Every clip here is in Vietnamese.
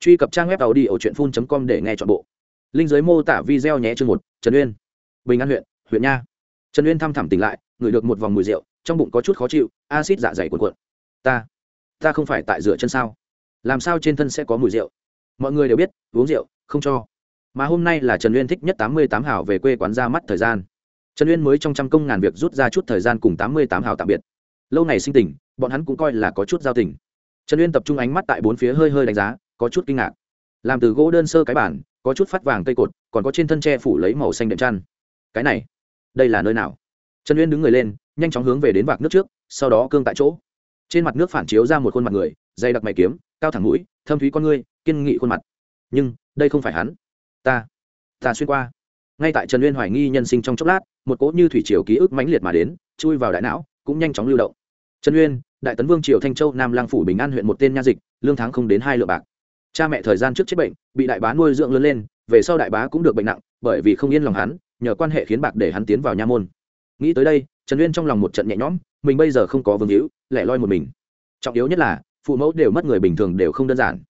truy cập trang web tàu đi ở truyện phun com để nghe chọn bộ. Linh giới mô tả video nhé, chương một, trần uyên. Bình an huyện huyện nha. Trần uyên thăm thẳm tỉnh lại, ngửi được một vòng mùi rượu, trong bụng có chút khó chịu acid dạ dày cuộn cuộn. Ta ta không phải tại rửa chân sao? Làm sao trên thân sẽ có mùi rượu? Mọi người đều biết, uống rượu, không cho. Mà hôm nay là trần uyên thích nhất tám mươi tám hảo về quê quán ra mắt thời gian. Trần uyên mới trong trăm công ngàn việc rút ra chút thời gian cùng tám mươi tám hảo tạm biệt. Lâu ngày sinh tình, bọn hắn cũng coi là có chút giao tình. Trần uyên tập trung ánh mắt tại bốn phía hơi hơi đánh giá có chút kinh ngạc. Làm từ gỗ đơn sơ cái bản có chút phát vàng cây cột, còn có trên thân tre phủ lấy màu xanh đệm chăn. Cái này, đây là nơi nào? Trần uyên đứng người lên, nhanh chóng hướng về đến vạc nước trước, sau đó cương tại chỗ. Trên mặt nước phản chiếu ra một khuôn mặt người, dày đặc mày kiếm, cao thẳng mũi, thâm thúy con ngươi, kiên nghị khuôn mặt. Nhưng, đây không phải hắn. Ta ta xuyên qua. Ngay tại trần uyên hoài nghi nhân sinh trong chốc lát, một cỗ như thủy triều ký ức mãnh liệt mà đến, chui vào đại não, cũng nhanh chóng lưu động. Trần uyên, đại tấn vương triều thanh châu, nam lang phủ bình an huyện một tên nha dịch, lương tháng không đến hai lượng bạc cha mẹ thời gian trước chết bệnh, bị đại bá nuôi dưỡng lớn lên, về sau đại bá cũng được bệnh nặng, bởi vì không yên lòng hắn, nhờ quan hệ khiến bạc để hắn tiến vào nha môn. Nghĩ tới đây, trần uyên trong lòng một trận nhẹ nhõm, mình bây giờ không có vương hữu, lẻ loi một mình. Trọng yếu nhất là, phụ mẫu đều mất người bình thường đều không đơn giản.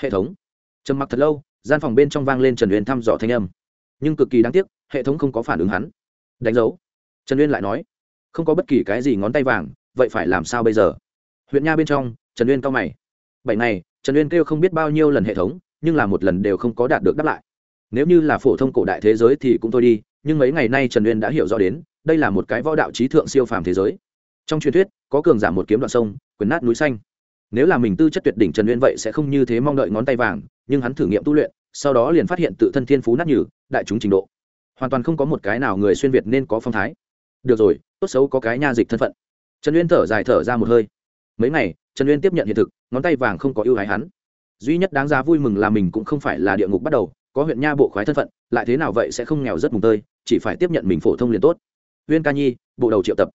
Hệ thống. Trầm mặc thật lâu, gian phòng bên trong vang lên trần uyên thăm dò thanh âm. Nhưng cực kỳ đáng tiếc, hệ thống không có phản ứng hắn. Đánh dấu. Trần uyên lại nói, không có bất kỳ cái gì ngón tay vàng, vậy phải làm sao bây giờ? Huyện nha bên trong, trần uyên cao mày. Bảy ngày trần uyên kêu không biết bao nhiêu lần hệ thống, nhưng là một lần đều không có đạt được đáp lại. Nếu như là phổ thông cổ đại thế giới thì cũng thôi đi, nhưng mấy ngày nay trần uyên đã hiểu rõ đến, đây là một cái võ đạo trí thượng siêu phàm thế giới. Trong truyền thuyết, có cường giả một kiếm đoạn sông, quyền nát núi xanh. Nếu là mình tư chất tuyệt đỉnh trần uyên vậy sẽ không như thế mong đợi ngón tay vàng, nhưng hắn thử nghiệm tu luyện, sau đó liền phát hiện tự thân thiên phú nát nhừ, đại chúng trình độ. Hoàn toàn không có một cái nào người xuyên việt nên có phong thái. Được rồi, tốt xấu có cái nha dịch thân phận. Trần uyên thở dài thở ra một hơi. Mấy ngày trần uyên tiếp nhận hiện thực, ngón tay vàng không có ưu ái hắn. Duy nhất đáng giá vui mừng là mình cũng không phải là địa ngục bắt đầu, có huyện nha bộ khoái thân phận, lại thế nào vậy sẽ không nghèo rất mùng tơi, chỉ phải tiếp nhận mình phổ thông liền tốt. Uyên ca nhi, bộ đầu triệu tập.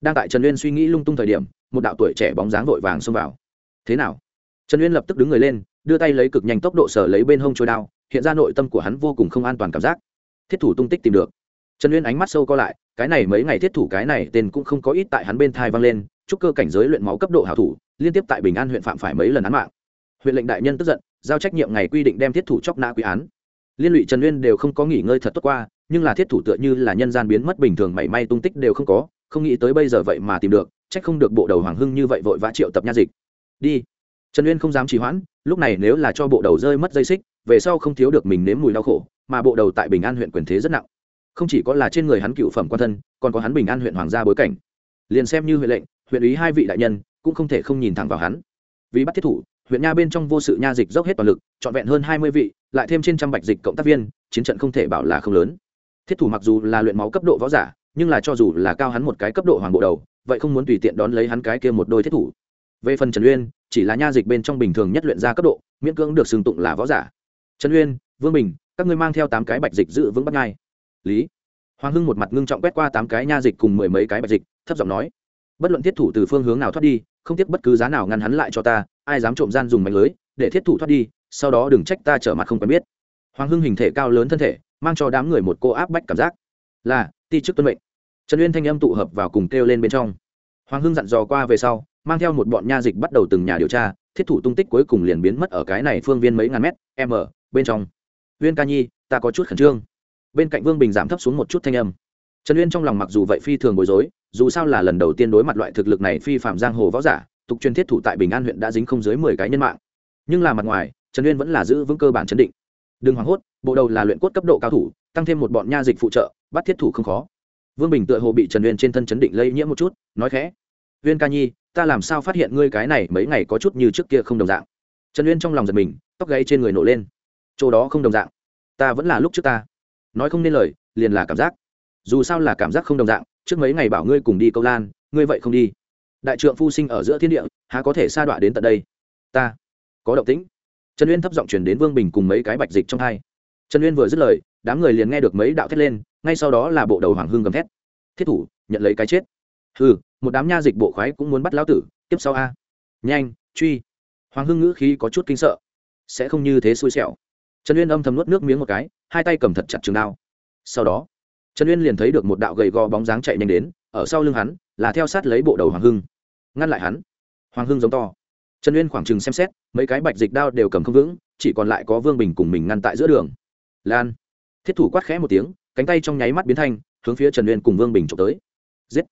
Đang tại trần uyên suy nghĩ lung tung thời điểm, một đạo tuổi trẻ bóng dáng vội vàng xông vào. Thế nào? Trần uyên lập tức đứng người lên, đưa tay lấy cực nhanh tốc độ sở lấy bên hông trôi đao, hiện ra nội tâm của hắn vô cùng không an toàn cảm giác. Thiết thủ tung tích tìm được. Trần uyên ánh mắt sâu co lại, cái này mấy ngày thiết thủ cái này tên cũng không có ít tại hắn bên thai vang lên chúc cơ cảnh giới luyện máu cấp độ hảo thủ, liên tiếp tại bình an huyện phạm phải mấy lần án mạng. Huyện lệnh đại nhân tức giận, giao trách nhiệm ngày quy định đem thiết thủ chóc nã quy án. Liên lụy trần uyên đều không có nghỉ ngơi thật tốt qua, nhưng là thiết thủ tựa như là nhân gian biến mất bình thường mảy may tung tích đều không có, không nghĩ tới bây giờ vậy mà tìm được, trách không được bộ đầu hoàng hưng như vậy vội vã triệu tập nha dịch. Đi. Trần uyên không dám trì hoãn, lúc này nếu là cho bộ đầu rơi mất dây xích, về sau không thiếu được mình nếm mùi đau khổ, mà bộ đầu tại bình an huyện quyền thế rất nặng. Không chỉ có là trên người hắn cựu phẩm quan thân, còn có hắn bình an huyện hoàng gia bối cảnh. Liền xem như huyện lệnh huyện ý hai vị đại nhân cũng không thể không nhìn thẳng vào hắn. Vì bắt thiết thủ, huyện nha bên trong vô sự nha dịch dốc hết toàn lực, trọn vẹn hơn hai mươi vị, lại thêm trên trăm bạch dịch cộng tác viên, chiến trận không thể bảo là không lớn. Thiết thủ mặc dù là luyện máu cấp độ võ giả, nhưng là cho dù là cao hắn một cái cấp độ hoàng bộ đầu, vậy không muốn tùy tiện đón lấy hắn cái kia một đôi thiết thủ. Về phần trần uyên, chỉ là nha dịch bên trong bình thường nhất luyện ra cấp độ, miễn cưỡng được xưng tụng là võ giả. Trần uyên, vương bình, các ngươi mang theo tám cái bạch dịch giữ vững bắt ngay lý hoàng hưng một mặt ngưng trọng quét qua tám cái nha dịch cùng mười mấy cái bạch dịch, thấp giọng nói bất luận thiết thủ từ phương hướng nào thoát đi, không tiếc bất cứ giá nào ngăn hắn lại cho ta, ai dám trộm gian dùng mạch lưới, để thiết thủ thoát đi, sau đó đừng trách ta trở mặt không quen biết. Hoàng hưng hình thể cao lớn thân thể, mang cho đám người một cô áp bách cảm giác. Là, ti chức tuân mệnh. Trần uyên thanh âm tụ hợp vào cùng kêu lên bên trong. Hoàng hưng dặn dò qua về sau, mang theo một bọn nha dịch bắt đầu từng nhà điều tra, thiết thủ tung tích cuối cùng liền biến mất ở cái này phương viên mấy ngàn mét, m, bên trong. Uyên ca nhi, ta có chút khẩn trương. Bên cạnh vương bình giảm thấp xuống một chút thanh âm trần uyên trong lòng mặc dù vậy phi thường bối rối, dù sao là lần đầu tiên đối mặt loại thực lực này phi phạm giang hồ võ giả, tục truyền thiết thủ tại bình an huyện đã dính không dưới mười cái nhân mạng. Nhưng là mặt ngoài, trần uyên vẫn là giữ vững cơ bản chấn định. Đừng hoảng hốt, bộ đầu là luyện cốt cấp độ cao thủ, tăng thêm một bọn nha dịch phụ trợ, bắt thiết thủ không khó. Vương bình tựa hồ bị trần uyên trên thân chấn định lây nhiễm một chút, nói khẽ, uyên ca nhi, ta làm sao phát hiện ngươi cái này mấy ngày có chút như trước kia không đồng dạng? Trần uyên trong lòng giật mình, tóc gáy trên người nổ lên. Chỗ đó không đồng dạng, ta vẫn là lúc trước ta. Nói không nên lời, liền là cảm giác dù sao là cảm giác không đồng dạng, trước mấy ngày bảo ngươi cùng đi câu lan, ngươi vậy không đi. Đại trượng phu sinh ở giữa thiên địa, há có thể sa đọa đến tận đây? Ta, có động tĩnh. Trần uyên thấp giọng chuyển đến vương bình cùng mấy cái bạch dịch trong hai. Trần uyên vừa dứt lời, đám người liền nghe được mấy đạo thét lên, ngay sau đó là bộ đầu hoàng hưng gầm thét. Thiết thủ, nhận lấy cái chết. Ừ một đám nha dịch bộ khoái cũng muốn bắt lão tử, tiếp sau a. Nhanh, truy. Hoàng hưng ngữ khí có chút kinh sợ. Sẽ không như thế xui xẻo. Trần uyên âm thầm nuốt nước miếng một cái, hai tay cầm thật chặt trường đao. Sau đó trần uyên liền thấy được một đạo gầy gò bóng dáng chạy nhanh đến, ở sau lưng hắn, là theo sát lấy bộ đầu hoàng hưng. Ngăn lại hắn. Hoàng hưng giống to. Trần uyên khoảng chừng xem xét, mấy cái bạch dịch đao đều cầm không vững, chỉ còn lại có vương bình cùng mình ngăn tại giữa đường. Lan. Thiết thủ quát khẽ một tiếng, cánh tay trong nháy mắt biến thanh, hướng phía trần uyên cùng vương bình trộm tới. Giết.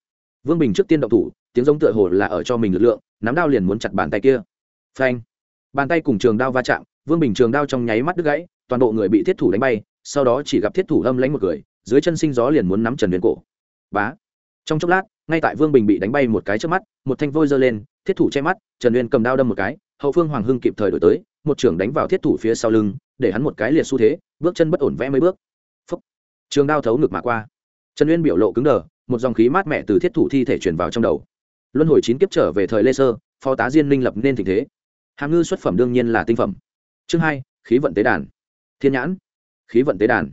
Vương bình trước tiên động thủ, tiếng giống tựa hồ là ở cho mình lực lượng, nắm đao liền muốn chặt bàn tay kia. Phanh. Bàn tay cùng trường đao va chạm, vương bình trường đao trong nháy mắt đứt gãy, toàn bộ người bị thiết thủ đánh bay, sau đó chỉ gặp thiết thủ âm lánh một người dưới chân sinh gió liền muốn nắm trần uyên cổ. Bá. Trong chốc lát, ngay tại vương bình bị đánh bay một cái trước mắt, một thanh vôi giơ lên, thiết thủ che mắt, trần uyên cầm đao đâm một cái, hậu phương hoàng hưng kịp thời đổi tới, một trưởng đánh vào thiết thủ phía sau lưng, để hắn một cái liệt xu thế, bước chân bất ổn vẽ mấy bước. Phúc. trường đao thấu ngực mà qua. Trần uyên biểu lộ cứng đờ, một dòng khí mát mẻ từ thiết thủ thi thể truyền vào trong đầu. Luân hồi chín kiếp trở về thời lê sơ, phó tá diên minh lập nên tình thế. Hàm ngư xuất phẩm đương nhiên là tinh phẩm. Chương hai, khí vận tế đàn. Thiên nhãn. Khí vận tế đàn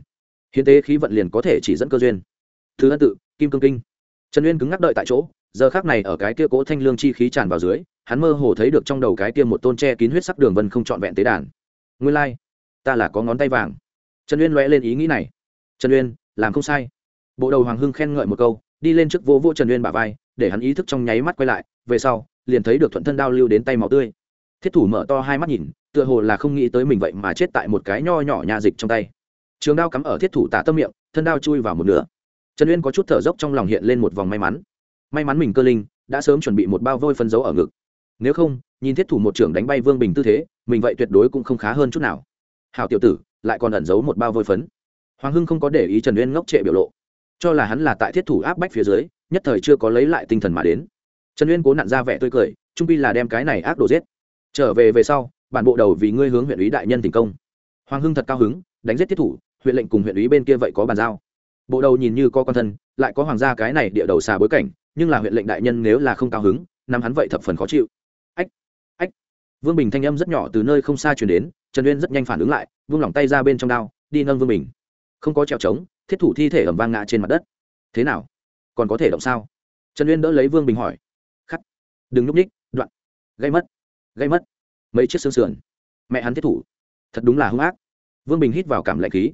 hiến tế khí vận liền có thể chỉ dẫn cơ duyên. Thứ ân tự, kim cương kinh. Trần uyên cứng ngắc đợi tại chỗ, giờ khác này ở cái kia cố thanh lương chi khí tràn vào dưới, hắn mơ hồ thấy được trong đầu cái kia một tôn tre kín huyết sắc đường vân không trọn vẹn tế đàn. Nguyên lai、like. ta là có ngón tay vàng. Trần uyên lóe lên ý nghĩ này. Trần uyên, làm không sai. Bộ đầu hoàng hưng khen ngợi một câu, đi lên trước vô vô trần uyên bả vai, để hắn ý thức trong nháy mắt quay lại, về sau, liền thấy được thuận thân đao lưu đến tay máu tươi. Thiết thủ mở to hai mắt nhìn, tựa hồ là không nghĩ tới mình vậy mà chết tại một cái nho nhỏ nhà dịch trong tay trường đao cắm ở thiết thủ tả tâm miệng, thân đao chui vào một nửa. Trần uyên có chút thở dốc trong lòng hiện lên một vòng may mắn. May mắn mình cơ linh, đã sớm chuẩn bị một bao vôi phân dấu ở ngực. Nếu không, nhìn thiết thủ một trưởng đánh bay vương bình tư thế, mình vậy tuyệt đối cũng không khá hơn chút nào. Hào tiểu tử, lại còn ẩn giấu một bao vôi phấn. Hoàng hưng không có để ý trần uyên ngốc trệ biểu lộ, cho là hắn là tại thiết thủ áp bách phía dưới, nhất thời chưa có lấy lại tinh thần mà đến. Trần uyên cố nặn ra vẻ tươi cười, trung pi là đem cái này ác đồ giết. Trở về về sau, bản bộ đầu vì ngươi hướng huyện ủy đại nhân thành công. Hoàng hưng thật cao hứng, đánh giết thiết thủ huyện lệnh cùng huyện ủy bên kia vậy có bàn giao. Bộ đầu nhìn như có con thân, lại có hoàng gia cái này địa đầu xà bối cảnh, nhưng là huyện lệnh đại nhân nếu là không cao hứng năm hắn vậy thập phần khó chịu. Ách ách. Vương bình thanh âm rất nhỏ từ nơi không xa chuyển đến, trần uyên rất nhanh phản ứng lại, vung lỏng tay ra bên trong đao, đi nâng vương bình. Không có trèo trống, thiết thủ thi thể ẩm vang ngã trên mặt đất. Thế nào? Còn có thể động sao? Trần uyên đỡ lấy vương bình hỏi. Khắc. Đừng núp ních, đoạn. Gây mất. Gây mất. Mấy chiếc xương sườn. Mẹ hắn thiết thủ. Thật đúng là hung ác. Vương bình hít vào cảm lạnh khí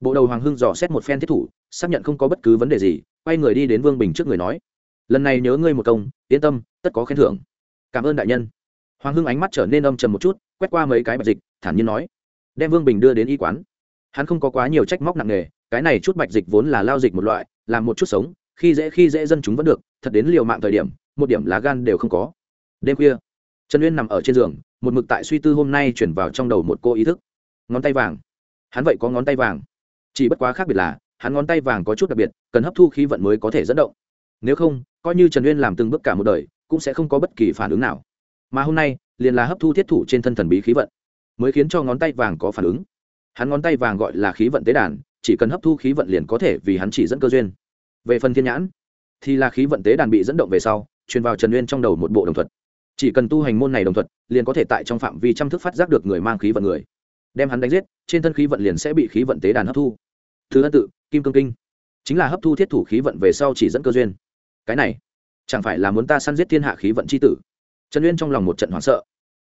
bộ đầu hoàng hưng dò xét một phen thiết thủ, xác nhận không có bất cứ vấn đề gì, quay người đi đến vương bình trước người nói, lần này nhớ ngươi một công, yên tâm, tất có khen thưởng. Cảm ơn đại nhân. Hoàng hưng ánh mắt trở nên âm trầm một chút, quét qua mấy cái bạch dịch, thản nhiên nói, đem vương bình đưa đến y quán. Hắn không có quá nhiều trách móc nặng nề, cái này chút bạch dịch vốn là lao dịch một loại, làm một chút sống, khi dễ khi dễ dân chúng vẫn được, thật đến liều mạng thời điểm, một điểm lá gan đều không có. Đêm khuya, trần uyên nằm ở trên giường, một mực tại suy tư hôm nay chuyển vào trong đầu một cô ý thức. Ngón tay vàng. Hắn vậy có ngón tay vàng chỉ bất quá khác biệt là, hắn ngón tay vàng có chút đặc biệt, cần hấp thu khí vận mới có thể dẫn động. Nếu không, coi như trần uyên làm từng bước cả một đời, cũng sẽ không có bất kỳ phản ứng nào. Mà hôm nay, liền là hấp thu thiết thủ trên thân thần bí khí vận, mới khiến cho ngón tay vàng có phản ứng. Hắn ngón tay vàng gọi là khí vận tế đàn, chỉ cần hấp thu khí vận liền có thể vì hắn chỉ dẫn cơ duyên. Về phần thiên nhãn, thì là khí vận tế đàn bị dẫn động về sau, truyền vào trần uyên trong đầu một bộ đồng thuật. Chỉ cần tu hành môn này đồng thuật, liền có thể tại trong phạm vi trăm thức phát giác được người mang khí vận người đem hắn đánh giết, trên thân khí vận liền sẽ bị khí vận tế đàn hấp thu. Thứ ân tự, kim cương kinh, chính là hấp thu thiết thủ khí vận về sau chỉ dẫn cơ duyên. Cái này, chẳng phải là muốn ta săn giết thiên hạ khí vận c h i tử? Trần uyên trong lòng một trận hoảng sợ.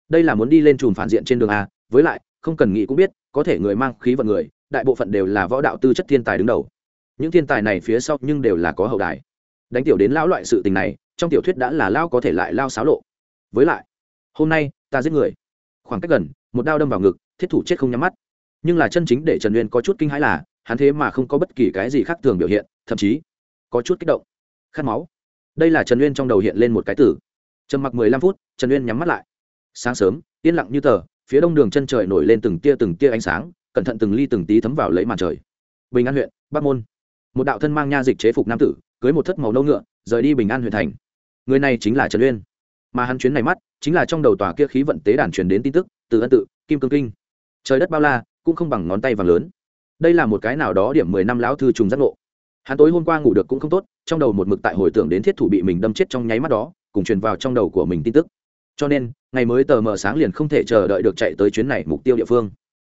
Đây là muốn đi lên chùm phản diện trên đường a, với lại, không cần nghĩ cũng biết, có thể người mang khí vận người, đại bộ phận đều là võ đạo tư chất thiên tài đứng đầu. Những thiên tài này phía sau nhưng đều là có hậu đài. Đánh tiểu đến lão loại sự tình này, trong tiểu thuyết đã là lao có thể lại lao xáo lộ. Với lại, hôm nay, ta giết người. Khoảng cách gần một đao đâm vào ngực, thiết thủ chết không nhắm mắt. Nhưng là chân chính để trần uyên có chút kinh hãi là, hắn thế mà không có bất kỳ cái gì khác thường biểu hiện, thậm chí có chút kích động. Khát máu. Đây là trần uyên trong đầu hiện lên một cái tử trầm mặc mười lăm phút, trần uyên nhắm mắt lại. Sáng sớm, yên lặng như tờ, phía đông đường chân trời nổi lên từng tia từng tia ánh sáng, cẩn thận từng ly từng tí thấm vào lấy màn trời. Bình an huyện, bắc môn. Một đạo thân mang nha dịch chế phục nam tử, cưới một thất màu nâu ngựa, rời đi bình an huyện thành. Người này chính là trần uyên. Mà hắn chuyến này mắt, chính là trong đầu tòa kia khí vận tế đàn truyền đến tin tức từ ân tự, kim cương kinh. Trời đất bao la, cũng không bằng ngón tay vàng lớn. Đây là một cái nào đó điểm mười năm lão thư trùng giác ngộ. Hắn tối hôm qua ngủ được cũng không tốt, trong đầu một mực tại hồi tưởng đến thiết thủ bị mình đâm chết trong nháy mắt đó, cùng truyền vào trong đầu của mình tin tức. Cho nên, ngày mới tờ mờ sáng liền không thể chờ đợi được chạy tới chuyến này mục tiêu địa phương.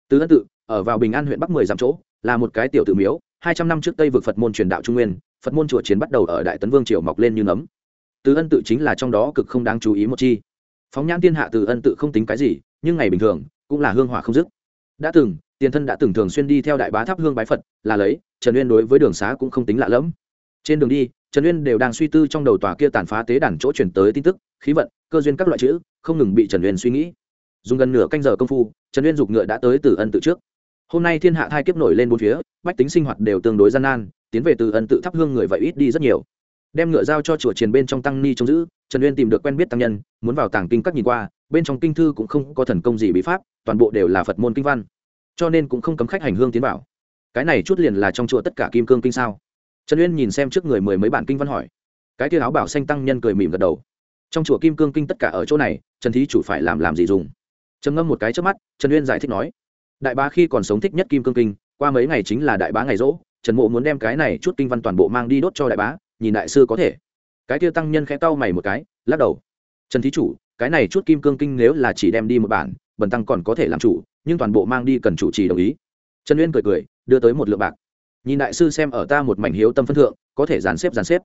Từ ân tự, ở vào bình an huyện bắc mười dặm chỗ, là một cái tiểu tự miếu, hai trăm năm trước tây vực phật môn truyền đạo trung nguyên, phật môn chùa chiến bắt đầu ở đại tấn vương triều mọc lên như nấm. Từ ân tự chính là trong đó cực không đáng chú ý một chi. Phóng nhãn thiên hạ từ ân tự không tính cái gì nhưng ngày bình thường cũng là hương hỏa không dứt. Đã từng, tiền thân đã từng thường xuyên đi theo đại bá tháp hương bái phật, là lấy, trần uyên đối với đường xá cũng không tính lạ lẫm. Trên đường đi, trần uyên đều đang suy tư trong đầu tòa kia tàn phá tế đàn chỗ chuyển tới tin tức, khí vận, cơ duyên các loại chữ, không ngừng bị trần uyên suy nghĩ. Dùng gần nửa canh giờ công phu, trần uyên dục ngựa đã tới từ ân tự trước. Hôm nay thiên hạ thai kiếp nổi lên bốn phía, bách tính sinh hoạt đều tương đối gian nan, tiến về từ ân tự thắp hương người vậy ít đi rất nhiều. Đem ngựa giao cho chùa triền bên trong tăng ni trông giữ, trần uyên tìm được quen biết tăng nhân, muốn vào tàng kinh các nhìn qua bên trong kinh thư cũng không có thần công gì bí pháp, toàn bộ đều là phật môn kinh văn. Cho nên cũng không cấm khách hành hương tiến vào. Cái này chút liền là trong chùa tất cả kim cương kinh sao? Trần uyên nhìn xem trước người mười mấy bản kinh văn hỏi. Cái kia áo bảo xanh tăng nhân cười mỉm gật đầu. Trong chùa kim cương kinh tất cả ở chỗ này, trần thí chủ phải làm làm gì dùng? Trầm ngâm một cái trước mắt, trần uyên giải thích nói. Đại bá khi còn sống thích nhất kim cương kinh, qua mấy ngày chính là đại bá ngày rỗ, trần mộ muốn đem cái này chút kinh văn toàn bộ mang đi đốt cho đại bá, nhìn đại sư có thể. Cái kia tăng nhân khẽ cau mày một cái, lắc đầu. Trần thí chủ cái này chút kim cương kinh nếu là chỉ đem đi một bản, bần tăng còn có thể làm chủ, nhưng toàn bộ mang đi cần chủ trì đồng ý. Trần uyên cười cười, đưa tới một lượng bạc. Nhìn đại sư xem ở ta một mảnh hiếu tâm phân thượng, có thể dàn xếp dàn xếp.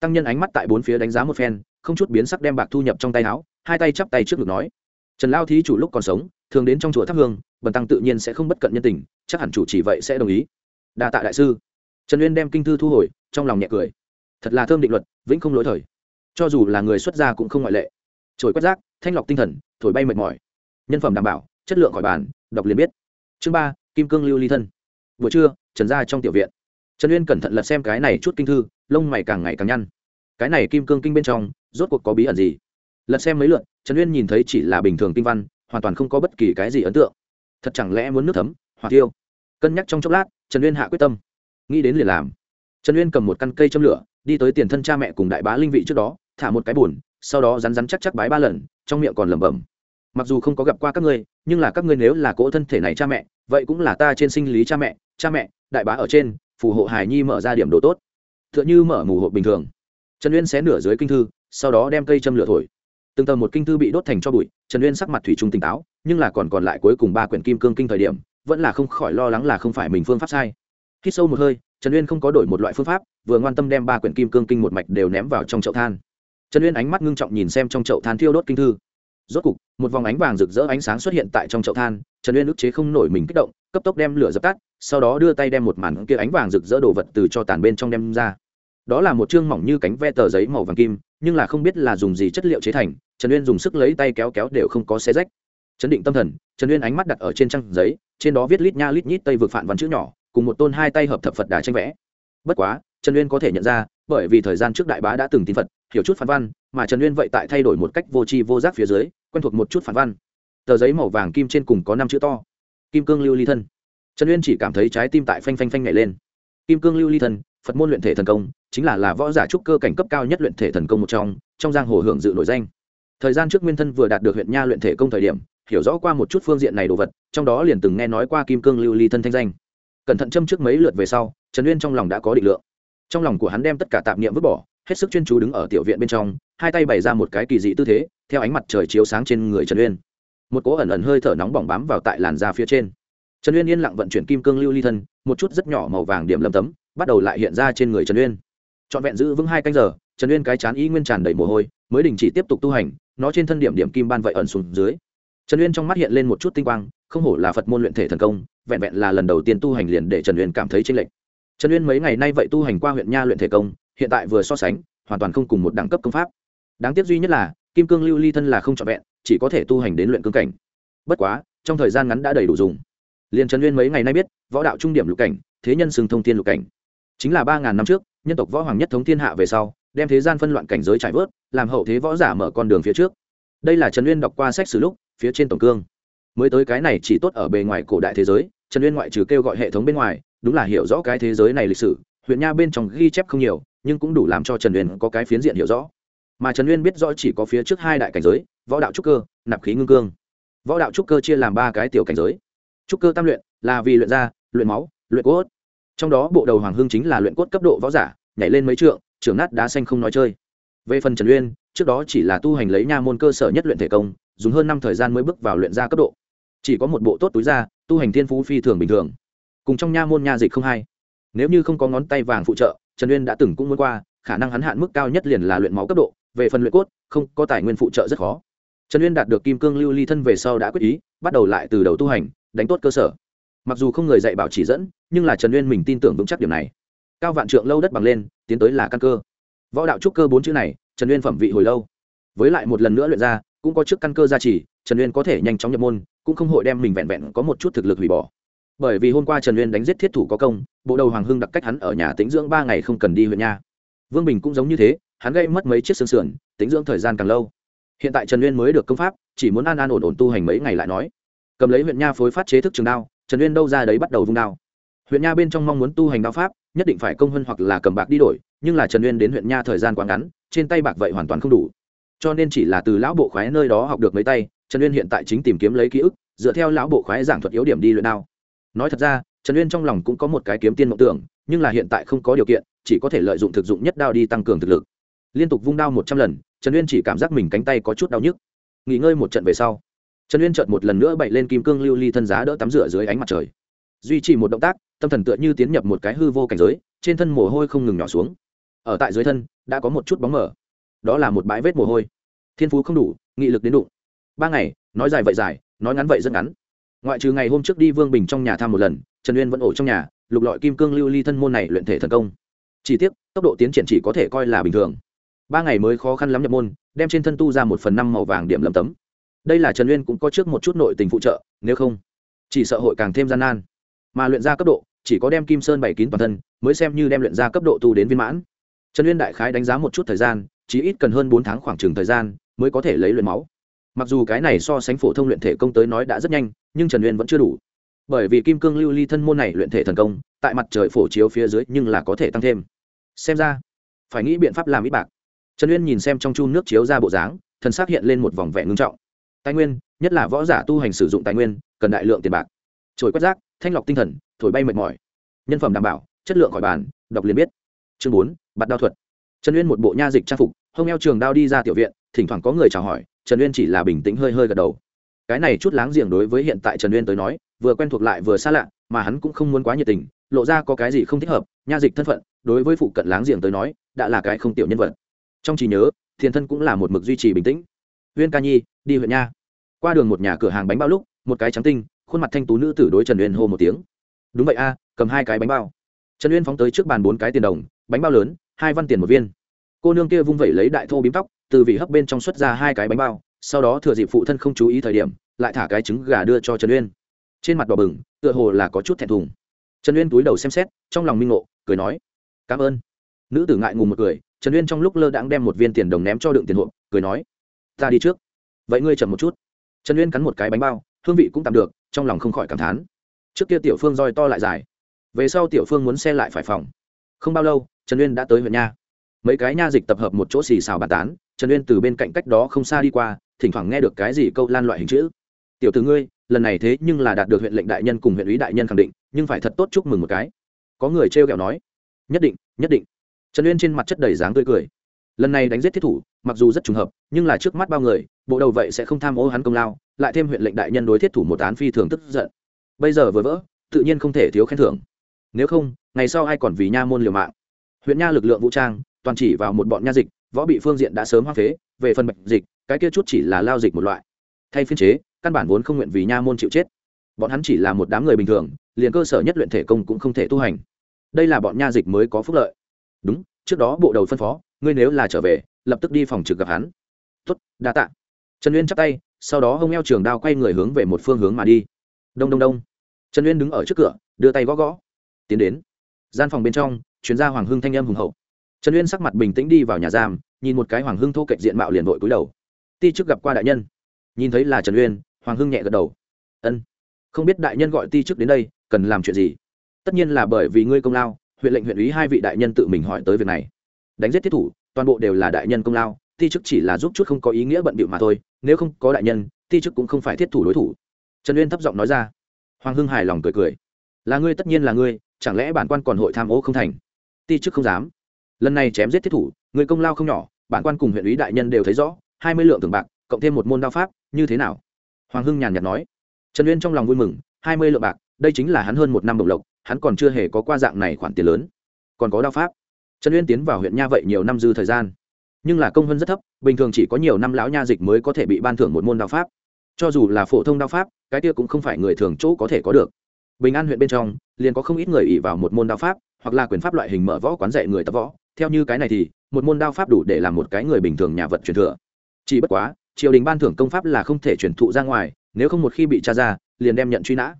Tăng nhân ánh mắt tại bốn phía đánh giá một phen, không chút biến sắc đem bạc thu nhập trong tay áo, hai tay chắp tay trước ngực nói, trần lao thí chủ lúc còn sống, thường đến trong chùa thắp hương, bần tăng tự nhiên sẽ không bất cận nhân tình, chắc hẳn chủ chỉ vậy sẽ đồng ý. Đa tạ đại sư. Trần uyên đem kinh thư thu hồi, trong lòng nhẹ cười. Thật là thơm định luật, vĩnh không lỗi thời. Cho dù là người xuất gia cũng không ngoại lệ trồi quét rác, thanh lọc tinh thần, thổi bay mệt mỏi. Nhân phẩm đảm bảo, chất lượng khỏi bàn, đọc liền biết. Chương ba, kim cương lưu ly thân. Buổi trưa, trần ra trong tiểu viện. Trần uyên cẩn thận lật xem cái này chút kinh thư, lông mày càng ngày càng nhăn. Cái này kim cương kinh bên trong, rốt cuộc có bí ẩn gì? Lật xem mấy lượt, trần uyên nhìn thấy chỉ là bình thường kinh văn, hoàn toàn không có bất kỳ cái gì ấn tượng. Thật chẳng lẽ muốn nước thấm hoặc tiêu cân nhắc trong chốc lát, trần uyên hạ quyết tâm. Nghĩ đến liền làm. Trần uyên cầm một căn cây châm lửa, đi tới tiền thân cha mẹ cùng đại bá linh vị trước đó thả một cái bùn sau đó rắn rắn chắc chắc bái ba lần, trong miệng còn lẩm bẩm. Mặc dù không có gặp qua các ngươi, nhưng là các ngươi nếu là cỗ thân thể này cha mẹ, vậy cũng là ta trên sinh lý cha mẹ cha mẹ, đại bá ở trên, phù hộ hải nhi mở ra điểm đồ tốt. T h ư ợ n h ư mở mù hộp bình thường. Trần uyên xé nửa dưới kinh thư, sau đó đem cây châm lửa thổi. Từng tờ một kinh thư bị đốt thành cho bụi, trần uyên sắc mặt thủy trung tỉnh táo, nhưng là còn còn lại cuối cùng ba quyển kim cương kinh thời điểm, vẫn là không khỏi lo lắng là không phải mình phương pháp sai. Khi sâu một hơi, trần uyên không có đổi một loại phương pháp, vừa ngoan tâm đem ba quyển kim cương kinh một mạch đều ném vào trong chậu than trần uyên ánh mắt ngưng trọng nhìn xem trong chậu than thiêu đốt kinh thư. Rốt cục, một vòng ánh vàng rực rỡ ánh sáng xuất hiện tại trong chậu than, trần uyên ức chế không nổi mình kích động, cấp tốc đem lửa dập tắt, sau đó đưa tay đem một màn kia ánh vàng rực rỡ đồ vật từ cho tàn bên trong đem ra. Đó là một chương mỏng như cánh ve tờ giấy màu vàng kim, nhưng là không biết là dùng gì chất liệu chế thành, trần uyên dùng sức lấy tay kéo kéo đều không có xé rách. Chấn định tâm thần, trần uyên ánh mắt đặt ở trên trang giấy, trên đó viết lít nha lít nhít tây vực phản văn chữ nhỏ, cùng một tôn hai tay hợp thập phật đà tranh vẽ. Bất quá, trần uyên có thể nhận ra, bởi vì thời gian trước đại bá đã từng tin phật hiểu chút phản văn, mà trần uyên vậy tại thay đổi một cách vô tri vô giác phía dưới, quen thuộc một chút phản văn. Tờ giấy màu vàng kim trên cùng có năm chữ to. Kim cương lưu ly thân. Trần uyên chỉ cảm thấy trái tim tại phanh phanh phanh nhảy lên. Kim cương lưu ly thân, phật môn luyện thể thần công, chính là là võ giả trúc cơ cảnh cấp cao nhất luyện thể thần công một trong trong giang hồ hưởng dự nổi danh. Thời gian trước nguyên thân vừa đạt được huyện nha luyện thể công thời điểm, hiểu rõ qua một chút phương diện này đồ vật, trong đó liền từng nghe nói qua kim cương lưu ly thân thanh danh. Cẩn thận châm trước mấy lượt về sau, trần uyên trong lòng đã có định lượng. Trong lòng của hắn đem tất cả tạp niệm vứt bỏ hết sức chuyên chú đứng ở tiểu viện bên trong, hai tay bày ra một cái kỳ dị tư thế, theo ánh mặt trời chiếu sáng trên người trần uyên. Một cỗ ẩn ẩn hơi thở nóng bỏng bám vào tại làn da phía trên. Trần uyên yên lặng vận chuyển kim cương lưu ly thân, một chút rất nhỏ màu vàng điểm lâm tấm, bắt đầu lại hiện ra trên người trần uyên. Trọn vẹn giữ vững hai canh giờ, trần uyên cái chán y nguyên tràn đầy mồ hôi, mới đình chỉ tiếp tục tu hành, nó trên thân điểm điểm kim ban vậy ẩn xuống dưới. Trần uyên trong mắt hiện lên một chút tinh quang, không hổ là phật môn luyện thể thần công, vẹn vẹn là lần đầu tiên tu hành liền để trần uyên cảm thấy chênh lệch. Trần uyên mấy ngày nay vậy tu hành qua huyện nha luyện thể công hiện tại vừa so sánh, hoàn toàn không cùng một đẳng cấp công pháp. Đáng tiếc duy nhất là, kim cương lưu ly thân là không trọn vẹn, chỉ có thể tu hành đến luyện cương cảnh. Bất quá, trong thời gian ngắn đã đầy đủ dùng. Liền trần nguyên mấy ngày nay biết, võ đạo trung điểm lục cảnh, thế nhân xưng thông thiên lục cảnh. Chính là ba ngàn năm trước, nhân tộc võ hoàng nhất thống thiên hạ về sau, đem thế gian phân loạn cảnh giới trải vớt, làm hậu thế võ giả mở con đường phía trước. Đây là trần uyên đọc qua sách sử lúc, phía trên tổng cương. Mới tới cái này chỉ tốt ở bề ngoài cổ đại thế giới, trần uyên ngoại trừ kêu gọi hệ thống bên ngoài, đúng là hiểu rõ cái thế giới này lịch sử, huyện nha bên trong ghi chép không nhiều nhưng cũng đủ làm cho trần uyên có cái phiến diện hiểu rõ. Mà trần uyên biết rõ chỉ có phía trước hai đại cảnh giới, võ đạo trúc cơ, nạp khí ngưng cương. Võ đạo trúc cơ chia làm ba cái tiểu cảnh giới. Trúc cơ tam luyện, là vì luyện da, luyện máu, luyện cốt. Trong đó bộ đầu hoàng hưng chính là luyện cốt cấp độ võ giả, nhảy lên mấy trượng, trưởng nát đá xanh không nói chơi. Về phần trần uyên, trước đó chỉ là tu hành lấy nha môn cơ sở nhất luyện thể công, dùng hơn năm thời gian mới bước vào luyện ra cấp độ. Chỉ có một bộ tốt túi da, tu hành thiên phú phi thường bình thường. Cùng trong nha môn nha dịch không hay nếu như không có ngón tay vàng phụ trợ trần uyên đã từng cũng muốn qua, khả năng hắn hạn mức cao nhất liền là luyện máu cấp độ, về phần luyện cốt, không, có tài nguyên phụ trợ rất khó. Trần uyên đạt được kim cương lưu ly thân về sau đã quyết ý, bắt đầu lại từ đầu tu hành, đánh tốt cơ sở. Mặc dù không người dạy bảo chỉ dẫn, nhưng là trần uyên mình tin tưởng vững chắc điểm này. Cao vạn trượng lâu đất bằng lên, tiến tới là căn cơ. Võ đạo trúc cơ bốn chữ này, trần uyên phẩm vị hồi lâu. Với lại một lần nữa luyện ra, cũng có trước căn cơ gia trì, trần uyên có thể nhanh chóng nhập môn, cũng không hội đem mình vẹn vẹn có một chút thực lực hủy bỏ. Bởi vì hôm qua trần uyên đánh giết thiết thủ có công bộ đầu hoàng hưng đặc cách hắn ở nhà tĩnh dưỡng ba ngày không cần đi huyện nha. Vương bình cũng giống như thế, hắn gây mất mấy chiếc xương sườn, tĩnh dưỡng thời gian càng lâu. Hiện tại trần uyên mới được công pháp, chỉ muốn an an ổn ổn tu hành mấy ngày lại nói. Cầm lấy huyện nha phối phát chế thức trường đao, trần uyên đâu ra đấy bắt đầu vung đao. Huyện nha bên trong mong muốn tu hành đao pháp, nhất định phải công hơn hoặc là cầm bạc đi đổi, nhưng là trần uyên đến huyện nha thời gian quá ngắn, trên tay bạc vậy hoàn toàn không đủ. Cho nên chỉ là từ lão bộ khoái nơi đó học được mấy tay, trần uyên hiện tại chính tìm kiếm lấy ký ức, dựa theo lão bộ khoái giảng thuật yếu điểm đi luyện đao. Nói thật ra trần uyên trong lòng cũng có một cái kiếm tiên mộng tưởng, nhưng là hiện tại không có điều kiện, chỉ có thể lợi dụng thực dụng nhất đao đi tăng cường thực lực. Liên tục vung đao một trăm lần, trần uyên chỉ cảm giác mình cánh tay có chút đau nhức. Nghỉ ngơi một trận về sau, trần uyên chợt một lần nữa bậy lên kim cương lưu ly thân giá đỡ tắm rửa dưới ánh mặt trời. Duy trì một động tác, tâm thần tựa như tiến nhập một cái hư vô cảnh giới, trên thân mồ hôi không ngừng nhỏ xuống. Ở tại dưới thân, đã có một chút bóng mở đó là một bãi vết mồ hôi. Thiên phú không đủ, nghị lực đến đụng. Ba ngày, nói dài vậy dài, nói ngắn vậy rất ngắn ngoại trừ ngày hôm trước đi vương bình trong nhà thăm một lần, trần uyên vẫn ổ trong nhà, lục lọi kim cương lưu ly thân môn này luyện thể thần công. Chỉ tiếc, tốc độ tiến triển chỉ có thể coi là bình thường. Ba ngày mới khó khăn lắm nhập môn, đem trên thân tu ra một phần năm màu vàng điểm lầm tấm. Đây là trần uyên cũng có trước một chút nội tình phụ trợ, nếu không, chỉ sợ hội càng thêm gian nan. Mà luyện ra cấp độ, chỉ có đem kim sơn bảy kín toàn thân, mới xem như đem luyện ra cấp độ tu đến viên mãn. Trần uyên đại khái đánh giá một chút thời gian chỉ ít cần hơn bốn tháng khoảng trừng thời gian, mới có thể lấy luyện máu mặc dù cái này so sánh phổ thông luyện thể công tới nói đã rất nhanh, nhưng trần uyên vẫn chưa đủ. Bởi vì kim cương lưu ly thân môn này luyện thể thần công, tại mặt trời phổ chiếu phía dưới nhưng là có thể tăng thêm. Xem ra, phải nghĩ biện pháp làm ít bạc. Trần uyên nhìn xem trong chu nước chiếu ra bộ dáng, thần xác hiện lên một vòng vẻ ngưng trọng. Tài nguyên, nhất là võ giả tu hành sử dụng tài nguyên, cần đại lượng tiền bạc. Trồi quét rác, thanh lọc tinh thần, thổi bay mệt mỏi. Nhân phẩm đảm bảo, chất lượng khỏi bàn, đọc liền biết. Chương bốn, bạt đao thuật. Trần uyên một bộ nha dịch trang phục, hông eo trường đao đi ra tiểu viện thỉnh thoảng có người chào hỏi, trần uyên chỉ là bình tĩnh hơi hơi gật đầu. Cái này chút láng giềng đối với hiện tại trần uyên tới nói, vừa quen thuộc lại vừa xa lạ, mà hắn cũng không muốn quá nhiệt tình, lộ ra có cái gì không thích hợp, nha dịch thân phận, đối với phụ cận láng giềng tới nói, đã là cái không tiểu nhân vật. Trong trí nhớ, thiền thân cũng là một mực duy trì bình tĩnh. Uyên ca nhi, đi huyện nha. Qua đường một nhà cửa hàng bánh bao lúc, một cái trắng tinh, khuôn mặt thanh tú nữ tử đối trần uyên hô một tiếng. Đúng vậy a, cầm hai cái bánh bao. Trần uyên phóng tới trước bàn bốn cái tiền đồng, bánh bao lớn, hai văn tiền một viên. Cô nương kia vung vẩy lấy đại thô bím tóc từ vị hấp bên trong xuất ra hai cái bánh bao, sau đó thừa dịp phụ thân không chú ý thời điểm, lại thả cái trứng gà đưa cho trần uyên. Trên mặt đỏ bừng, tựa hồ là có chút thẹn thùng. Trần uyên túi đầu xem xét, trong lòng minh ngộ, cười nói, cảm ơn. Nữ tử ngại ngùng một cười, trần uyên trong lúc lơ đãng đem một viên tiền đồng ném cho đựng tiền hộp, cười nói, ta đi trước. Vậy ngươi chậm một chút. Trần uyên cắn một cái bánh bao, hương vị cũng tạm được, trong lòng không khỏi cảm thán. Trước kia tiểu phương roi to lại dài, về sau tiểu phương muốn xe lại phải phòng. Không bao lâu, trần uyên đã tới huyện nha. Mấy cái nha dịch tập hợp một chỗ xì xào bàn tán trần uyên từ bên cạnh cách đó không xa đi qua, thỉnh thoảng nghe được cái gì câu lan loại hình chữ. Tiểu từ ngươi, lần này thế nhưng là đạt được huyện lệnh đại nhân cùng huyện ủy đại nhân khẳng định, nhưng phải thật tốt chúc mừng một cái. Có người trêu kẹo nói. Nhất định nhất định. Trần uyên trên mặt chất đầy dáng tươi cười. Lần này đánh giết thiết thủ, mặc dù rất trùng hợp, nhưng là trước mắt bao người, bộ đầu vậy sẽ không tham ô hắn công lao, lại thêm huyện lệnh đại nhân đối thiết thủ một án phi thường tức giận. Bây giờ vừa vỡ, tự nhiên không thể thiếu khen thưởng. Nếu không, ngày sau ai còn vì nha môn liều mạng? Huyện nha lực lượng vũ trang, toàn chỉ vào một bọn nha dịch võ bị phương diện đã sớm hoang phế, về phần bệnh dịch, cái kia chút chỉ là lao dịch một loại. Thay phiên chế, căn bản vốn không nguyện vì nha môn chịu chết. Bọn hắn chỉ là một đám người bình thường, liền cơ sở nhất luyện thể công cũng không thể tu hành. Đây là bọn nha dịch mới có phúc lợi. Đúng, trước đó bộ đầu phân phó, ngươi nếu là trở về, lập tức đi phòng trực gặp hắn. Tuất đa tạ. Trần uyên chắp tay, sau đó hông eo trường đao quay người hướng về một phương hướng mà đi. Đông đông đông. Trần uyên đứng ở trước cửa, đưa tay gõ gõ. Tiến đến. Gian phòng bên trong, chuyên gia hoàng hưng thanh âm hùng hậu trần uyên sắc mặt bình tĩnh đi vào nhà giam, nhìn một cái hoàng hưng thô cạnh diện mạo liền vội cúi đầu. Ti chức gặp qua đại nhân. Nhìn thấy là trần uyên, hoàng hưng nhẹ gật đầu. Ân, không biết đại nhân gọi ti chức đến đây, cần làm chuyện gì? Tất nhiên là bởi vì ngươi công lao, huyện lệnh huyện ý hai vị đại nhân tự mình hỏi tới việc này. Đánh giết thiết thủ, toàn bộ đều là đại nhân công lao, ti chức chỉ là giúp chút không có ý nghĩa bận bịu mà thôi, nếu không có đại nhân, ti chức cũng không phải thiết thủ đối thủ. Trần uyên thấp giọng nói ra. Hoàng hưng hài lòng cười cười. Là ngươi, tất nhiên là ngươi, chẳng lẽ bản quan còn hội tham ô không thành? Ti chức không dám lần này chém giết thiết thủ, người công lao không nhỏ, bản quan cùng huyện ủy đại nhân đều thấy rõ, hai mươi lượng tường bạc, cộng thêm một môn đao pháp, như thế nào? Hoàng hưng nhàn nhạt nói. Trần uyên trong lòng vui mừng, hai mươi lượng bạc, đây chính là hắn hơn một năm đồng lộc, hắn còn chưa hề có qua dạng này khoản tiền lớn. Còn có đao pháp. Trần uyên tiến vào huyện nha vậy nhiều năm dư thời gian. Nhưng là công hơn rất thấp, bình thường chỉ có nhiều năm lão nha dịch mới có thể bị ban thưởng một môn đao pháp. Cho dù là phổ thông đao pháp, cái kia cũng không phải người thường chỗ có thể có được. Bình an huyện bên trong, liền có không ít người ỉ vào một môn đao pháp, hoặc là quyền pháp loại hình mở võ quán dạy người tập võ theo như cái này thì, một môn đao pháp đủ để làm một cái người bình thường nhà vật truyền thừa. Chỉ bất quá, triều đình ban thưởng công pháp là không thể chuyển thụ ra ngoài, nếu không một khi bị tra ra, liền đem nhận truy nã.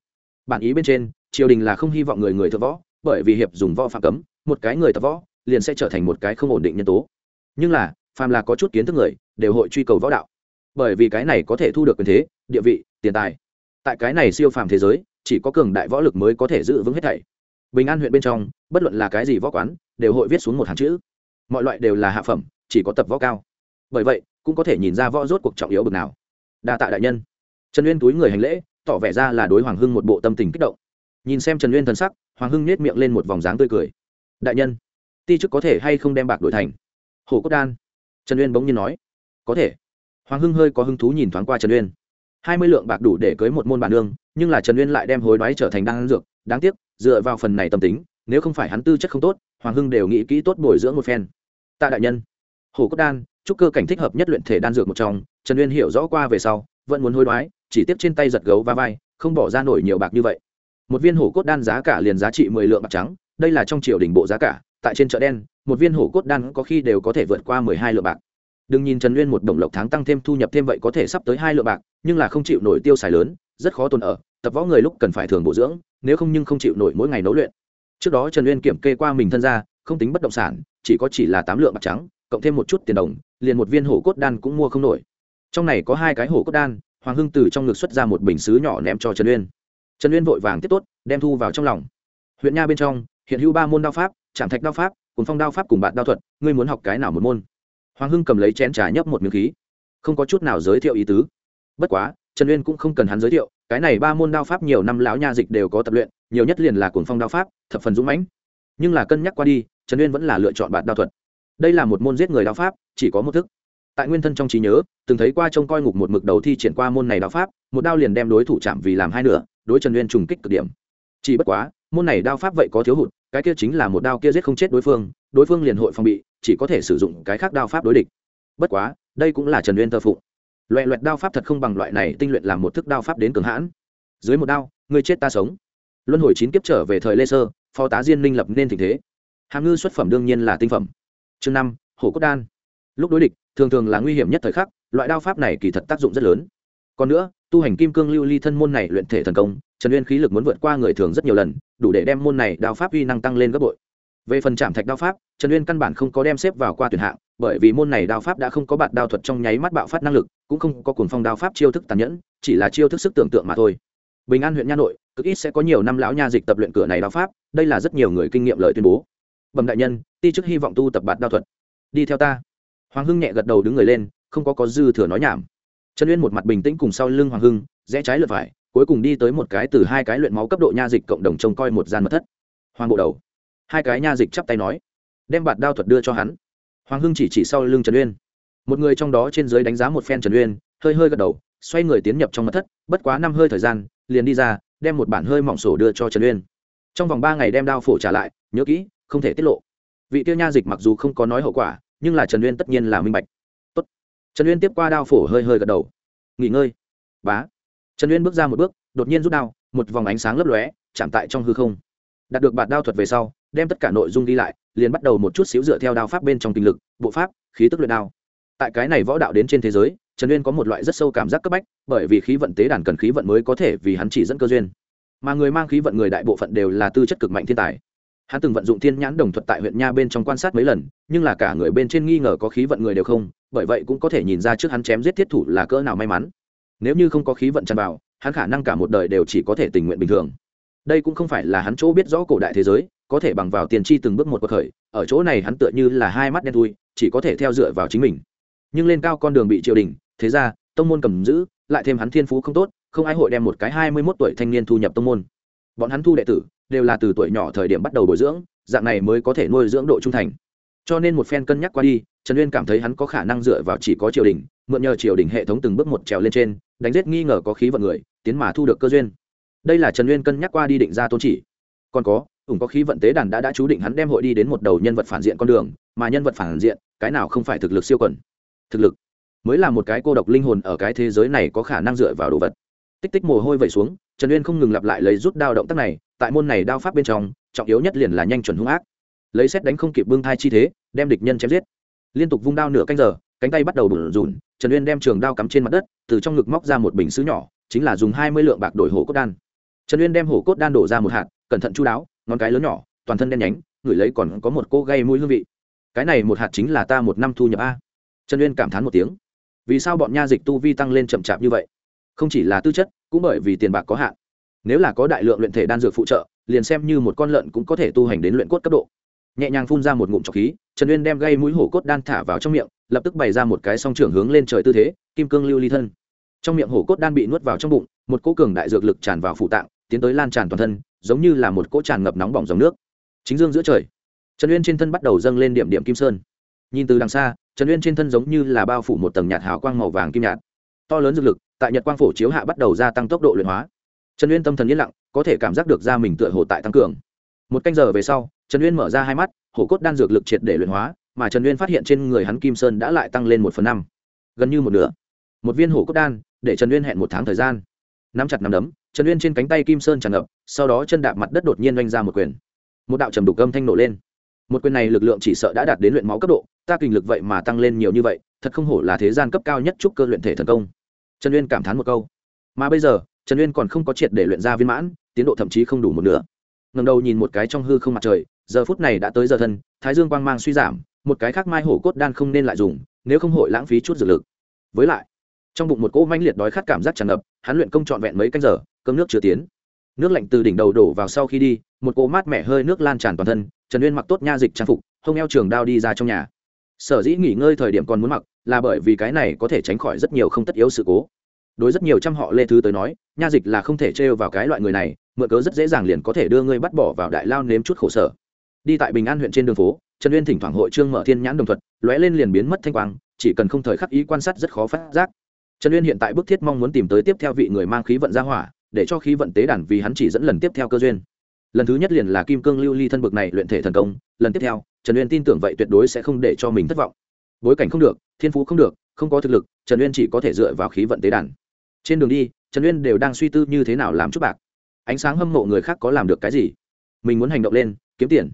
Bản ý bên trên, triều đình là không hy vọng người người thợ võ, bởi vì hiệp dùng võ phạm cấm, một cái người tập võ, liền sẽ trở thành một cái không ổn định nhân tố. Nhưng là, phàm là có chút kiến thức người, đều hội truy cầu võ đạo. Bởi vì cái này có thể thu được quyền thế, địa vị, tiền tài. Tại cái này siêu phàm thế giới, chỉ có cường đại võ lực mới có thể giữ vững hết thảy bình an huyện bên trong, bất luận là cái gì võ quán, đều hội viết xuống một hàng chữ. Mọi loại đều là hạ phẩm, chỉ có tập võ cao. Bởi vậy, cũng có thể nhìn ra võ rốt cuộc trọng yếu bực nào. Đa tạ đại nhân. Trần uyên túi người hành lễ, tỏ vẻ ra là đối hoàng hưng một bộ tâm tình kích động. Nhìn xem trần uyên thần sắc, hoàng hưng nhét miệng lên một vòng dáng tươi cười. Đại nhân, ti chức có thể hay không đem bạc đổi thành? Hồ cốt đan. Trần uyên bỗng nhiên nói. Có thể. Hoàng hưng hơi có hứng thú nhìn thoáng qua trần uyên. Hai mươi lượng bạc đủ để cưới một môn bản nương nhưng là trần uyên lại đem hối đoái trở thành đan dược, đáng tiếc, dựa vào phần này tâm tính, nếu không phải hắn tư chất không tốt, hoàng hưng đều nghĩ kỹ tốt bồi dưỡng một phen. Tạ đại nhân hồ cốt đan trúc cơ cảnh thích hợp nhất luyện thể đan dược một trong, trần uyên hiểu rõ qua về sau, vẫn muốn hối đoái, chỉ tiếp trên tay giật gấu va vai, không bỏ ra nổi nhiều bạc như vậy. Một viên hổ cốt đan giá cả liền giá trị mười lượng bạc trắng, đây là trong triều đình bộ giá cả, tại trên chợ đen, một viên hổ cốt đan có khi đều có thể vượt qua mười hai lượng bạc đừng nhìn trần uyên một đồng lộc tháng tăng thêm thu nhập thêm vậy có thể sắp tới hai lượng bạc, nhưng là không chịu nổi tiêu xài lớn, rất khó tồn ở, tập võ người lúc cần phải thường bổ dưỡng, nếu không nhưng không chịu nổi mỗi ngày nấu luyện. Trước đó trần uyên kiểm kê qua mình thân ra không tính bất động sản, chỉ có chỉ là tám lượng bạc trắng, cộng thêm một chút tiền đồng, liền một viên hổ cốt đan cũng mua không nổi. Trong này có hai cái hổ cốt đan, hoàng hưng từ trong ngực xuất ra một bình xứ nhỏ ném cho trần uyên. Trần uyên vội vàng tiếp tốt, đem thu vào trong lòng. Huyện nha bên trong, hiện hữu ba môn đao pháp, trạm thạch đao pháp cùng phong đao pháp cùng bạn đao thuật, ngươi muốn học cái nào một môn? Hoàng hưng cầm lấy chén trà nhấp một miếng khí. Không có chút nào giới thiệu ý tứ. Bất quá, trần uyên cũng không cần hắn giới thiệu, cái này ba môn đao pháp nhiều năm lão nha dịch đều có tập luyện, nhiều nhất liền là cuồng phong đao pháp, thập phần dũng mãnh. Nhưng là cân nhắc qua đi, trần uyên vẫn là lựa chọn bạn đao thuật. Đây là một môn giết người đao pháp, chỉ có một thức. Tại nguyên thân trong trí nhớ, từng thấy qua trông coi ngục một mực đầu thi triển qua môn này đao pháp, một đao liền đem đối thủ chạm vì làm hai nửa, đối trần uyên trùng kích cực điểm. Chỉ bất quá, môn này đao pháp vậy có thiếu hụt, cái kia chính là một đao kia giết không chết đối phương đối phương liền hội phòng bị chỉ có thể sử dụng cái khác đao pháp đối địch. Bất quá, đây cũng là trần uyên tơ phụ loẹ loẹt đao pháp thật không bằng loại này tinh luyện làm một thức đao pháp đến cường hãn. Dưới một đao người chết ta sống. Luân hồi chín kiếp trở về thời lê sơ, phó tá diên minh lập nên tình thế. Hàm ngư xuất phẩm đương nhiên là tinh phẩm. Chương năm, hổ cốt đan. Lúc đối địch, thường thường là nguy hiểm nhất thời khắc, loại đao pháp này kỳ thật tác dụng rất lớn. Còn nữa, tu hành kim cương lưu ly thân môn này luyện thể thần công, trần uyên khí lực muốn vượt qua người thường rất nhiều lần, đủ để đem môn này đao pháp uy năng tăng lên gấp bội về phần trạm thạch đao pháp, trần uyên căn bản không có đem xếp vào qua tuyển hạng, bởi vì môn này đao pháp đã không có bạn đao thuật trong nháy mắt bạo phát năng lực, cũng không có cuồng phong đao pháp chiêu thức tàn nhẫn, chỉ là chiêu thức sức tưởng tượng mà thôi. Bình an huyện nha nội, cực ít sẽ có nhiều năm lão nha dịch tập luyện cửa này đao pháp, đây là rất nhiều người kinh nghiệm lời tuyên bố. Bẩm đại nhân, ti chức hy vọng tu tập bạt đao thuật. Đi theo ta. Hoàng hưng nhẹ gật đầu đứng người lên, không có có dư thừa nói nhảm. Trần uyên một mặt bình tĩnh cùng sau lưng hoàng hưng, rẽ trái lượt phải, cuối cùng đi tới một cái từ hai cái luyện máu cấp độ nha dịch cộng đồng trông coi một gian mật thất. Hoàng bộ đầu hai cái nha dịch chắp tay nói, đem bạt đao thuật đưa cho hắn. Hoàng hưng chỉ chỉ sau lưng trần uyên. Một người trong đó trên dưới đánh giá một phen trần uyên, hơi hơi gật đầu, xoay người tiến nhập trong mật thất, bất quá năm hơi thời gian, liền đi ra, đem một bản hơi mỏng sổ đưa cho trần uyên. Trong vòng ba ngày đem đao phổ trả lại, nhớ kỹ, không thể tiết lộ. Vị tiêu nha dịch mặc dù không có nói hậu quả, nhưng là trần uyên tất nhiên là minh bạch. Tốt. trần uyên tiếp qua đao phổ hơi hơi gật đầu. Nghỉ ngơi. Bá. Trần uyên bước ra một bước, đột nhiên rút đao, một vòng ánh sáng lấp lóe, chạm tại trong hư không. Đạt được bạt đao thuật về sau đem tất cả nội dung đi lại, liền bắt đầu một chút xíu dựa theo đao pháp bên trong kinh lực, bộ pháp, khí tức luyện đao. Tại cái này võ đạo đến trên thế giới, trần uyên có một loại rất sâu cảm giác cấp bách, bởi vì khí vận tế đàn cần khí vận mới có thể vì hắn chỉ dẫn cơ duyên. Mà người mang khí vận người đại bộ phận đều là tư chất cực mạnh thiên tài. Hắn từng vận dụng thiên nhãn đồng thuật tại huyện nha bên trong quan sát mấy lần, nhưng là cả người bên trên nghi ngờ có khí vận người đều không, bởi vậy cũng có thể nhìn ra trước hắn chém giết thiết thủ là cỡ nào may mắn. Nếu như không có khí vận tràn vào, hắn khả năng cả một đời đều chỉ có thể tình nguyện bình thường. Đây cũng không phải là hắn chỗ biết rõ cổ đại thế giới có thể bằng vào tiền chi từng bước một cuộc khởi, ở chỗ này hắn tựa như là hai mắt đen thui, chỉ có thể theo dựa vào chính mình. Nhưng lên cao con đường bị triều đình, thế ra tông môn cầm giữ, lại thêm hắn thiên phú không tốt, không ai hội đem một cái hai mươi mốt tuổi thanh niên thu nhập tông môn. Bọn hắn thu đệ tử, đều là từ tuổi nhỏ thời điểm bắt đầu bồi dưỡng, dạng này mới có thể nuôi dưỡng độ trung thành. Cho nên một phen cân nhắc qua đi, trần uyên cảm thấy hắn có khả năng dựa vào chỉ có triều đình, mượn nhờ triều đình hệ thống từng bước một trèo lên trên, đánh giết nghi ngờ có khí vận người, tiến mà thu được cơ duyên. Đây là trần uyên cân nhắc qua đi định ra tôn chỉ còn có, ủng có khí vận tế đàn đã đã chú định hắn đem hội đi đến một đầu nhân vật phản diện con đường, mà nhân vật phản diện, cái nào không phải thực lực siêu quẩn thực lực mới là một cái cô độc linh hồn ở cái thế giới này có khả năng dựa vào đồ vật. Tích tích mồ hôi vẩy xuống, trần uyên không ngừng lặp lại lấy rút đao động tác này, tại môn này đao pháp bên trong, trọng yếu nhất liền là nhanh chuẩn hung ác. Lấy xét đánh không kịp bưng thai chi thế, đem địch nhân chém giết. Liên tục vung đao nửa canh giờ, cánh tay bắt đầu bùn rùn trần uyên đem trường đao cắm trên mặt đất, từ trong ngực móc ra một bình xứ nhỏ, chính là dùng hai mươi lượng bạc đổi hổ cốt đan. Trần uyên đem hổ cốt đan đổ ra một hạt cẩn thận chú đáo, ngón cái lớn nhỏ, toàn thân đen nhánh ngửi lấy còn có một cô gây mũi hương vị. Cái này một hạt chính là ta một năm thu nhập a. Trần uyên cảm thán một tiếng. Vì sao bọn nha dịch tu vi tăng lên chậm chạp như vậy? Không chỉ là tư chất, cũng bởi vì tiền bạc có hạn. Nếu là có đại lượng luyện thể đan dược phụ trợ, liền xem như một con lợn cũng có thể tu hành đến luyện cốt cấp độ. Nhẹ nhàng phun ra một ngụm trọc khí, trần uyên đem gây mũi hổ cốt đan thả vào trong miệng, lập tức bày ra một cái song trưởng hướng lên trời tư thế, kim cương lưu ly thân. Trong miệng hổ cốt đan bị nuốt vào trong bụng, một cỗ cường đại dược lực tràn vào phụ tạng tiến tới lan tràn toàn thân, giống như là một cỗ tràn ngập nóng bỏng dòng nước. Chính dương giữa trời, trần uyên trên thân bắt đầu dâng lên điểm điểm kim sơn. Nhìn từ đằng xa, trần uyên trên thân giống như là bao phủ một tầng nhạt hào quang màu vàng kim nhạt. To lớn dược lực, tại nhật quang phổ chiếu hạ bắt đầu gia tăng tốc độ luyện hóa. Trần uyên tâm thần yên lặng, có thể cảm giác được ra mình tựa hồ tại tăng cường. Một canh giờ về sau, trần uyên mở ra hai mắt, hổ cốt đan dược lực triệt để luyện hóa, mà trần uyên phát hiện trên người hắn kim sơn đã lại tăng lên một phần năm. Gần như một nửa. Một viên hổ cốt đan, để trần uyên hẹn một tháng thời gian. Nắm chặt nắm đấm trần uyên trên cánh tay kim sơn tràn ngập, sau đó chân đạp mặt đất đột nhiên oanh ra một quyền. Một đạo trầm đục âm thanh nổ lên. Một quyền này lực lượng chỉ sợ đã đạt đến luyện máu cấp độ, ta kinh lực vậy mà tăng lên nhiều như vậy, thật không hổ là thế gian cấp cao nhất trúc cơ luyện thể thần công. Trần uyên cảm thán một câu. Mà bây giờ, trần uyên còn không có triệt để luyện ra viên mãn, tiến độ thậm chí không đủ một nửa. Ngầm đầu nhìn một cái trong hư không mặt trời, giờ phút này đã tới giờ thân, thái dương quang mang suy giảm, một cái khác mai hổ cốt đan không nên lại dùng, nếu không hội lãng phí chút dược lực. Với lại, trong bụng một cỗ manh liệt đói khát cảm giác tràn ngập hắn luyện công trọn vẹn mấy canh giờ, cơm nước chưa tiến. Nước lạnh từ đỉnh đầu đổ vào sau khi đi, một cỗ mát mẻ hơi nước lan tràn toàn thân, trần uyên mặc tốt nha dịch trang phục, hông eo trường đao đi ra trong nhà. Sở dĩ nghỉ ngơi thời điểm còn muốn mặc, là bởi vì cái này có thể tránh khỏi rất nhiều không tất yếu sự cố. Đối rất nhiều trăm họ lê thứ tới nói, nha dịch là không thể trêu vào cái loại người này, mượn cớ rất dễ dàng liền có thể đưa ngươi bắt bỏ vào đại lao nếm chút khổ sở. Đi tại bình an huyện trên đường phố, trần uyên thỉnh thoảng hội trương mở thiên nhãn đồng thuật, lóe lên liền biến mất thanh quang, chỉ cần không thời khắc ý quan sát rất khó phát giác trần uyên hiện tại bức thiết mong muốn tìm tới tiếp theo vị người mang khí vận ra hỏa, để cho khí vận tế đàn vì hắn chỉ dẫn lần tiếp theo cơ duyên. Lần thứ nhất liền là kim cương lưu ly thân bực này luyện thể thần công, lần tiếp theo, trần uyên tin tưởng vậy tuyệt đối sẽ không để cho mình thất vọng. Bối cảnh không được, thiên phú không được, không có thực lực, trần uyên chỉ có thể dựa vào khí vận tế đàn. Trên đường đi, trần uyên đều đang suy tư như thế nào làm chút bạc. Ánh sáng hâm mộ người khác có làm được cái gì? Mình muốn hành động lên, kiếm tiền.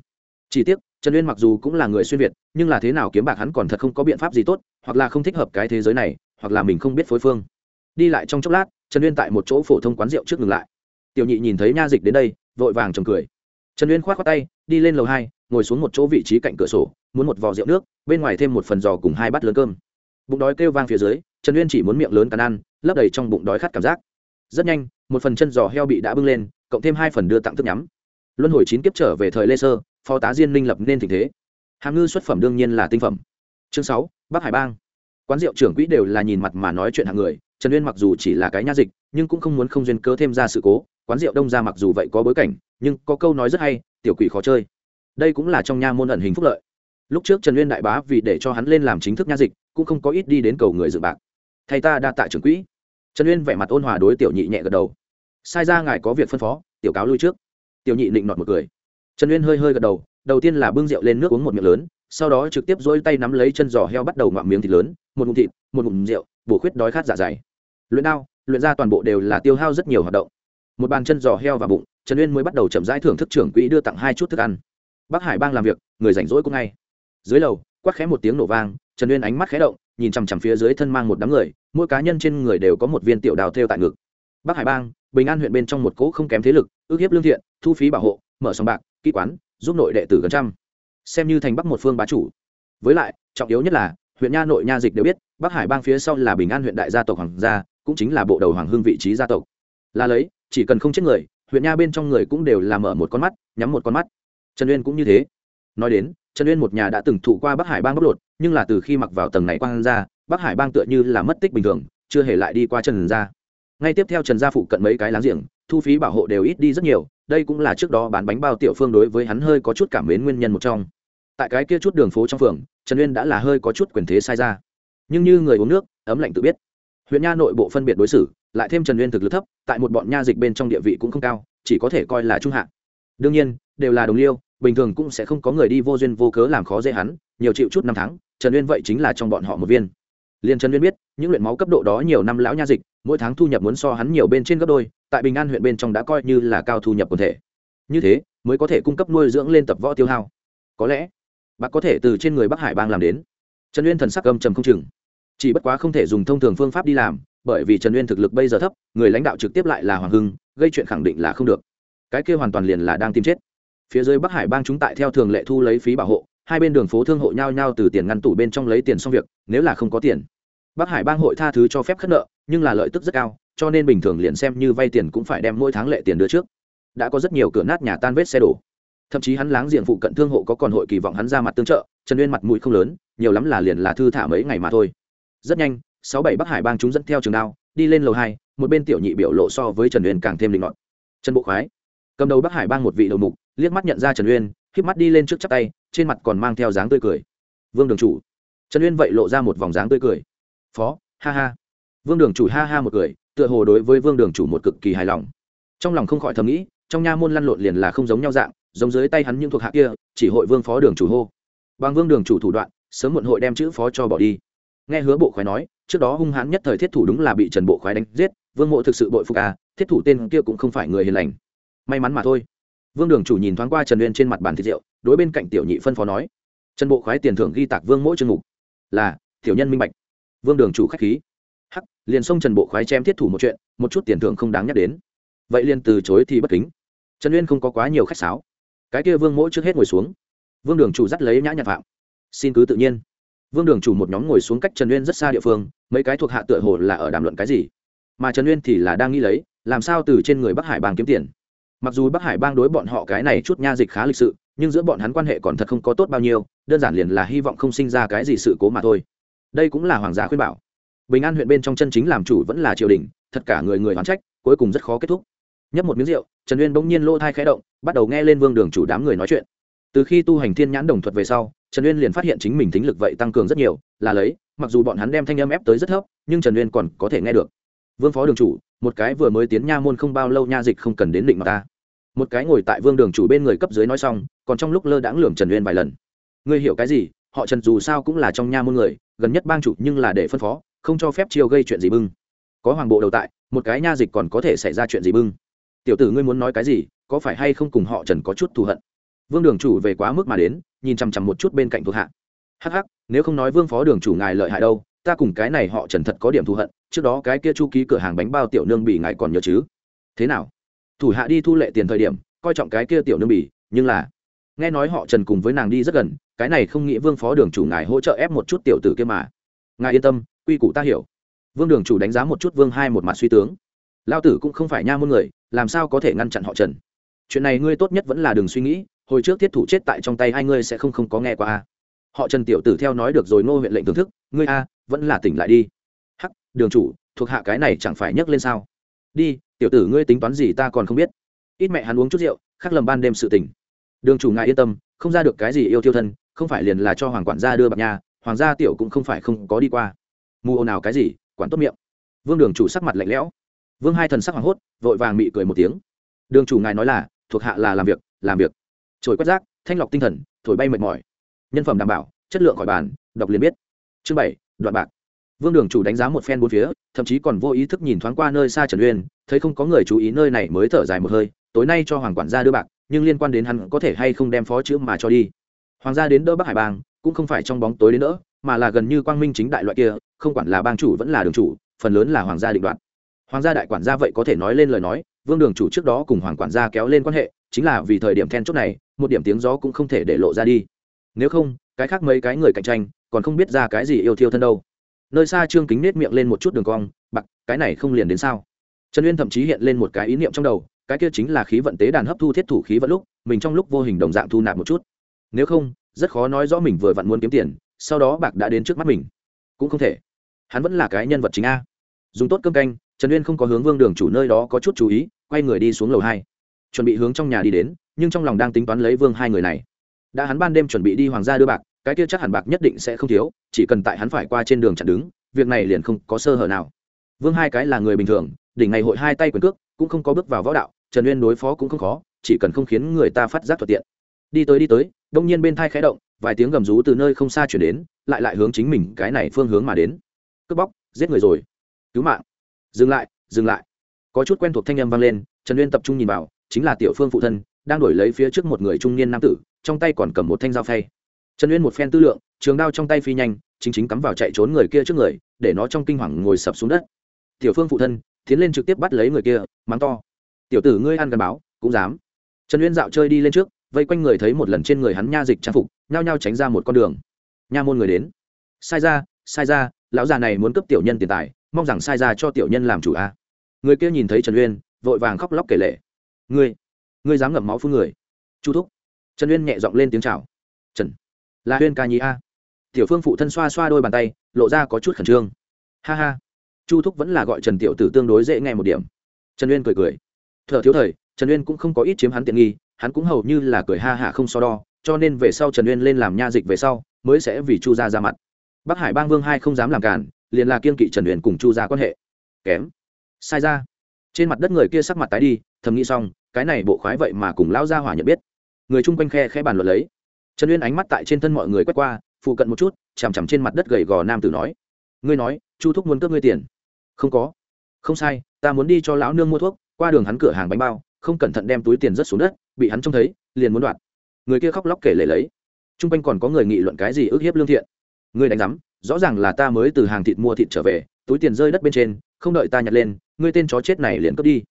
Chỉ tiếc, trần uyên mặc dù cũng là người xuyên việt, nhưng là thế nào kiếm bạc hắn còn thật không có biện pháp gì tốt, hoặc là không thích hợp cái thế giới này hoặc là mình không biết phối phương. Đi lại trong chốc lát, trần uyên tại một chỗ phổ thông quán rượu trước ngừng lại. Tiểu nhị nhìn thấy nha dịch đến đây, vội vàng trầm cười. Trần uyên k h o á t khoác tay, đi lên lầu hai, ngồi xuống một chỗ vị trí cạnh cửa sổ, muốn một vò rượu nước, bên ngoài thêm một phần giò cùng hai bát lớn cơm. Bụng đói kêu vang phía dưới, trần uyên chỉ muốn miệng lớn cắn ăn, lấp đầy trong bụng đói khát cảm giác. Rất nhanh, một phần chân giò heo bị đã bưng lên, cộng thêm hai phần đưa tặng thức nhắm. Luân hồi chín kiếp trở về thời lê sơ, phó tá diên minh lập nên tình thế. Hàm ngư xuất phẩm đương nhiên là tinh phẩm. Chương sáu, bắc hải bang quán rượu trưởng quỹ đều là nhìn mặt mà nói chuyện hàng người, trần uyên mặc dù chỉ là cái nha dịch, nhưng cũng không muốn không duyên cớ thêm ra sự cố, quán rượu đông ra mặc dù vậy có bối cảnh, nhưng có câu nói rất hay, tiểu quỷ khó chơi. Đây cũng là trong nha môn ẩn hình phúc lợi. Lúc trước trần uyên đại bá vì để cho hắn lên làm chính thức nha dịch, cũng không có ít đi đến cầu người dự bạc. Thay ta đa tạ trưởng quỹ. Trần uyên vẻ mặt ôn hòa đối tiểu nhị nhẹ gật đầu. Sai ra ngài có việc phân phó, tiểu cáo lui trước. Tiểu nhị định nọt một cười. Trần uyên hơi hơi gật đầu đầu tiên là bưng rượu lên nước uống một miệng lớn sau đó trực tiếp dỗi tay nắm lấy chân giò heo bắt đầu ngoạm miếng thịt lớn, một ngụm thịt, một ngụm rượu, bổ khuyết đói khát dạ dày. Luyện đao, luyện ra toàn bộ đều là tiêu hao rất nhiều hoạt động. Một bàn chân giò heo và bụng, trần uyên mới bắt đầu chậm rãi thưởng thức trưởng quỹ đưa tặng hai chút thức ăn. Bắc hải bang làm việc, người rảnh rỗi cũng ngay. Dưới lầu quắc khẽ một tiếng nổ vang, trần uyên ánh mắt khẽ động, nhìn chằm chằm phía dưới thân mang một đám người, mỗi cá nhân trên người đều có một viên tiểu đào theo tại ngực. Bắc hải bang, bình an huyện bên trong một cỗ không kém thế lực, ước hiếp lương thiện, thu phí bảo hộ, mở sòng bạc kỹ quán, giúp nội đệ tử gần trăm xem như thành bắc một phương bá chủ. Với lại, trọng yếu nhất là, huyện nha nội nha dịch đều biết, bắc hải bang phía sau là bình an huyện đại gia tộc hoàng gia, cũng chính là bộ đầu hoàng hưng vị trí gia tộc. Là lấy, chỉ cần không chết người, huyện nha bên trong người cũng đều là mở một con mắt, nhắm một con mắt. Trần uyên cũng như thế. Nói đến, trần uyên một nhà đã từng thụ qua bắc hải bang bóc lột, nhưng là từ khi mặc vào tầng này quang ra, bắc hải bang tựa như là mất tích bình thường, chưa hề lại đi qua trần gia. Ngay tiếp theo trần gia phụ cận mấy cái láng giềng, thu phí bảo hộ đều ít đi rất nhiều, đây cũng là trước đó bán bánh bao tiểu phương đối với hắn hơi có chút cảm mến nguyên nhân một trong tại cái kia chút đường phố trong phường, trần uyên đã là hơi có chút quyền thế sai ra. Nhưng như người uống nước, ấm lạnh tự biết. Huyện nha nội bộ phân biệt đối xử, lại thêm trần uyên thực lực thấp, tại một bọn nha dịch bên trong địa vị cũng không cao, chỉ có thể coi là trung hạ. Đương nhiên, đều là đồng liêu, bình thường cũng sẽ không có người đi vô duyên vô cớ làm khó dễ hắn, nhiều chịu chút năm tháng, trần uyên vậy chính là trong bọn họ một viên. Liền trần uyên biết, những luyện máu cấp độ đó nhiều năm lão nha dịch, mỗi tháng thu nhập muốn so hắn nhiều bên trên gấp đôi, tại bình an huyện bên trong đã coi như là cao thu nhập quần thể. Như thế, mới có thể cung cấp nuôi dưỡng lên tập võ tiêu hao. Có lẽ bác có thể từ trên người bắc hải bang làm đến. Trần uyên thần sắc âm trầm không chừng. Chỉ bất quá không thể dùng thông thường phương pháp đi làm, bởi vì trần uyên thực lực bây giờ thấp, người lãnh đạo trực tiếp lại là hoàng hưng, gây chuyện khẳng định là không được. Cái kia hoàn toàn liền là đang tìm chết. Phía dưới bắc hải bang chúng tại theo thường lệ thu lấy phí bảo hộ, hai bên đường phố thương hộ nhau nhau từ tiền ngăn tủ bên trong lấy tiền xong việc, nếu là không có tiền. Bắc hải bang hội tha thứ cho phép khất nợ, nhưng là lợi tức rất cao, cho nên bình thường liền xem như vay tiền cũng phải đem mỗi tháng lệ tiền đưa trước. Đã có rất nhiều cửa nát nhà tan vết xe đổ thậm chí hắn láng diện phụ cận thương hộ có còn hội kỳ vọng hắn ra mặt tương trợ, trần uyên mặt mũi không lớn, nhiều lắm là liền là thư thả mấy ngày mà thôi. Rất nhanh, sáu bảy bắc hải bang chúng dẫn theo trường đao, đi lên lầu hai, một bên tiểu nhị biểu lộ so với trần uyên càng thêm linh mọn trần bộ khoái, cầm đầu bắc hải bang một vị đầu mục, liếc mắt nhận ra trần uyên k mắt đi lên trước chắp tay, trên mặt còn mang theo dáng tươi cười. Vương đường chủ. Trần uyên vậy lộ ra một vòng dáng tươi cười. Phó, ha ha. Vương đường chủ ha ha một cười, tựa hồ đối với vương đường chủ một cực kỳ hài lòng. Trong lòng không khỏi thầm nghĩ, trong nha môn lăn lộn liền là không giống nhau dạng giống dưới tay hắn những thuộc hạ kia, chỉ hội vương phó đường chủ hô. Bằng vương đường chủ thủ đoạn, sớm muộn hội đem chữ phó cho bỏ đi. Nghe hứa bộ khoái nói, trước đó hung hãn nhất thời thiết thủ đúng là bị trần bộ khoái đánh giết, vương mộ thực sự bội phục à thiết thủ tên kia cũng không phải người hiền lành. May mắn mà thôi. Vương đường chủ nhìn thoáng qua trần uyên trên mặt bàn thịt rượu, đối bên cạnh tiểu nhị phân phó nói. Trần bộ khoái tiền thưởng ghi tạc vương mỗi chương mục. Là, tiểu nhân minh bạch. Vương đường chủ khách khí. Hắc, liền xông trần bộ khoái chém thiết thủ một chuyện, một chút tiền thưởng không đáng nhắc đến. Vậy liền từ chối thì bất kính. Trần uyên không có quá nhiều khách sáo cái kia vương mỗi trước hết ngồi xuống. Vương đường chủ dắt lấy nhã nhạc phạm. Xin cứ tự nhiên. Vương đường chủ một nhóm ngồi xuống cách trần uyên rất xa địa phương, mấy cái thuộc hạ tựa hồ là ở đàm luận cái gì. Mà trần uyên thì là đang nghĩ lấy, làm sao từ trên người bắc hải bang kiếm tiền. Mặc dù bắc hải bang đối bọn họ cái này chút nha dịch khá lịch sự, nhưng giữa bọn hắn quan hệ còn thật không có tốt bao nhiêu, đơn giản liền là hy vọng không sinh ra cái gì sự cố mà thôi. Đây cũng là hoàng gia khuyên bảo. Bình an huyện bên trong chân chính làm chủ vẫn là triều đình, thật cả người người hoán trách, cuối cùng rất khó kết thúc nhấp một miếng rượu, trần uyên bỗng nhiên lỗ thai khẽ động, bắt đầu nghe lên vương đường chủ đám người nói chuyện. Từ khi tu hành thiên nhãn đồng thuật về sau, trần uyên liền phát hiện chính mình thính lực vậy tăng cường rất nhiều, là lấy, mặc dù bọn hắn đem thanh âm ép tới rất thấp, nhưng trần uyên còn có thể nghe được. Vương phó đường chủ, một cái vừa mới tiến nha môn không bao lâu nha dịch không cần đến định mà ta. Một cái ngồi tại vương đường chủ bên người cấp dưới nói xong, còn trong lúc lơ đãng lường trần uyên vài lần. Ngươi hiểu cái gì? Họ trần dù sao cũng là trong nha môn người, gần nhất bang chủ nhưng là để phân phó, không cho phép chiêu gây chuyện gì bưng. Có hoàng bộ đầu tại, một cái nha dịch còn có thể xảy ra chuyện gì bưng tiểu tử ngươi muốn nói cái gì, có phải hay không cùng họ trần có chút thù hận? Vương đường chủ về quá mức mà đến, nhìn chằm chằm một chút bên cạnh thuộc hạ. Hắc hắc, nếu không nói vương phó đường chủ ngài lợi hại đâu, ta cùng cái này họ trần thật có điểm thù hận, trước đó cái kia chu ký cửa hàng bánh bao tiểu nương bị ngài còn nhớ chứ? Thế nào? Thủ hạ đi thu lệ tiền thời điểm, coi trọng cái kia tiểu nương bỉ nhưng là, nghe nói họ trần cùng với nàng đi rất gần, cái này không nghĩ vương phó đường chủ ngài hỗ trợ ép một chút tiểu tử kia mà. Ngài yên tâm, quy củ ta hiểu. Vương đường chủ đánh giá một chút vương hai một mặt suy tướng lao tử cũng không phải nha môn người, làm sao có thể ngăn chặn họ trần? Chuyện này ngươi tốt nhất vẫn là đừng suy nghĩ, hồi trước thiết thủ chết tại trong tay hai ngươi sẽ không không có nghe qua a. Họ trần tiểu tử theo nói được rồi ngô huyện lệnh thưởng thức, ngươi a, vẫn là tỉnh lại đi. Hắc, đường chủ, thuộc hạ cái này chẳng phải nhấc lên sao? Đi, tiểu tử ngươi tính toán gì ta còn không biết. Ít mẹ hắn uống chút rượu, khắc lầm ban đêm sự tỉnh. Đường chủ ngài yên tâm, không ra được cái gì yêu tiêu thân, không phải liền là cho hoàng quản gia đưa bạc nhà, hoàng gia tiểu cũng không phải không có đi qua. Mù ồn nào cái gì, quản tốt miệng. Vương đường chủ sắc mặt lạnh lẽo vương hai thần sắc hoảng hốt, vội vàng mị cười một tiếng. Đường chủ ngài nói là, thuộc hạ là làm việc làm việc. Trồi quét rác, thanh lọc tinh thần, thổi bay mệt mỏi. Nhân phẩm đảm bảo, chất lượng khỏi bàn, đọc liền biết. Chương bảy, đoạn bạc. Vương đường chủ đánh giá một phen bốn phía, thậm chí còn vô ý thức nhìn thoáng qua nơi xa trần uyên, thấy không có người chú ý nơi này mới thở dài một hơi, tối nay cho hoàng quản gia đưa bạc, nhưng liên quan đến hắn có thể hay không đem phó chữ mà cho đi. Hoàng gia đến đỡ bắc hải bang, cũng không phải trong bóng tối đến đỡ, mà là gần như quang minh chính đại loại kia, không quản là bang chủ vẫn là đường chủ, phần lớn là hoàng gia định đoạt hoàng gia đại quản gia vậy có thể nói lên lời nói, vương đường chủ trước đó cùng hoàng quản gia kéo lên quan hệ, chính là vì thời điểm then chốt này, một điểm tiếng gió cũng không thể để lộ ra đi. Nếu không, cái khác mấy cái người cạnh tranh, còn không biết ra cái gì yêu thiêu thân đâu. Nơi xa trương kính nết miệng lên một chút đường cong bặc cái này không liền đến sao? Trần uyên thậm chí hiện lên một cái ý niệm trong đầu, cái kia chính là khí vận tế đàn hấp thu thiết thủ khí vận lúc, mình trong lúc vô hình đồng dạng thu nạp một chút. Nếu không, rất khó nói rõ mình vừa vặn muốn kiếm tiền, sau đó bạc đã đến trước mắt mình. Cũng không thể. Hắn vẫn là cái nhân vật chính a. Dùng tốt cơm canh trần uyên không có hướng vương đường chủ nơi đó có chút chú ý, quay người đi xuống lầu hai. Chuẩn bị hướng trong nhà đi đến, nhưng trong lòng đang tính toán lấy vương hai người này. Đã hắn ban đêm chuẩn bị đi hoàng gia đưa bạc, cái kia chắc hẳn bạc nhất định sẽ không thiếu, chỉ cần tại hắn phải qua trên đường chặn đứng, việc này liền không có sơ hở nào. Vương hai cái là người bình thường, đỉnh ngày hội hai tay quyền cước, cũng không có bước vào võ đạo, trần uyên đối phó cũng không khó, chỉ cần không khiến người ta phát giác thuận tiện. Đi tới đi tới, đông nhiên bên thai khẽ động, vài tiếng gầm rú từ nơi không xa chuyển đến, lại lại hướng chính mình cái này phương hướng mà đến. Cướp bóc, giết người rồi. Cứu mạng dừng lại dừng lại. Có chút quen thuộc thanh âm vang lên, trần uyên tập trung nhìn vào, chính là tiểu phương phụ thân, đang đổi lấy phía trước một người trung niên nam tử, trong tay còn cầm một thanh dao phay. Trần uyên một phen tư lượng, trường đao trong tay phi nhanh, chính chính cắm vào chạy trốn người kia trước người, để nó trong kinh hoàng ngồi sập xuống đất. Tiểu phương phụ thân, tiến lên trực tiếp bắt lấy người kia, mắng to. Tiểu tử ngươi ăn gần báo, cũng dám. Trần uyên dạo chơi đi lên trước, vây quanh người thấy một lần trên người hắn nha dịch trang phục, nhao nhao tránh ra một con đường. Nha môn người đến. Sai ra sai ra, lão già này muốn cấp tiểu nhân tiền tài mong rằng sai ra cho tiểu nhân làm chủ a. Người kia nhìn thấy trần uyên, vội vàng khóc lóc kể lệ ngươi ngươi dám ngậm máu phun người. Chu thúc. Trần uyên nhẹ giọng lên tiếng chào. Trần. Là uyên ca nhí a. Tiểu phương phụ thân xoa xoa đôi bàn tay, lộ ra có chút khẩn trương. Ha ha. Chu thúc vẫn là gọi trần tiểu tử tương đối dễ nghe một điểm. Trần uyên cười cười. Thợ thiếu thời, trần uyên cũng không có ít chiếm hắn tiện nghi, hắn cũng hầu như là cười ha hả không so đo, cho nên về sau trần uyên lên làm nha dịch về sau, mới sẽ vì chu gia ra mặt. Bắc hải bang vương hai không dám làm cản liền là kiên kỵ trần huyền cùng chu gia quan hệ. Kém. Sai ra. Trên mặt đất người kia sắc mặt tái đi, thầm nghĩ xong, cái này bộ khoái vậy mà cùng lão gia hỏa nhận biết. Người chung quanh khe khẽ bàn luận lấy. Trần uyên ánh mắt tại trên thân mọi người quét qua, phụ cận một chút, chằm chằm trên mặt đất gầy gò nam tử nói. Ngươi nói, chu thúc muốn cướp ngươi tiền. Không có. Không sai, ta muốn đi cho lão nương mua thuốc, qua đường hắn cửa hàng bánh bao, không cẩn thận đem túi tiền rớt xuống đất, bị hắn trông thấy, liền muốn đoạt. Người kia khóc lóc kể lể lấy. T r u n g quanh còn có người nghị luận cái gì ức hiếp lương thiện. Ngươi đánh giám rõ ràng là ta mới từ hàng thịt mua thịt trở về, túi tiền rơi đất bên trên, không đợi ta nhặt lên, ngươi tên chó chết này liền cướp đi.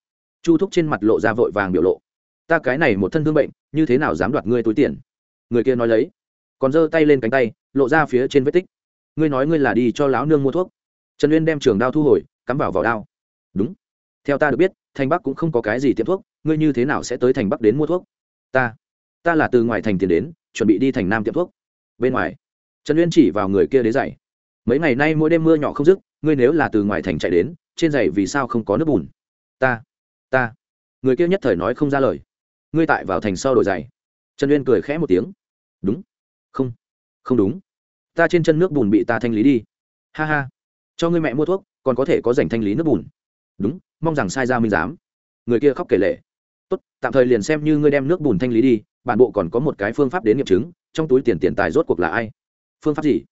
Chu thúc trên mặt lộ ra vội vàng biểu lộ. Ta cái này một thân thương bệnh, như thế nào dám đoạt ngươi túi tiền? Người kia nói lấy. Còn giơ tay lên cánh tay, lộ ra phía trên vết tích. Ngươi nói ngươi là đi cho lão nương mua thuốc. Trần uyên đem trường đao thu hồi, cắm vào vào đao. Đúng. Theo ta được biết, thành bắc cũng không có cái gì tiệm thuốc, ngươi như thế nào sẽ tới thành bắc đến mua thuốc? Ta ta là từ ngoài thành tiền đến, chuẩn bị đi thành nam tiệm thuốc. Bên ngoài trần uyên chỉ vào người kia đế giày. Mấy ngày nay mỗi đêm mưa nhỏ không dứt, ngươi nếu là từ ngoài thành chạy đến, trên giày vì sao không có nước bùn? Ta ta. Người kia nhất thời nói không ra lời. Ngươi tại vào thành sau đổi giày. Trần uyên cười khẽ một tiếng. Đúng. Không không đúng. Ta trên chân nước bùn bị ta thanh lý đi. Ha ha. Cho ngươi mẹ mua thuốc, còn có thể có dành thanh lý nước bùn. Đúng, mong rằng sai ra minh giám. Người kia khóc kể lệ tốt, tạm thời liền xem như ngươi đem nước bùn thanh lý đi, bản bộ còn có một cái phương pháp đến nghiệm chứng, trong túi tiền tiền tài rốt cuộc là ai? Phương pháp gì?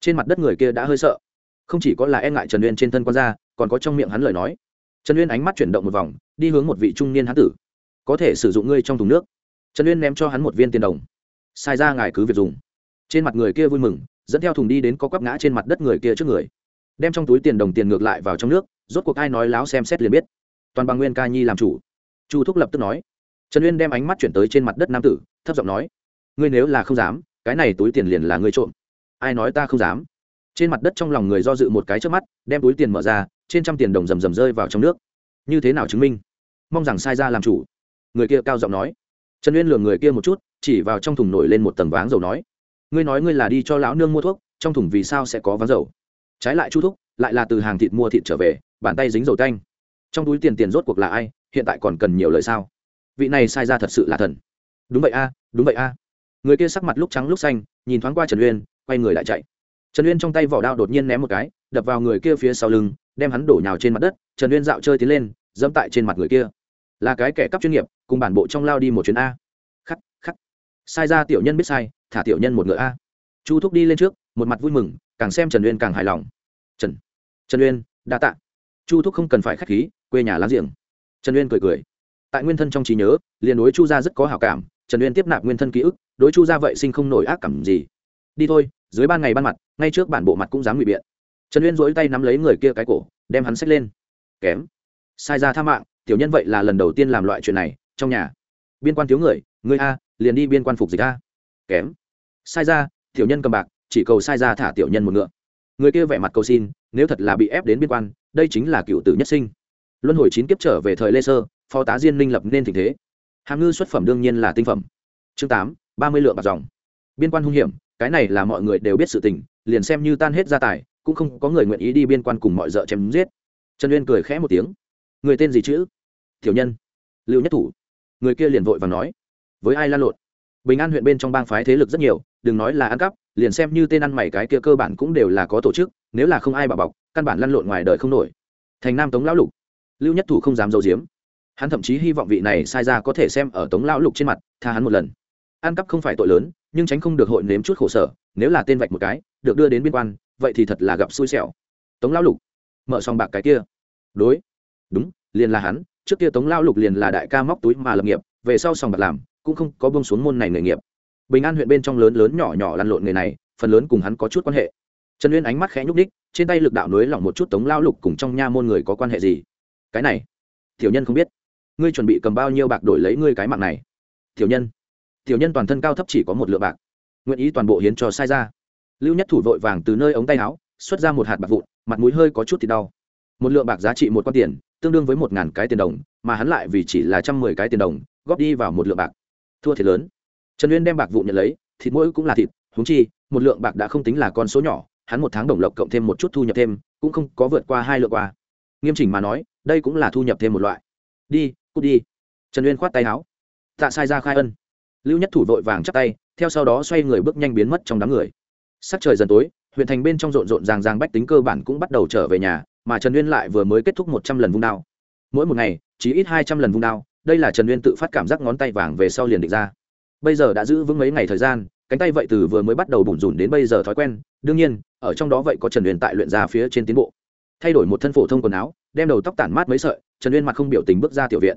Trên mặt đất người kia đã hơi sợ. Không chỉ có là e ngại trần uyên trên thân quan gia, còn có trong miệng hắn lời nói. Trần uyên ánh mắt chuyển động một vòng, đi hướng một vị trung niên hán tử. Có thể sử dụng ngươi trong thùng nước. Trần uyên ném cho hắn một viên tiền đồng. Sai ra ngài cứ việc dùng. Trên mặt người kia vui mừng, dẫn theo thùng đi đến có quắp ngã trên mặt đất người kia trước người. Đem trong túi tiền đồng tiền ngược lại vào trong nước, rốt cuộc ai nói láo xem xét liền biết. Toàn bằng nguyên ca nhi làm chủ. Chu thúc lập tức nói. Trần uyên đem ánh mắt chuyển tới trên mặt đất nam tử, thấp giọng nói. Ngươi nếu là không dám, cái này túi tiền liền là ngươi trộm ai nói ta không dám? Trên mặt đất trong lòng người do dự một cái trước mắt, đem túi tiền mở ra, trên trăm tiền đồng rầm rầm rơi vào trong nước. Như thế nào chứng minh? Mong rằng sai ra làm chủ. Người kia cao giọng nói. Trần uyên lường người kia một chút, chỉ vào trong thùng nổi lên một tầng váng dầu nói. Ngươi nói ngươi là đi cho lão nương mua thuốc, trong thùng vì sao sẽ có váng dầu? Trái lại chu thúc, lại là từ hàng thịt mua thịt trở về, bàn tay dính dầu tanh. Trong túi tiền tiền rốt cuộc là ai, hiện tại còn cần nhiều lời sao? Vị này sai ra thật sự là thần. Đúng vậy a, đúng vậy a. Người kia sắc mặt lúc trắng lúc xanh, nhìn thoáng qua trần uyên quay người lại chạy. Trần uyên trong tay vỏ đao đột nhiên ném một cái, đập vào người kia phía sau lưng, đem hắn đổ nhào trên mặt đất. Trần uyên dạo chơi tiến lên, dẫm tại trên mặt người kia. Là cái kẻ cắp chuyên nghiệp, cùng bản bộ trong lao đi một chuyến a. Khắc khắc. Sai ra tiểu nhân biết sai, thả tiểu nhân một ngựa a. Chu thúc đi lên trước, một mặt vui mừng, càng xem trần uyên càng hài lòng. Trần trần uyên, đa tạ. Chu thúc không cần phải k h á c h khí, quê nhà láng giềng. Trần uyên cười cười. Tại nguyên thân trong trí nhớ, liền đối chu gia rất có hảo cảm. Trần uyên tiếp nạp nguyên thân ký ức, đối chu gia vậy sinh không nổi ác cảm gì đi thôi, dưới ban ngày ban mặt, ngay trước bản bộ mặt cũng dám ngụy biện. Trần uyên dỗi tay nắm lấy người kia cái cổ, đem hắn xách lên. Kém. Sai ra tha mạng, tiểu nhân vậy là lần đầu tiên làm loại chuyện này, trong nhà. Biên quan thiếu người người a, liền đi biên quan phục dịch a. Kém. Sai ra, tiểu nhân cầm bạc, chỉ cầu sai ra thả tiểu nhân một ngựa. Người kia vẻ mặt cầu xin, nếu thật là bị ép đến biên quan, đây chính là cựu tử nhất sinh. Luân hồi chín kiếp trở về thời lê sơ, phó tá diên minh lập nên tình thế. Hàm ngư xuất phẩm đương nhiên là tinh phẩm. Chương tám, ba mươi lượng bạc dòng. Biên quan hung hiểm cái này là mọi người đều biết sự tình, liền xem như tan hết gia tài, cũng không có người nguyện ý đi biên quan cùng mọi d chém giết. Trần uyên cười khẽ một tiếng. Người tên gì chữ tiểu nhân. Lưu nhất thủ. Người kia liền vội và nói. Với ai lan lộn? Bình an huyện bên trong bang phái thế lực rất nhiều, đừng nói là ăn cắp, liền xem như tên ăn mày cái kia cơ bản cũng đều là có tổ chức, nếu là không ai bảo bọc, căn bản lăn lộn ngoài đời không nổi. Thành nam tống lão lục. Lưu nhất thủ không dám d i ấ u diếm hắn thậm chí hy vọng vị này sai ra có thể xem ở tống lão lục trên mặt, tha hắn một lần. Ăn cắp không phải tội lớn nhưng tránh không được hội nếm chút khổ sở, nếu là tên vạch một cái, được đưa đến biên quan, vậy thì thật là gặp xui xẻo. Tống lão lục, mở xong bạc cái kia. Đối. Đúng, liền là hắn, trước kia tống lao lục liền là đại ca móc túi mà lập nghiệp, về sau sòng bạc làm, cũng không có bông xuống môn này nghề nghiệp. Bình an huyện bên trong lớn lớn nhỏ nhỏ lăn lộn người này, phần lớn cùng hắn có chút quan hệ. Trần uyên ánh mắt khẽ nhúc đích trên tay lực đạo nối lỏng một chút tống lao lục cùng trong nha môn người có quan hệ gì? Cái này, tiểu nhân không biết. Ngươi chuẩn bị cầm bao nhiêu bạc đổi lấy ngươi cái mạng này? Tiểu nhân tiểu nhân toàn thân cao thấp chỉ có một lượng bạc. Nguyện ý toàn bộ hiến cho sai ra lưu nhất thủ vội vàng từ nơi ống tay áo, xuất ra một hạt bạc vụn, mặt mũi hơi có chút thì đau. Một lượng bạc giá trị một quan tiền, tương đương với một ngàn cái tiền đồng, mà hắn lại vì chỉ là trăm mười cái tiền đồng, góp đi vào một lượng bạc. Thua thiệt lớn. Trần uyên đem bạc vụn nhận lấy, thịt mỗi cũng là thịt húng chi, một lượng bạc đã không tính là con số nhỏ, hắn một tháng đồng lộc cộng thêm một chút thu nhập thêm, cũng không có vượt qua hai lượng qua. Nghiêm chỉnh mà nói, đây cũng là thu nhập thêm một loại. Đi, cút đi. Trần uyên khoát tay áo. Tạ sai ra khai ân lưu nhất thủ vội vàng chắp tay, theo sau đó xoay người bước nhanh biến mất trong đám người. Sắc trời dần tối, huyện thành bên trong rộn rộn ràng ràng bách tính cơ bản cũng bắt đầu trở về nhà, mà trần uyên lại vừa mới kết thúc một trăm lần vung đao. Mỗi một ngày chỉ ít hai trăm lần vung đao, đây là trần uyên tự phát cảm giác ngón tay vàng về sau liền định ra. Bây giờ đã giữ vững mấy ngày thời gian, cánh tay vậy từ vừa mới bắt đầu bủn rủn đến bây giờ thói quen, đương nhiên, ở trong đó vậy có trần uyên tại luyện ra phía trên tiến bộ. Thay đổi một thân phổ thông quần áo, đem đầu tóc tản mát mấy sợi, trần uyên mặt không biểu tình bước ra tiểu viện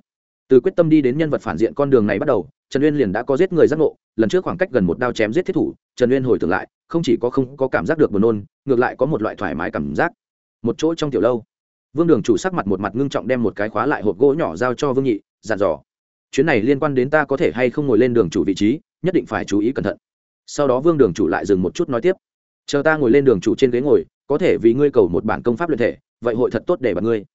từ quyết tâm đi đến nhân vật phản diện con đường này bắt đầu, trần uyên liền đã có giết người giác ngộ, lần trước khoảng cách gần một đao chém giết thiết thủ, trần uyên hồi tưởng lại, không chỉ có không có cảm giác được buồn nôn, ngược lại có một loại thoải mái cảm giác. Một chỗ trong tiểu lâu, vương đường chủ sắc mặt một mặt ngưng trọng đem một cái khóa lại hộp gỗ nhỏ giao cho vương nhị, dặn dò. Chuyến này liên quan đến ta có thể hay không ngồi lên đường chủ vị trí, nhất định phải chú ý cẩn thận. Sau đó vương đường chủ lại dừng một chút nói tiếp, chờ ta ngồi lên đường chủ trên ghế ngồi, có thể vì ngươi cầu một bản công pháp luyện thể, vậy hội thật tốt để bạn ngươi.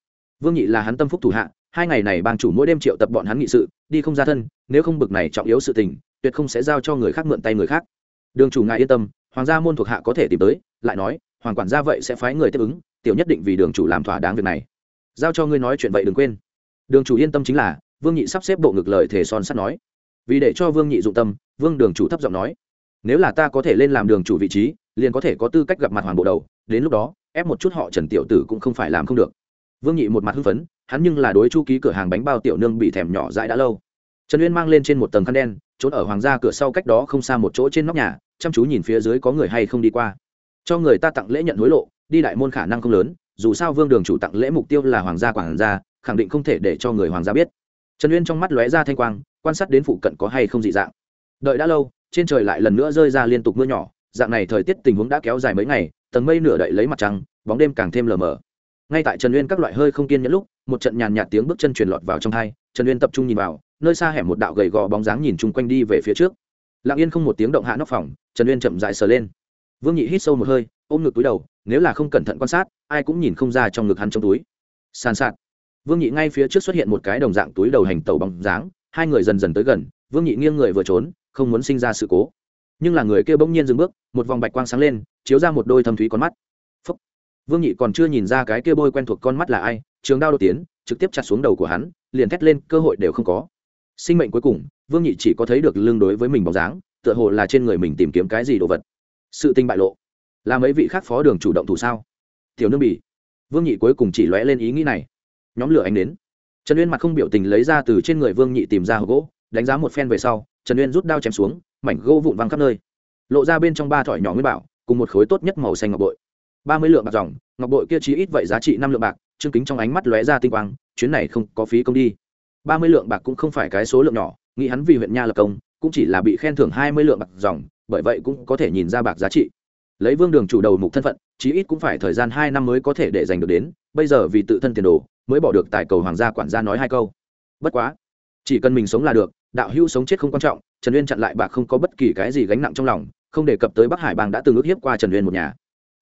Vương nhị là hắn tâm phúc thủ hạ hai ngày này bang chủ mỗi đêm triệu tập bọn hắn nghị sự, đi không ra thân, nếu không bực này trọng yếu sự tình, tuyệt không sẽ giao cho người khác mượn tay người khác. Đường chủ ngài yên tâm, hoàng gia môn thuộc hạ có thể tìm tới, lại nói, hoàng quản gia vậy sẽ phái người tiếp ứng, tiểu nhất định vì đường chủ làm thỏa đáng việc này. Giao cho ngươi nói chuyện vậy đừng quên. Đường chủ yên tâm chính là, vương nhị sắp xếp bộ ngực lời thể son sắt nói. Vì để cho vương nhị dụng tâm, vương đường chủ thấp giọng nói. Nếu là ta có thể lên làm đường chủ vị trí, liền có thể có tư cách gặp mặt hoàng bộ đầu, đến lúc đó, ép một chút họ trần tiểu tử cũng không phải làm không được. Vương nhị một mặt hưng phấn hắn nhưng là đối chu ký cửa hàng bánh bao tiểu nương bị thèm nhỏ dãi đã lâu. Trần uyên mang lên trên một tầng khăn đen, trốn ở hoàng gia cửa sau cách đó không xa một chỗ trên nóc nhà, chăm chú nhìn phía dưới có người hay không đi qua. Cho người ta tặng lễ nhận hối lộ, đi đại môn khả năng không lớn, dù sao vương đường chủ tặng lễ mục tiêu là hoàng gia quảng gia, khẳng định không thể để cho người hoàng gia biết. Trần uyên trong mắt lóe ra thanh quang, quan sát đến phụ cận có hay không dị dạng. Đợi đã lâu, trên trời lại lần nữa rơi ra liên tục mưa nhỏ, dạng này thời tiết tình huống đã kéo dài mấy ngày, tầng mây nửa đậy lấy mặt trăng, bóng đêm càng thêm lờ mờ ngay tại trần uyên các loại hơi không kiên nhẫn lúc, một trận nhàn nhạt tiếng bước chân truyền lọt vào trong hai, trần uyên tập trung nhìn vào, nơi xa hẻm một đạo gầy gò bóng dáng nhìn chung quanh đi về phía trước. Lặng yên không một tiếng động hạ nóc phòng, trần uyên chậm dại sờ lên. Vương nhị hít sâu một hơi, ôm ngực túi đầu, nếu là không cẩn thận quan sát, ai cũng nhìn không ra trong ngực hắn trong túi. Sàn sạt. Vương nhị ngay phía trước xuất hiện một cái đồng dạng túi đầu hành tẩu bóng dáng, hai người dần dần tới gần, vương nhị nghiêng người vừa trốn, không muốn sinh ra sự cố. Nhưng là người kia bỗng nhiên dừng bước, một vòng bạch quang sáng lên, chiếu ra một đôi thâm thúy con mắt vương nhị còn chưa nhìn ra cái kia bôi quen thuộc con mắt là ai, trường đao đột tiến, trực tiếp chặt xuống đầu của hắn, liền thét lên, cơ hội đều không có. Sinh mệnh cuối cùng, vương nhị chỉ có thấy được lương đối với mình bóng dáng, tựa hồ là trên người mình tìm kiếm cái gì đồ vật. Sự tinh bại lộ. Là mấy vị khác phó đường chủ động thủ sao? Tiểu nương bỉ. Vương nhị cuối cùng chỉ lóe lên ý nghĩ này. Nhóm lửa anh đến. Trần uyên mặt không biểu tình lấy ra từ trên người vương nhị tìm ra hộp gỗ, đánh giá một phen về sau, trần uyên rút đao chém xuống, mảnh gỗ vụn văng khắp nơi. Lộ ra bên trong ba thỏi nhỏ nguyên bảo, cùng một khối tốt nhất màu xanh ngọc bội ba mươi lượng bạc dòng, ngọc bội kia chí ít vậy giá trị năm lượng bạc, chương kính trong ánh mắt lóe ra tinh quang, chuyến này không có phí công đi. Ba mươi lượng bạc cũng không phải cái số lượng nhỏ, nghĩ hắn vì huyện nha lập công, cũng chỉ là bị khen thưởng hai mươi lượng bạc dòng, bởi vậy cũng có thể nhìn ra bạc giá trị. Lấy vương đường chủ đầu mục thân phận, chí ít cũng phải thời gian hai năm mới có thể để giành được đến, bây giờ vì tự thân tiền đồ, mới bỏ được tài cầu hoàng gia quản gia nói hai câu. Bất quá, chỉ cần mình sống là được, đạo hữu sống chết không quan trọng, trần uyên chặn lại bạc không có bất kỳ cái gì gánh nặng trong lòng, không đề cập tới bắc hải bang đã từng ước hiếp qua trần uyên một nhà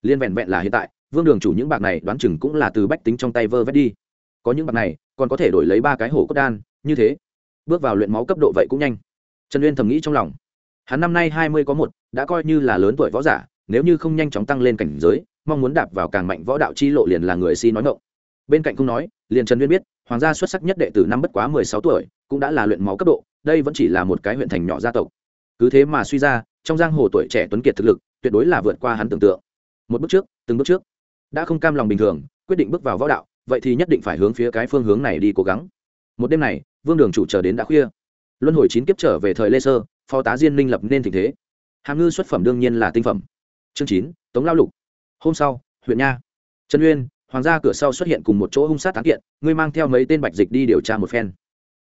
liên vẹn vẹn là hiện tại, vương đường chủ những bạc này đoán chừng cũng là từ bách tính trong tay vơ vét đi. Có những bạc này, còn có thể đổi lấy ba cái hổ cốt đan, như thế. Bước vào luyện máu cấp độ vậy cũng nhanh. Trần uyên thầm nghĩ trong lòng. Hắn năm nay hai mươi có một, đã coi như là lớn tuổi võ giả, nếu như không nhanh chóng tăng lên cảnh giới, mong muốn đạp vào càng mạnh võ đạo chi lộ liền là người si nói ngộng bên cạnh không nói, liền trần uyên biết, hoàng gia xuất sắc nhất đệ tử năm bất quá mười sáu tuổi, cũng đã là luyện máu cấp độ, đây vẫn chỉ là một cái huyện thành nhỏ gia tộc. Cứ thế mà suy ra, trong giang hồ tuổi trẻ tuấn kiệt thực lực, tuyệt đối là vượt qua hắn tưởng tượng một bước trước, từng bước trước. Đã không cam lòng bình thường, quyết định bước vào võ đạo, vậy thì nhất định phải hướng phía cái phương hướng này đi cố gắng. Một đêm này, vương đường chủ chờ đến đã khuya. Luân hồi chín kiếp trở về thời lê sơ, phó tá diên minh lập nên tình thế. Hàm ngư xuất phẩm đương nhiên là tinh phẩm. Chương chín, tống lao lục. Hôm sau, huyện nha. Trần uyên, hoàng gia cửa sau xuất hiện cùng một chỗ hung sát tán kiện, ngươi mang theo mấy tên bạch dịch đi điều tra một phen.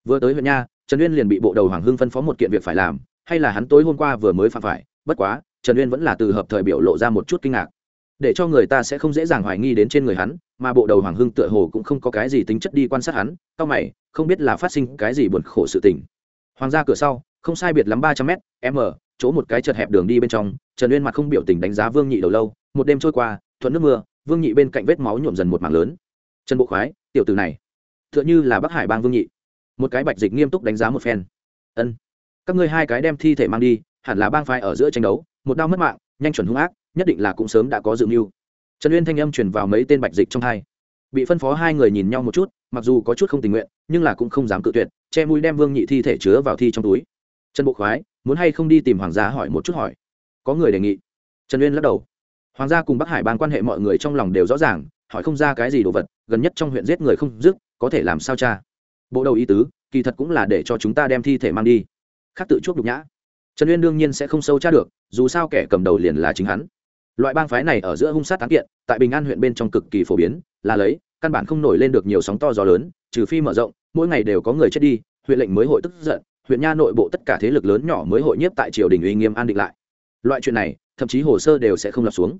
Vừa tới huyện nha, trần uyên liền bị bộ đầu hoàng hưng phân phó một kiện việc phải làm, hay là hắn tối hôm qua vừa mới phạm phải, bất quá, trần uyên vẫn là từ hợp thời biểu lộ ra một chút kinh ngạc để cho người ta sẽ không dễ dàng hoài nghi đến trên người hắn, mà bộ đầu hoàng hưng tựa hồ cũng không có cái gì tính chất đi quan sát hắn, cao mày, không biết là phát sinh cái gì buồn khổ sự tình. Hoàng gia cửa sau, không sai biệt lắm ba trăm m m chỗ một cái chật hẹp đường đi bên trong, trần uyên mặt không biểu tình đánh giá vương nhị đầu lâu, một đêm trôi qua, thuận nước mưa, vương nhị bên cạnh vết máu nhuộm dần một mảng lớn. Trần bộ khoái, tiểu từ này t h ư ợ n h ư là bắc hải bang vương nhị. Một cái bạch dịch nghiêm túc đánh giá một phen. Ân, các ngươi hai cái đem thi thể mang đi, hẳn là bang phái ở giữa tranh đấu, một đau mất mạng, nhanh chuẩn hung ác nhất định là cũng sớm đã có dự mưu. Trần uyên thanh âm truyền vào mấy tên bạch dịch trong hai. Bị phân phó hai người nhìn nhau một chút, mặc dù có chút không tình nguyện, nhưng là cũng không dám cự tuyệt, che mũi đem vương nhị thi thể chứa vào thi trong túi. Trần bộ khoái, muốn hay không đi tìm hoàng gia hỏi một chút hỏi. Có người đề nghị. Trần uyên lắc đầu. Hoàng gia cùng bắc hải ban quan hệ mọi người trong lòng đều rõ ràng, hỏi không ra cái gì đồ vật, gần nhất trong huyện giết người không dứt, có thể làm sao cha? Bộ đầu ý tứ, kỳ thật cũng là để cho chúng ta đem thi thể mang đi. Khác tự chuốc nhục nhã. Trần uyên đương nhiên sẽ không sâu tra được, dù sao kẻ cầm đầu liền là chính hắn loại bang phái này ở giữa hung sát tán kiện, tại bình an huyện bên trong cực kỳ phổ biến, là lấy, căn bản không nổi lên được nhiều sóng to gió lớn, trừ phi mở rộng, mỗi ngày đều có người chết đi, huyện lệnh mới hội tức giận, huyện nha nội bộ tất cả thế lực lớn nhỏ mới hội nhiếp tại triều đình uy nghiêm an định lại. Loại chuyện này, thậm chí hồ sơ đều sẽ không lập xuống.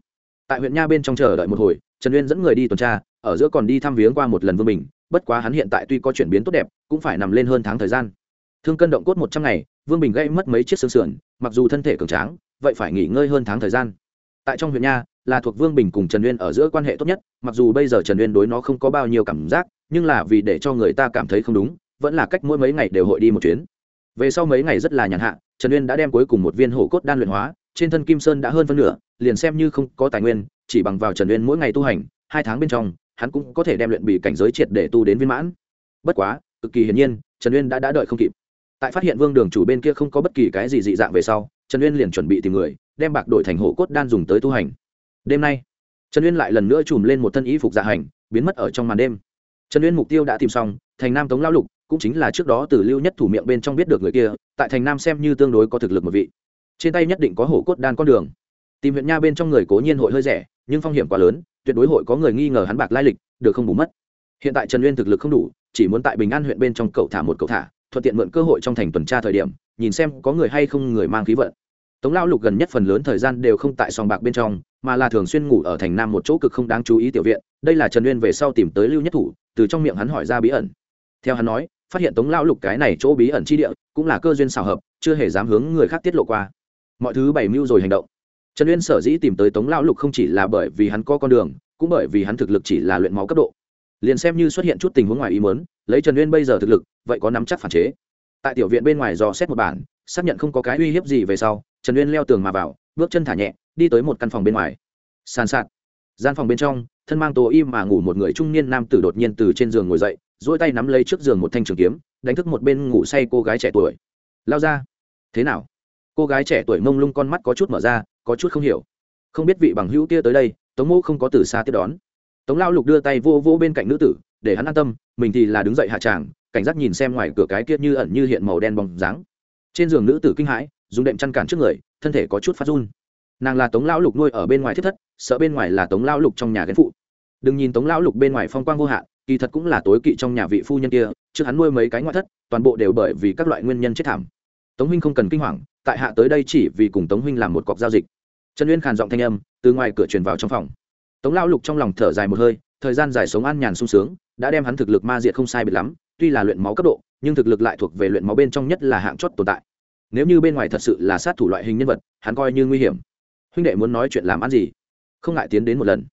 Tại huyện nha bên trong chờ đợi một hồi, trần uyên dẫn người đi tuần tra, ở giữa còn đi thăm viếng qua một lần vương bình, bất quá hắn hiện tại tuy có chuyển biến tốt đẹp, cũng phải nằm lên hơn tháng thời gian. Thương cân động cốt một trăm ngày, vương bình gây mất mấy chiếc xương sườn, mặc dù thân thể cường tráng, vậy phải nghỉ ngơi hơn tháng thời gian tại trong huyện nha là thuộc vương bình cùng trần uyên ở giữa quan hệ tốt nhất mặc dù bây giờ trần uyên đối nó không có bao nhiêu cảm giác nhưng là vì để cho người ta cảm thấy không đúng vẫn là cách mỗi mấy ngày đều hội đi một chuyến. Về sau mấy ngày rất là nhàn hạ trần uyên đã đem cuối cùng một viên hổ cốt đan luyện hóa trên thân kim sơn đã hơn phân nửa liền xem như không có tài nguyên chỉ bằng vào trần uyên mỗi ngày tu hành hai tháng bên trong hắn cũng có thể đem luyện bị cảnh giới triệt để tu đến viên mãn. Bất quá cực kỳ hiển nhiên trần uyên đã, đã đợi không kịp tại phát hiện vương đường chủ bên kia không có bất kỳ cái gì dị dạng về sau, trần uyên liền chuẩn bị tìm người, đem bạc đổi thành hộ cốt đan dùng tới tu hành. Đêm nay, trần uyên lại lần nữa chùm lên một thân y phục dạ hành, biến mất ở trong màn đêm. Trần uyên mục tiêu đã tìm xong, thành nam tống lao lục, cũng chính là trước đó từ lưu nhất thủ miệng bên trong biết được người kia, tại thành nam xem như tương đối có thực lực một vị. Trên tay nhất định có hổ cốt đan con đường. Tìm huyện nha bên trong người cố nhiên hội hơi rẻ, nhưng phong hiểm quá lớn, tuyệt đối hội có người nghi ngờ hắn bạc lai lịch, được không bù mất. Hiện tại trần uyên thực lực không đủ, chỉ muốn tại bình an huyện bên trong cậu thả một cậu thả thuận tiện mượn cơ hội trong thành tuần tra thời điểm, nhìn xem có người hay không người mang khí vận. Tống lao lục gần nhất phần lớn thời gian đều không tại sòng bạc bên trong, mà là thường xuyên ngủ ở thành nam một chỗ cực không đáng chú ý tiểu viện. Đây là trần uyên về sau tìm tới lưu nhất thủ, từ trong miệng hắn hỏi ra bí ẩn. Theo hắn nói, phát hiện tống lao lục cái này chỗ bí ẩn chi địa, cũng là cơ duyên xào hợp, chưa hề dám hướng người khác tiết lộ qua. Mọi thứ bày mưu rồi hành động. Trần uyên sở dĩ tìm tới tống lão lục không chỉ là bởi vì hắn có con đường, cũng bởi vì hắn thực lực chỉ là luyện máu cấp độ liền xem như xuất hiện chút tình huống ngoài ý muốn, lấy trần uyên bây giờ thực lực, vậy có nắm chắc phản chế. Tại tiểu viện bên ngoài dò xét một bản, xác nhận không có cái uy hiếp gì về sau, trần uyên leo tường mà vào, bước chân thả nhẹ, đi tới một căn phòng bên ngoài. Sàn sạt. Gian phòng bên trong, thân mang tố im mà ngủ một người trung niên nam tử đột nhiên từ trên giường ngồi dậy dỗi tay nắm lấy trước giường một thanh trường kiếm, đánh thức một bên ngủ say cô gái trẻ tuổi. Lao ra. Thế nào? Cô gái trẻ tuổi mông lung con mắt có chút mở ra, có chút không hiểu. Không biết vị bằng hữu kia tới đây, tống mô không có từ xa tiếp đón tống lao lục đưa tay vô vô bên cạnh nữ tử, để hắn an tâm, mình thì là đứng dậy hạ tràng, cảnh giác nhìn xem ngoài cửa cái kia như ẩn như hiện màu đen bóng dáng. Trên giường nữ tử kinh hãi, dùng đệm chăn cản trước người, thân thể có chút phát run. Nàng là tống lão lục nuôi ở bên ngoài thiết thất, sợ bên ngoài là tống lão lục trong nhà ghen phụ. Đừng nhìn tống lão lục bên ngoài phong quang vô hạn, kỳ thật cũng là tối kỵ trong nhà vị phu nhân kia, trước hắn nuôi mấy cái ngoại thất, toàn bộ đều bởi vì các loại nguyên nhân chết thảm. Tống huynh không cần kinh hoàng, tại hạ tới đây chỉ vì cùng tống huynh làm một cọc giao dịch. Trần uyên khàn giọng thanh âm, từ ngoài cửa truyền vào trong phòng tống lão lục trong lòng thở dài một hơi, thời gian dài sống an nhàn sung sướng, đã đem hắn thực lực ma diệt không sai biệt lắm, tuy là luyện máu cấp độ, nhưng thực lực lại thuộc về luyện máu bên trong nhất là hạng chót tồn tại. Nếu như bên ngoài thật sự là sát thủ loại hình nhân vật, hắn coi như nguy hiểm. Huynh đệ muốn nói chuyện làm ăn gì? Không ngại tiến đến một lần.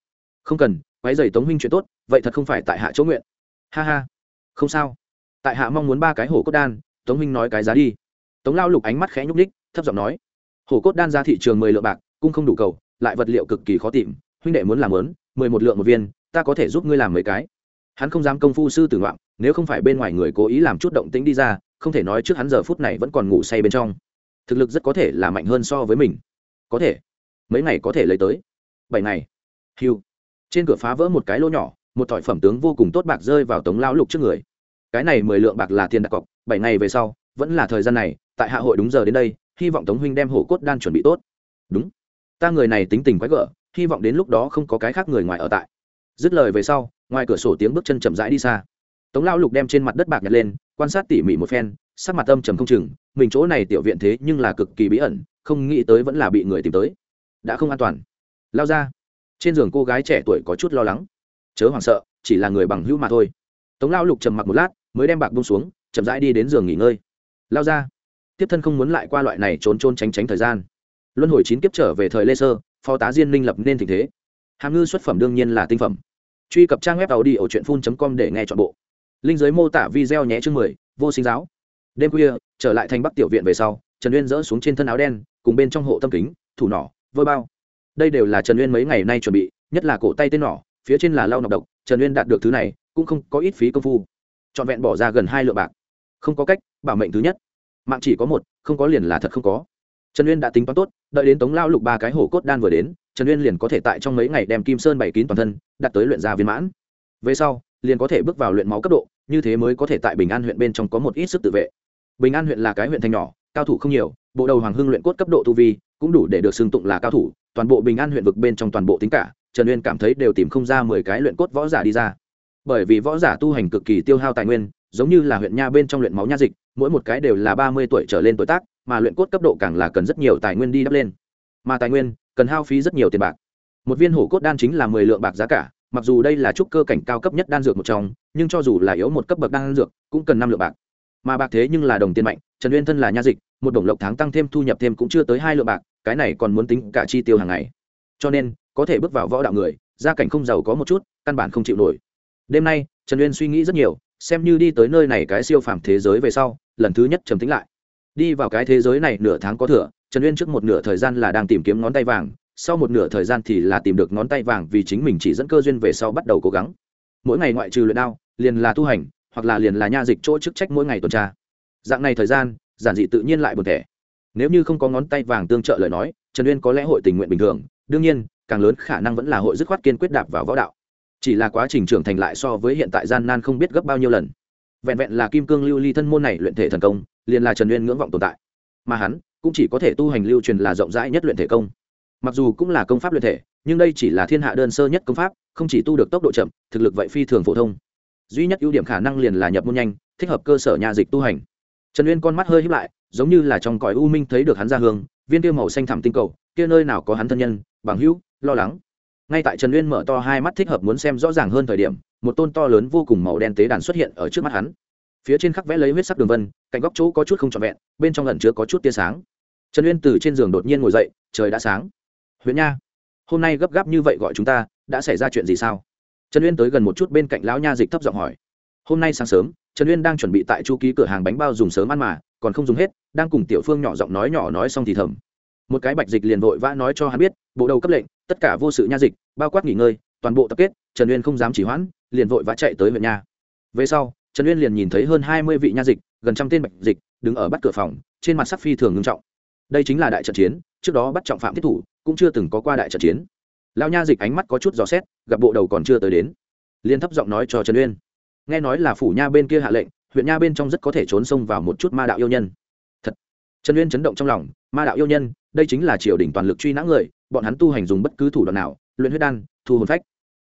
Không cần quái dày tống huynh chuyện tốt, vậy thật không phải tại hạ chỗ nguyện. Ha ha. Không sao. Tại hạ mong muốn ba cái hổ cốt đan, tống huynh nói cái giá đi. Tống lao lục ánh mắt khẽ nhúc ních thấp giọng nói. Hổ cốt đan ra thị trường mười lượng bạc, cũng không đủ cầu, lại vật liệu cực kỳ khó tìm huynh đệ muốn làm lớn, mười một lượng một viên, ta có thể giúp ngươi làm mấy cái. Hắn không dám công phu sư tử ngoạn nếu không phải bên ngoài người cố ý làm chút động tĩnh đi ra, không thể nói trước hắn giờ phút này vẫn còn ngủ say bên trong. Thực lực rất có thể là mạnh hơn so với mình. Có thể. Mấy ngày có thể lấy tới. Bảy ngày. Hiu trên cửa phá vỡ một cái lỗ nhỏ, một thỏi phẩm tướng vô cùng tốt bạc rơi vào tống lao lục trước người. Cái này mười lượng bạc là tiền đặt cọc, bảy ngày về sau, vẫn là thời gian này, tại hạ hội đúng giờ đến đây, hy vọng tống huynh đem hổ cốt đan chuẩn bị tốt. Đúng. Ta người này tính tình quái gở hy vọng đến lúc đó không có cái khác người ngoài ở tại. Dứt lời về sau, ngoài cửa sổ tiếng bước chân chậm rãi đi xa. Tống lao lục đem trên mặt đất bạc nhặt lên, quan sát tỉ mỉ một phen, sắc mặt âm trầm không chừng, mình chỗ này tiểu viện thế nhưng là cực kỳ bí ẩn, không nghĩ tới vẫn là bị người tìm tới. Đã không an toàn. Lao ra. Trên giường cô gái trẻ tuổi có chút lo lắng. Chớ hoảng sợ, chỉ là người bằng hữu mà thôi. Tống lao lục trầm mặc một lát, mới đem bạc bông xuống, chậm rãi đi đến giường nghỉ ngơi. Lao ra. Tiếp thân không muốn lại qua loại này trốn trôn tránh tránh thời gian. Luân hồi chín kiếp trở về thời lê sơ phó tá diên minh lập nên tình thế. Hàm ngư xuất phẩm đương nhiên là tinh phẩm. Truy cập trang web tàu đi ở truyện phun com để nghe chọn bộ. Linh giới mô tả video nhé chương mười, vô sinh giáo. Đêm khuya, trở lại thành bắc tiểu viện về sau, trần uyên dỡ xuống trên thân áo đen, cùng bên trong hộ tâm kính, thủ nỏ, vôi bao. Đây đều là trần uyên mấy ngày nay chuẩn bị, nhất là cổ tay tên nỏ, phía trên là lau nọc độc, trần uyên đạt được thứ này, cũng không có ít phí công phu. Trọn vẹn bỏ ra gần hai lượng bạc. Không có cách, bảo mệnh thứ nhất. Mạng chỉ có một, không có liền là thật không có trần uyên đã tính toán tốt, đợi đến tống lao lục ba cái hổ cốt đan vừa đến, trần uyên liền có thể tại trong mấy ngày đem kim sơn bày kín toàn thân, đặt tới luyện gia viên mãn. Về sau, liền có thể bước vào luyện máu cấp độ, như thế mới có thể tại bình an huyện bên trong có một ít sức tự vệ. Bình an huyện là cái huyện thành nhỏ, cao thủ không nhiều, bộ đầu hoàng hưng luyện cốt cấp độ tu vi cũng đủ để được xưng tụng là cao thủ, toàn bộ bình an huyện vực bên trong toàn bộ tính cả, trần uyên cảm thấy đều tìm không ra mười cái luyện cốt võ giả đi ra. Bởi vì võ giả tu hành cực kỳ tiêu hao tài nguyên giống như là huyện nha bên trong luyện máu nha dịch, mỗi một cái đều là ba mươi tuổi trở lên tuổi tác, mà luyện cốt cấp độ càng là cần rất nhiều tài nguyên đi đắp lên. Mà tài nguyên, cần hao phí rất nhiều tiền bạc. Một viên hổ cốt đan chính là mười lượng bạc giá cả, mặc dù đây là trúc cơ cảnh cao cấp nhất đan dược một trong, nhưng cho dù là yếu một cấp bậc đan dược, cũng cần năm lượng bạc. Mà bạc thế nhưng là đồng tiền mạnh, trần uyên thân là nha dịch, một đồng lộc tháng tăng thêm thu nhập thêm cũng chưa tới hai lượng bạc, cái này còn muốn tính cả chi tiêu hàng ngày. Cho nên, có thể bước vào võ đạo người, gia cảnh không giàu có một chút, căn bản không chịu nổi. Đêm nay, trần uyên suy nghĩ rất nhiều xem như đi tới nơi này cái siêu phàm thế giới về sau, lần thứ nhất trầm tính lại. Đi vào cái thế giới này nửa tháng có thừa, trần uyên trước một nửa thời gian là đang tìm kiếm ngón tay vàng, sau một nửa thời gian thì là tìm được ngón tay vàng vì chính mình chỉ dẫn cơ duyên về sau bắt đầu cố gắng. Mỗi ngày ngoại trừ luyện đao, liền là tu hành, hoặc là liền là nha dịch chỗ chức trách mỗi ngày tuần tra. Dạng này thời gian, giản dị tự nhiên lại buồn thẻ. Nếu như không có ngón tay vàng tương trợ lời nói, trần uyên có lẽ hội tình nguyện bình thường, đương nhiên, càng lớn khả năng vẫn là hội dứt khoát kiên quyết đạp vào võ đạo chỉ là quá trình trưởng thành lại so với hiện tại gian nan không biết gấp bao nhiêu lần. Vẹn vẹn là kim cương lưu ly thân môn này luyện thể thần công, liền là trần uyên ngưỡng vọng tồn tại. Mà hắn cũng chỉ có thể tu hành lưu truyền là rộng rãi nhất luyện thể công. Mặc dù cũng là công pháp luyện thể, nhưng đây chỉ là thiên hạ đơn sơ nhất công pháp, không chỉ tu được tốc độ chậm, thực lực vậy phi thường phổ thông. Duy nhất ưu điểm khả năng liền là nhập môn nhanh, thích hợp cơ sở nhà dịch tu hành. Trần uyên con mắt hơi hít lại, giống như là trong cõi u minh thấy được hắn ra hương, viên tiêu màu xanh thẳm tinh cầu, kia nơi nào có hắn thân nhân, bằng hữu, lo lắng ngay tại trần uyên mở to hai mắt thích hợp muốn xem rõ ràng hơn thời điểm, một tôn to lớn vô cùng màu đen tế đàn xuất hiện ở trước mắt hắn. Phía trên khắc vẽ lấy huyết sắc đường vân, cạnh góc chỗ có chút không trọn vẹn, bên trong lần chứa có chút tia sáng. Trần uyên từ trên giường đột nhiên ngồi dậy, trời đã sáng. Huyện nha, hôm nay gấp gáp như vậy gọi chúng ta, đã xảy ra chuyện gì sao? Trần uyên tới gần một chút bên cạnh lão nha dịch thấp giọng hỏi. Hôm nay sáng sớm, trần uyên đang chuẩn bị tại chu ký cửa hàng bánh bao dùng sớm ăn mà, còn không dùng hết, đang cùng tiểu phương nhỏ giọng nói nhỏ nói xong thì thầm một cái bạch dịch liền vội vã nói cho hắn biết, bộ đầu cấp lệnh, tất cả vô sự nha dịch, bao quát nghỉ ngơi, toàn bộ tập kết, trần uyên không dám chỉ hoãn, liền vội vã chạy tới huyện nha. Về sau, trần uyên liền nhìn thấy hơn hai mươi vị nha dịch, gần trăm tên bạch dịch, đứng ở bắt cửa phòng, trên mặt sắc phi thường ngưng trọng. Đây chính là đại trận chiến, trước đó bắt trọng phạm thiết thủ, cũng chưa từng có qua đại trận chiến. Lao nha dịch ánh mắt có chút gió xét, gặp bộ đầu còn chưa tới đến. Liên thấp giọng nói cho trần uyên. Nghe nói là phủ nha bên kia hạ lệnh, huyện nha bên trong rất có thể trốn xông vào một chút ma đạo yêu nhân. Thật. Trần uyên chấn động trong lòng ma đạo yêu nhân, đây chính là triều đình toàn lực truy nã người, bọn hắn tu hành dùng bất cứ thủ đoạn nào, luyện huyết đan, thu hồn phách,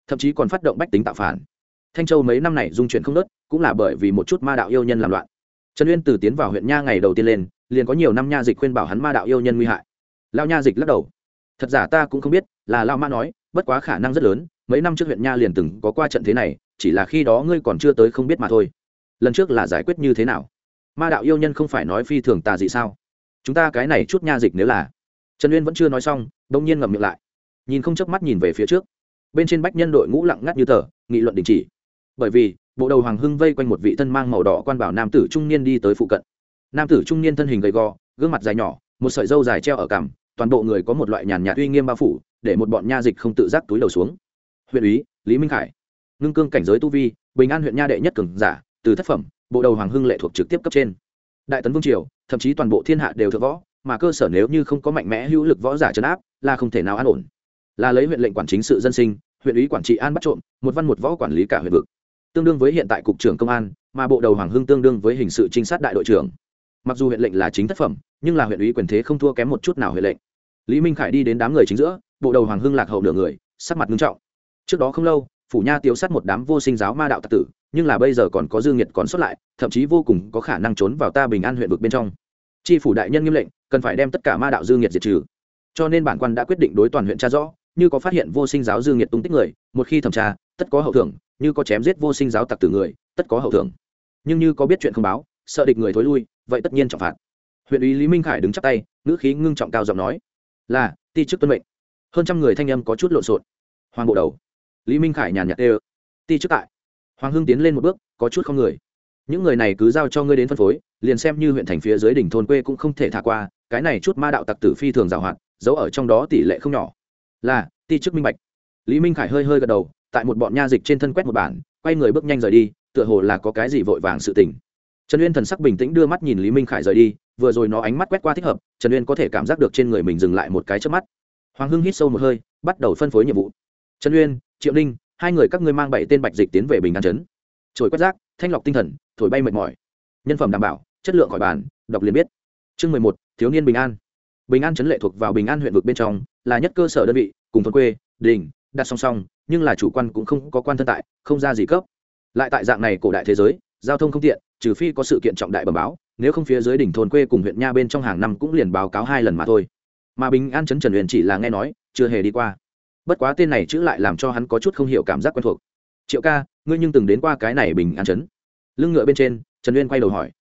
thậm chí còn phát động bách tính tạo phản. Thanh châu mấy năm này dung chuyển không nớt, cũng là bởi vì một chút ma đạo yêu nhân làm loạn. Trần uyên từ tiến vào huyện nha ngày đầu tiên lên, liền có nhiều năm nha dịch khuyên bảo hắn ma đạo yêu nhân nguy hại. Lao nha dịch lắc đầu. Thật giả ta cũng không biết, là lao ma nói, bất quá khả năng rất lớn, mấy năm trước huyện nha liền từng có qua trận thế này, chỉ là khi đó ngươi còn chưa tới không biết mà thôi. Lần trước là giải quyết như thế nào? Ma đạo yêu nhân không phải nói phi thường tà dị sao? Chúng ta cái này chút nha dịch nếu là. Trần uyên vẫn chưa nói xong đông nhiên ngậm miệng lại. Nhìn không chớp mắt nhìn về phía trước. Bên trên bách nhân đội ngũ lặng ngắt như tờ, nghị luận đình chỉ. Bởi vì, bộ đầu hoàng hưng vây quanh một vị thân mang màu đỏ quan bảo nam tử trung niên đi tới phụ cận. Nam tử trung niên thân hình gầy gò, gương mặt dài nhỏ, một sợi dâu dài treo ở cằm, toàn bộ người có một loại nhàn nhạt uy nghiêm bao phủ, để một bọn nha dịch không tự giác túi đầu xuống. Huyện úy, lý minh khải. Ngưng cương cảnh giới tu vi, bình an huyện nha đệ nhất cường giả, từ thất phẩm, bộ đầu hoàng hưng lệ thuộc trực tiếp cấp trên. Đại tấn vương triều thậm chí toàn bộ thiên hạ đều thượng võ, mà cơ sở nếu như không có mạnh mẽ hữu lực võ giả trấn áp, là không thể nào an ổn. Là lấy huyện lệnh quản chính sự dân sinh, huyện ủy quản trị an bắt trộm, một văn một võ quản lý cả huyện vực. Tương đương với hiện tại cục trưởng công an, mà bộ đầu hoàng hưng tương đương với hình sự trinh sát đại đội trưởng. Mặc dù huyện lệnh là chính thất phẩm, nhưng là huyện ủy quyền thế không thua kém một chút nào huyện lệnh. Lý minh khải đi đến đám người chính giữa, bộ đầu hoàng hưng lạc hậu nửa người, sắc mặt nghiêm trọng. Trước đó không lâu, phủ nha tiêu sát một đám vô sinh giáo ma đạo tặc tử, nhưng là bây giờ còn có dương nhiệt còn xuất lại, thậm chí vô cùng có khả năng trốn vào ta bình an huyện vực bên trong tri phủ đại nhân nghiêm lệnh, cần phải đem tất cả ma đạo dương nghiệt diệt trừ. Cho nên bản quan đã quyết định đối toàn huyện tra rõ, như có phát hiện vô sinh giáo dương nghiệt tung tích người, một khi thẩm tra, tất có hậu thưởng, như có chém giết vô sinh giáo tặc tử người, tất có hậu thưởng. Nhưng như có biết chuyện không báo, sợ địch người thối lui, vậy tất nhiên trọng phạt. Huyện ủy lý minh khải đứng chắp tay, ngữ khí ngưng trọng cao giọng nói, là, ti chức tuân mệnh. Hơn trăm người thanh âm có chút lộn xộn. Hoàng bộ đầu. Lý minh khải nhàn nhạt đê ti chức tại. Hoàng hưng tiến lên một bước, có chút không người. Những người này cứ giao cho ngươi đến phân phối liền xem như huyện thành phía dưới đỉnh thôn quê cũng không thể thả qua, cái này chút ma đạo tặc tử phi thường giảo hoạt giấu ở trong đó tỷ lệ không nhỏ. Là, ti chức minh bạch. Lý minh khải hơi hơi gật đầu, tại một bọn nha dịch trên thân quét một bản, quay người bước nhanh rời đi, tựa hồ là có cái gì vội vàng sự tình. Trần uyên thần sắc bình tĩnh đưa mắt nhìn lý minh khải rời đi, vừa rồi nó ánh mắt quét qua thích hợp, trần uyên có thể cảm giác được trên người mình dừng lại một cái trước mắt. Hoàng hưng hít sâu một hơi, bắt đầu phân phối nhiệm vụ. Trần uyên, triệu ninh, hai người các ngươi mang bảy tên bạch dịch tiến về bình an chấn trồi quét rác, thanh lọc tinh thần, thổi bay mệt mỏi. Nhân phẩm đảm bảo chất lượng khỏi bàn, đọc liền biết. Chương mười một, thiếu niên bình an. Bình an chấn lệ thuộc vào bình an huyện vực bên trong, là nhất cơ sở đơn vị, cùng thôn quê, đình, đặt song song, nhưng là chủ quan cũng không có quan thân tại, không ra gì cấp. Lại tại dạng này cổ đại thế giới, giao thông không tiện, trừ phi có sự kiện trọng đại bẩm báo, nếu không phía dưới đỉnh thôn quê cùng huyện nha bên trong hàng năm cũng liền báo cáo hai lần mà thôi. Mà bình an chấn trần huyền chỉ là nghe nói, chưa hề đi qua. Bất quá tên này chữ lại làm cho hắn có chút không hiểu cảm giác quen thuộc. Triệu ca, ngươi nhưng từng đến qua cái này bình an chấn? Lưng ngựa bên trên, trần uyên quay đầu hỏi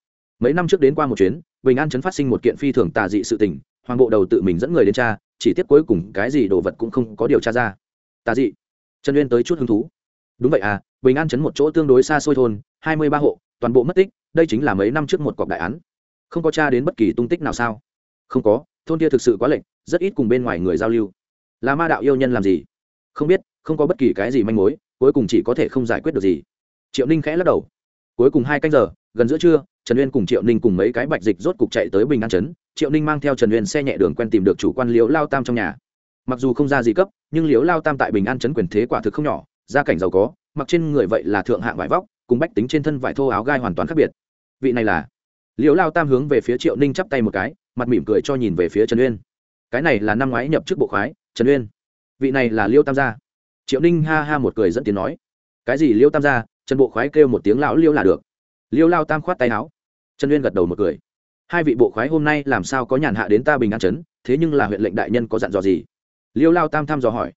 mấy năm trước đến qua một chuyến, bình an chấn phát sinh một kiện phi thường tà dị sự tình, hoàng bộ đầu tự mình dẫn người đến tra, chỉ tiếp cuối cùng cái gì đồ vật cũng không có điều tra ra. Tà dị. Trần uyên tới chút hứng thú. Đúng vậy à bình an chấn một chỗ tương đối xa xôi thôn, hai mươi ba hộ, toàn bộ mất tích, đây chính là mấy năm trước một cọc đại án. Không có cha đến bất kỳ tung tích nào sao? Không có, thôn kia thực sự quá lệnh rất ít cùng bên ngoài người giao lưu. Là ma đạo yêu nhân làm gì? Không biết, không có bất kỳ cái gì manh mối, cuối cùng chỉ có thể không giải quyết được gì. Triệu ninh khẽ lắc đầu. Cuối cùng hai canh giờ gần giữa trưa trần uyên cùng triệu ninh cùng mấy cái bạch dịch rốt cục chạy tới bình an Chấn, triệu ninh mang theo trần uyên xe nhẹ đường quen tìm được chủ quan liễu lao tam trong nhà. Mặc dù không ra gì cấp nhưng liễu lao tam tại bình an Chấn quyền thế quả thực không nhỏ gia cảnh giàu có mặc trên người vậy là thượng hạng vải vóc cùng bách tính trên thân vải thô áo gai hoàn toàn khác biệt. Vị này là? Liễu lao tam hướng về phía triệu ninh chắp tay một cái mặt mỉm cười cho nhìn về phía trần uyên. Cái này là năm ngoái nhập chức bộ khoái trần uyên. Vị này là liêu tam gia. Triệu ninh ha ha một cười dẫn tiếng nói. Cái gì liêu tam gia? Trần bộ khoái kêu một tiếng lão liêu là được liêu lao tam khoát tay áo. Trần uyên gật đầu một cười. Hai vị bộ khoái hôm nay làm sao có nhàn hạ đến ta bình an chấn, thế nhưng là huyện lệnh đại nhân có dặn dò gì? Liêu lao tam thăm dò hỏi.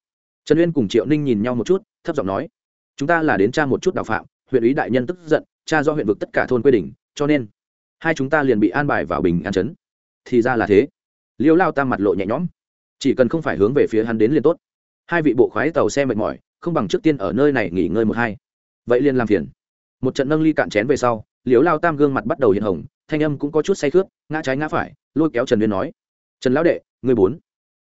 Trần uyên cùng triệu ninh nhìn nhau một chút, thấp giọng nói, chúng ta là đến tra một chút đào phạm, huyện ủy đại nhân tức giận cha do huyện vực tất cả thôn quê đình cho nên hai chúng ta liền bị an bài vào bình an chấn. Thì ra là thế. Liêu lao tam mặt lộ nhẹ nhõm. Chỉ cần không phải hướng về phía hắn đến liền tốt. Hai vị bộ khoái tàu xe mệt mỏi, không bằng trước tiên ở nơi này nghỉ ngơi một hai. Vậy liền làm phiền một trận nâng ly cạn chén về sau liếu lao tam gương mặt bắt đầu hiện hồng, thanh âm cũng có chút say khướp ngã trái ngã phải, lôi kéo trần uyên nói, trần lão đệ người bốn.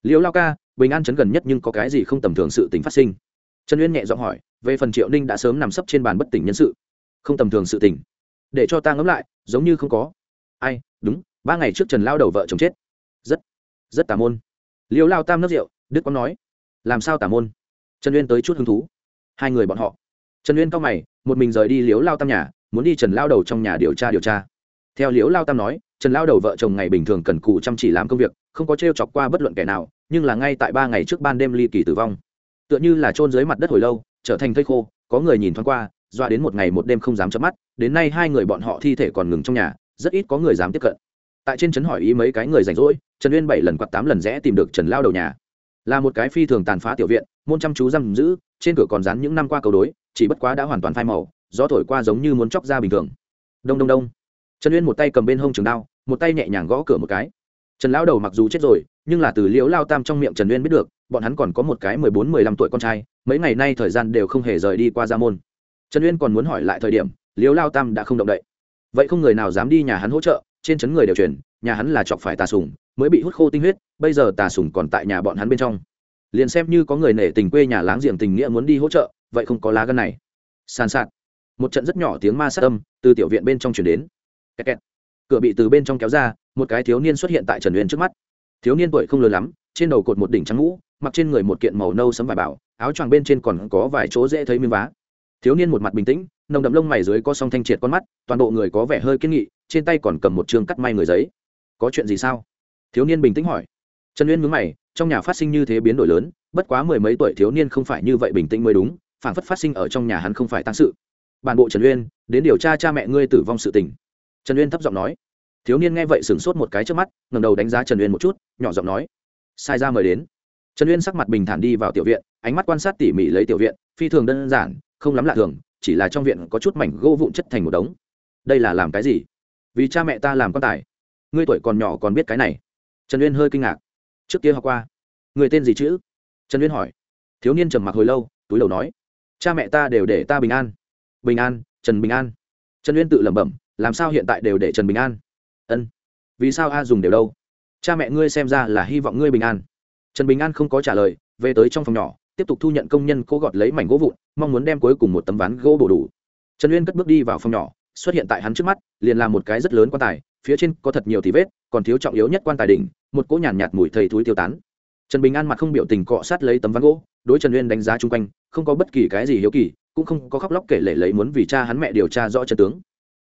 Liếu lao ca, bình an chấn gần nhất nhưng có cái gì không tầm thường sự tình phát sinh? Trần uyên nhẹ giọng hỏi, về phần triệu ninh đã sớm nằm sấp trên bàn bất tỉnh nhân sự. Không tầm thường sự tình. Để cho ta ngẫm lại, giống như không có. Ai, đúng, ba ngày trước trần lao đầu vợ chồng chết. Rất rất tà môn. Liêu lao tam nước rượu đức có nói, làm sao tà môn? Trần uyên tới chút hứng thú. Hai người bọn họ trần uyên cao mày, một mình rời đi liếu lao tam nhà, muốn đi trần lao đầu trong nhà điều tra điều tra. Theo liếu lao tam nói, trần lao đầu vợ chồng ngày bình thường cần cù chăm chỉ làm công việc, không có t r e o chọc qua bất luận kẻ nào, nhưng là ngay tại ba ngày trước ban đêm ly kỳ tử vong. Tựa như là trôn dưới mặt đất hồi lâu, trở thành thây khô, có người nhìn thoáng qua doa đến một ngày một đêm không dám chớp mắt, đến nay hai người bọn họ thi thể còn ngừng trong nhà, rất ít có người dám tiếp cận. Tại trên trấn hỏi ý mấy cái người rảnh rỗi, trần uyên bảy lần quặt tám lần rẽ tìm được trần lao đầu nhà là một cái phi thường tàn phá tiểu viện, môn chăm chú giam giữ, trên cửa còn dán những năm qua cầu đối, chỉ bất quá đã hoàn toàn phai màu, gió thổi qua giống như muốn chóc ra bình thường. Đông đông đông. Trần uyên một tay cầm bên hông trường đao, một tay nhẹ nhàng gõ cửa một cái. Trần lão đầu mặc dù chết rồi, nhưng là từ liễu lao tam trong miệng trần uyên biết được, bọn hắn còn có một cái mười bốn mười lăm tuổi con trai, mấy ngày nay thời gian đều không hề rời đi qua gia môn. Trần uyên còn muốn hỏi lại thời điểm, liễu lao tam đã không động đậy. Vậy không người nào dám đi nhà hắn hỗ trợ? Trên chấn người đều truyền, nhà hắn là chọc phải tà sùng, mới bị hút khô tinh huyết, bây giờ tà sùng còn tại nhà bọn hắn bên trong. Liền xem như có người nể tình quê nhà láng giềng tình nghĩa muốn đi hỗ trợ, vậy không có lá gân này. Sàn sạt. Một trận rất nhỏ tiếng ma sát âm từ tiểu viện bên trong chuyển đến. Kẹt kẹt. cửa bị từ bên trong kéo ra, một cái thiếu niên xuất hiện tại trần uyên trước mắt. Thiếu niên tuổi không lớn lắm, trên đầu cột một đỉnh trắng mũ mặc trên người một kiện màu nâu sấm vải bảo, áo choàng bên trên còn có vài chỗ dễ thấy miếng vá. Thiếu niên một mặt bình tĩnh, nồng đậm lông mày dưới có song thanh triệt con mắt, toàn bộ người có vẻ hơi kiên nghị trên tay còn cầm một chương cắt may người giấy. Có chuyện gì sao? Thiếu niên bình tĩnh hỏi. Trần uyên mướn mày, trong nhà phát sinh như thế biến đổi lớn, bất quá mười mấy tuổi thiếu niên không phải như vậy bình tĩnh mới đúng phản phất phát sinh ở trong nhà hắn không phải tăng sự. Bản bộ trần uyên, đến điều tra cha mẹ ngươi tử vong sự tình. Trần uyên thấp giọng nói. Thiếu niên nghe vậy sửng sốt một cái trước mắt ngầm đầu đánh giá trần uyên một chút, nhỏ giọng nói. Sai ra mời đến. Trần uyên sắc mặt bình thản đi vào tiểu viện, ánh mắt quan sát tỉ mỉ lấy tiểu viện, phi thường đơn giản, không lắm lạ thường, chỉ là trong viện có chút mảnh gỗ vụn chất thành một đống. Đây là làm cái gì? Vì cha mẹ ta làm quan tài. Ngươi tuổi còn nhỏ còn biết cái này. Trần uyên hơi kinh ngạc. Trước kia học qua. Người tên gì chữ trần uyên hỏi. Thiếu niên trầm mặc hồi lâu, túi đầu nói. Cha mẹ ta đều để ta bình an. Bình an, trần bình an. Trần uyên tự lẩm bẩm, làm sao hiện tại đều để trần bình an? Ân. Vì sao a dùng đều đâu? Cha mẹ ngươi xem ra là hy vọng ngươi bình an. Trần bình an không có trả lời, về tới trong phòng nhỏ, tiếp tục thu nhận công nhân cố gọt lấy mảnh gỗ vụn, mong muốn đem cuối cùng một tấm ván gỗ bổ đủ. Trần uyên cất bước đi vào phòng nhỏ xuất hiện tại hắn trước mắt liền là một cái rất lớn quan tài phía trên có thật nhiều thì vết còn thiếu trọng yếu nhất quan tài đỉnh một cỗ nhàn nhạt, nhạt mùi thầy thúi tiêu tán. Trần bình an mặt không biểu tình cọ sát lấy tấm ván gỗ đối trần uyên đánh giá chung quanh không có bất kỳ cái gì hiếu kỳ cũng không có khóc lóc kể lể lấy muốn vì cha hắn mẹ điều tra rõ chân tướng.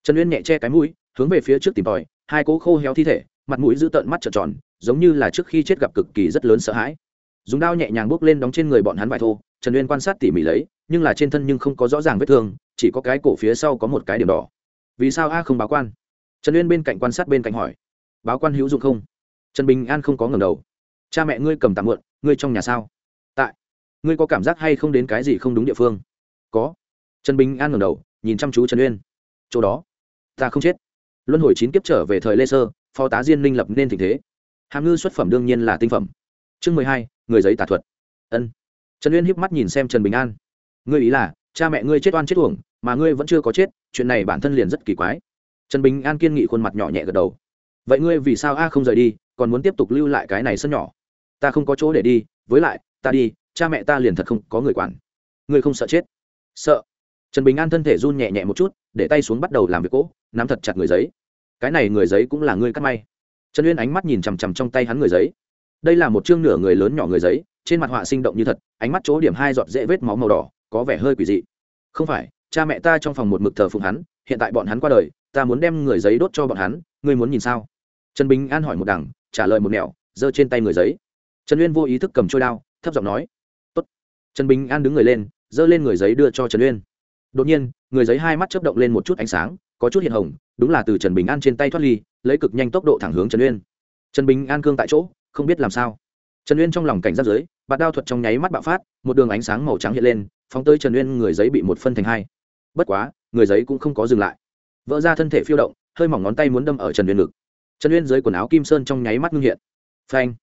Trần uyên nhẹ che cái mũi hướng về phía trước tìm tòi hai cỗ khô héo thi thể mặt mũi giữ tợn mắt trợn tròn giống như là trước khi chết gặp cực kỳ rất lớn sợ hãi. Dùng đao nhẹ nhàng bước lên đóng trên người bọn hắn vải thô trần uyên quan sát tỉ mỉ lấy nhưng là trên thân nhưng không có rõ ràng vết thương chỉ có cái cổ phía sau có một cái điểm đỏ vì sao a không báo quan? Trần uyên bên cạnh quan sát bên cạnh hỏi. Báo quan hữu dụng không? Trần bình an không có ngầm đầu. Cha mẹ ngươi cầm tạm mượn ngươi trong nhà sao? Tại. Ngươi có cảm giác hay không đến cái gì không đúng địa phương? Có. Trần bình an ngầm đầu, nhìn chăm chú trần uyên. Chỗ đó. Ta không chết. Luân hồi chín kiếp trở về thời lê sơ, phó tá diên minh lập nên tình thế. Hàm ngư xuất phẩm đương nhiên là tinh phẩm. Chương mười hai, người giấy tà thuật. Ân. Trần uyên hiếp mắt nhìn xem trần bình an. Ngươi ý là, cha mẹ ngươi chết oan chết uổng, mà ngươi vẫn chưa có chết chuyện này bản thân liền rất kỳ quái. Trần bình an kiên nghị khuôn mặt nhỏ nhẹ gật đầu. Vậy ngươi vì sao a không rời đi, còn muốn tiếp tục lưu lại cái này sân nhỏ? Ta không có chỗ để đi, với lại, ta đi, cha mẹ ta liền thật không có người quản. Ngươi không sợ chết? Sợ. Trần bình an thân thể run nhẹ nhẹ một chút, để tay xuống bắt đầu làm việc cỗ nắm thật chặt người giấy. Cái này người giấy cũng là ngươi cắt may. Trần uyên ánh mắt nhìn chằm chằm trong tay hắn người giấy. Đây là một chương nửa người lớn nhỏ người giấy, trên mặt họa sinh động như thật, ánh mắt chỗ điểm hai giọt dễ vết máu màu đỏ, có vẻ hơi quỷ dị. Không phải cha mẹ ta trong phòng một mực thờ phụng hắn, hiện tại bọn hắn qua đời, ta muốn đem người giấy đốt cho bọn hắn, ngươi muốn nhìn sao? Trần bình an hỏi một đằng, trả lời một nẻo, giơ trên tay người giấy. Trần uyên vô ý thức cầm trôi đao, thấp giọng nói, Tốt. trần bình an đứng người lên, giơ lên người giấy đưa cho trần uyên. Đột nhiên, người giấy hai mắt chớp động lên một chút ánh sáng, có chút hiện hồng, đúng là từ trần bình an trên tay thoát ly, lấy cực nhanh tốc độ thẳng hướng trần uyên. Trần bình an cương tại chỗ, không biết làm sao. Trần uyên trong lòng cảnh giác giới bạt đao thuật trong nháy mắt bạo phát, một đường ánh sáng màu trắng hiện lên, phóng tới trần uyên người giấy bị một phân thành hai bất quá, người giấy cũng không có dừng lại. Vỡ ra thân thể phiêu động, hơi mỏng ngón tay muốn đâm ở trần uyên ngực. Trần uyên dưới quần áo kim sơn trong nháy mắt ngưng hiện. Phanh!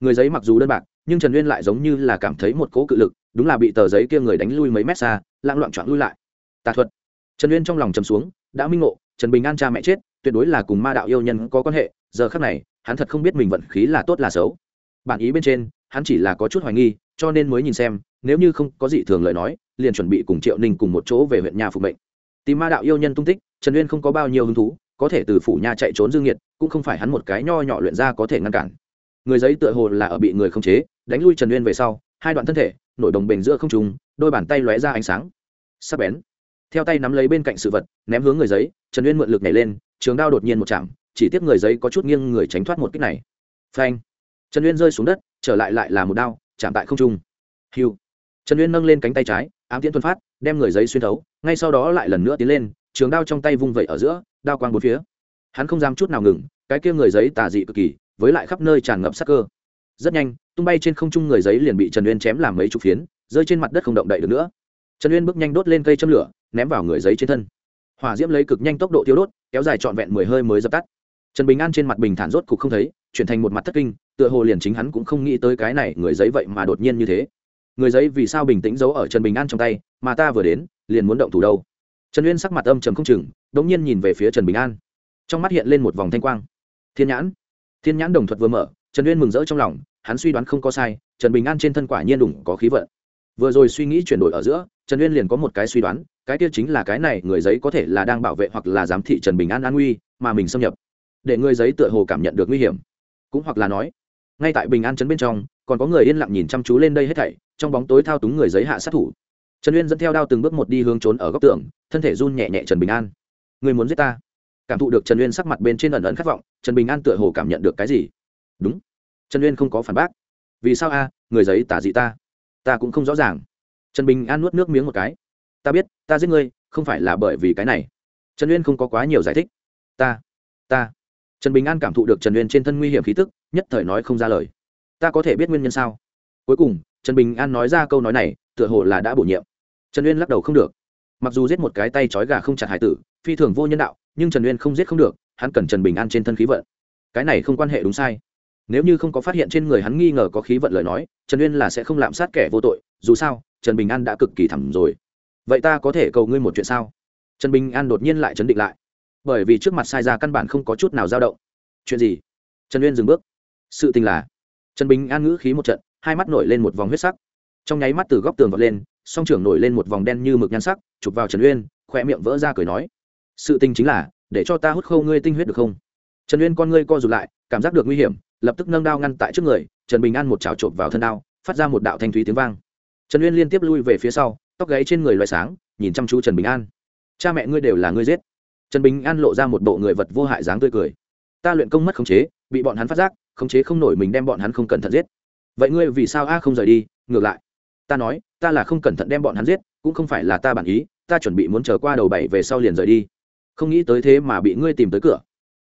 Người giấy mặc dù đơn bạc, nhưng trần uyên lại giống như là cảm thấy một cỗ cự lực, đúng là bị tờ giấy kia người đánh lui mấy mét xa, lạng loạn trọn lui lại. Tà thuật! Trần uyên trong lòng chầm xuống, đã minh ngộ, trần bình an cha mẹ chết, tuyệt đối là cùng ma đạo yêu nhân có quan hệ, giờ khác này, hắn thật không biết mình vận khí là tốt là xấu. Bản ý bên trên, hắn chỉ là có chút hoài nghi, cho nên mới nhìn xem nếu như không có gì thường lời nói, liền chuẩn bị cùng triệu ninh cùng một chỗ về huyện nhà phục mệnh. Tìm ma đạo yêu nhân tung tích, trần uyên không có bao nhiêu hứng thú, có thể từ phủ nhà chạy trốn dương nhiệt cũng không phải hắn một cái nho nhỏ luyện ra có thể ngăn cản. Người giấy tựa hồ là ở bị người không chế, đánh lui trần uyên về sau, hai đoạn thân thể, nổi đồng bền giữa không trùng đôi bàn tay lóe ra ánh sáng. Sắc bén. Theo tay nắm lấy bên cạnh sự vật, ném hướng người giấy, trần uyên mượn lực nhảy lên, trường đao đột nhiên một chạm, chỉ tiếp người giấy có chút nghiêng người tránh thoát một kích này. Phanh. Trần uyên rơi xuống đất, trở lại lại là một đao, chạm tại không trung. Hiu trần uyên nâng lên cánh tay trái, ám tiễn tuân phát, đem người giấy xuyên thấu, ngay sau đó lại lần nữa tiến lên, trường đao trong tay vung vẩy ở giữa, đao quang bốn phía. Hắn không dám chút nào ngừng, cái kia người giấy tà dị cực kỳ, với lại khắp nơi tràn ngập sắc cơ. Rất nhanh, tung bay trên không trung người giấy liền bị trần uyên chém làm mấy chục phiến, rơi trên mặt đất không động đậy được nữa. Trần uyên bước nhanh đốt lên cây châm lửa, ném vào người giấy trên thân. Hỏa diễm lấy cực nhanh tốc độ tiêu đốt, kéo dài trọn vẹn mười hơi mới dập tắt. Trần bình an trên mặt bình thản rốt cục không thấy, chuyển thành một mặt thất kinh, tựa hồ liền chính hắn cũng không nghĩ tới cái này người giấy vậy mà đột nhiên như thế người giấy vì sao bình tĩnh giấu ở trần bình an trong tay, mà ta vừa đến, liền muốn động thủ đâu. Trần uyên sắc mặt âm trầm không chừng đ ỗ n g nhiên nhìn về phía trần bình an. Trong mắt hiện lên một vòng thanh quang. Thiên nhãn. Thiên nhãn đồng thuật vừa mở, trần uyên mừng rỡ trong lòng, hắn suy đoán không có sai, trần bình an trên thân quả nhiên đủng có khí vận. Vừa rồi suy nghĩ chuyển đổi ở giữa, trần uyên liền có một cái suy đoán, cái kia chính là cái này người giấy có thể là đang bảo vệ hoặc là giám thị trần bình an an nguy, mà mình xâm nhập. Để người giấy tựa hồ cảm nhận được nguy hiểm. Cũng hoặc là nói, ngay tại bình an chấn bên trong còn có người yên lặng nhìn chăm chú lên đây hết thảy, trong bóng tối thao túng người giấy hạ sát thủ. Trần uyên dẫn theo đao từng bước một đi hướng trốn ở góc tường, thân thể run nhẹ nhẹ trần bình an. Người muốn giết ta? Cảm thụ được trần uyên sắc mặt bên trên ẩn ẩn khát vọng, trần bình an tựa hồ cảm nhận được cái gì? Đúng. Trần uyên không có phản bác. Vì sao a? Người giấy tả dị ta. Ta cũng không rõ ràng. Trần bình an nuốt nước miếng một cái. Ta biết, ta giết ngươi, không phải là bởi vì cái này. Trần uyên không có quá nhiều giải thích. Ta ta. Trần bình an cảm thụ được trần uyên trên thân nguy hiểm khí tức, nhất thời nói không ra lời ta có thể biết nguyên nhân sao? Cuối cùng, trần bình an nói ra câu nói này, tựa hồ là đã bổ nhiệm. Trần uyên lắc đầu không được. Mặc dù giết một cái tay trói gà không chặt hải tử, phi thường vô nhân đạo, nhưng trần uyên không giết không được, hắn cần trần bình an trên thân khí vận. Cái này không quan hệ đúng sai. Nếu như không có phát hiện trên người hắn nghi ngờ có khí vận lời nói, trần uyên là sẽ không lạm sát kẻ vô tội, dù sao, trần bình an đã cực kỳ thẳm rồi. Vậy ta có thể cầu ngươi một chuyện sao? Trần bình an đột nhiên lại chấn định lại. Bởi vì trước mặt sai ra căn bản không có chút nào dao động. Chuyện gì? Trần uyên dừng bước. Sự tình là trần bình an ngữ khí một trận, hai mắt nổi lên một vòng huyết sắc. Trong nháy mắt từ góc tường vọt lên, song trưởng nổi lên một vòng đen như mực nhan sắc, chụp vào trần uyên khoe miệng vỡ ra cười nói, sự tình chính là, để cho ta hút khâu ngươi tinh huyết được không? Trần uyên con ngươi co rụt lại, cảm giác được nguy hiểm, lập tức nâng đao ngăn tại trước người, trần bình an một chảo trộm vào thân đao, phát ra một đạo thanh thúy tiếng vang. Trần uyên liên tiếp lui về phía sau, tóc gáy trên người loài sáng, nhìn chăm chú trần bình an. Cha mẹ ngươi đều là ngươi giết. Trần bình an lộ ra một bộ người vật vô hại dáng tươi cười. Ta luyện công mất khống chế, bị bọn hắn phát giác khống chế không nổi mình đem bọn hắn không cẩn thận giết. Vậy ngươi vì sao a không rời đi? Ngược lại, ta nói, ta là không cẩn thận đem bọn hắn giết, cũng không phải là ta bản ý, ta chuẩn bị muốn chờ qua đầu bảy về sau liền rời đi. Không nghĩ tới thế mà bị ngươi tìm tới cửa.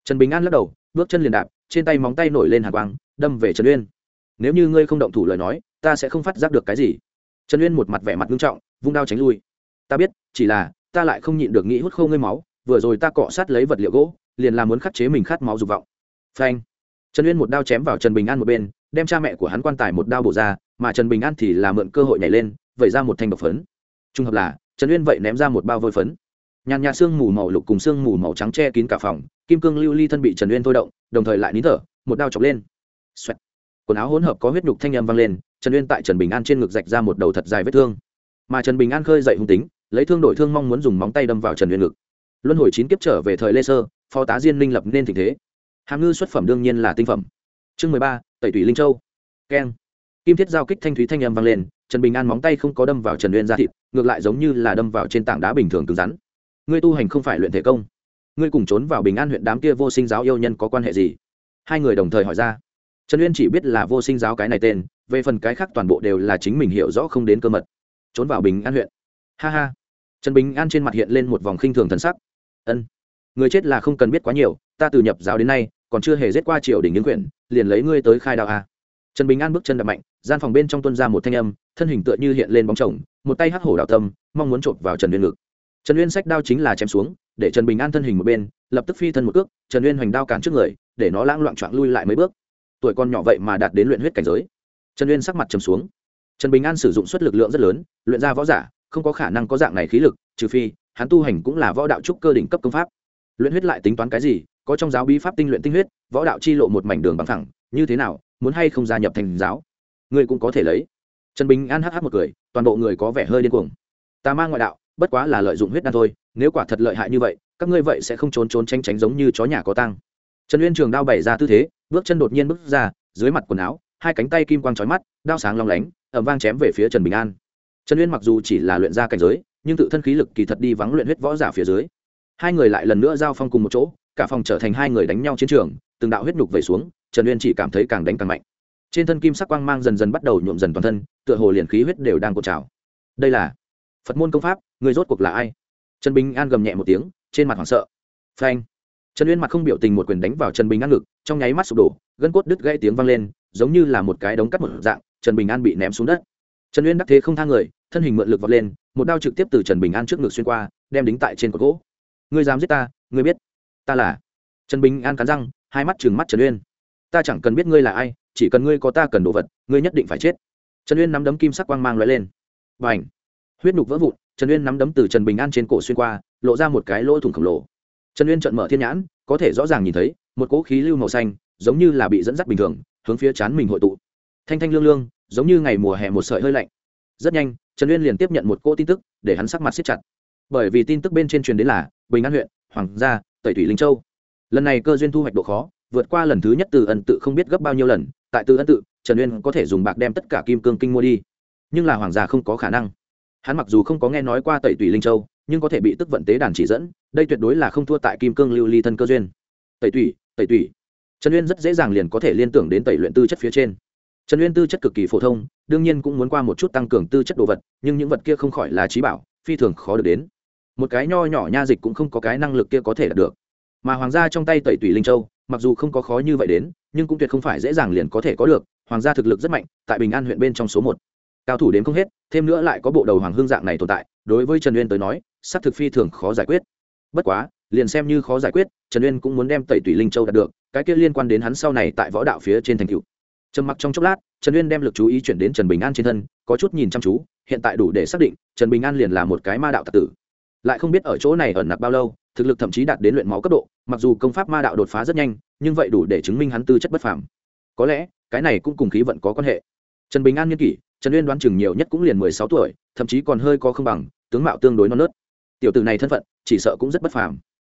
Trần bình an lắc đầu, bước chân liền đạp, trên tay móng tay nổi lên hàng quang, đâm về trần uyên. Nếu như ngươi không động thủ lời nói, ta sẽ không phát giác được cái gì. Trần uyên một mặt vẻ mặt nghiêm trọng, vung đao tránh lui. Ta biết, chỉ là, ta lại không nhịn được nghĩ hút khô ngươi máu, vừa rồi ta cọ sát lấy vật liệu gỗ, liền là muốn khắc chế mình khát máu dục vọng. Phanh trần uyên một đao chém vào trần bình an một bên, đem cha mẹ của hắn quan tài một đao bổ ra, mà trần bình an thì là mượn cơ hội nhảy lên, vẩy ra một thanh độc phấn. Trung hợp là, trần uyên vậy ném ra một bao vôi phấn. Nhàn nhà xương mù màu lục cùng xương mù màu trắng che kín cả phòng, kim cương lưu ly thân bị trần uyên thôi động, đồng thời lại nín thở, một đao chọc lên. Xoẹt. quần áo hỗn hợp có huyết nhục thanh âm vang lên, trần uyên tại trần bình an trên ngực rạch ra một đầu thật dài vết thương. Mà trần bình an khơi dậy hung tính, lấy thương đổi thương mong muốn dùng móng tay đâm vào trần uyên ngực. Luân hồi chín kiếp trở về thời lê sơ, phó tá diên linh lập nên tình thế hàm ngư xuất phẩm đương nhiên là tinh phẩm. Chương mười ba, tẩy tủy linh châu. Keng. Kim thiết giao kích thanh thúy thanh âm vang lên, trần bình an móng tay không có đâm vào trần uyên ra thịt, ngược lại giống như là đâm vào trên tảng đá bình thường cứng rắn. Ngươi tu hành không phải luyện thể công. Ngươi cùng trốn vào bình an huyện đám kia vô sinh giáo yêu nhân có quan hệ gì? Hai người đồng thời hỏi ra. Trần uyên chỉ biết là vô sinh giáo cái này tên, về phần cái khác toàn bộ đều là chính mình hiểu rõ không đến cơ mật. Trốn vào bình an huyện. Ha ha. Trần bình an trên mặt hiện lên một vòng khinh thường thần sắc. Ân. Người chết là không cần biết quá nhiều, ta từ nhập giáo đến nay còn chưa hề giết qua triều đình những quyển liền lấy ngươi tới khai đạo a. Trần bình an bước chân đập mạnh, gian phòng bên trong tuân ra một thanh âm, thân hình tựa như hiện lên bóng chồng, một tay hắc hổ đạo tâm, mong muốn trộm vào trần uyên ngực. Trần uyên sách đao chính là chém xuống, để trần bình an thân hình một bên, lập tức phi thân một cước, trần uyên hoành đao cản trước người, để nó lãng loạn trọn lui lại mấy bước. Tuổi con nhỏ vậy mà đạt đến luyện huyết cảnh giới. Trần uyên sắc mặt trầm xuống. Trần bình an sử dụng suất lực lượng rất lớn, luyện ra võ giả, không có khả năng có dạng này khí lực, trừ phi, hắn tu hành cũng là võ đạo trúc cơ đỉnh cấp công pháp. Luyện huyết lại tính toán cái gì có trong giáo bí pháp tinh luyện tinh huyết, võ đạo chi lộ một mảnh đường bằng thẳng, như thế nào, muốn hay không gia nhập thành giáo? Ngươi cũng có thể lấy. Trần bình an hh một cười, toàn bộ người có vẻ hơi điên cuồng. Ta mang ngoại đạo, bất quá là lợi dụng huyết đan thôi, nếu quả thật lợi hại như vậy, các ngươi vậy sẽ không trốn trốn tranh tránh giống như chó nhà có tăng trần uyên trường đao bày ra tư thế, bước chân đột nhiên bước ra, dưới mặt quần áo, hai cánh tay kim quang trói mắt, đao sáng long lánh ẩm vang chém về phía trần bình an. Trần uyên mặc dù chỉ là luyện ra cảnh giới, nhưng tự thân khí lực kỳ thật đi vắng luyện huyết võ giả phía dưới. Hai người lại lần nữa giao phong cùng một chỗ cả phòng trở thành hai người đánh nhau chiến trường, từng đạo huyết nhục vẩy xuống, trần uyên chỉ cảm thấy càng đánh càng mạnh. Trên thân kim sắc quang mang dần dần bắt đầu nhuộm dần toàn thân, tựa hồ liền khí huyết đều đang cột trào. Đây là phật môn công pháp, người rốt cuộc là ai? Trần bình an gầm nhẹ một tiếng, trên mặt hoảng sợ. Phanh. Trần uyên mặt không biểu tình một quyền đánh vào trần bình an ngực, trong nháy mắt sụp đổ, gân cốt đứt gãy tiếng vang lên, giống như là một cái đống cắt một dạng, trần bình an bị ném xuống đất. Trần uyên đắc thế không thang người, thân hình mượn lực vọt lên, một đao trực tiếp từ trần bình an trước ngực xuyên qua, đem đính tại trên cột gỗ. Ngươi dám giết ta, ngươi biết ta là trần bình an cắn răng hai mắt trừng mắt trần uyên ta chẳng cần biết ngươi là ai chỉ cần ngươi có ta cần đồ vật ngươi nhất định phải chết trần uyên nắm đấm kim sắc quang mang loại lên và ảnh huyết nhục vỡ vụn trần uyên nắm đấm từ trần bình an trên cổ xuyên qua lộ ra một cái lỗ thủng khổng lồ trần uyên trận mở thiên nhãn có thể rõ ràng nhìn thấy một cỗ khí lưu màu xanh giống như là bị dẫn dắt bình thường hướng phía chán mình hội tụ thanh thanh lương lương giống như ngày mùa hè một sợi hơi lạnh rất nhanh trần uyên liền tiếp nhận một cỗ tin tức để hắn sắc mặt siết chặt bởi vì tin tức bên trên truyền đến là bình an huyện hoàng gia tẩy thủy linh châu. Lần này cơ duyên thu hoạch độ khó vượt qua lần thứ nhất từ ân tự không biết gấp bao nhiêu lần tại từ ân tự trần uyên có thể dùng bạc đem tất cả kim cương kinh mua đi. Nhưng là hoàng gia không có khả năng. Hắn mặc dù không có nghe nói qua tẩy Thủy linh châu nhưng có thể bị tức vận tế đàn chỉ dẫn đây tuyệt đối là không thua tại kim cương lưu ly thân cơ duyên. Tẩy Thủy, tẩy Thủy. trần uyên rất dễ dàng liền có thể liên tưởng đến tẩy luyện tư chất phía trên. Trần uyên tư chất cực kỳ phổ thông đương nhiên cũng muốn qua một chút tăng cường tư chất đồ vật nhưng những vật kia không khỏi là trí bảo phi thường khó được đến một cái nho nhỏ nha dịch cũng không có cái năng lực kia có thể đạt được. Mà hoàng gia trong tay tẩy tủy linh châu, mặc dù không có khó như vậy đến, nhưng cũng tuyệt không phải dễ dàng liền có thể có được, hoàng gia thực lực rất mạnh, tại bình an huyện bên trong số một. Cao thủ đến không hết, thêm nữa lại có bộ đầu hoàng hương dạng này tồn tại, đối với trần uyên tới nói s thực phi thường khó giải quyết. Bất quá, liền xem như khó giải quyết, trần uyên cũng muốn đem tẩy tùy linh châu đạt được, cái kia liên quan đến hắn sau này tại võ đạo phía trên thành cựu trầm mặc trong chốc lát, trần uyên đem l ự c chú ý chuyển đến trần bình an trên thân, có chút nhìn chăm chú, hiện tại đủ để xác định, trần bình an liền là một cái ma đạo tạc tử lại không biết ở chỗ này ẩn nặc bao lâu, thực lực thậm chí đạt đến luyện máu cấp độ, mặc dù công pháp ma đạo đột phá rất nhanh, nhưng vậy đủ để chứng minh hắn tư chất bất phàm. Có lẽ, cái này cũng cùng khí vận có quan hệ. Trần bình an nghiên kỷ, trần uyên đoán chừng nhiều nhất cũng liền mười sáu tuổi, thậm chí còn hơi có không bằng, tướng mạo tương đối non nớt. Tiểu tử này thân phận, chỉ sợ cũng rất bất phàm.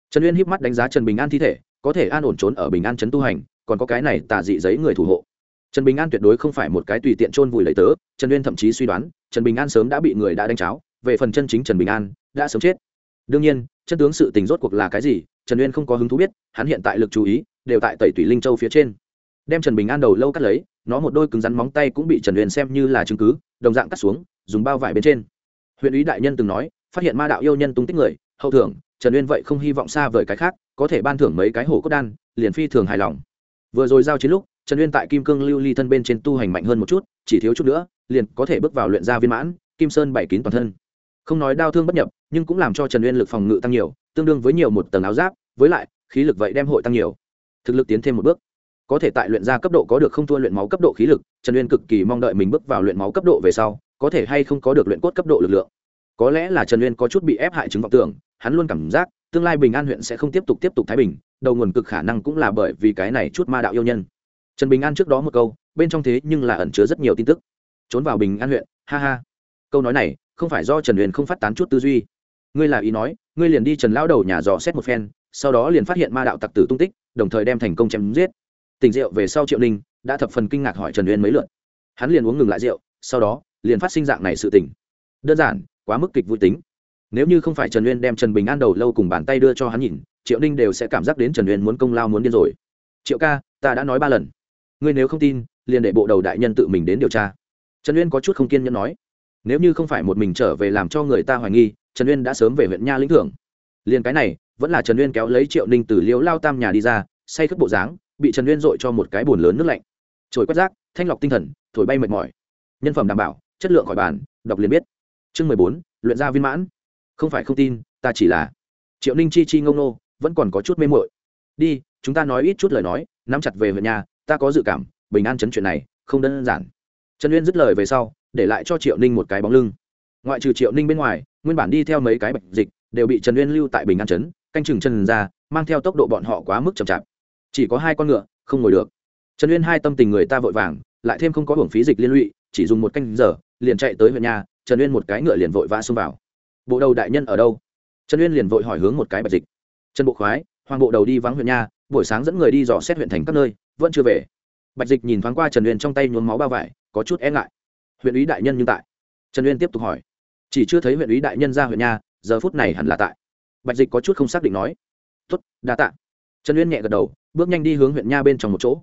Trần uyên híp mắt đánh giá trần bình an thi thể, có thể an ổn trốn ở bình an trấn tu hành, còn có cái này tả dị giấy người thủ hộ. Trần bình an tuyệt đối không phải một cái tùy tiện chôn vùi lấy tớ, trần uyên thậm chí suy đoán, trần bình an sớm đã bị người đã đánh cháo về phần chân chính trần bình an, đã sớm chết. Đương nhiên, chân tướng sự tình rốt cuộc là cái gì, trần uyên không có hứng thú biết, hắn hiện tại lực chú ý, đều tại tẩy tủy linh châu phía trên. Đem trần bình an đầu lâu cắt lấy, nó một đôi cứng rắn móng tay cũng bị trần uyên xem như là chứng cứ, đồng dạng cắt xuống, dùng bao vải bên trên. Huyện ủy đại nhân từng nói, phát hiện ma đạo yêu nhân tung tích người, hậu thưởng, trần uyên vậy không hy vọng xa vời cái khác, có thể ban thưởng mấy cái hổ cốt đan, liền phi thường hài lòng. Vừa rồi giao chiến lúc, trần uyên tại kim cương lưu ly thân bên trên tu hành mạnh hơn một chút, chỉ thiếu chút nữa, liền có thể bước vào luyện gia viên mãn, kim sơn bảy kín toàn thân không nói đau thương bất nhập, nhưng cũng làm cho trần uyên lực phòng ngự tăng nhiều, tương đương với nhiều một tầng áo giáp, với lại, khí lực vậy đem hội tăng nhiều. Thực lực tiến thêm một bước. Có thể tại luyện ra cấp độ có được không thua luyện máu cấp độ khí lực, trần uyên cực kỳ mong đợi mình bước vào luyện máu cấp độ về sau, có thể hay không có được luyện cốt cấp độ lực lượng. Có lẽ là trần uyên có chút bị ép hại chứng vọng tưởng, hắn luôn cảm giác, tương lai bình an huyện sẽ không tiếp tục tiếp tục thái bình, đầu nguồn cực khả năng cũng là bởi vì cái này chút ma đạo yêu nhân. Trần bình an trước đó một câu, bên trong thế nhưng là ẩn chứa rất nhiều tin tức. Trốn vào bình an huyện, ha ha câu nói này không phải do trần huyền không phát tán chút tư duy ngươi là ý nói ngươi liền đi trần lao đầu nhà dò xét một phen sau đó liền phát hiện ma đạo tặc tử tung tích đồng thời đem thành công chém giết tình rượu về sau triệu ninh đã thập phần kinh ngạc hỏi trần huyền mấy lượt hắn liền uống ngừng lại rượu sau đó liền phát sinh dạng này sự tỉnh đơn giản quá mức kịch vui tính nếu như không phải trần uyên đem trần bình an đầu lâu cùng bàn tay đưa cho hắn nhìn triệu ninh đều sẽ cảm giác đến trần uyên muốn công lao muốn điên rồi triệu ca ta đã nói ba lần ngươi nếu không tin liền để bộ đầu đại nhân tự mình đến điều tra trần uyên có chút không kiên nhẫn nói nếu như không phải một mình trở về làm cho người ta hoài nghi, trần uyên đã sớm về huyện nha lĩnh thưởng. Liền cái này, vẫn là trần uyên kéo lấy triệu ninh từ liễu lao tam nhà đi ra, say khất bộ dáng, bị trần uyên dội cho một cái bồn lớn nước lạnh. Trồi quét rác, thanh lọc tinh thần, thổi bay mệt mỏi. Nhân phẩm đảm bảo, chất lượng khỏi bàn, đọc liền biết. Chương mười bốn, luyện gia viên mãn. Không phải không tin, ta chỉ là. Triệu ninh chi chi ngông nô, vẫn còn có chút mê mội đi, chúng ta nói ít chút lời nói, nắm chặt về huyện nhà, ta có dự cảm, bình an chấn chuyện này, không đơn giản. Trần uyên dứt lời về sau để lại cho triệu ninh một cái bóng lưng. Ngoại trừ triệu ninh bên ngoài, nguyên bản đi theo mấy cái bệnh dịch đều bị trần uyên lưu tại bình an chấn canh chừng chân ra, mang theo tốc độ bọn họ quá mức chậm chạp. Chỉ có hai con ngựa, không ngồi được. Trần uyên hai tâm tình người ta vội vàng, lại thêm không có hưởng phí dịch liên lụy, chỉ dùng một canh giờ, liền chạy tới huyện nhà, trần uyên một cái ngựa liền vội vã xông vào. Bộ đầu đại nhân ở đâu? Trần uyên liền vội hỏi hướng một cái bạch dịch. Trần bộ khoái, hoàng bộ đầu đi vắng huyện nha buổi sáng dẫn người đi dò xét huyện thành các nơi, vẫn chưa về. Bạch dịch nhìn thoáng qua trần uyên trong tay nhuốm máu bao vải, có chút e ngại huyện ủy đại nhân nhưng tại. Trần uyên tiếp tục hỏi. Chỉ chưa thấy huyện ủy đại nhân ra huyện nha, giờ phút này hẳn là tại. Bạch dịch có chút không xác định nói. Tuất đa tạ. Trần uyên nhẹ gật đầu, bước nhanh đi hướng huyện nha bên trong một chỗ.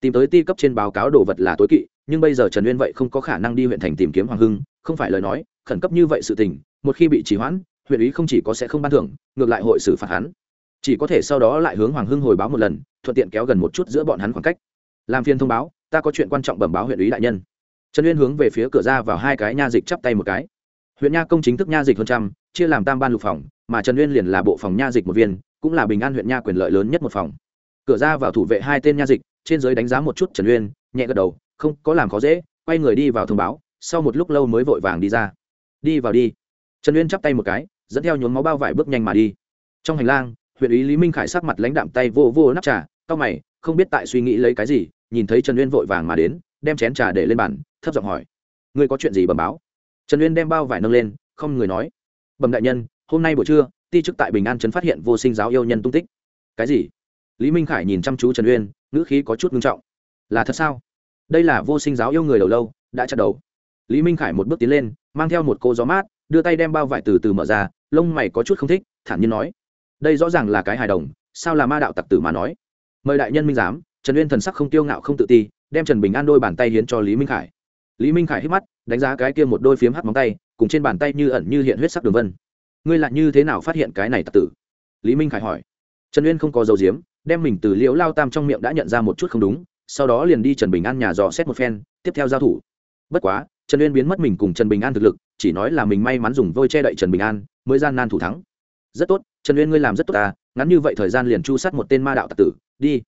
Tìm tới ti cấp trên báo cáo đồ vật là tối kỵ, nhưng bây giờ trần uyên vậy không có khả năng đi huyện thành tìm kiếm hoàng hưng, không phải lời nói, khẩn cấp như vậy sự tình, một khi bị trì hoãn, huyện ủy không chỉ có sẽ không ban thưởng, ngược lại hội xử phạt hắn. Chỉ có thể sau đó lại hướng hoàng hưng hồi báo một lần, thuận tiện kéo gần một chút giữa bọn hắn khoảng cách. Làm phiên thông báo, ta có chuyện quan trọng bẩm báo huyện ủy đại nhân trần uyên hướng về phía cửa ra vào hai cái nha dịch chắp tay một cái. Huyện nha công chính thức nha dịch hơn trăm, chia làm tam ban lục phòng, mà trần uyên liền là bộ phòng nha dịch một viên, cũng là bình an huyện nha quyền lợi lớn nhất một phòng. Cửa ra vào thủ vệ hai tên nha dịch, trên giới đánh giá một chút trần uyên, nhẹ gật đầu, không có làm khó dễ, quay người đi vào thông báo, sau một lúc lâu mới vội vàng đi ra. Đi vào đi. Trần uyên chắp tay một cái, dẫn theo nhuốm máu bao vải bước nhanh mà đi. Trong hành lang, huyện ý lý minh khải sắc mặt lãnh đạm tay vô vô nắp trà, cau mày, không biết tại suy nghĩ lấy cái gì, nhìn thấy trần uyên vội vàng mà đến, đem chén trà để lên bàn thấp giọng hỏi. Ngươi có chuyện gì bẩm báo? Trần uyên đem bao vải nâng lên, không người nói. Bẩm đại nhân, hôm nay buổi trưa, ti chức tại bình an trấn phát hiện vô sinh giáo yêu nhân tung tích. Cái gì? Lý minh khải nhìn chăm chú trần uyên, ngữ khí có chút ngưng trọng. Là thật sao? Đây là vô sinh giáo yêu người đầu lâu, đã chặt đầu. Lý minh khải một bước tiến lên, mang theo một cô gió mát, đưa tay đem bao vải từ từ mở ra, lông mày có chút không thích, thản nhiên nói. Đây rõ ràng là cái hài đồng, sao là ma đạo tặc tử mà nói? Mời đại nhân minh giám, trần uyên thần sắc không tiêu ngạo không tự ti, đem trần bình an đôi bàn tay hiến cho lý minh khải lý minh khải hít mắt, đánh giá cái kia một đôi phiếm hắt móng tay, cùng trên bàn tay như ẩn như hiện huyết sắc đường vân. Ngươi lại như thế nào phát hiện cái này tặc tử? Lý minh khải hỏi. Trần uyên không có dấu diếm đem mình từ liễu lao tam trong miệng đã nhận ra một chút không đúng, sau đó liền đi trần bình an nhà dò xét một phen, tiếp theo giao thủ. Bất quá, trần uyên biến mất mình cùng trần bình an thực lực, chỉ nói là mình may mắn dùng vôi che đậy trần bình an, mới gian nan thủ thắng. Rất tốt, trần uyên ngươi làm rất tốt à ngắn như vậy thời gian liền chu sát một tên ma đạo tặc tử, đi.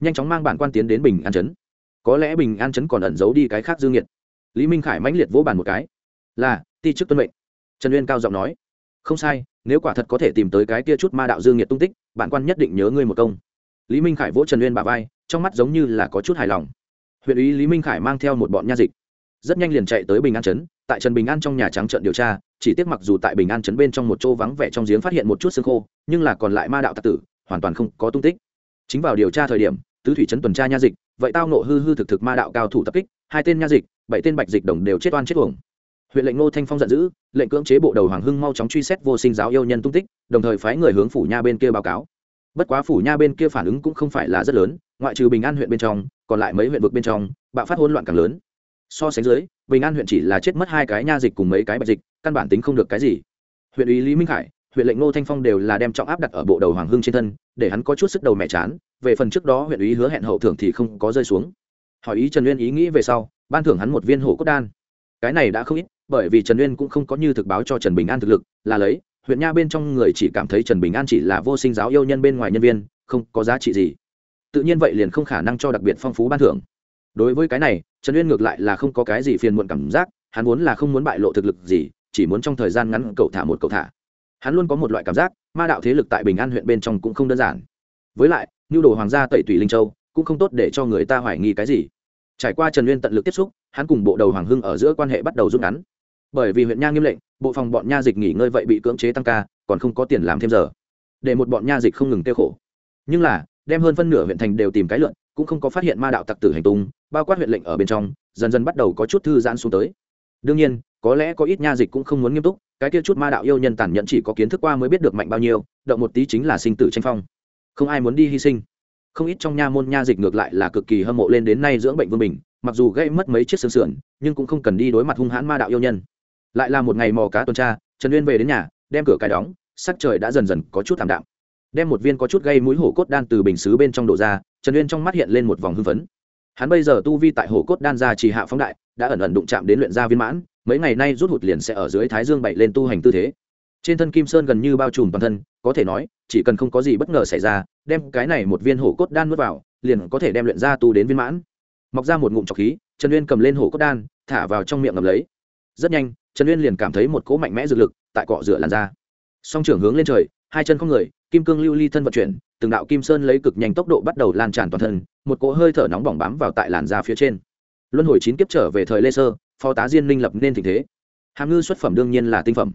Nhanh chóng mang bản quan tiến đến bình an chấn có lẽ bình an chấn còn ẩn giấu đi cái khác dương nhiệt lý minh khải mãnh liệt vỗ bàn một cái. Là, ti chức tuân mệnh. Trần uyên cao giọng nói. Không sai, nếu quả thật có thể tìm tới cái kia chút ma đạo dương nhiệt tung tích, bản quan nhất định nhớ ngươi một công. Lý minh khải vỗ trần uyên bà vai, trong mắt giống như là có chút hài lòng. Huyện ý lý minh khải mang theo một bọn nha dịch. Rất nhanh liền chạy tới bình an trấn, tại trần bình an trong nhà trắng trận điều tra, chỉ tiếc mặc dù tại bình an trấn bên trong một chỗ vắng vẻ trong giếng phát hiện một chút xương khô, nhưng là còn lại ma đạo tạc tử, hoàn toàn không có tung tích. Chính vào điều tra thời điểm, tứ thủy trấn tuần tra nha dịch, vậy tao nộ hư hư thực thực ma đạo cao thủ tập kích, hai tên nha dịch bảy tên bạch dịch đồng đều chết oan chết uổng. Huyện lệnh ngô thanh phong giận dữ, lệnh cưỡng chế bộ đầu hoàng hưng mau chóng truy xét vô sinh giáo yêu nhân tung tích, đồng thời phái người hướng phủ nha bên kia báo cáo. Bất quá phủ nha bên kia phản ứng cũng không phải là rất lớn, ngoại trừ bình an huyện bên trong, còn lại mấy huyện vực bên trong, bạo phát hỗn loạn càng lớn. So sánh dưới, bình an huyện chỉ là chết mất hai cái nha dịch cùng mấy cái bạch dịch, căn bản tính không được cái gì. Huyện ủy lý minh khải, huyện lệnh ngô thanh phong đều là đem trọng áp đặt ở bộ đầu hoàng hưng trên thân, để hắn có chút sức đầu mẹ chán, về phần trước đó huyện ủy hứa hẹn hậu thưởng thì không có rơi xuống hỏi ý trần uyên ý nghĩ về sau, ban thưởng hắn một viên hổ cốt đan. Cái này đã không ít, bởi vì trần uyên cũng không có như thực báo cho trần bình an thực lực, là lấy, huyện nha bên trong người chỉ cảm thấy trần bình an chỉ là vô sinh giáo yêu nhân bên ngoài nhân viên, không có giá trị gì. Tự nhiên vậy liền không khả năng cho đặc biệt phong phú ban thưởng. Đối với cái này, trần uyên ngược lại là không có cái gì phiền muộn cảm giác, hắn muốn là không muốn bại lộ thực lực gì, chỉ muốn trong thời gian ngắn cậu thả một cậu thả. Hắn luôn có một loại cảm giác, ma đạo thế lực tại bình an huyện bên trong cũng không đơn giản. Với lại, nhu đồ hoàng gia tẩy tùy linh châu, cũng không tốt để cho người ta hoài nghi cái gì trải qua trần uyên tận lực tiếp xúc, hắn cùng bộ đầu hoàng hưng ở giữa quan hệ bắt đầu rút ngắn. Bởi vì huyện nha nghiêm lệnh, bộ phòng bọn nha dịch nghỉ ngơi vậy bị cưỡng chế tăng ca, còn không có tiền làm thêm giờ. Để một bọn nha dịch không ngừng tiêu khổ. Nhưng là, đem hơn phân nửa huyện thành đều tìm cái lượn cũng không có phát hiện ma đạo tặc tử hành tung, bao quát huyện lệnh ở bên trong, dần dần bắt đầu có chút thư giãn xuống tới. Đương nhiên, có lẽ có ít nha dịch cũng không muốn nghiêm túc, cái kia chút ma đạo yêu nhân tàn nhẫn chỉ có kiến thức qua mới biết được mạnh bao nhiêu, động một tí chính là sinh tử tranh phong. Không ai muốn đi hy sinh không ít trong nha môn nha dịch ngược lại là cực kỳ hâm mộ lên đến nay dưỡng bệnh vương bình, mặc dù gây mất mấy chiếc xương sườn, nhưng cũng không cần đi đối mặt hung hãn ma đạo yêu nhân. Lại là một ngày mò cá tuần tra, trần uyên về đến nhà, đem cửa cài đóng, sắc trời đã dần dần có chút thảm đạm. Đem một viên có chút gây mũi hổ cốt đan từ bình xứ bên trong đổ ra, trần uyên trong mắt hiện lên một vòng hưng phấn. Hắn bây giờ tu vi tại hổ cốt đan ra trì hạ phóng đại, đã ẩn ẩn đụng chạm đến luyện gia viên mãn, mấy ngày nay rút hụt liền sẽ ở dưới thái dương bậy lên tu hành tư thế trên thân kim sơn gần như bao trùm toàn thân, có thể nói, chỉ cần không có gì bất ngờ xảy ra, đem cái này một viên hổ cốt đan nuốt vào, liền có thể đem luyện ra tu đến viên mãn. Mọc ra một ngụm trọc khí, trần uyên cầm lên hổ cốt đan, thả vào trong miệng ngầm lấy. Rất nhanh, trần uyên liền cảm thấy một cỗ mạnh mẽ dược lực tại cọ rửa làn da. Song trưởng hướng lên trời, hai chân không người, kim cương lưu ly thân vận chuyển, từng đạo kim sơn lấy cực nhanh tốc độ bắt đầu lan tràn toàn thân, một cỗ hơi thở nóng bỏng bám vào tại làn da phía trên. Luân hồi chín kiếp trở về thời lê sơ, phó tá diên minh lập nên tình thế. Hàm ngư xuất phẩm đương nhiên là tinh phẩm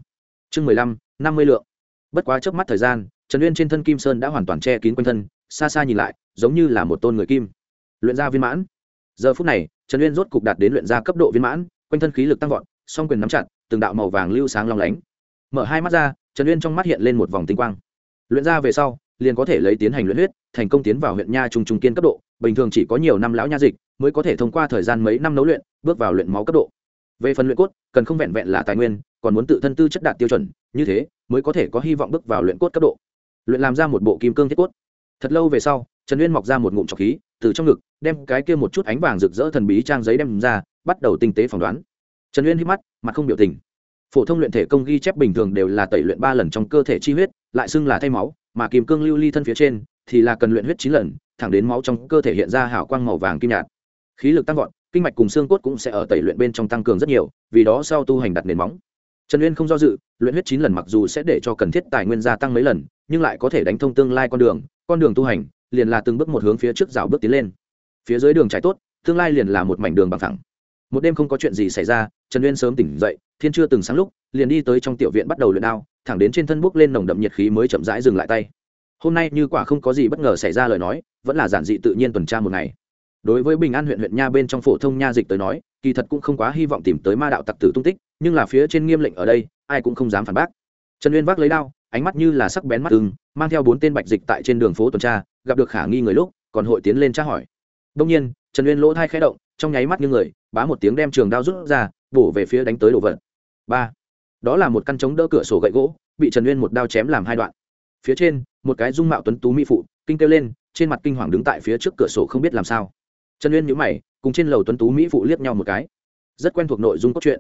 chương mười lăm, năm mươi lượng. Bất quá trước mắt thời gian, trần uyên trên thân kim sơn đã hoàn toàn che kín quanh thân, xa xa nhìn lại, giống như là một tôn người kim. Luyện gia viên mãn. Giờ phút này, trần uyên rốt cục đạt đến luyện gia cấp độ viên mãn, quanh thân khí lực tăng vọt, song quyền nắm chặt, từng đạo màu vàng lưu sáng long lánh. Mở hai mắt ra, trần uyên trong mắt hiện lên một vòng tinh quang. Luyện ra về sau, liền có thể lấy tiến hành luyện huyết, thành công tiến vào huyện nha trung trung kiên cấp độ, bình thường chỉ có nhiều năm lão nha dịch mới có thể thông qua thời gian mấy năm nấu luyện, bước vào luyện máu cấp độ. Về phần luyện cốt, cần không vẹn vẹn là tài nguyên còn muốn tự thân tư chất đạt tiêu chuẩn, như thế mới có thể có hy vọng bước vào luyện cốt cấp độ. Luyện làm ra một bộ kim cương thiết cốt. Thật lâu về sau, trần uyên mọc ra một ngụm trọc khí, từ trong ngực, đem cái kia một chút ánh vàng rực rỡ thần bí trang giấy đem ra, bắt đầu tinh tế phỏng đoán. Trần uyên hít mắt, mặt không biểu tình. Phổ thông luyện thể công ghi chép bình thường đều là tẩy luyện ba lần trong cơ thể chi huyết, lại xưng là thay máu, mà kim cương lưu ly thân phía trên thì là cần luyện huyết chín lần, thẳng đến máu trong cơ thể hiện ra hào quang màu vàng kim nhạt. Khí lực tăng vọt, kinh mạch cùng xương cốt cũng sẽ ở tẩy luyện bên trong tăng cường rất nhiều, vì đó sau tu hành đặt nền móng trần uyên không do dự, luyện huyết chín lần mặc dù sẽ để cho cần thiết tài nguyên gia tăng mấy lần, nhưng lại có thể đánh thông tương lai con đường con đường tu hành, liền là từng bước một hướng phía trước rào bước tiến lên. Phía dưới đường trái tốt, tương lai liền là một mảnh đường bằng thẳng một đêm không có chuyện gì xảy ra, trần uyên sớm tỉnh dậy, thiên chưa từng sáng lúc, liền đi tới trong tiểu viện bắt đầu luyện đao, thẳng đến trên thân bốc lên nồng đậm nhiệt khí mới chậm rãi dừng lại tay. Hôm nay như quả không có gì bất ngờ xảy ra lời nói, vẫn là giản dị tự nhiên tuần tra một ngày. Đối với bình an huyện huyện nha bên trong phổ thông nha dịch tới nói, kỳ thật cũng không quá hy vọng tìm tới ma đạo tặc tử tung tích nhưng là phía trên nghiêm lệnh ở đây, ai cũng không dám phản bác. Trần uyên vác lấy đao, ánh mắt như là sắc bén mắt ưng, mang theo bốn tên bạch dịch tại trên đường phố tuần tra, gặp được khả nghi người lúc, còn hội tiến lên tra hỏi. Đông nhiên, trần uyên lỗ thai khẽ động, trong nháy mắt như người, bá một tiếng đem trường đao rút ra, bổ về phía đánh tới đồ vật. Ba. Đó là một căn chống đỡ cửa sổ gậy gỗ, bị trần uyên một đao chém làm hai đoạn. Phía trên, một cái dung mạo tuấn tú mỹ phụ, kinh kêu lên, trên mặt kinh hoàng đứng tại phía trước cửa sổ không biết làm sao. Trần uyên nhữ mày, cùng trên lầu tuấn tú mỹ phụ liếc nhau một cái. Rất quen thuộc nội dung cốt truyện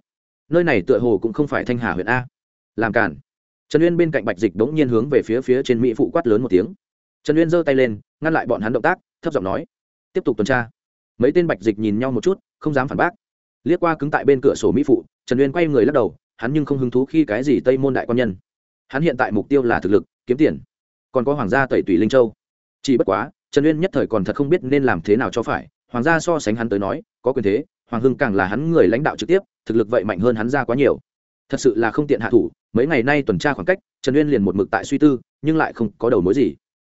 nơi này tựa hồ cũng không phải thanh hà huyện a. Làm cản trần uyên bên cạnh bạch dịch đống nhiên hướng về phía phía trên mỹ phụ quát lớn một tiếng. Trần uyên giơ tay lên, ngăn lại bọn hắn động tác, thấp giọng nói, tiếp tục tuần tra. Mấy tên bạch dịch nhìn nhau một chút, không dám phản bác. Liếc qua cứng tại bên cửa sổ mỹ phụ, trần uyên quay người lắc đầu, hắn nhưng không hứng thú khi cái gì tây môn đại quan nhân. Hắn hiện tại mục tiêu là thực lực, kiếm tiền. Còn có hoàng gia tẩy tùy linh châu. Chỉ bất quá, trần uyên nhất thời còn thật không biết nên làm thế nào cho phải, hoàng gia so sánh hắn tới nói, có quyền thế hoàng hưng càng là hắn người lãnh đạo trực tiếp, thực lực vậy mạnh hơn hắn ra quá nhiều. Thật sự là không tiện hạ thủ, mấy ngày nay tuần tra khoảng cách, trần uyên liền một mực tại suy tư, nhưng lại không có đầu mối gì.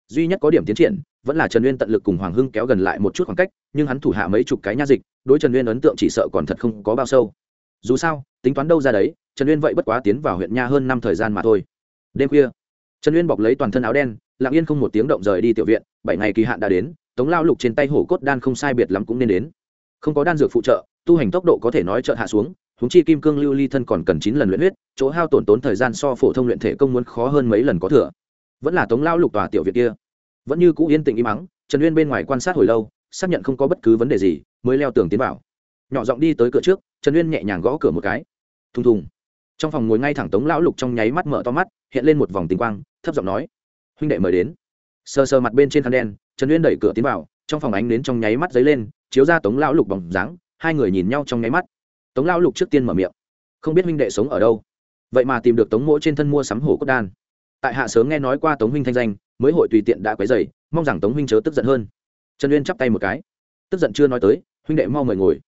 Duy nhất có điểm tiến triển, vẫn là trần uyên tận lực cùng hoàng hưng kéo gần lại một chút khoảng cách, nhưng hắn thủ hạ mấy chục cái nha dịch, đối trần uyên ấn tượng chỉ sợ còn thật không có bao sâu. Dù sao, tính toán đâu ra đấy, trần uyên vậy bất quá tiến vào huyện nha hơn năm thời gian mà thôi. Đêm khuya, trần uyên bọc lấy toàn thân áo đen, lặng yên không một tiếng động rời đi tiểu viện, bảy ngày kỳ hạn đã đến, tống lao lục trên tay hổ cốt đan không sai biệt lắm cũng nên đến không có đan dược phụ trợ, tu hành tốc độ có thể nói trợ hạ xuống húng chi kim cương lưu ly thân còn cần chín lần luyện huyết, chỗ hao tổn tốn thời gian so phổ thông luyện thể công muốn khó hơn mấy lần có thừa. Vẫn là tống lao lục tòa tiểu việt kia. Vẫn như cũ yên tĩnh im mắng trần uyên bên ngoài quan sát hồi lâu, xác nhận không có bất cứ vấn đề gì, mới leo tường tiến vào. Nhỏ giọng đi tới cửa trước, trần uyên nhẹ nhàng gõ cửa một cái. Thùng thùng. Trong phòng ngồi ngay thẳng tống lão lục trong nháy mắt mở to mắt, hiện lên một vòng tinh quang, thấp giọng nói, huynh đệ mời đến. Sờ sờ mặt bên trên khăn đen, trần uyên đẩy cửa tiến vào, trong phòng ánh đến trong nháy mắt dấy lên chiếu ra tống lão lục bóng dáng, hai người nhìn nhau trong nháy mắt. Tống lão lục trước tiên mở miệng, không biết huynh đệ sống ở đâu. Vậy mà tìm được tống Mỗ trên thân mua sắm hổ cốt đan. Tại hạ sớm nghe nói qua tống huynh thanh danh, mới hội tùy tiện đã quấy dày mong rằng tống huynh chớ tức giận hơn. Trần uyên chắp tay một cái. Tức giận chưa nói tới, huynh đệ mau mời ngồi.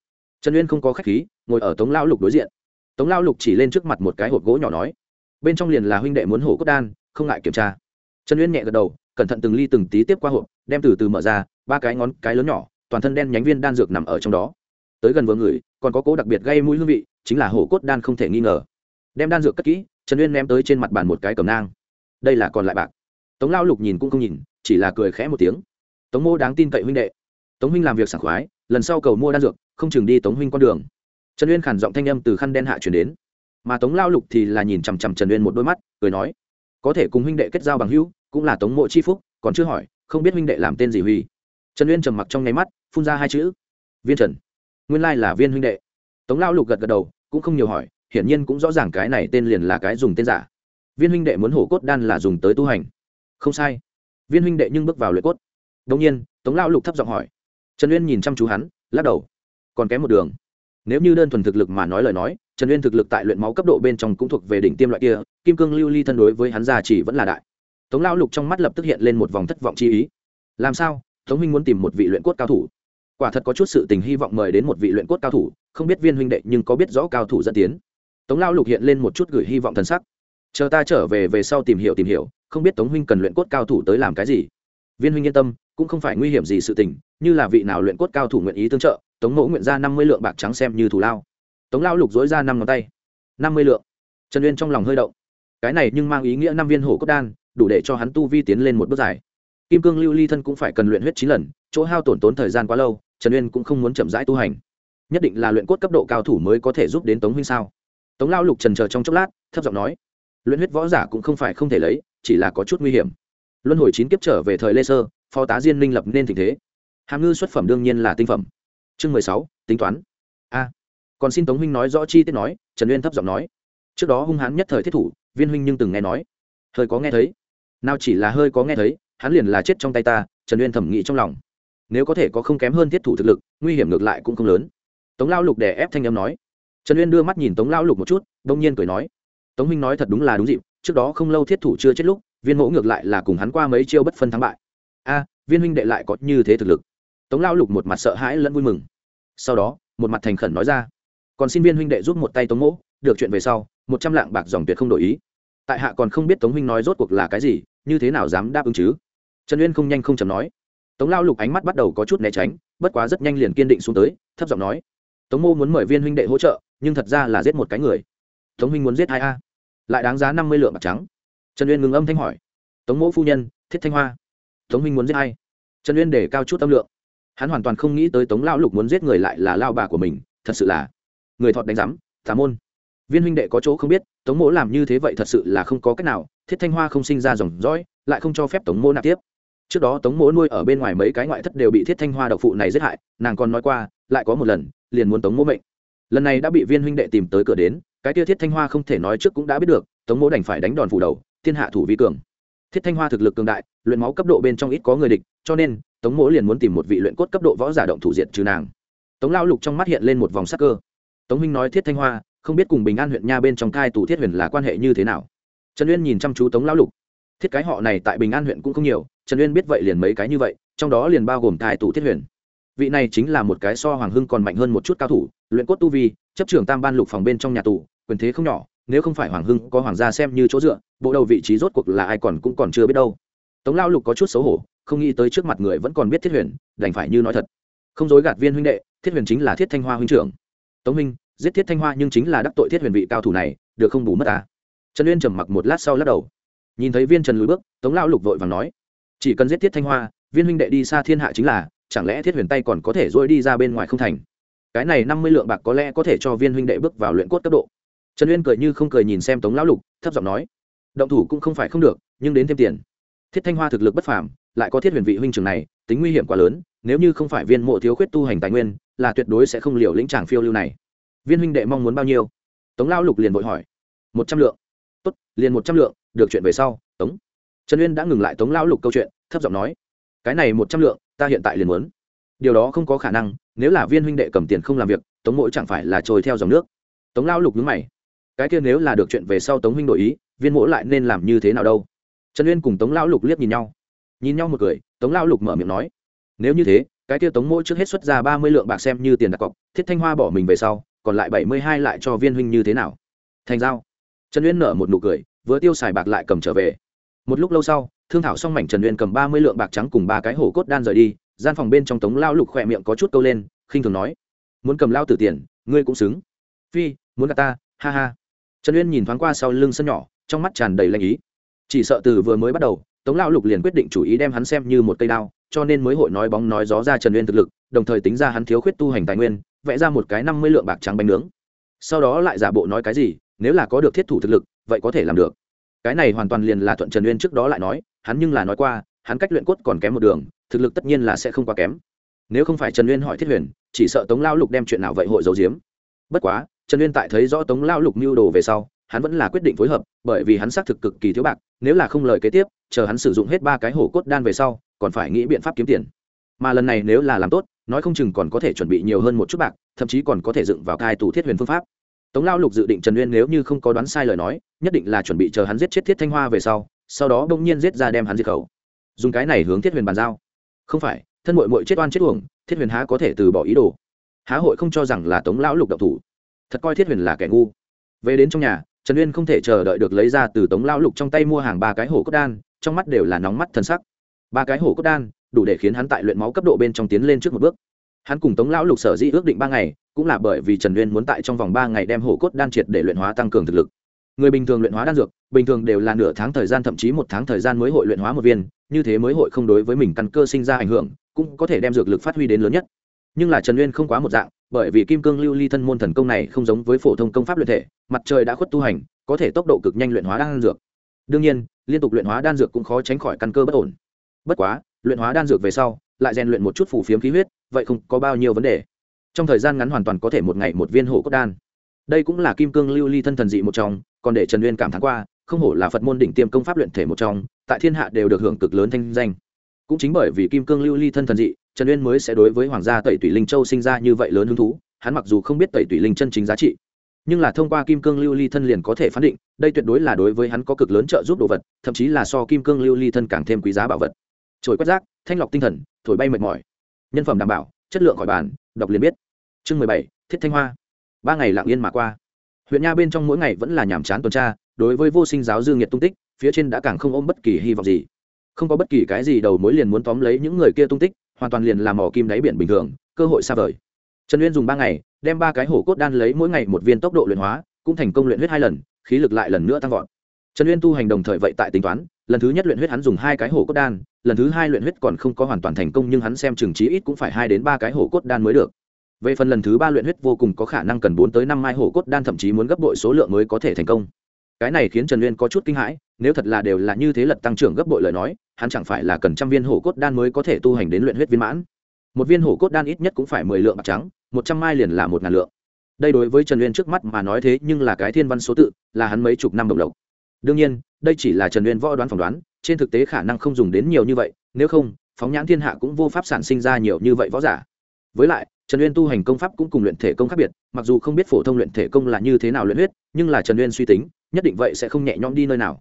Trần uyên không có khách khí, ngồi ở tống lão lục đối diện. Tống lão lục chỉ lên trước mặt một cái hộp gỗ nhỏ nói, bên trong liền là huynh đệ muốn hổ cốt đan, không ngại kiểm tra. Trần uyên nhẹ gật đầu, cẩn thận từng ly từng tí tiếp qua hộp, đem từ từ mở ra, ba cái ngón, cái lớn nhỏ toàn thân đen nhánh viên đan dược nằm ở trong đó. Tới gần vừa người, còn có cố đặc biệt gây mũi hương vị, chính là hổ cốt đan không thể nghi ngờ. Đem đan dược cất kỹ, trần uyên ném tới trên mặt bàn một cái cầm nang. Đây là còn lại bạc. Tống lao lục nhìn cũng không nhìn, chỉ là cười khẽ một tiếng. Tống mô đáng tin cậy huynh đệ. Tống huynh làm việc sảng khoái, lần sau cầu mua đan dược, không chừng đi tống huynh con đường. Trần uyên khản giọng thanh âm từ khăn đen hạ chuyển đến. Mà tống lao lục thì là nhìn chằm chằm trần uyên một đôi mắt, cười nói, có thể cùng huynh đệ kết giao bằng hữu, cũng là tống mộ chi phúc, còn chưa hỏi, không biết huynh đệ làm tên gì huy. Trần uyên trầm mặc trong nháy mắt phun ra hai chữ. Viên trần. Nguyên lai là viên huynh đệ. Tống lao lục gật gật đầu, cũng không nhiều hỏi, hiển nhiên cũng rõ ràng cái này tên liền là cái dùng tên giả. Viên huynh đệ muốn hổ cốt đan là dùng tới tu hành. Không sai. Viên huynh đệ nhưng bước vào luyện cốt. Đông nhiên, tống lao lục thấp giọng hỏi. Trần uyên nhìn chăm chú hắn, lắc đầu. Còn kém một đường. Nếu như đơn thuần thực lực mà nói lời nói, trần uyên thực lực tại luyện máu cấp độ bên trong cũng thuộc về đỉnh tiêm loại kia, kim cương lưu ly thân đối với hắn già chỉ vẫn là đại. Tống lao lục trong mắt lập tức hiện lên một vòng thất vọng chi ý. Làm sao? Tống huynh muốn tìm một vị luyện cốt cao thủ quả thật có chút sự tình hy vọng mời đến một vị luyện cốt cao thủ, không biết viên huynh đệ nhưng có biết rõ cao thủ dẫn tiến. Tống lao lục hiện lên một chút gửi hy vọng thân sắc. Chờ ta trở về về sau tìm hiểu tìm hiểu, không biết tống huynh cần luyện cốt cao thủ tới làm cái gì. Viên huynh yên tâm, cũng không phải nguy hiểm gì sự tình, như là vị nào luyện cốt cao thủ nguyện ý tương trợ, tống mẫu nguyện ra năm mươi lượng bạc trắng xem như thù lao. Tống lao lục dối ra năm ngón tay. năm mươi lượng. Trần uyên trong lòng hơi động. Cái này nhưng mang ý nghĩa năm viên hổ cốt đan, đủ để cho hắn tu vi tiến lên một bước dài. Kim cương lưu ly thân cũng phải cần luyện huyết chín lần, chỗ hao tổn tốn thời gian quá lâu trần uyên cũng không muốn chậm rãi tu hành. nhất định là luyện cốt cấp độ cao thủ mới có thể giúp đến tống huynh sao? tống lao lục trần chờ trong chốc lát, thấp giọng nói. luyện huyết võ giả cũng không phải không thể lấy, chỉ là có chút nguy hiểm. luân hồi chín kiếp trở về thời lê sơ, phó tá diên minh lập nên tình thế. hàm ngư xuất phẩm đương nhiên là tinh phẩm. chương mười sáu, tính toán. a. còn xin tống huynh nói rõ chi tiết nói, trần uyên thấp giọng nói. trước đó hung hãn nhất thời thiết thủ, viên huynh nhưng từng nghe nói. hơi có nghe thấy. nào chỉ là hơi có nghe thấy, hắn liền là chết trong tay ta, trần uyên thẩm nghĩ trong lòng nếu có thể có không kém hơn thiết thủ thực lực, nguy hiểm ngược lại cũng không lớn. Tống lao lục đè ép thanh âm nói. Trần uyên đưa mắt nhìn tống lao lục một chút đông nhiên cười nói. Tống minh nói thật đúng là đúng dịp, trước đó không lâu thiết thủ chưa chết lúc, viên mẫu ngược lại là cùng hắn qua mấy chiêu bất phân thắng bại. A, viên huynh đệ lại có như thế thực lực. Tống lao lục một mặt sợ hãi lẫn vui mừng. Sau đó, một mặt thành khẩn nói ra. Còn xin viên huynh đệ giúp một tay tống mỗ, được chuyện về sau, một trăm lạng bạc dòng tuyệt không đổi ý. Tại hạ còn không biết tống huynh nói rốt cuộc là cái gì, như thế nào dám đáp ứng chứ? Trần uyên không nhanh không chầm nói tống lao lục ánh mắt bắt đầu có chút né tránh, bất quá rất nhanh liền kiên định xuống tới, thấp giọng nói, tống mô muốn mời viên huynh đệ hỗ trợ, nhưng thật ra là giết một cái người. Tống huynh muốn giết hai a? Lại đáng giá năm mươi lượng bạc trắng. Trần uyên ngừng âm thanh hỏi, tống mỗ phu nhân, thiết thanh hoa, tống huynh muốn giết hai trần uyên để cao chút tâm lượng. Hắn hoàn toàn không nghĩ tới tống lao lục muốn giết người lại là lao bà của mình, thật sự là người thọt đánh giám, tà môn. Viên huynh đệ có chỗ không biết, tống mỗ làm như thế vậy thật sự là không có cách nào, thiết thanh hoa không sinh ra dòng dõi, lại không cho phép tống mỗ nạp tiếp trước đó tống mỗ nuôi ở bên ngoài mấy cái ngoại thất đều bị thiết thanh hoa độc phụ này giết hại, nàng còn nói qua, lại có một lần, liền muốn tống mỗ mệnh. Lần này đã bị viên huynh đệ tìm tới cửa đến, cái kia thiết thanh hoa không thể nói trước cũng đã biết được, tống mỗ đành phải đánh đòn phủ đầu, thiên hạ thủ vi cường. Thiết thanh hoa thực lực cường đại, luyện máu cấp độ bên trong ít có người địch, cho nên, tống mỗ liền muốn tìm một vị luyện cốt cấp độ võ giả động thủ diệt trừ nàng. Tống lao lục trong mắt hiện lên một vòng sắc cơ. Tống huynh nói thiết thanh hoa, không biết cùng bình an huyện nha bên trong cai tù thiết huyền là quan hệ như thế nào. Trần uyên nhìn chăm chú tống lao lục thiết cái họ này tại bình an huyện cũng không nhiều, trần uyên biết vậy liền mấy cái như vậy, trong đó liền bao gồm tài tù thiết huyền. Vị này chính là một cái so hoàng hưng còn mạnh hơn một chút cao thủ, luyện cốt tu vi, chấp trưởng tam ban lục phòng bên trong nhà tù, quyền thế không nhỏ, nếu không phải hoàng hưng có hoàng gia xem như chỗ dựa, bộ đầu vị trí rốt cuộc là ai còn cũng còn chưa biết đâu. Tống lao lục có chút xấu hổ, không nghĩ tới trước mặt người vẫn còn biết thiết huyền, đành phải như nói thật. Không dối gạt viên huynh đệ, thiết huyền chính là thiết thanh hoa huynh trưởng. Tống minh giết thiết thanh hoa nhưng chính là đắc tội thiết huyền vị cao thủ này, được không bù mất à? trần uyên trầm mặc một lát sau lắc đầu nhìn thấy viên trần lùi bước, tống lao lục vội và nói, chỉ cần giết thiết thanh hoa, viên huynh đệ đi xa thiên hạ chính là, chẳng lẽ thiết huyền tay còn có thể dôi đi ra bên ngoài không thành? Cái này năm mươi lượng bạc có lẽ có thể cho viên huynh đệ bước vào luyện cốt cấp độ. Trần uyên cười như không cười nhìn xem tống lão lục, thấp giọng nói, động thủ cũng không phải không được, nhưng đến thêm tiền. Thiết thanh hoa thực lực bất phàm, lại có thiết huyền vị huynh trường này, tính nguy hiểm quá lớn, nếu như không phải viên mộ thiếu khuyết tu hành tài nguyên, là tuyệt đối sẽ không liều lĩnh tràng phiêu lưu này. Viên huynh đệ mong muốn bao nhiêu? Tống lão lục liền vội hỏi, một trăm lượng. Tốt, liền một trăm lượng được chuyện về sau, tống. Trần uyên đã ngừng lại tống lão lục câu chuyện, thấp giọng nói, cái này một trăm lượng, ta hiện tại liền muốn. Điều đó không có khả năng, nếu là viên huynh đệ cầm tiền không làm việc, tống mỗi chẳng phải là trôi theo dòng nước. Tống lão lục nhướng mày, cái kia nếu là được chuyện về sau tống huynh đổi ý, viên mỗi lại nên làm như thế nào đâu? Trần uyên cùng tống lão lục liếc nhìn nhau. Nhìn nhau một cười, tống lão lục mở miệng nói, nếu như thế, cái kia tống mỗi trước hết xuất ra ba mươi lượng bạc xem như tiền đặt cọc, thiết thanh hoa bỏ mình về sau, còn lại bảy mươi hai lại cho viên huynh như thế nào? Thành giao. Trần uyên nở một nụ cười vừa tiêu xài bạc lại cầm trở về. Một lúc lâu sau, thương thảo xong mảnh trần uyên cầm ba mươi lượng bạc trắng cùng ba cái hổ cốt đan rời đi, gian phòng bên trong tống lao lục khỏe miệng có chút câu lên, khinh thường nói, muốn cầm lao tử tiền, ngươi cũng xứng. Phi, muốn gạt ta, ha ha. Trần uyên nhìn thoáng qua sau lưng sân nhỏ, trong mắt tràn đầy lanh ý. Chỉ sợ từ vừa mới bắt đầu, tống lao lục liền quyết định chủ ý đem hắn xem như một cây đao, cho nên mới hội nói bóng nói gió ra trần uyên thực lực, đồng thời tính ra hắn thiếu khuyết tu hành tài nguyên, vẽ ra một cái năm mươi lượng bạc trắng bánh nướng. Sau đó lại giả bộ nói cái gì, nếu là có được thiết thủ thực lực vậy có thể làm được. Cái này hoàn toàn liền là thuận trần uyên trước đó lại nói, hắn nhưng là nói qua, hắn cách luyện cốt còn kém một đường, thực lực tất nhiên là sẽ không quá kém. Nếu không phải trần uyên hỏi thiết huyền, chỉ sợ tống lao lục đem chuyện nào vậy hội giấu giếm. Bất quá, trần uyên tại thấy rõ tống lao lục mưu đồ về sau, hắn vẫn là quyết định phối hợp, bởi vì hắn xác thực cực kỳ thiếu bạc, nếu là không lời kế tiếp, chờ hắn sử dụng hết ba cái hổ cốt đan về sau, còn phải nghĩ biện pháp kiếm tiền. Mà lần này nếu là làm tốt, nói không chừng còn có thể chuẩn bị nhiều hơn một chút bạc, thậm chí còn có thể dựng vào cai tù thiết huyền phương pháp tống lao lục dự định trần uyên nếu như không có đoán sai lời nói, nhất định là chuẩn bị chờ hắn giết chết thiết thanh hoa về sau sau đó bỗng nhiên giết ra đem hắn diệt khẩu. Dùng cái này hướng thiết huyền bàn giao. Không phải, thân mội mội chết oan chết uổng, thiết huyền há có thể từ bỏ ý đồ. Há hội không cho rằng là tống lão lục độc thủ. Thật coi thiết huyền là kẻ ngu. Về đến trong nhà, trần uyên không thể chờ đợi được lấy ra từ tống lão lục trong tay mua hàng ba cái hổ cốt đan, trong mắt đều là nóng mắt thân sắc. Ba cái hổ cốt đan, đủ để khiến hắn tại luyện máu cấp độ bên trong tiến lên trước một bước hắn cùng tống lão lục sở dĩ ước định ba ngày, cũng là bởi vì trần uyên muốn tại trong vòng ba ngày đem hổ cốt đan triệt để luyện hóa tăng cường thực lực. Người bình thường luyện hóa đan dược, bình thường đều là nửa tháng thời gian thậm chí một tháng thời gian mới hội luyện hóa một viên, như thế mới hội không đối với mình căn cơ sinh ra ảnh hưởng, cũng có thể đem dược lực phát huy đến lớn nhất. Nhưng là trần uyên không quá một dạng, bởi vì kim cương lưu ly thân môn thần công này không giống với phổ thông công pháp luyện thể, mặt trời đã khuất tu hành, có thể tốc độ cực nhanh luyện hóa đan dược. Đương nhiên, liên tục luyện hóa đan dược cũng khó tránh khỏi căn cơ bất ổn. Bất quá, luyện hóa đan dược về sau lại rèn luyện một chút phù phiếm khí huyết, vậy không có bao nhiêu vấn đề. Trong thời gian ngắn hoàn toàn có thể một ngày một viên hổ cốt đan. Đây cũng là kim cương lưu ly thân thần dị một trong, còn để trần uyên cảm thán qua, không hổ là phật môn đỉnh tiêm công pháp luyện thể một trong, tại thiên hạ đều được hưởng cực lớn thanh danh. Cũng chính bởi vì kim cương lưu ly thân thần dị, trần uyên mới sẽ đối với hoàng gia tẩy tủy linh châu sinh ra như vậy lớn hứng thú, hắn mặc dù không biết tẩy tủy linh chân chính giá trị, nhưng là thông qua kim cương lưu ly thân liền có thể phán định, đây tuyệt đối là đối với hắn có cực lớn trợ giúp đồ vật, thậm chí là so kim cương lưu ly thân càng thêm quý giá bảo vật trồi quét rác, thanh lọc tinh thần, thổi bay mệt mỏi. Nhân phẩm đảm bảo, chất lượng khỏi bàn, đọc liền biết. Chương mười bảy, thiết thanh hoa. Ba ngày lặng yên mà qua. Huyện nha bên trong mỗi ngày vẫn là nhàm chán tuần tra, đối với vô sinh giáo dương nhiệt tung tích, phía trên đã càng không ôm bất kỳ hy vọng gì. Không có bất kỳ cái gì đầu mối liền muốn tóm lấy những người kia tung tích, hoàn toàn liền làm mỏ kim đáy biển bình thường, cơ hội xa vời. Trần uyên dùng ba ngày, đem ba cái hổ cốt đan lấy mỗi ngày một viên tốc độ luyện hóa, cũng thành công luyện huyết hai lần, khí lực lại lần nữa tăng vọt. Trần uyên tu hành đồng thời vậy tại tính toán, lần thứ nhất luyện huyết hắn dùng hai cái hổ cốt đan lần thứ hai luyện huyết còn không có hoàn toàn thành công nhưng hắn xem chừng trí ít cũng phải hai đến ba cái hổ cốt đan mới được. Về phần lần thứ ba luyện huyết vô cùng có khả năng cần bốn tới năm mai hổ cốt đan thậm chí muốn gấp bội số lượng mới có thể thành công. Cái này khiến trần uyên có chút kinh hãi, nếu thật là đều là như thế lật tăng trưởng gấp bội lời nói, hắn chẳng phải là cần trăm viên hổ cốt đan mới có thể tu hành đến luyện huyết viên mãn. Một viên hổ cốt đan ít nhất cũng phải mười lượng bạc trắng, một trăm mai liền là một ngàn lượng. Đây đối với trần uyên trước mắt mà nói thế nhưng là cái thiên văn số tự, là hắn mấy chục năm đồng lộc. Đương nhiên, đây chỉ là trần uyên võ đoán phỏng đoán trên thực tế khả năng không dùng đến nhiều như vậy, nếu không, phóng nhãn thiên hạ cũng vô pháp sản sinh ra nhiều như vậy võ giả. Với lại, trần uyên tu hành công pháp cũng cùng luyện thể công khác biệt, mặc dù không biết phổ thông luyện thể công là như thế nào luyện huyết, nhưng là trần uyên suy tính, nhất định vậy sẽ không nhẹ nhõm đi nơi nào.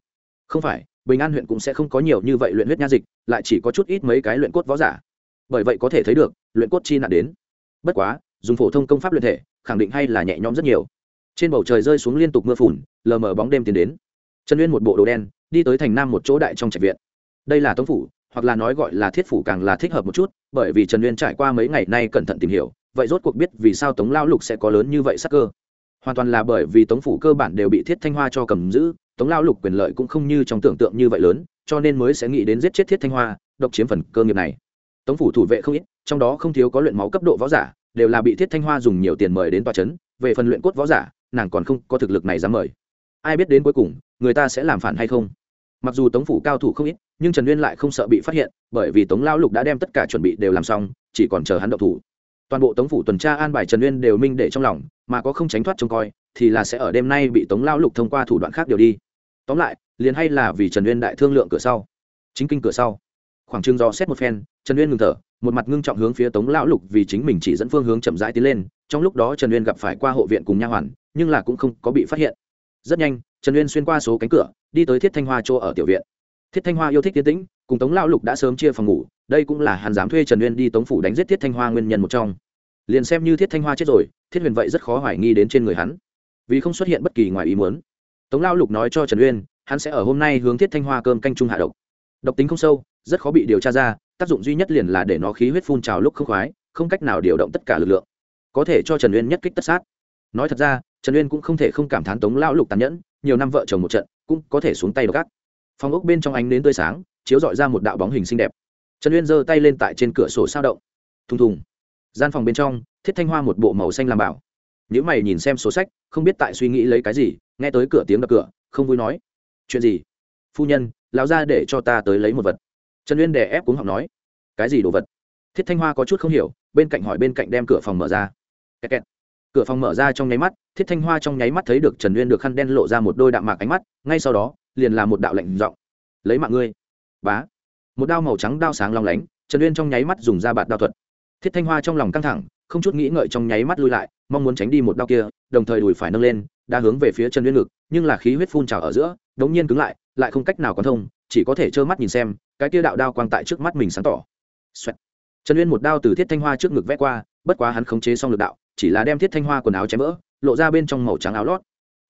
Không phải, bình an huyện cũng sẽ không có nhiều như vậy luyện huyết nha dịch, lại chỉ có chút ít mấy cái luyện cốt võ giả. Bởi vậy có thể thấy được, luyện cốt chi nạn đến. Bất quá, dùng phổ thông công pháp luyện thể, khẳng định hay là nhẹ nhõm rất nhiều. Trên bầu trời rơi xuống liên tục mưa phùn, lờ mờ bóng đêm tiến đến. Trần uyên một bộ đồ đen đi tới thành nam một chỗ đại trong trạch viện. Đây là tống phủ, hoặc là nói gọi là thiết phủ càng là thích hợp một chút, bởi vì trần uyên trải qua mấy ngày nay cẩn thận tìm hiểu, vậy rốt cuộc biết vì sao tống lao lục sẽ có lớn như vậy sắc cơ. Hoàn toàn là bởi vì tống phủ cơ bản đều bị thiết thanh hoa cho cầm giữ, tống lao lục quyền lợi cũng không như trong tưởng tượng như vậy lớn, cho nên mới sẽ nghĩ đến giết chết thiết thanh hoa, độc chiếm phần cơ nghiệp này. Tống phủ thủ vệ không ít, trong đó không thiếu có luyện máu cấp độ võ giả, đều là bị thiết thanh hoa dùng nhiều tiền mời đến tòa c h ấ n về phần luyện cốt võ giả, nàng còn không có thực lực này dám mời. Ai biết đến cuối cùng, người ta sẽ làm phản hay không? Mặc dù tống phủ cao thủ không ít, nhưng trần uyên lại không sợ bị phát hiện, bởi vì tống lao lục đã đem tất cả chuẩn bị đều làm xong, chỉ còn chờ hắn động thủ. Toàn bộ tống phủ tuần tra an bài trần uyên đều minh để trong lòng, mà có không tránh thoát trông coi, thì là sẽ ở đêm nay bị tống lao lục thông qua thủ đoạn khác điều đi. Tóm lại, liền hay là vì trần uyên đại thương lượng cửa sau. Chính kinh cửa sau. Khoảng trưng do xét một phen, trần uyên ngừng thở, một mặt ngưng trọng hướng phía tống lão lục vì chính mình chỉ dẫn phương hướng chậm rãi tiến lên, trong lúc đó trần uyên gặp phải qua hộ viện cùng nha hoàn, nhưng là cũng không có bị phát hiện. Rất nhanh trần uyên xuyên qua số cánh cửa, đi tới thiết thanh hoa chỗ ở tiểu viện. Thiết thanh hoa yêu thích tiến tĩnh, cùng tống lão lục đã sớm chia phòng ngủ, đây cũng là hàn dám thuê trần uyên đi tống phủ đánh giết thiết thanh hoa nguyên nhân một trong. Liền xem như thiết thanh hoa chết rồi, thiết huyền vậy rất khó hoài nghi đến trên người hắn. Vì không xuất hiện bất kỳ ngoài ý muốn. Tống lão lục nói cho trần uyên, hắn sẽ ở hôm nay hướng thiết thanh hoa cơm canh trung hạ độc. Độc tính không sâu, rất khó bị điều tra ra, tác dụng duy nhất liền là để nó khí huyết phun trào lúc không khoái, không cách nào điều động tất cả lực lượng. Có thể cho trần uyên nhất kích tất sát. Nói thật ra, trần uyên cũng không thể không cảm thán tống lão lục tàn nhẫn nhiều năm vợ chồng một trận, cũng có thể xuống tay đ gác phòng ốc bên trong ánh nến tươi sáng, chiếu dọi ra một đạo bóng hình xinh đẹp. Trần uyên giơ tay lên tại trên cửa sổ sao động. Thùng thùng. Gian phòng bên trong, thiết thanh hoa một bộ màu xanh làm bảo. Những mày nhìn xem số sách, không biết tại suy nghĩ lấy cái gì, nghe tới cửa tiếng đập cửa, không vui nói. Chuyện gì? Phu nhân, lão ra để cho ta tới lấy một vật. Trần uyên đè ép cuống học nói. Cái gì đồ vật? Thiết thanh hoa có chút không hiểu, bên cạnh hỏi bên cạnh đem cửa phòng mở ra. Kẹt kẹt cửa phòng mở ra trong nháy mắt, thiết thanh hoa trong nháy mắt thấy được trần uyên được khăn đen lộ ra một đôi đạm mạc ánh mắt, ngay sau đó, liền là một đạo lệnh giọng. Lấy mạng ngươi. Bá. Một đao màu trắng đao sáng long lánh, trần uyên trong nháy mắt dùng ra bạt đao thuật. Thiết thanh hoa trong lòng căng thẳng, không chút nghĩ ngợi trong nháy mắt lui lại, mong muốn tránh đi một đao kia, đồng thời đùi phải nâng lên đa hướng về phía trần uyên ngực, nhưng là khí huyết phun trào ở giữa, đống nhiên cứng lại lại không cách nào còn thông, chỉ có thể trơ mắt nhìn xem, cái kia đạo đao quang tại trước mắt mình sáng tỏ. Xoẹt. trần uyên một đao từ thiết thanh hoa trước ngực vẽ qua bất quá hắn khống chế xong lực đạo, chỉ là đem thiết thanh hoa quần áo chém vỡ, lộ ra bên trong màu trắng áo lót.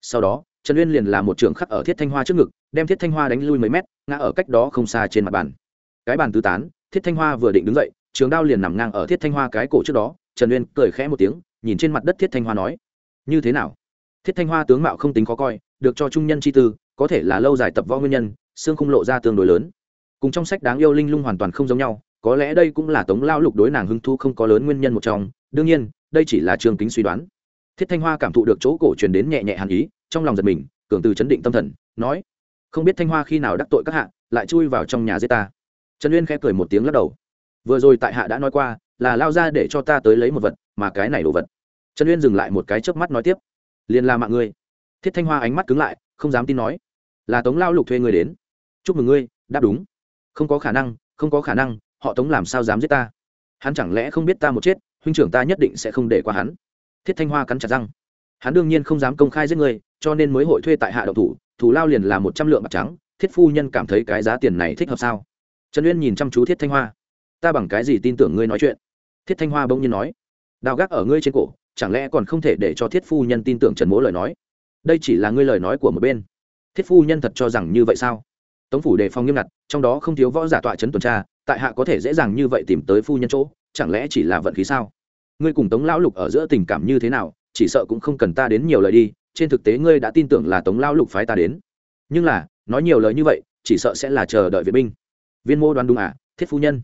Sau đó, trần uyên liền làm một trường khắc ở thiết thanh hoa trước ngực, đem thiết thanh hoa đánh lui mấy mét, ngã ở cách đó không xa trên mặt bàn. Cái bàn tứ tán, thiết thanh hoa vừa định đứng dậy, trường đao liền nằm ngang ở thiết thanh hoa cái cổ trước đó, trần uyên cười khẽ một tiếng, nhìn trên mặt đất thiết thanh hoa nói, như thế nào? Thiết thanh hoa tướng mạo không tính khó coi, được cho trung nhân chi tư, có thể là lâu dài tập võ nguyên nhân, xương khung lộ ra tương đối lớn. Cùng trong sách đáng yêu linh lung hoàn toàn không giống nhau có lẽ đây cũng là tống lao lục đối nàng hưng thu không có lớn nguyên nhân một trong, đương nhiên, đây chỉ là trường kính suy đoán. Thiết thanh hoa cảm thụ được chỗ cổ truyền đến nhẹ nhẹ hàn ý, trong lòng giật mình, cường từ chấn định tâm thần, nói, không biết thanh hoa khi nào đắc tội các hạ, lại chui vào trong nhà giết ta. Trần uyên khẽ cười một tiếng lắc đầu. Vừa rồi tại hạ đã nói qua, là lao ra để cho ta tới lấy một vật, mà cái này đồ vật. Trần uyên dừng lại một cái chớp mắt nói tiếp, liền là mạng ngươi. Thiết thanh hoa ánh mắt cứng lại, không dám tin nói, là tống lao lục thuê ngươi đến. Chúc mừng ngươi, đáp đúng. Không có khả năng, không có khả năng họ tống làm sao dám giết ta? Hắn chẳng lẽ không biết ta một chết, huynh trưởng ta nhất định sẽ không để qua hắn. Thiết thanh hoa cắn chặt răng. Hắn đương nhiên không dám công khai giết người, cho nên mới hội thuê tại hạ độc thủ thủ lao liền là một trăm lượng bạc trắng. Thiết phu nhân cảm thấy cái giá tiền này thích hợp sao? Trần uyên nhìn chăm chú thiết thanh hoa. Ta bằng cái gì tin tưởng ngươi nói chuyện? Thiết thanh hoa bỗng nhiên nói. Đào gác ở ngươi trên cổ, chẳng lẽ còn không thể để cho thiết phu nhân tin tưởng trần mỗ lời nói? Đây chỉ là ngươi lời nói của một bên. Thiết phu nhân thật cho rằng như vậy sao? Tống phủ đề phòng nghiêm ngặt, trong đó không thiếu võ giả tọa chấn tuần tra, tại hạ có thể dễ dàng như vậy tìm tới phu nhân chỗ, chẳng lẽ chỉ là vận khí sao? Ngươi cùng tống lão lục ở giữa tình cảm như thế nào, chỉ sợ cũng không cần ta đến nhiều lời đi, trên thực tế ngươi đã tin tưởng là tống lão lục phái ta đến. Nhưng là, nói nhiều lời như vậy, chỉ sợ sẽ là chờ đợi viện binh. Viên mô đoán đúng à thiết phu nhân.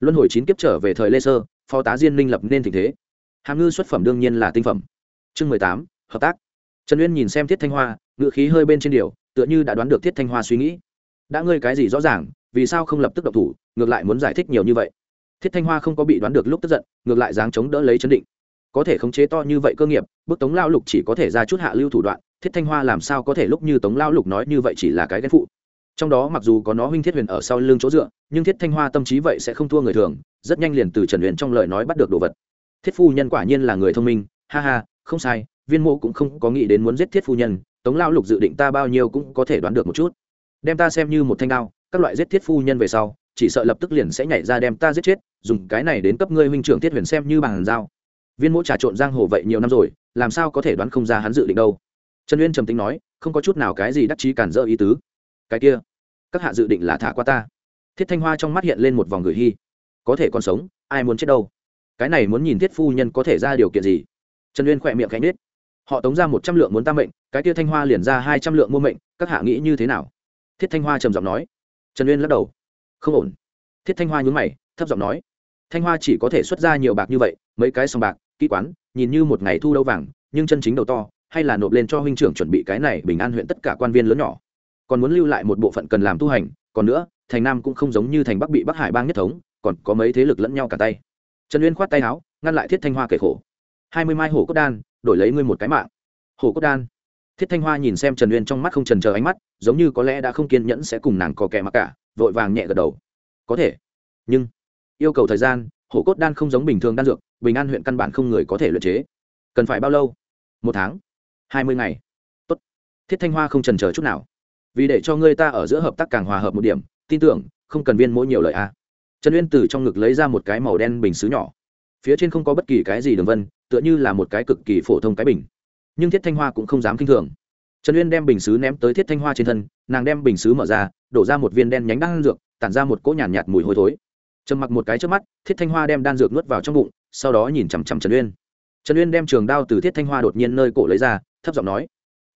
Luân hồi chín kiếp trở về thời lê sơ, phó tá diên minh lập nên tình thế. Hàm ngư xuất phẩm đương nhiên là tinh phẩm. Chương mười tám, hợp tác. Trần uyên nhìn xem thiết thanh hoa ngự khí hơi bên trên điều, tựa như đã đoán được thiết thanh hoa suy nghĩ đã ngươi cái gì rõ ràng, vì sao không lập tức độc thủ, ngược lại muốn giải thích nhiều như vậy? Thiết thanh hoa không có bị đoán được lúc tức giận, ngược lại dáng chống đỡ lấy chấn định. Có thể khống chế to như vậy cơ nghiệp, bức tống lao lục chỉ có thể ra chút hạ lưu thủ đoạn, thiết thanh hoa làm sao có thể lúc như tống lao lục nói như vậy chỉ là cái ghen phụ? Trong đó mặc dù có nó huynh thiết huyền ở sau lưng chỗ dựa, nhưng thiết thanh hoa tâm trí vậy sẽ không thua người thường, rất nhanh liền từ trần huyền trong lời nói bắt được đồ vật. Thiết phu nhân quả nhiên là người thông minh, ha ha, không sai, viên mộ cũng không có nghĩ đến muốn giết thiết phu nhân, tống lao lục dự định ta bao nhiêu cũng có thể đoán được một chút đem ta xem như một thanh đao, các loại giết thiết phu nhân về sau, chỉ sợ lập tức liền sẽ nhảy ra đem ta giết chết, dùng cái này đến cấp ngươi huynh trưởng thiết huyền xem như bằng dao. Viên mỗ trà trộn giang hồ vậy nhiều năm rồi, làm sao có thể đoán không ra hắn dự định đâu. Trần uyên trầm tính nói, không có chút nào cái gì đắc chí cản dỡ ý tứ. Cái kia, các hạ dự định là thả qua ta. Thiết thanh hoa trong mắt hiện lên một vòng gửi hy. Có thể còn sống, ai muốn chết đâu? Cái này muốn nhìn thiết phu nhân có thể ra điều kiện gì? Trần uyên khỏe miệng cánh nết họ tống ra một trăm lượng muốn ta mệnh, cái kia thanh hoa liền ra hai trăm lượng mua mệnh, các hạ nghĩ như thế nào? Thiết thanh hoa trầm giọng nói. Trần uyên lắc đầu. Không ổn. Thiết thanh hoa nhún mày, thấp giọng nói. Thanh hoa chỉ có thể xuất ra nhiều bạc như vậy, mấy cái sòng bạc, kỹ quán, nhìn như một ngày thu đâu vàng, nhưng chân chính đầu to, hay là nộp lên cho huynh trưởng chuẩn bị cái này bình an huyện tất cả quan viên lớn nhỏ. Còn muốn lưu lại một bộ phận cần làm tu hành, còn nữa, thành nam cũng không giống như thành bắc bị bắc hải bang nhất thống, còn có mấy thế lực lẫn nhau cả tay. Trần uyên khoát tay áo, ngăn lại thiết thanh hoa kể khổ. Hai mươi mai hổ cốt đan, đổi lấy ngươi một cái mạng. Hổ cốt đan thiết thanh hoa nhìn xem trần uyên trong mắt không trần chờ ánh mắt, giống như có lẽ đã không kiên nhẫn sẽ cùng nàng có kẻ mặc cả, vội vàng nhẹ gật đầu. Có thể. Nhưng, yêu cầu thời gian, hổ cốt đan không giống bình thường đan dược, bình an huyện căn bản không người có thể luyện chế. Cần phải bao lâu? Một tháng. Hai mươi ngày. Tốt. thiết thanh hoa không trần chờ chút nào. Vì để cho ngươi ta ở giữa hợp tác càng hòa hợp một điểm, tin tưởng, không cần viên mỗi nhiều lời a. À. trần uyên từ trong ngực lấy ra một cái màu đen bình xứ nhỏ. Phía trên không có bất kỳ cái gì đường vân, tựa như là một cái cực kỳ phổ thông cái bình nhưng thiết thanh hoa cũng không dám k i n h thường. Trần uyên đem bình xứ ném tới thiết thanh hoa trên thân nàng đem bình xứ mở ra đổ ra một viên đen nhánh đan dược tản ra một cỗ nhàn nhạt, nhạt mùi hôi thối. Trầm mặc một cái trước mắt thiết thanh hoa đem đan dược nuốt vào trong bụng sau đó nhìn chằm chằm trần uyên. Trần uyên đem trường đao từ thiết thanh hoa đột nhiên nơi cổ lấy ra thấp giọng nói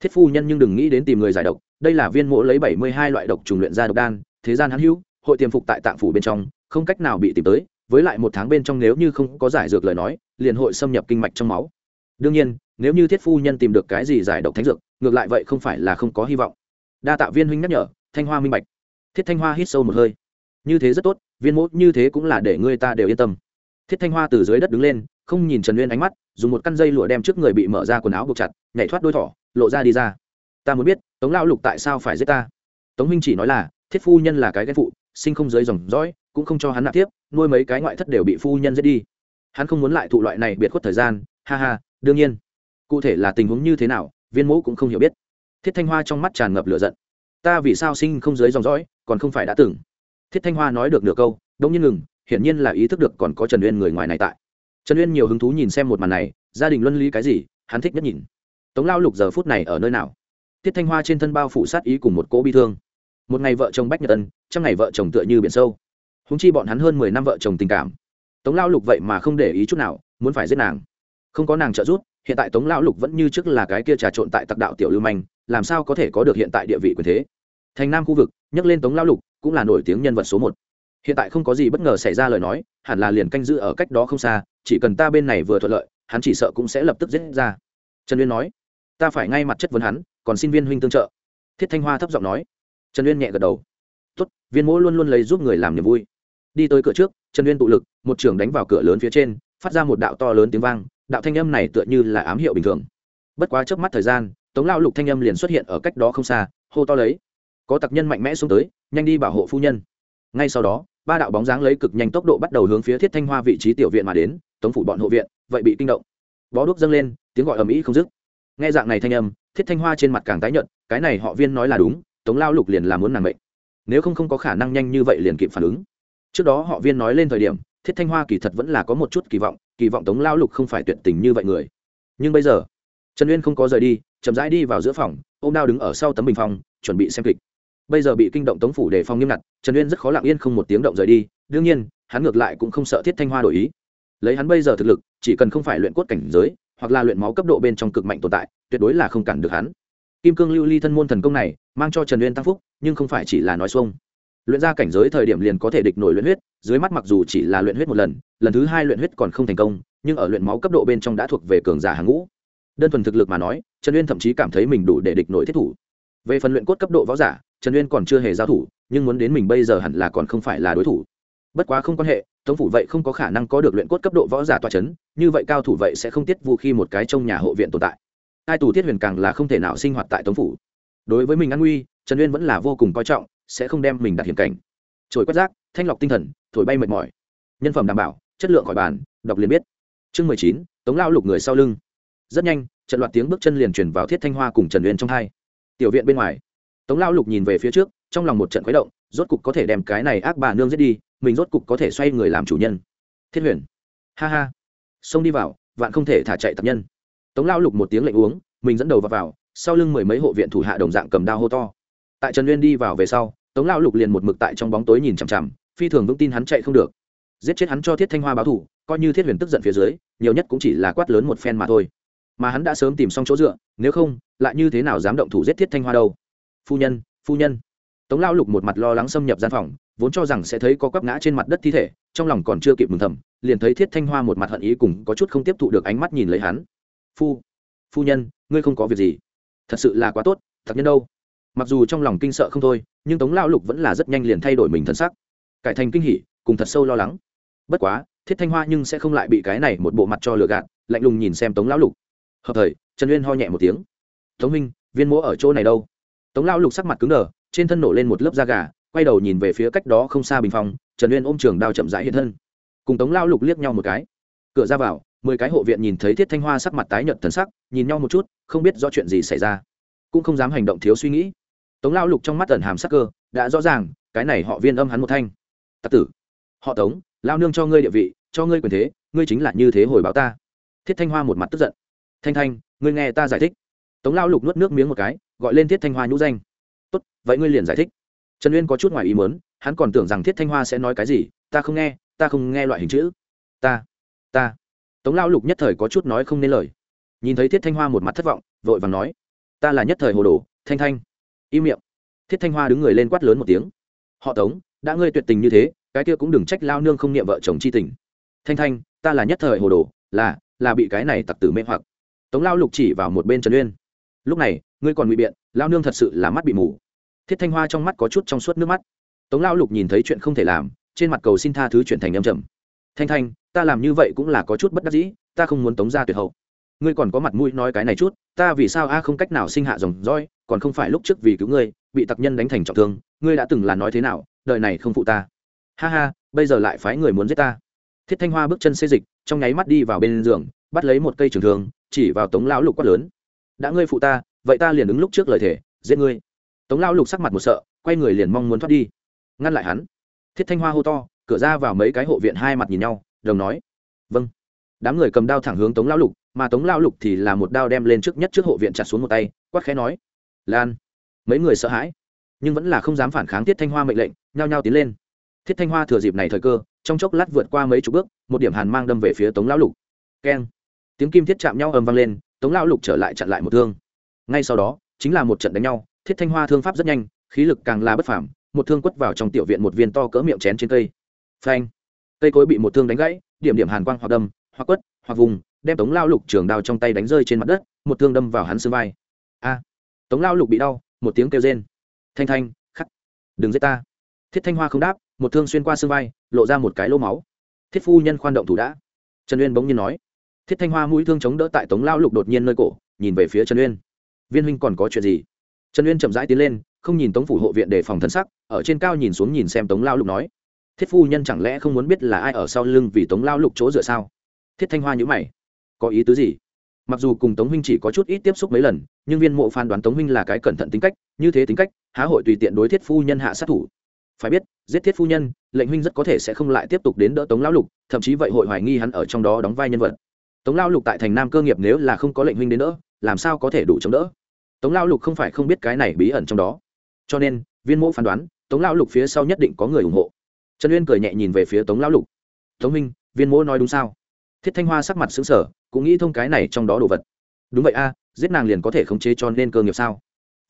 thiết phu nhân nhưng đừng nghĩ đến tìm người giải độc đây là viên mỗ lấy bảy mươi hai loại độc trùng luyện ra độc đan thế gian hắn hữu hội tiềm phục tại tạng phủ bên trong không cách nào bị tìm tới với lại một tháng bên trong nếu như không có giải dược lời nói liền hội xâm nhập kinh mạch trong máu. Đương nhiên nếu như thiết phu nhân tìm được cái gì giải độc thánh dược, ngược lại vậy không phải là không có hy vọng. Đa tạ viên huynh nhắc nhở, thanh hoa minh bạch. Thiết thanh hoa hít sâu một hơi. Như thế rất tốt, viên mốt như thế cũng là để ngươi ta đều yên tâm. Thiết thanh hoa từ dưới đất đứng lên, không nhìn trần uyên ánh mắt, dùng một căn dây lụa đem trước người bị mở ra quần áo buộc chặt, nhảy thoát đôi thỏ, lộ ra đi ra. Ta muốn biết, tống lão lục tại sao phải giết ta? Tống minh chỉ nói là, thiết phu nhân là cái ghen phụ, sinh không dưới dòng dõi, cũng không cho hắn nạp tiếp nuôi mấy cái ngoại thất đều bị phu nhân giết đi. Hắn không muốn lại thụ loại này biệt khuất thời gian, ha ha, đương nhiên cụ thể là tình huống như thế nào, viên mẫu cũng không hiểu biết. Thiết thanh hoa trong mắt tràn ngập lửa giận. Ta vì sao sinh không dưới dòng dõi, còn không phải đã từng? Thiết thanh hoa nói được nửa câu đông nhiên ngừng, hiển nhiên là ý thức được còn có trần uyên người ngoài này tại. Trần uyên nhiều hứng thú nhìn xem một màn này, gia đình luân lý cái gì, hắn thích nhất nhìn. Tống lao lục giờ phút này ở nơi nào? Thiết thanh hoa trên thân bao phủ sát ý cùng một cỗ bi thương. Một ngày vợ chồng bách nhật tân, trăm ngày vợ chồng tựa như biển sâu. Húng chi bọn hắn hơn mười năm vợ chồng tình cảm. Tống lao lục vậy mà không để ý chút nào, muốn phải giết nàng không có nàng trợ giúp, hiện tại tống Lão lục vẫn như trước là cái kia trà trộn tại tặc đạo tiểu lưu manh, làm sao có thể có được hiện tại địa vị quyền thế? Thành nam khu vực, nhắc lên tống Lão lục, cũng là nổi tiếng nhân vật số một. Hiện tại không có gì bất ngờ xảy ra lời nói, hẳn là liền canh giữ ở cách đó không xa, chỉ cần ta bên này vừa thuận lợi, hắn chỉ sợ cũng sẽ lập tức giết ra. Trần uyên nói, ta phải ngay mặt chất vấn hắn, còn xin viên huynh tương trợ. Thiết thanh hoa thấp giọng nói. Trần uyên nhẹ gật đầu. Tốt, viên mỗi luôn luôn lấy giúp người làm niềm vui. Đi tới cửa trước, trần uyên tụ lực, một trường đánh vào cửa lớn phía trên, phát ra một đạo to lớn tiếng vang đạo thanh âm này tựa như là ám hiệu bình thường. Bất quá trước mắt thời gian, tống lao lục thanh âm liền xuất hiện ở cách đó không xa, hô to lấy. Có tặc nhân mạnh mẽ xuống tới, nhanh đi bảo hộ phu nhân. Ngay sau đó, ba đạo bóng dáng lấy cực nhanh tốc độ bắt đầu hướng phía thiết thanh hoa vị trí tiểu viện mà đến, tống phủ bọn hộ viện, vậy bị kinh động. Bó đuốc dâng lên, tiếng gọi ầm ĩ không dứt. Nghe dạng này thanh âm, thiết thanh hoa trên mặt càng tái nhợt, cái này họ viên nói là đúng, tống lao lục liền là muốn nàng mệnh. Nếu không không có khả năng nhanh như vậy liền kịp phản ứng. Trước đó họ viên nói lên thời điểm thiết thanh hoa kỳ thật vẫn là có một chút kỳ vọng kỳ vọng tống lao lục không phải tuyệt tình như vậy người. Nhưng bây giờ, trần uyên không có rời đi, chậm rãi đi vào giữa phòng ô m đao đứng ở sau tấm bình phòng chuẩn bị xem kịch. Bây giờ bị kinh động tống phủ đề phòng nghiêm ngặt, trần uyên rất khó lặng yên không một tiếng động rời đi, đương nhiên, hắn ngược lại cũng không sợ thiết thanh hoa đổi ý. Lấy hắn bây giờ thực lực, chỉ cần không phải luyện cốt cảnh giới, hoặc là luyện máu cấp độ bên trong cực mạnh tồn tại, tuyệt đối là không cản được hắn. Kim cương lưu ly thân môn thần công này, mang cho trần uyên tăng phúc, nhưng không phải chỉ là nói xuông luyện ra cảnh giới thời điểm liền có thể địch nổi luyện huyết, dưới mắt mặc dù chỉ là luyện huyết một lần lần thứ hai luyện huyết còn không thành công, nhưng ở luyện máu cấp độ bên trong đã thuộc về cường giả hàng ngũ. Đơn thuần thực lực mà nói, trần uyên thậm chí cảm thấy mình đủ để địch nổi thiết thủ. Về phần luyện cốt cấp độ võ giả, trần uyên còn chưa hề giao thủ, nhưng muốn đến mình bây giờ hẳn là còn không phải là đối thủ. Bất quá không quan hệ, tống phủ vậy không có khả năng có được luyện cốt cấp độ võ giả toa c h ấ n như vậy cao thủ vậy sẽ không tiết vũ khi một cái trong nhà hộ viện tồn tại. Hai tù thiết huyền càng là không thể nào sinh hoạt tại tống phủ. Đối với mình an nguy, trần uyên vẫn là vô cùng coi trọng sẽ không đem mình đặt hiểm cảnh. Trồi quét rác thanh lọc tinh thần thổi bay mệt mỏi. Nhân phẩm đảm bảo chất lượng khỏi bàn đọc liền biết. Chương mười chín tống lao lục người sau lưng. Rất nhanh trận loạt tiếng bước chân liền chuyển vào thiết thanh hoa cùng trần uyên trong hai. Tiểu viện bên ngoài tống lao lục nhìn về phía trước trong lòng một trận khuấy động rốt cục có thể đem cái này ác bà nương giết đi mình rốt cục có thể xoay người làm chủ nhân. Thiết huyền. Ha ha. Xông đi vào vạn không thể thả chạy tập nhân. Tống lao lục một tiếng lệnh uống mình dẫn đầu vào, vào sau lưng mười mấy hộ viện thủ hạ đồng dạng cầm đao hô to tại trần uyên đi vào về sau, tống lao lục liền một mực tại trong bóng tối nhìn chằm chằm, phi thường vững tin hắn chạy không được. Giết chết hắn cho thiết thanh hoa báo thủ, coi như thiết huyền tức giận phía dưới, nhiều nhất cũng chỉ là quát lớn một phen mà thôi. Mà hắn đã sớm tìm xong chỗ dựa, nếu không, lại như thế nào dám động thủ giết thiết thanh hoa đâu? Phu nhân phu nhân. Tống lao lục một mặt lo lắng xâm nhập gian phòng, vốn cho rằng sẽ thấy có quắp ngã trên mặt đất thi thể, trong lòng còn chưa kịp mừng thầm, liền thấy thiết thanh hoa một mặt hận ý cùng có chút không tiếp thụ được ánh mắt nhìn lấy hắn. Phu phu nhân, ngươi không có việc gì. Thật sự là quá tốt thật nhân đâu? Mặc dù trong lòng kinh sợ không thôi, nhưng tống lao lục vẫn là rất nhanh liền thay đổi mình thân sắc. Cải thành kinh hỉ, cùng thật sâu lo lắng. Bất quá, thiết thanh hoa nhưng sẽ không lại bị cái này một bộ mặt cho lừa gạt, lạnh lùng nhìn xem tống lão lục. Hợp thời, trần uyên ho nhẹ một tiếng. Tống minh viên mỗ ở chỗ này đâu? Tống lão lục sắc mặt cứng đờ, trên thân nổ lên một lớp da gà, quay đầu nhìn về phía cách đó không xa bình phòng, trần uyên ôm trường đao chậm rãi hiện thân. Cùng tống lão lục liếc nhau một cái. Cửa ra vào, mười cái hộ viện nhìn thấy thiết thanh hoa sắc mặt tái nhợt thần sắc, nhìn nhau một chút, không biết do chuyện gì xảy ra. Cũng không dám hành động thiếu suy nghĩ tống lão lục trong mắt tần hàm sắc cơ, đã rõ ràng, cái này họ viên âm hắn một thanh. Tặc tử, họ tống, lao nương cho ngươi địa vị, cho ngươi quyền thế, ngươi chính là như thế hồi báo ta. Thiết thanh hoa một mặt tức giận. Thanh thanh, ngươi nghe ta giải thích. Tống lao lục nuốt nước miếng một cái, gọi lên thiết thanh hoa nhũ danh. Tốt, vậy ngươi liền giải thích. Trần uyên có chút ngoài ý mớn hắn còn tưởng rằng thiết thanh hoa sẽ nói cái gì, ta không nghe, ta không nghe loại hình chữ. Ta ta. Tống lao lục nhất thời có chút nói không nên lời. Nhìn thấy thiết thanh hoa một mặt thất vọng, vội vàng nói, ta là nhất thời hồ đồ, thanh thanh im miệng. Thiết thanh hoa đứng người lên quát lớn một tiếng. Họ tống, đã ngươi tuyệt tình như thế, cái kia cũng đừng trách lao nương không niệm vợ chồng chi tình. Thanh thanh, ta là nhất thời hồ đồ, là là bị cái này tặc tử mê hoặc. Tống lao lục chỉ vào một bên trần uyên. Lúc này, ngươi còn bị biện, lao nương thật sự là mắt bị mù. Thiết thanh hoa trong mắt có chút trong suốt nước mắt. Tống lao lục nhìn thấy chuyện không thể làm, trên mặt cầu xin tha thứ chuyển thành em trầm. Thanh thanh, ta làm như vậy cũng là có chút bất đắc dĩ, ta không muốn tống ra tuyệt hậu ngươi còn có mặt mũi nói cái này chút, ta vì sao a không cách nào sinh hạ dòng roi còn không phải lúc trước vì cứu ngươi, bị tặc nhân đánh thành trọng thương, ngươi đã từng là nói thế nào, đời này không phụ ta. Ha ha, bây giờ lại phái người muốn giết ta. Thiết thanh hoa bước chân xê dịch, trong nháy mắt đi vào bên giường, bắt lấy một cây trường thương, chỉ vào tống lão lục quát lớn. Đã ngươi phụ ta, vậy ta liền ứng lúc trước lời thể giết ngươi. Tống lão lục sắc mặt một sợ, quay người liền mong muốn thoát đi. Ngăn lại hắn. Thiết thanh hoa hô to, cửa ra vào mấy cái hộ viện hai mặt nhìn nhau, đồng nói. Vâng đám người cầm đao thẳng hướng tống lão lục, mà tống lão lục thì là một đao đem lên trước nhất trước hộ viện chặt xuống một tay, quát khẽ nói, lan, mấy người sợ hãi, nhưng vẫn là không dám phản kháng thiết thanh hoa mệnh lệnh, nhao nhao tiến lên. Thiết thanh hoa thừa dịp này thời cơ, trong chốc lát vượt qua mấy chục bước, một điểm hàn mang đâm về phía tống lão lục. Keng. Tiếng kim thiết chạm nhau ầm vang lên, tống lão lục trở lại chặn lại một thương. Ngay sau đó, chính là một trận đánh nhau, thiết thanh hoa thương pháp rất nhanh, khí lực càng là bất phảm một thương quất vào trong tiểu viện một viên to cỡ miệng chén trên cây. Phanh. Cây cối bị một thương đánh gãy, điểm điểm hàn quang hoặc đâm hoặc quất hoặc vùng, đem tống lao lục trường đao trong tay đánh rơi trên mặt đất, một thương đâm vào hắn xương vai. A! Tống lao lục bị đau, một tiếng kêu rên. Thanh thanh, khắc! Đừng giết ta! Thiết thanh hoa không đáp, một thương xuyên qua xương vai, lộ ra một cái lỗ máu. Thiết phu nhân khoan động thủ đã. Trần uyên bỗng nhiên nói. Thiết thanh hoa mũi thương chống đỡ tại tống lao lục đột nhiên nơi cổ, nhìn về phía trần uyên. Viên huynh còn có chuyện gì? Trần uyên chậm rãi tiến lên, không nhìn tống phủ hộ viện để phòng thân sắc, ở trên cao nhìn xuống nhìn xem tống lao lục nói. Thiết phu nhân chẳng lẽ không muốn biết là ai ở sau lưng vì tống lao lục chỗ dựa sao? Thiết thanh hoa nhữ mày. Có ý tứ gì? Mặc dù cùng tống huynh chỉ có chút ít tiếp xúc mấy lần, nhưng viên mộ phán đoán tống huynh là cái cẩn thận tính cách, như thế tính cách, há hội tùy tiện đối thiết phu nhân hạ sát thủ. Phải biết, giết thiết phu nhân, lệnh huynh rất có thể sẽ không lại tiếp tục đến đỡ tống lão lục, thậm chí vậy hội hoài nghi hắn ở trong đó đóng vai nhân vật. Tống lão lục tại thành nam cơ nghiệp nếu là không có lệnh huynh đến đỡ, làm sao có thể đủ chống đỡ? Tống lão lục không phải không biết cái này bí ẩn trong đó. Cho nên, viên mộ phán đoán, tống lão lục phía sau nhất định có người ủng hộ. Trần uyên cười nhẹ nhìn về phía tống lão lục. Tống minh viên mộ nói đúng sao? Thiết thanh hoa sắc mặt xứng sở cũng nghĩ thông cái này trong đó đồ vật. Đúng vậy a, giết nàng liền có thể khống chế cho nên cơ nghiệp sao?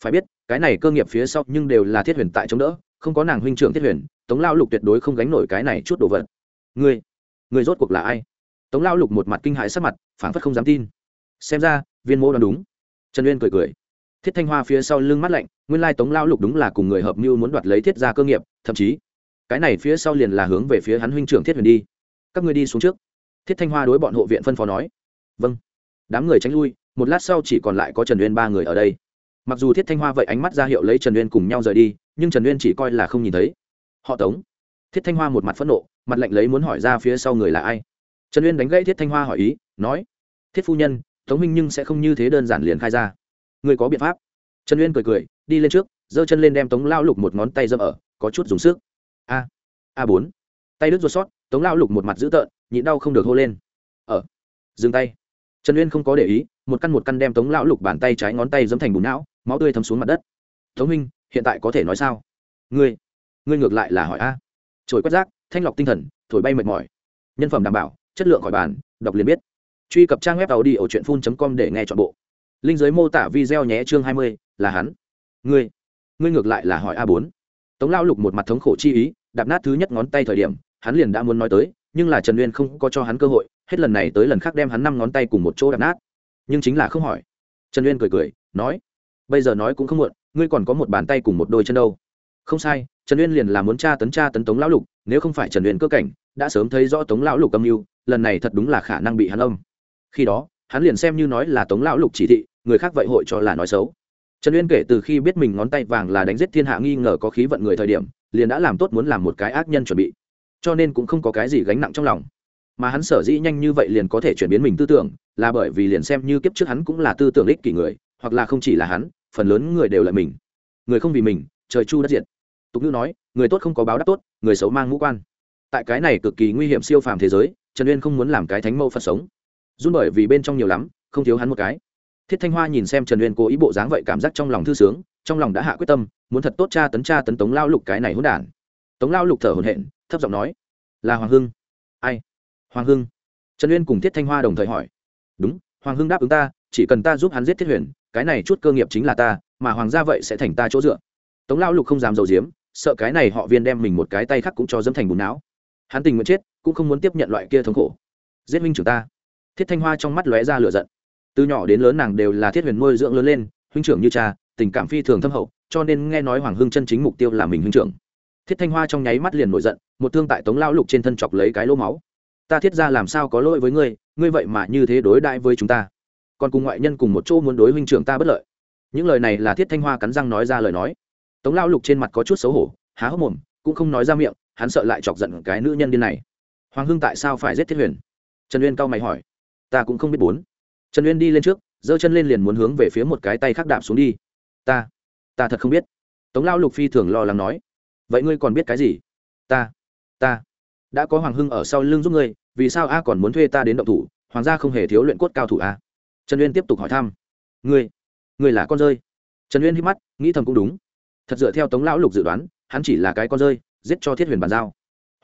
Phải biết, cái này cơ nghiệp phía sau nhưng đều là thiết huyền tại chống đỡ, không có nàng huynh trưởng thiết huyền, tống lao lục tuyệt đối không gánh nổi cái này chút đồ vật. Ngươi ngươi rốt cuộc là ai? Tống lao lục một mặt kinh hãi sắc mặt, phảng phất không dám tin. Xem ra, viên mô đoán đúng. Trần uyên cười cười. Thiết thanh hoa phía sau lưng mắt lạnh, nguyên lai tống lão lục đúng là cùng người hợp mưu muốn đoạt lấy thiết gia cơ nghiệp, thậm chí, cái này phía sau liền là hướng về phía hắn huynh trưởng thiết huyền đi. Các ngươi đi xuống trước thiết thanh hoa đối bọn hộ viện phân phó nói vâng. Đám người tránh lui, một lát sau chỉ còn lại có trần uyên ba người ở đây. Mặc dù thiết thanh hoa vậy ánh mắt ra hiệu lấy trần uyên cùng nhau rời đi, nhưng trần uyên chỉ coi là không nhìn thấy. Họ tống. Thiết thanh hoa một mặt phẫn nộ, mặt lạnh lấy muốn hỏi ra phía sau người là ai. Trần uyên đánh gãy thiết thanh hoa hỏi ý, nói, thiết phu nhân, tống minh nhưng sẽ không như thế đơn giản liền khai ra. Người có biện pháp. Trần uyên cười cười, đi lên trước, giơ chân lên đem tống lao lục một ngón tay dâm ở, có chút dùng sức. A a bốn. Tay đứt ruột sót, tống lao lục một mặt dữ tợn nhịn đau không được hô lên. Ở dừng tay. Trần uyên không có để ý, một căn một căn đem tống lão lục bàn tay trái ngón tay dẫm thành bùn não, máu tươi thấm xuống mặt đất. Tống minh hiện tại có thể nói sao? Ngươi ngươi ngược lại là hỏi a. Trồi quét rác, thanh lọc tinh thần, thổi bay mệt mỏi. Nhân phẩm đảm bảo, chất lượng khỏi bàn, đọc liền biết. Truy cập trang web tàu đi ở truyện phun com để nghe chọn bộ. Linh giới mô tả video nhé chương hai mươi, là hắn. Ngươi ngươi ngược lại là hỏi a bốn. Tống lao lục một mặt thống khổ chi ý, đạp nát thứ nhất ngón tay thời điểm, hắn liền đã muốn nói tới nhưng là trần uyên không có cho hắn cơ hội, hết lần này tới lần khác đem hắn năm ngón tay cùng một chỗ đạp nát. Nhưng chính là không hỏi. Trần uyên cười cười, nói, bây giờ nói cũng không muộn, ngươi còn có một bàn tay cùng một đôi chân đâu. Không sai, trần uyên liền là muốn tra tấn tra tấn tống lão lục, nếu không phải trần uyên cơ cảnh, đã sớm thấy rõ tống lão lục âm mưu, lần này thật đúng là khả năng bị hắn âm. Khi đó, hắn liền xem như nói là tống lão lục chỉ thị, người khác vậy hội cho là nói xấu. Trần uyên kể từ khi biết mình ngón tay vàng là đánh giết thiên hạ nghi ngờ có khí vận người thời điểm, liền đã làm tốt muốn làm một cái ác nhân chuẩn bị cho nên cũng không có cái gì gánh nặng trong lòng. Mà hắn sở dĩ nhanh như vậy liền có thể chuyển biến mình tư tưởng, là bởi vì liền xem như kiếp trước hắn cũng là tư tưởng ích kỷ người, hoặc là không chỉ là hắn, phần lớn người đều là mình. Người không vì mình, trời chu đất diệt. Tục ngữ nói, người tốt không có báo đáp tốt, người xấu mang ngũ quan. Tại cái này cực kỳ nguy hiểm siêu phàm thế giới, trần uyên không muốn làm cái thánh mẫu phật sống. Run bởi vì bên trong nhiều lắm, không thiếu hắn một cái. Thiết thanh hoa nhìn xem trần uyên cố ý bộ dáng vậy cảm giác trong lòng thư sướng, trong lòng đã hạ quyết tâm, muốn thật tốt cha tấn cha tấn tống lao lục cái này hỗn đản. Tống lao lục thở hổn hển thấp giọng nói, là hoàng hưng. Ai? Hoàng hưng? Trần uyên cùng thiết thanh hoa đồng thời hỏi. Đúng, hoàng hưng đáp ứng ta, chỉ cần ta giúp hắn giết thiết huyền, cái này chút cơ nghiệp chính là ta, mà hoàng gia vậy sẽ thành ta chỗ dựa. Tống lao lục không dám dầu diếm sợ cái này họ viên đem mình một cái tay khác cũng cho dẫm thành bùn não. Hắn tình nguyện chết, cũng không muốn tiếp nhận loại kia thống khổ. Giết huynh trưởng ta. Thiết thanh hoa trong mắt lóe ra lửa giận. Từ nhỏ đến lớn nàng đều là thiết huyền nuôi dưỡng lớn lên, huynh trưởng như cha, tình cảm phi thường thâm hậu, cho nên nghe nói hoàng hưng chân chính mục tiêu là mình huynh trưởng thiết thanh hoa trong nháy mắt liền nổi giận, một thương tại tống lao lục trên thân chọc lấy cái lỗ máu. Ta thiết ra làm sao có lỗi với ngươi ngươi vậy mà như thế đối đãi với chúng ta. Còn cùng ngoại nhân cùng một chỗ muốn đối huynh trưởng ta bất lợi. Những lời này là thiết thanh hoa cắn răng nói ra lời nói. Tống lao lục trên mặt có chút xấu hổ, há hốc mồm, cũng không nói ra miệng, hắn sợ lại chọc giận cái nữ nhân điên này. Hoàng hưng tại sao phải giết thiết huyền? Trần uyên cao mày hỏi. Ta cũng không biết bốn. Trần uyên đi lên trước, giơ chân lên liền muốn hướng về phía một cái tay khác đạp xuống đi. Ta ta thật không biết. Tống lao lục phi thường lo lắng nói vậy ngươi còn biết cái gì? Ta ta đã có hoàng hưng ở sau lưng giúp ngươi, vì sao a còn muốn thuê ta đến động thủ? Hoàng gia không hề thiếu luyện cốt cao thủ a. Trần uyên tiếp tục hỏi thăm. Ngươi ngươi là con rơi. Trần uyên hít mắt, nghĩ thầm cũng đúng. Thật dựa theo tống lão lục dự đoán, hắn chỉ là cái con rơi, giết cho thiết huyền bàn giao.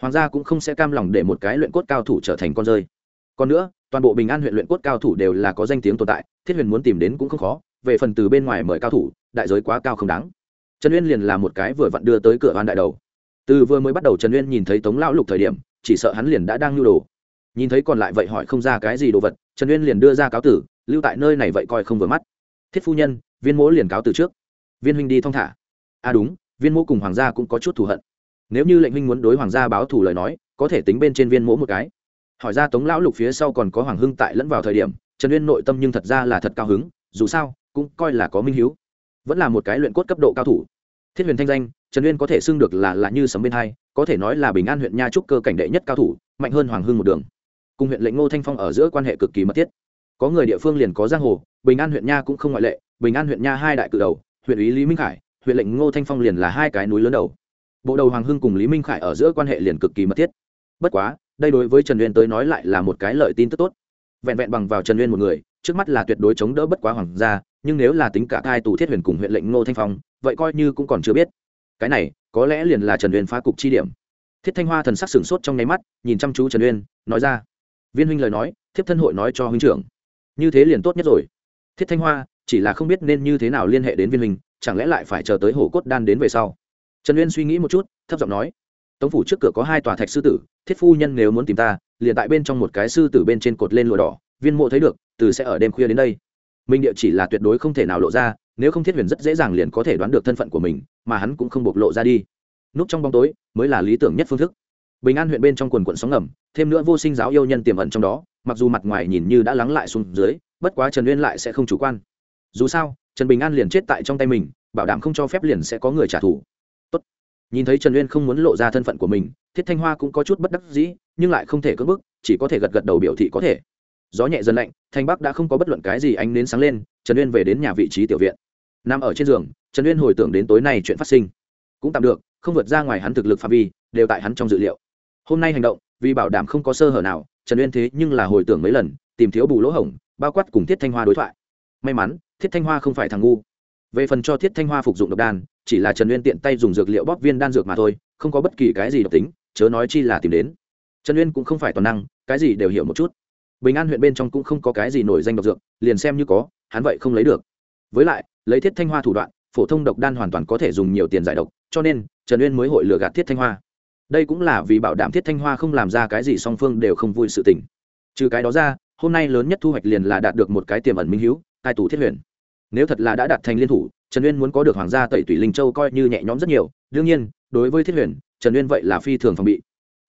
Hoàng gia cũng không sẽ cam lòng để một cái luyện cốt cao thủ trở thành con rơi. Còn nữa, toàn bộ bình an huyện luyện cốt cao thủ đều là có danh tiếng tồn tại, thiết huyền muốn tìm đến cũng không khó, về phần từ bên ngoài mời cao thủ, đại giới quá cao không đáng trần uyên liền là một cái vừa vặn đưa tới cửa van đại đầu. Từ vừa mới bắt đầu trần uyên nhìn thấy tống lão lục thời điểm, chỉ sợ hắn liền đã đang nhu đồ. Nhìn thấy còn lại vậy hỏi không ra cái gì đồ vật, trần uyên liền đưa ra cáo tử, lưu tại nơi này vậy coi không vừa mắt. Thiết phu nhân, viên mỗ liền cáo từ trước. Viên huynh đi thong thả. À đúng, viên mỗ cùng hoàng gia cũng có chút thù hận. Nếu như lệnh huynh muốn đối hoàng gia báo thù lời nói, có thể tính bên trên viên mỗ một cái. Hỏi ra tống lão lục phía sau còn có hoàng hưng tại lẫn vào thời điểm, trần uyên nội tâm nhưng thật ra là thật cao hứng, dù sao, cũng coi là có minh hiếu vẫn là một cái luyện cốt cấp độ cao thủ. Thiết huyền thanh danh, trần uyên có thể xưng được là là như sấm bên hai, có thể nói là bình an huyện nha trúc cơ cảnh đệ nhất cao thủ, mạnh hơn hoàng hưng một đường. Cùng huyện lệnh ngô thanh phong ở giữa quan hệ cực kỳ mật thiết. Có người địa phương liền có giang hồ, bình an huyện nha cũng không ngoại lệ, bình an huyện nha hai đại cự đầu, huyện ủy lý minh khải, huyện lệnh ngô thanh phong liền là hai cái núi lớn đầu. Bộ đầu hoàng hưng cùng lý minh khải ở giữa quan hệ liền cực kỳ mật thiết. Bất quá, đây đối với trần uyên tới nói lại là một cái lợi tin tức tốt. Vẹn vẹn bằng vào trần uyên một người trước mắt là tuyệt đối chống đỡ bất quá hoàng gia, nhưng nếu là tính cả hai tù thiết huyền cùng huyện lệnh ngô thanh phong, vậy coi như cũng còn chưa biết. Cái này, có lẽ liền là trần uyên phá cục chi điểm. Thiết thanh hoa thần sắc sửng sốt trong nháy mắt, nhìn chăm chú trần uyên, nói ra, viên huynh lời nói, thiếp thân hội nói cho huynh trưởng. Như thế liền tốt nhất rồi. Thiết thanh hoa, chỉ là không biết nên như thế nào liên hệ đến viên huynh, chẳng lẽ lại phải chờ tới hổ cốt đan đến về sau? Trần uyên suy nghĩ một chút, thấp giọng nói, tống phủ trước cửa có hai tòa thạch sư tử, thiết phu nhân nếu muốn tìm ta, liền tại bên trong một cái sư tử bên trên cột lên lụa đỏ viên mộ thấy được, từ sẽ ở đêm khuya đến đây. Minh địa chỉ là tuyệt đối không thể nào lộ ra, nếu không thiết huyền rất dễ dàng liền có thể đoán được thân phận của mình, mà hắn cũng không bộc lộ ra đi. Núp trong bóng tối mới là lý tưởng nhất phương thức. Bình an huyện bên trong quần quận sóng ngầm, thêm nữa vô sinh giáo yêu nhân tiềm ẩn trong đó, mặc dù mặt ngoài nhìn như đã lắng lại xuống dưới, bất quá trần uyên lại sẽ không chủ quan. Dù sao, trần bình an liền chết tại trong tay mình, bảo đảm không cho phép liền sẽ có người trả thù. Tốt. nhìn thấy trần uyên không muốn lộ ra thân phận của mình, thiết thanh hoa cũng có chút bất đắc dĩ, nhưng lại không thể cưỡng bức, chỉ có thể gật gật đầu biểu thị có thể gió nhẹ dần lạnh, thanh bắc đã không có bất luận cái gì ánh nến sáng lên, trần uyên về đến nhà vị trí tiểu viện. Nằm ở trên giường, trần uyên hồi tưởng đến tối nay chuyện phát sinh. Cũng tạm được, không vượt ra ngoài hắn thực lực phạm vi, đều tại hắn trong dự liệu. Hôm nay hành động, vì bảo đảm không có sơ hở nào, trần uyên thế nhưng là hồi tưởng mấy lần, tìm thiếu bù lỗ hổng, bao quát cùng thiết thanh hoa đối thoại. May mắn, thiết thanh hoa không phải thằng ngu. Về phần cho thiết thanh hoa phục dụng độc đan, chỉ là trần uyên tiện tay dùng dược liệu bóp viên đan dược mà thôi, không có bất kỳ cái gì độc tính, chớ nói chi là tìm đến. Trần uyên cũng không phải toàn năng, cái gì đều hiểu một chút bình an huyện bên trong cũng không có cái gì nổi danh độc dược, liền xem như có, hắn vậy không lấy được. Với lại, lấy thiết thanh hoa thủ đoạn, phổ thông độc đan hoàn toàn có thể dùng nhiều tiền giải độc, cho nên, trần uyên mới hội lừa gạt thiết thanh hoa. Đây cũng là vì bảo đảm thiết thanh hoa không làm ra cái gì song phương đều không vui sự tình. Trừ cái đó ra, hôm nay lớn nhất thu hoạch liền là đạt được một cái tiềm ẩn minh hữu, tài tù thiết huyền. Nếu thật là đã đạt thành liên thủ, trần uyên muốn có được hoàng gia tẩy tủy linh châu coi như nhẹ nhõm rất nhiều. Đương nhiên, đối với thiết huyền, trần uyên vậy là phi thường phòng bị.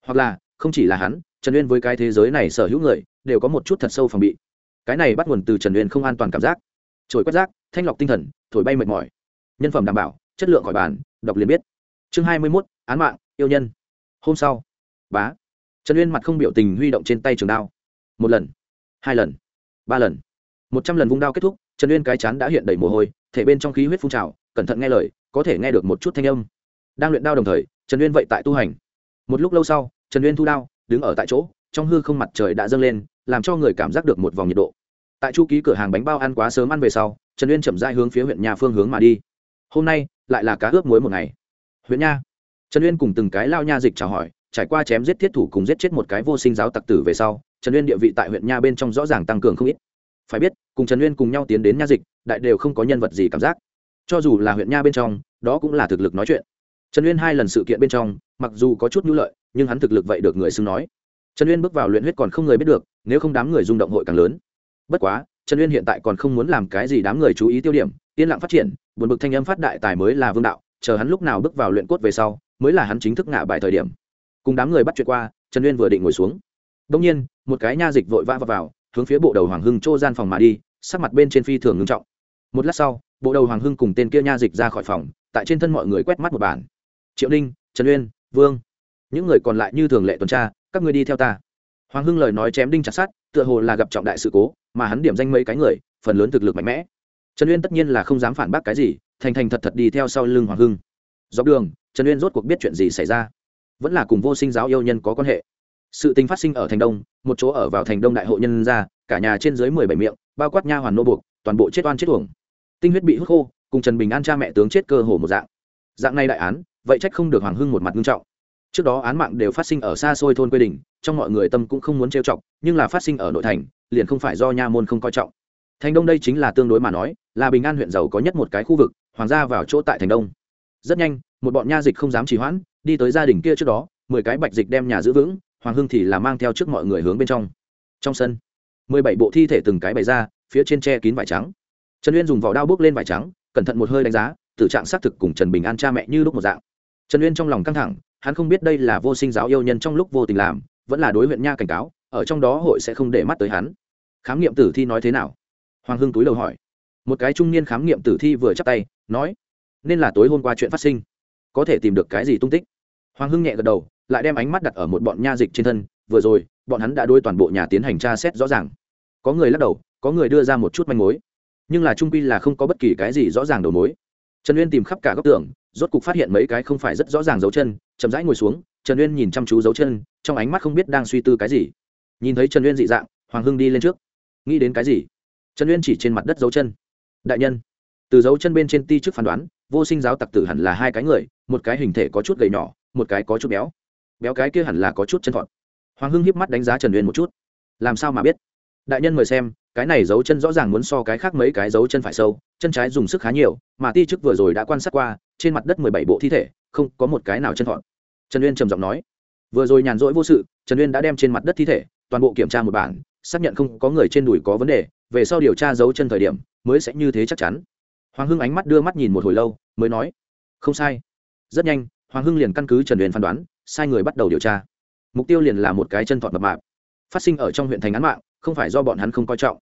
Hoặc là không chỉ là hắn, trần uyên với cái thế giới này sở hữu người, đều có một chút thật sâu phòng bị. Cái này bắt nguồn từ trần uyên không an toàn cảm giác. Trồi quét rác, thanh lọc tinh thần, thổi bay mệt mỏi. Nhân phẩm đảm bảo, chất lượng khỏi bàn, đọc liền biết. Chương hai mươi mốt, án mạng, yêu nhân. Hôm sau, bá. Trần uyên mặt không biểu tình huy động trên tay trường đao. Một lần, hai lần, ba lần. Một trăm lần vung đao kết thúc, trần uyên cái chán đã hiện đầy mồ hôi, thể bên trong khí huyết phun trào, cẩn thận nghe lời, có thể nghe được một chút thanh âm. Đang luyện đao đồng thời, trần uyên vậy tại tu hành. Một lúc lâu sau trần uyên thu đao, đứng ở tại chỗ, trong hư không mặt trời đã dâng lên, làm cho người cảm giác được một vòng nhiệt độ. Tại chu ký cửa hàng bánh bao ăn quá sớm ăn về sau, trần uyên chậm dai hướng phía huyện nhà phương hướng mà đi. Hôm nay, lại là cá ướp muối một ngày. Huyện nha trần uyên cùng từng cái lao nha dịch chào hỏi, trải qua chém giết thiết thủ cùng giết chết một cái vô sinh giáo tặc tử về sau, trần uyên địa vị tại huyện nha bên trong rõ ràng tăng cường không ít. Phải biết, cùng trần uyên cùng nhau tiến đến nha dịch, đại đều không có nhân vật gì cảm giác. Cho dù là huyện nha bên trong, đó cũng là thực lực nói chuyện trần uyên hai lần sự kiện bên trong mặc dù có chút nhu lợi nhưng hắn thực lực vậy được người xưng nói. Trần uyên bước vào luyện huyết còn không người biết được nếu không đám người rung động hội càng lớn. Bất quá trần uyên hiện tại còn không muốn làm cái gì đám người chú ý tiêu điểm yên lặng phát triển buồn bực thanh âm phát đại tài mới là vương đạo chờ hắn lúc nào bước vào luyện cốt về sau mới là hắn chính thức ngả bài thời điểm. Cùng đám người bắt chuyện qua trần uyên vừa định ngồi xuống. Đông nhiên một cái nha dịch vội vã vào, vào hướng phía bộ đầu hoàng hưng chỗ gian phòng mà đi sắc mặt bên trên phi thường ngưng trọng. Một lát sau bộ đầu hoàng hưng cùng tên kia nha dịch ra khỏi phòng tại trên thân mọi người quét mắt một bản triệu ninh, trần uyên, vương. Những người còn lại như thường lệ tuần tra, các người đi theo ta. Hoàng hưng lời nói chém đinh chặt sát tựa hồ là gặp trọng đại sự cố, mà hắn điểm danh mấy cái người, phần lớn thực lực mạnh mẽ. Trần uyên tất nhiên là không dám phản bác cái gì, thành thành thật thật đi theo sau lưng hoàng hưng. Dọc đường, trần uyên rốt cuộc biết chuyện gì xảy ra. Vẫn là cùng vô sinh giáo yêu nhân có quan hệ. Sự tình phát sinh ở thành đông, một chỗ ở vào thành đông đại hội nhân ra, cả nhà trên dưới mười bảy miệng, bao quát nha hoàn nô buộc, toàn bộ chết oan chết uổng. Tinh huyết bị hút khô, cùng trần bình an cha mẹ tướng chết cơ hồ một dạng. Dạng này đại án vậy trách không được hoàng hưng một mặt nghiêm trọng. Trước đó án mạng đều phát sinh ở xa xôi thôn quê đình, trong mọi người tâm cũng không muốn trêu chọc, nhưng là phát sinh ở nội thành, liền không phải do nha môn không coi trọng. Thành đông đây chính là tương đối mà nói, là bình an huyện giàu có nhất một cái khu vực, hoàng gia vào chỗ tại thành đông. Rất nhanh, một bọn nha dịch không dám trì hoãn, đi tới gia đình kia trước đó, mười cái bạch dịch đem nhà giữ vững, hoàng hưng thì là mang theo trước mọi người hướng bên trong. Trong sân, mười bảy bộ thi thể từng cái bày ra, phía trên tre kín vải trắng. Trần uyên dùng vỏ đao bước lên vải trắng, cẩn thận một hơi đánh giá, tử trạng xác thực cùng trần bình an cha mẹ như lúc một dạng trần uyên trong lòng căng thẳng, hắn không biết đây là vô sinh giáo yêu nhân trong lúc vô tình làm, vẫn là đối huyện nha cảnh cáo, ở trong đó hội sẽ không để mắt tới hắn. Khám nghiệm tử thi nói thế nào? Hoàng hưng túi đầu hỏi. Một cái trung niên khám nghiệm tử thi vừa chắp tay, nói, nên là tối hôm qua chuyện phát sinh. Có thể tìm được cái gì tung tích? Hoàng hưng nhẹ gật đầu, lại đem ánh mắt đặt ở một bọn nha dịch trên thân, vừa rồi, bọn hắn đã đôi toàn bộ nhà tiến hành tra xét rõ ràng. Có người lắc đầu, có người đưa ra một chút manh mối. Nhưng là trung quy là không có bất kỳ cái gì rõ ràng đầu mối. Trần uyên tìm khắp cả góc tường rốt cục phát hiện mấy cái không phải rất rõ ràng dấu chân, chậm rãi ngồi xuống, trần uyên nhìn chăm chú dấu chân, trong ánh mắt không biết đang suy tư cái gì. Nhìn thấy trần uyên dị dạng, hoàng hưng đi lên trước. Nghĩ đến cái gì? Trần uyên chỉ trên mặt đất dấu chân. Đại nhân, từ dấu chân bên trên ti trước phán đoán, vô sinh giáo tặc tử hẳn là hai cái người, một cái hình thể có chút gầy nhỏ, một cái có chút béo. Béo cái kia hẳn là có chút chân thọn hoàng hưng hiếp mắt đánh giá trần uyên một chút. Làm sao mà biết? Đại nhân mời xem cái này dấu chân rõ ràng muốn so cái khác mấy cái dấu chân phải sâu, chân trái dùng sức khá nhiều, mà ti chức vừa rồi đã quan sát qua, trên mặt đất mười bảy bộ thi thể, không có một cái nào chân thọn. Trần uyên trầm giọng nói, vừa rồi nhàn rỗi vô sự, trần uyên đã đem trên mặt đất thi thể, toàn bộ kiểm tra một bản, xác nhận không có người trên đùi có vấn đề, về sau điều tra dấu chân thời điểm, mới sẽ như thế chắc chắn. Hoàng hưng ánh mắt đưa mắt nhìn một hồi lâu, mới nói, không sai. Rất nhanh, hoàng hưng liền căn cứ trần uyên phán đoán, sai người bắt đầu điều tra. Mục tiêu liền là một cái chân thọt mập mạp, phát sinh ở trong huyện thành án mạng không phải do bọn hắn không coi trọng.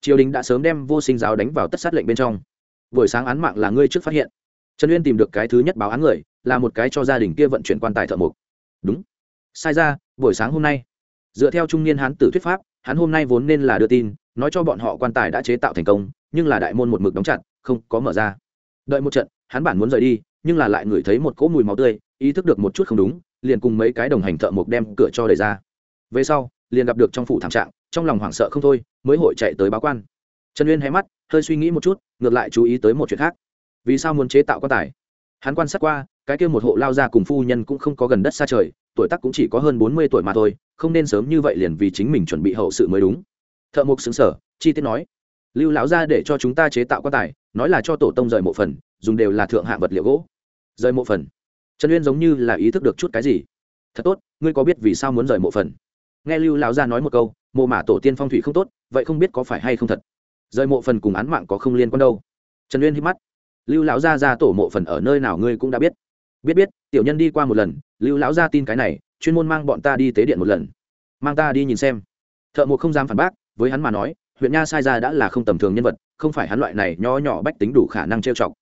Triều đình đã sớm đem vô sinh giáo đánh vào tất sát lệnh bên trong. Buổi sáng án mạng là ngươi trước phát hiện. Trần uyên tìm được cái thứ nhất báo án người, là một cái cho gia đình kia vận chuyển quan tài thợ mộc. Đúng. Sai ra, buổi sáng hôm nay. Dựa theo trung niên hán tử thuyết pháp, hắn hôm nay vốn nên là đưa tin, nói cho bọn họ quan tài đã chế tạo thành công, nhưng là đại môn một mực đóng chặt, không có mở ra. Đợi một trận, hắn bản muốn rời đi, nhưng là lại ngửi thấy một cỗ mùi máu tươi, ý thức được một chút không đúng, liền cùng mấy cái đồng hành thợ mộc đem cửa cho đẩy ra. Về sau, liền gặp được trong phủ thảm trạng trong lòng hoảng sợ không thôi, mới hội chạy tới báo quan. Trần uyên hé mắt, hơi suy nghĩ một chút, ngược lại chú ý tới một chuyện khác. Vì sao muốn chế tạo quan tài? Hắn quan sát qua, cái kia một hộ lao ra cùng phu nhân cũng không có gần đất xa trời, tuổi tác cũng chỉ có hơn bốn mươi tuổi mà thôi, không nên sớm như vậy liền vì chính mình chuẩn bị hậu sự mới đúng. Thợ mộc xứng sở, chi tiết nói, lưu lão ra để cho chúng ta chế tạo quan tài, nói là cho tổ tông rời mộ phần, dùng đều là thượng hạ vật liệu gỗ. Rời mộ phần? Trần uyên giống như là ý thức được chút cái gì. Thật tốt, ngươi có biết vì sao muốn rời mộ phần? Nghe lưu lão gia nói một câu mộ mả tổ tiên phong thủy không tốt, vậy không biết có phải hay không thật. Rời mộ phần cùng án mạng có không liên quan đâu. Trần uyên hít mắt. Lưu lão gia ra tổ mộ phần ở nơi nào ngươi cũng đã biết. Biết biết, tiểu nhân đi qua một lần, lưu lão gia tin cái này, chuyên môn mang bọn ta đi tế điện một lần. Mang ta đi nhìn xem. Thợ mộ không dám phản bác, với hắn mà nói, huyện nha sai ra đã là không tầm thường nhân vật, không phải hắn loại này nho nhỏ bách tính đủ khả năng trêu chọc.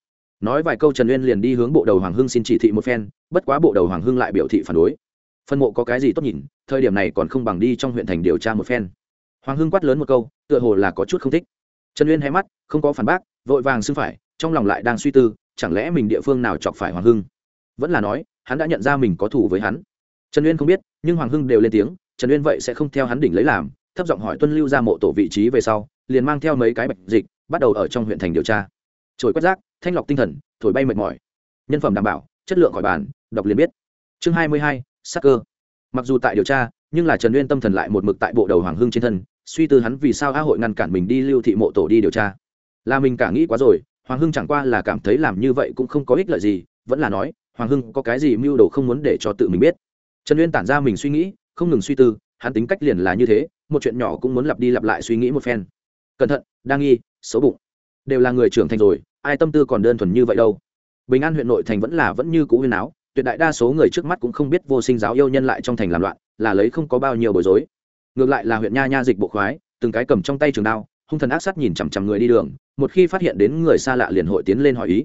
Nói vài câu trần uyên liền đi hướng bộ đầu hoàng hưng xin chỉ thị một phen, bất quá bộ đầu hoàng hưng lại biểu thị phản đối phân mộ có cái gì tốt nhìn, thời điểm này còn không bằng đi trong huyện thành điều tra một phen. Hoàng hưng quát lớn một câu, tựa hồ là có chút không thích. Trần uyên hé mắt, không có phản bác, vội vàng xưng phải, trong lòng lại đang suy tư, chẳng lẽ mình địa phương nào chọc phải hoàng hưng? Vẫn là nói, hắn đã nhận ra mình có thủ với hắn. Trần uyên không biết, nhưng hoàng hưng đều lên tiếng, trần uyên vậy sẽ không theo hắn đỉnh lấy làm, thấp giọng hỏi tuân lưu ra mộ tổ vị trí về sau, liền mang theo mấy cái bạch dịch, bắt đầu ở trong huyện thành điều tra. Trồi quét rác, thanh lọc tinh thần, thổi bay mệt mỏi. Nhân phẩm đảm bảo, chất lượng khỏi bàn, đọc liền biết. Chương hai mươi hai sắc cơ. Mặc dù tại điều tra, nhưng là trần uyên tâm thần lại một mực tại bộ đầu hoàng hưng trên thân, suy tư hắn vì sao a hội ngăn cản mình đi lưu thị mộ tổ đi điều tra. Là mình cả nghĩ quá rồi, hoàng hưng chẳng qua là cảm thấy làm như vậy cũng không có ích lợi gì, vẫn là nói, hoàng hưng có cái gì mưu đồ không muốn để cho tự mình biết. Trần uyên tản ra mình suy nghĩ, không ngừng suy tư, hắn tính cách liền là như thế, một chuyện nhỏ cũng muốn lặp đi lặp lại suy nghĩ một phen. Cẩn thận, đa nghi, xấu bụng, đều là người trưởng thành rồi, ai tâm tư còn đơn thuần như vậy đâu. Bình an huyện nội thành vẫn là vẫn như cũ huyên áo tuyệt đại đa số người trước mắt cũng không biết vô sinh giáo yêu nhân lại trong thành làm loạn, là lấy không có bao nhiêu bối rối. Ngược lại là huyện nha nha dịch bộ khoái, từng cái cầm trong tay trường đao, hung thần ác sát nhìn chằm chằm người đi đường, một khi phát hiện đến người xa lạ liền hội tiến lên hỏi ý.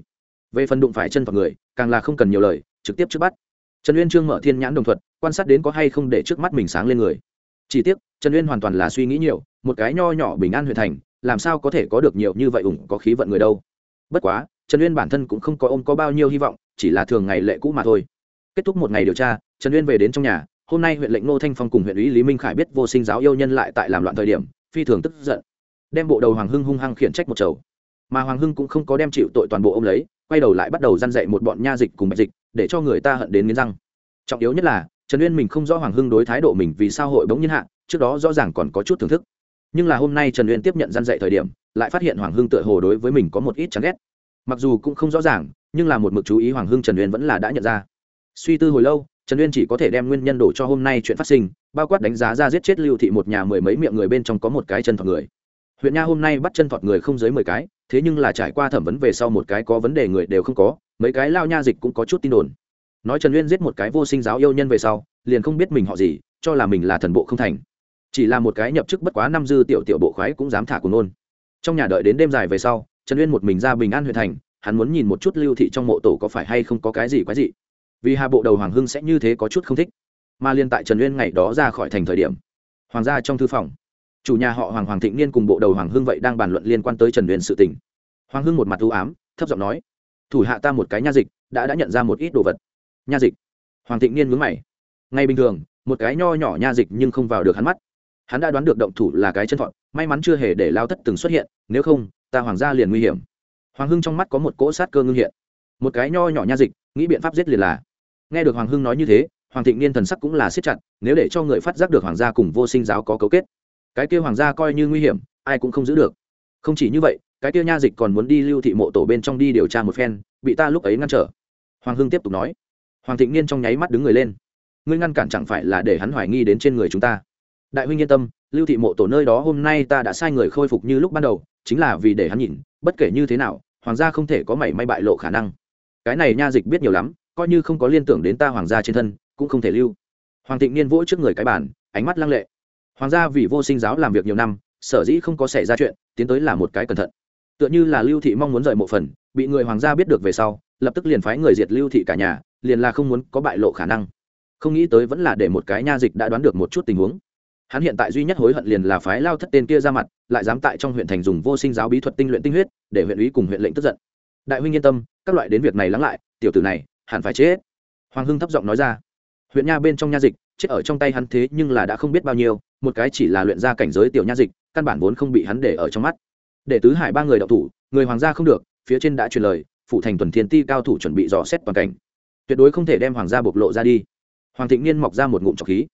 Về phần đụng phải chân vào người, càng là không cần nhiều lời, trực tiếp trước bắt. Trần uyên trương mở thiên nhãn đồng thuật, quan sát đến có hay không để trước mắt mình sáng lên người. Chỉ tiếc, trần uyên hoàn toàn là suy nghĩ nhiều, một cái nho nhỏ bình an huyện thành, làm sao có thể có được nhiều như vậy ủng có khí vận người đâu. Bất quá, trần uyên bản thân cũng không có ôm có bao nhiêu hy vọng chỉ là thường ngày lệ cũ mà thôi. Kết thúc một ngày điều tra, trần uyên về đến trong nhà. Hôm nay huyện lệnh nô thanh phong cùng huyện ủy lý minh khải biết vô sinh giáo yêu nhân lại tại làm loạn thời điểm, phi thường tức giận. Đem bộ đầu hoàng hưng hung hăng khiển trách một chầu. Mà hoàng hưng cũng không có đem chịu tội toàn bộ ô m lấy, quay đầu lại bắt đầu dăn dậy một bọn nha dịch cùng bạch dịch, để cho người ta hận đến nghiến răng. Trọng yếu nhất là, trần uyên mình không rõ hoàng hưng đối thái độ mình vì sao hội bỗng nhiên hạ, trước đó rõ ràng còn có chút thưởng thức. Nhưng là hôm nay trần uyên tiếp nhận dăn dậy thời điểm, lại phát hiện hoàng hưng tựa hồ đối với mình có một ít chán ghét mặc dù cũng không rõ ràng, nhưng là một mực chú ý hoàng hưng trần uyên vẫn là đã nhận ra. Suy tư hồi lâu, trần uyên chỉ có thể đem nguyên nhân đổ cho hôm nay chuyện phát sinh, bao quát đánh giá ra giết chết lưu thị một nhà mười mấy miệng người bên trong có một cái chân thọt người. Huyện nha hôm nay bắt chân thọt người không dưới mười cái, thế nhưng là trải qua thẩm vấn về sau một cái có vấn đề người đều không có, mấy cái lao nha dịch cũng có chút tin đồn. Nói trần uyên giết một cái vô sinh giáo yêu nhân về sau, liền không biết mình họ gì, cho là mình là thần bộ không thành. Chỉ là một cái nhập chức bất quá năm dư tiểu tiểu bộ khoái cũng dám thả của nôn. Trong nhà đợi đến đêm dài về sau trần uyên một mình ra bình an huyện thành, hắn muốn nhìn một chút lưu thị trong mộ tổ có phải hay không có cái gì quái gì vì hà bộ đầu hoàng hưng sẽ như thế có chút không thích. Mà liên tại trần uyên ngày đó ra khỏi thành thời điểm, hoàng gia trong thư phòng, chủ nhà họ hoàng hoàng thịnh niên cùng bộ đầu hoàng hưng vậy đang bàn luận liên quan tới trần uyên sự tình. Hoàng hưng một mặt ưu ám, thấp giọng nói, thủ hạ ta một cái nha dịch, đã đã nhận ra một ít đồ vật. Nha dịch? Hoàng thịnh niên mướn mày. Ngay bình thường, một cái nho nhỏ nha dịch nhưng không vào được hắn mắt. Hắn đã đoán được động thủ là cái chân thọn, may mắn chưa hề để lao thất từng xuất hiện, nếu không ta hoàng gia liền nguy hiểm. Hoàng hưng trong mắt có một cỗ sát cơ ngưng hiện. Một cái nho nhỏ nha dịch, nghĩ biện pháp giết liền là. Nghe được hoàng hưng nói như thế, hoàng thịnh niên thần sắc cũng là siết chặt, nếu để cho người phát giác được hoàng gia cùng vô sinh giáo có cấu kết, cái kia hoàng gia coi như nguy hiểm, ai cũng không giữ được. Không chỉ như vậy, cái kia nha dịch còn muốn đi lưu thị mộ tổ bên trong đi điều tra một phen, bị ta lúc ấy ngăn trở. Hoàng hưng tiếp tục nói. Hoàng thịnh niên trong nháy mắt đứng người lên. Ngươi ngăn cản chẳng phải là để hắn hoài nghi đến trên người chúng ta? Đại huynh yên tâm, lưu thị mộ tổ nơi đó hôm nay ta đã sai người khôi phục như lúc ban đầu, chính là vì để hắn nhìn, bất kể như thế nào, hoàng gia không thể có mảy may bại lộ khả năng. Cái này nha dịch biết nhiều lắm, coi như không có liên tưởng đến ta hoàng gia trên thân, cũng không thể lưu. Hoàng thịnh niên vỗ trước người cái bản ánh mắt lăng lệ. Hoàng gia vì vô sinh giáo làm việc nhiều năm, sở dĩ không có xảy ra chuyện, tiến tới là một cái cẩn thận. Tựa như là lưu thị mong muốn rời mộ phần, bị người hoàng gia biết được về sau, lập tức liền phái người diệt lưu thị cả nhà, liền là không muốn có bại lộ khả năng. Không nghĩ tới vẫn là để một cái nha dịch đã đoán được một chút tình huống hắn hiện tại duy nhất hối hận liền là phái lao thất tên kia ra mặt, lại dám tại trong huyện thành dùng vô sinh giáo bí thuật tinh luyện tinh huyết, để huyện ủy cùng huyện lệnh tức giận. Đại huynh yên tâm, các loại đến việc này lắng lại, tiểu tử này, hẳn phải chết. Hoàng hưng thấp giọng nói ra. Huyện nha bên trong nha dịch, chết ở trong tay hắn thế nhưng là đã không biết bao nhiêu, một cái chỉ là luyện ra cảnh giới tiểu nha dịch, căn bản vốn không bị hắn để ở trong mắt. Để tứ hải ba người đậu thủ, người hoàng gia không được, phía trên đã truyền lời phụ thành tuần thiên ti cao thủ chuẩn bị dò xét toàn cảnh. Tuyệt đối không thể đem hoàng gia bộc lộ ra đi. Hoàng thịnh niên mọc ra một ngụm trọc khí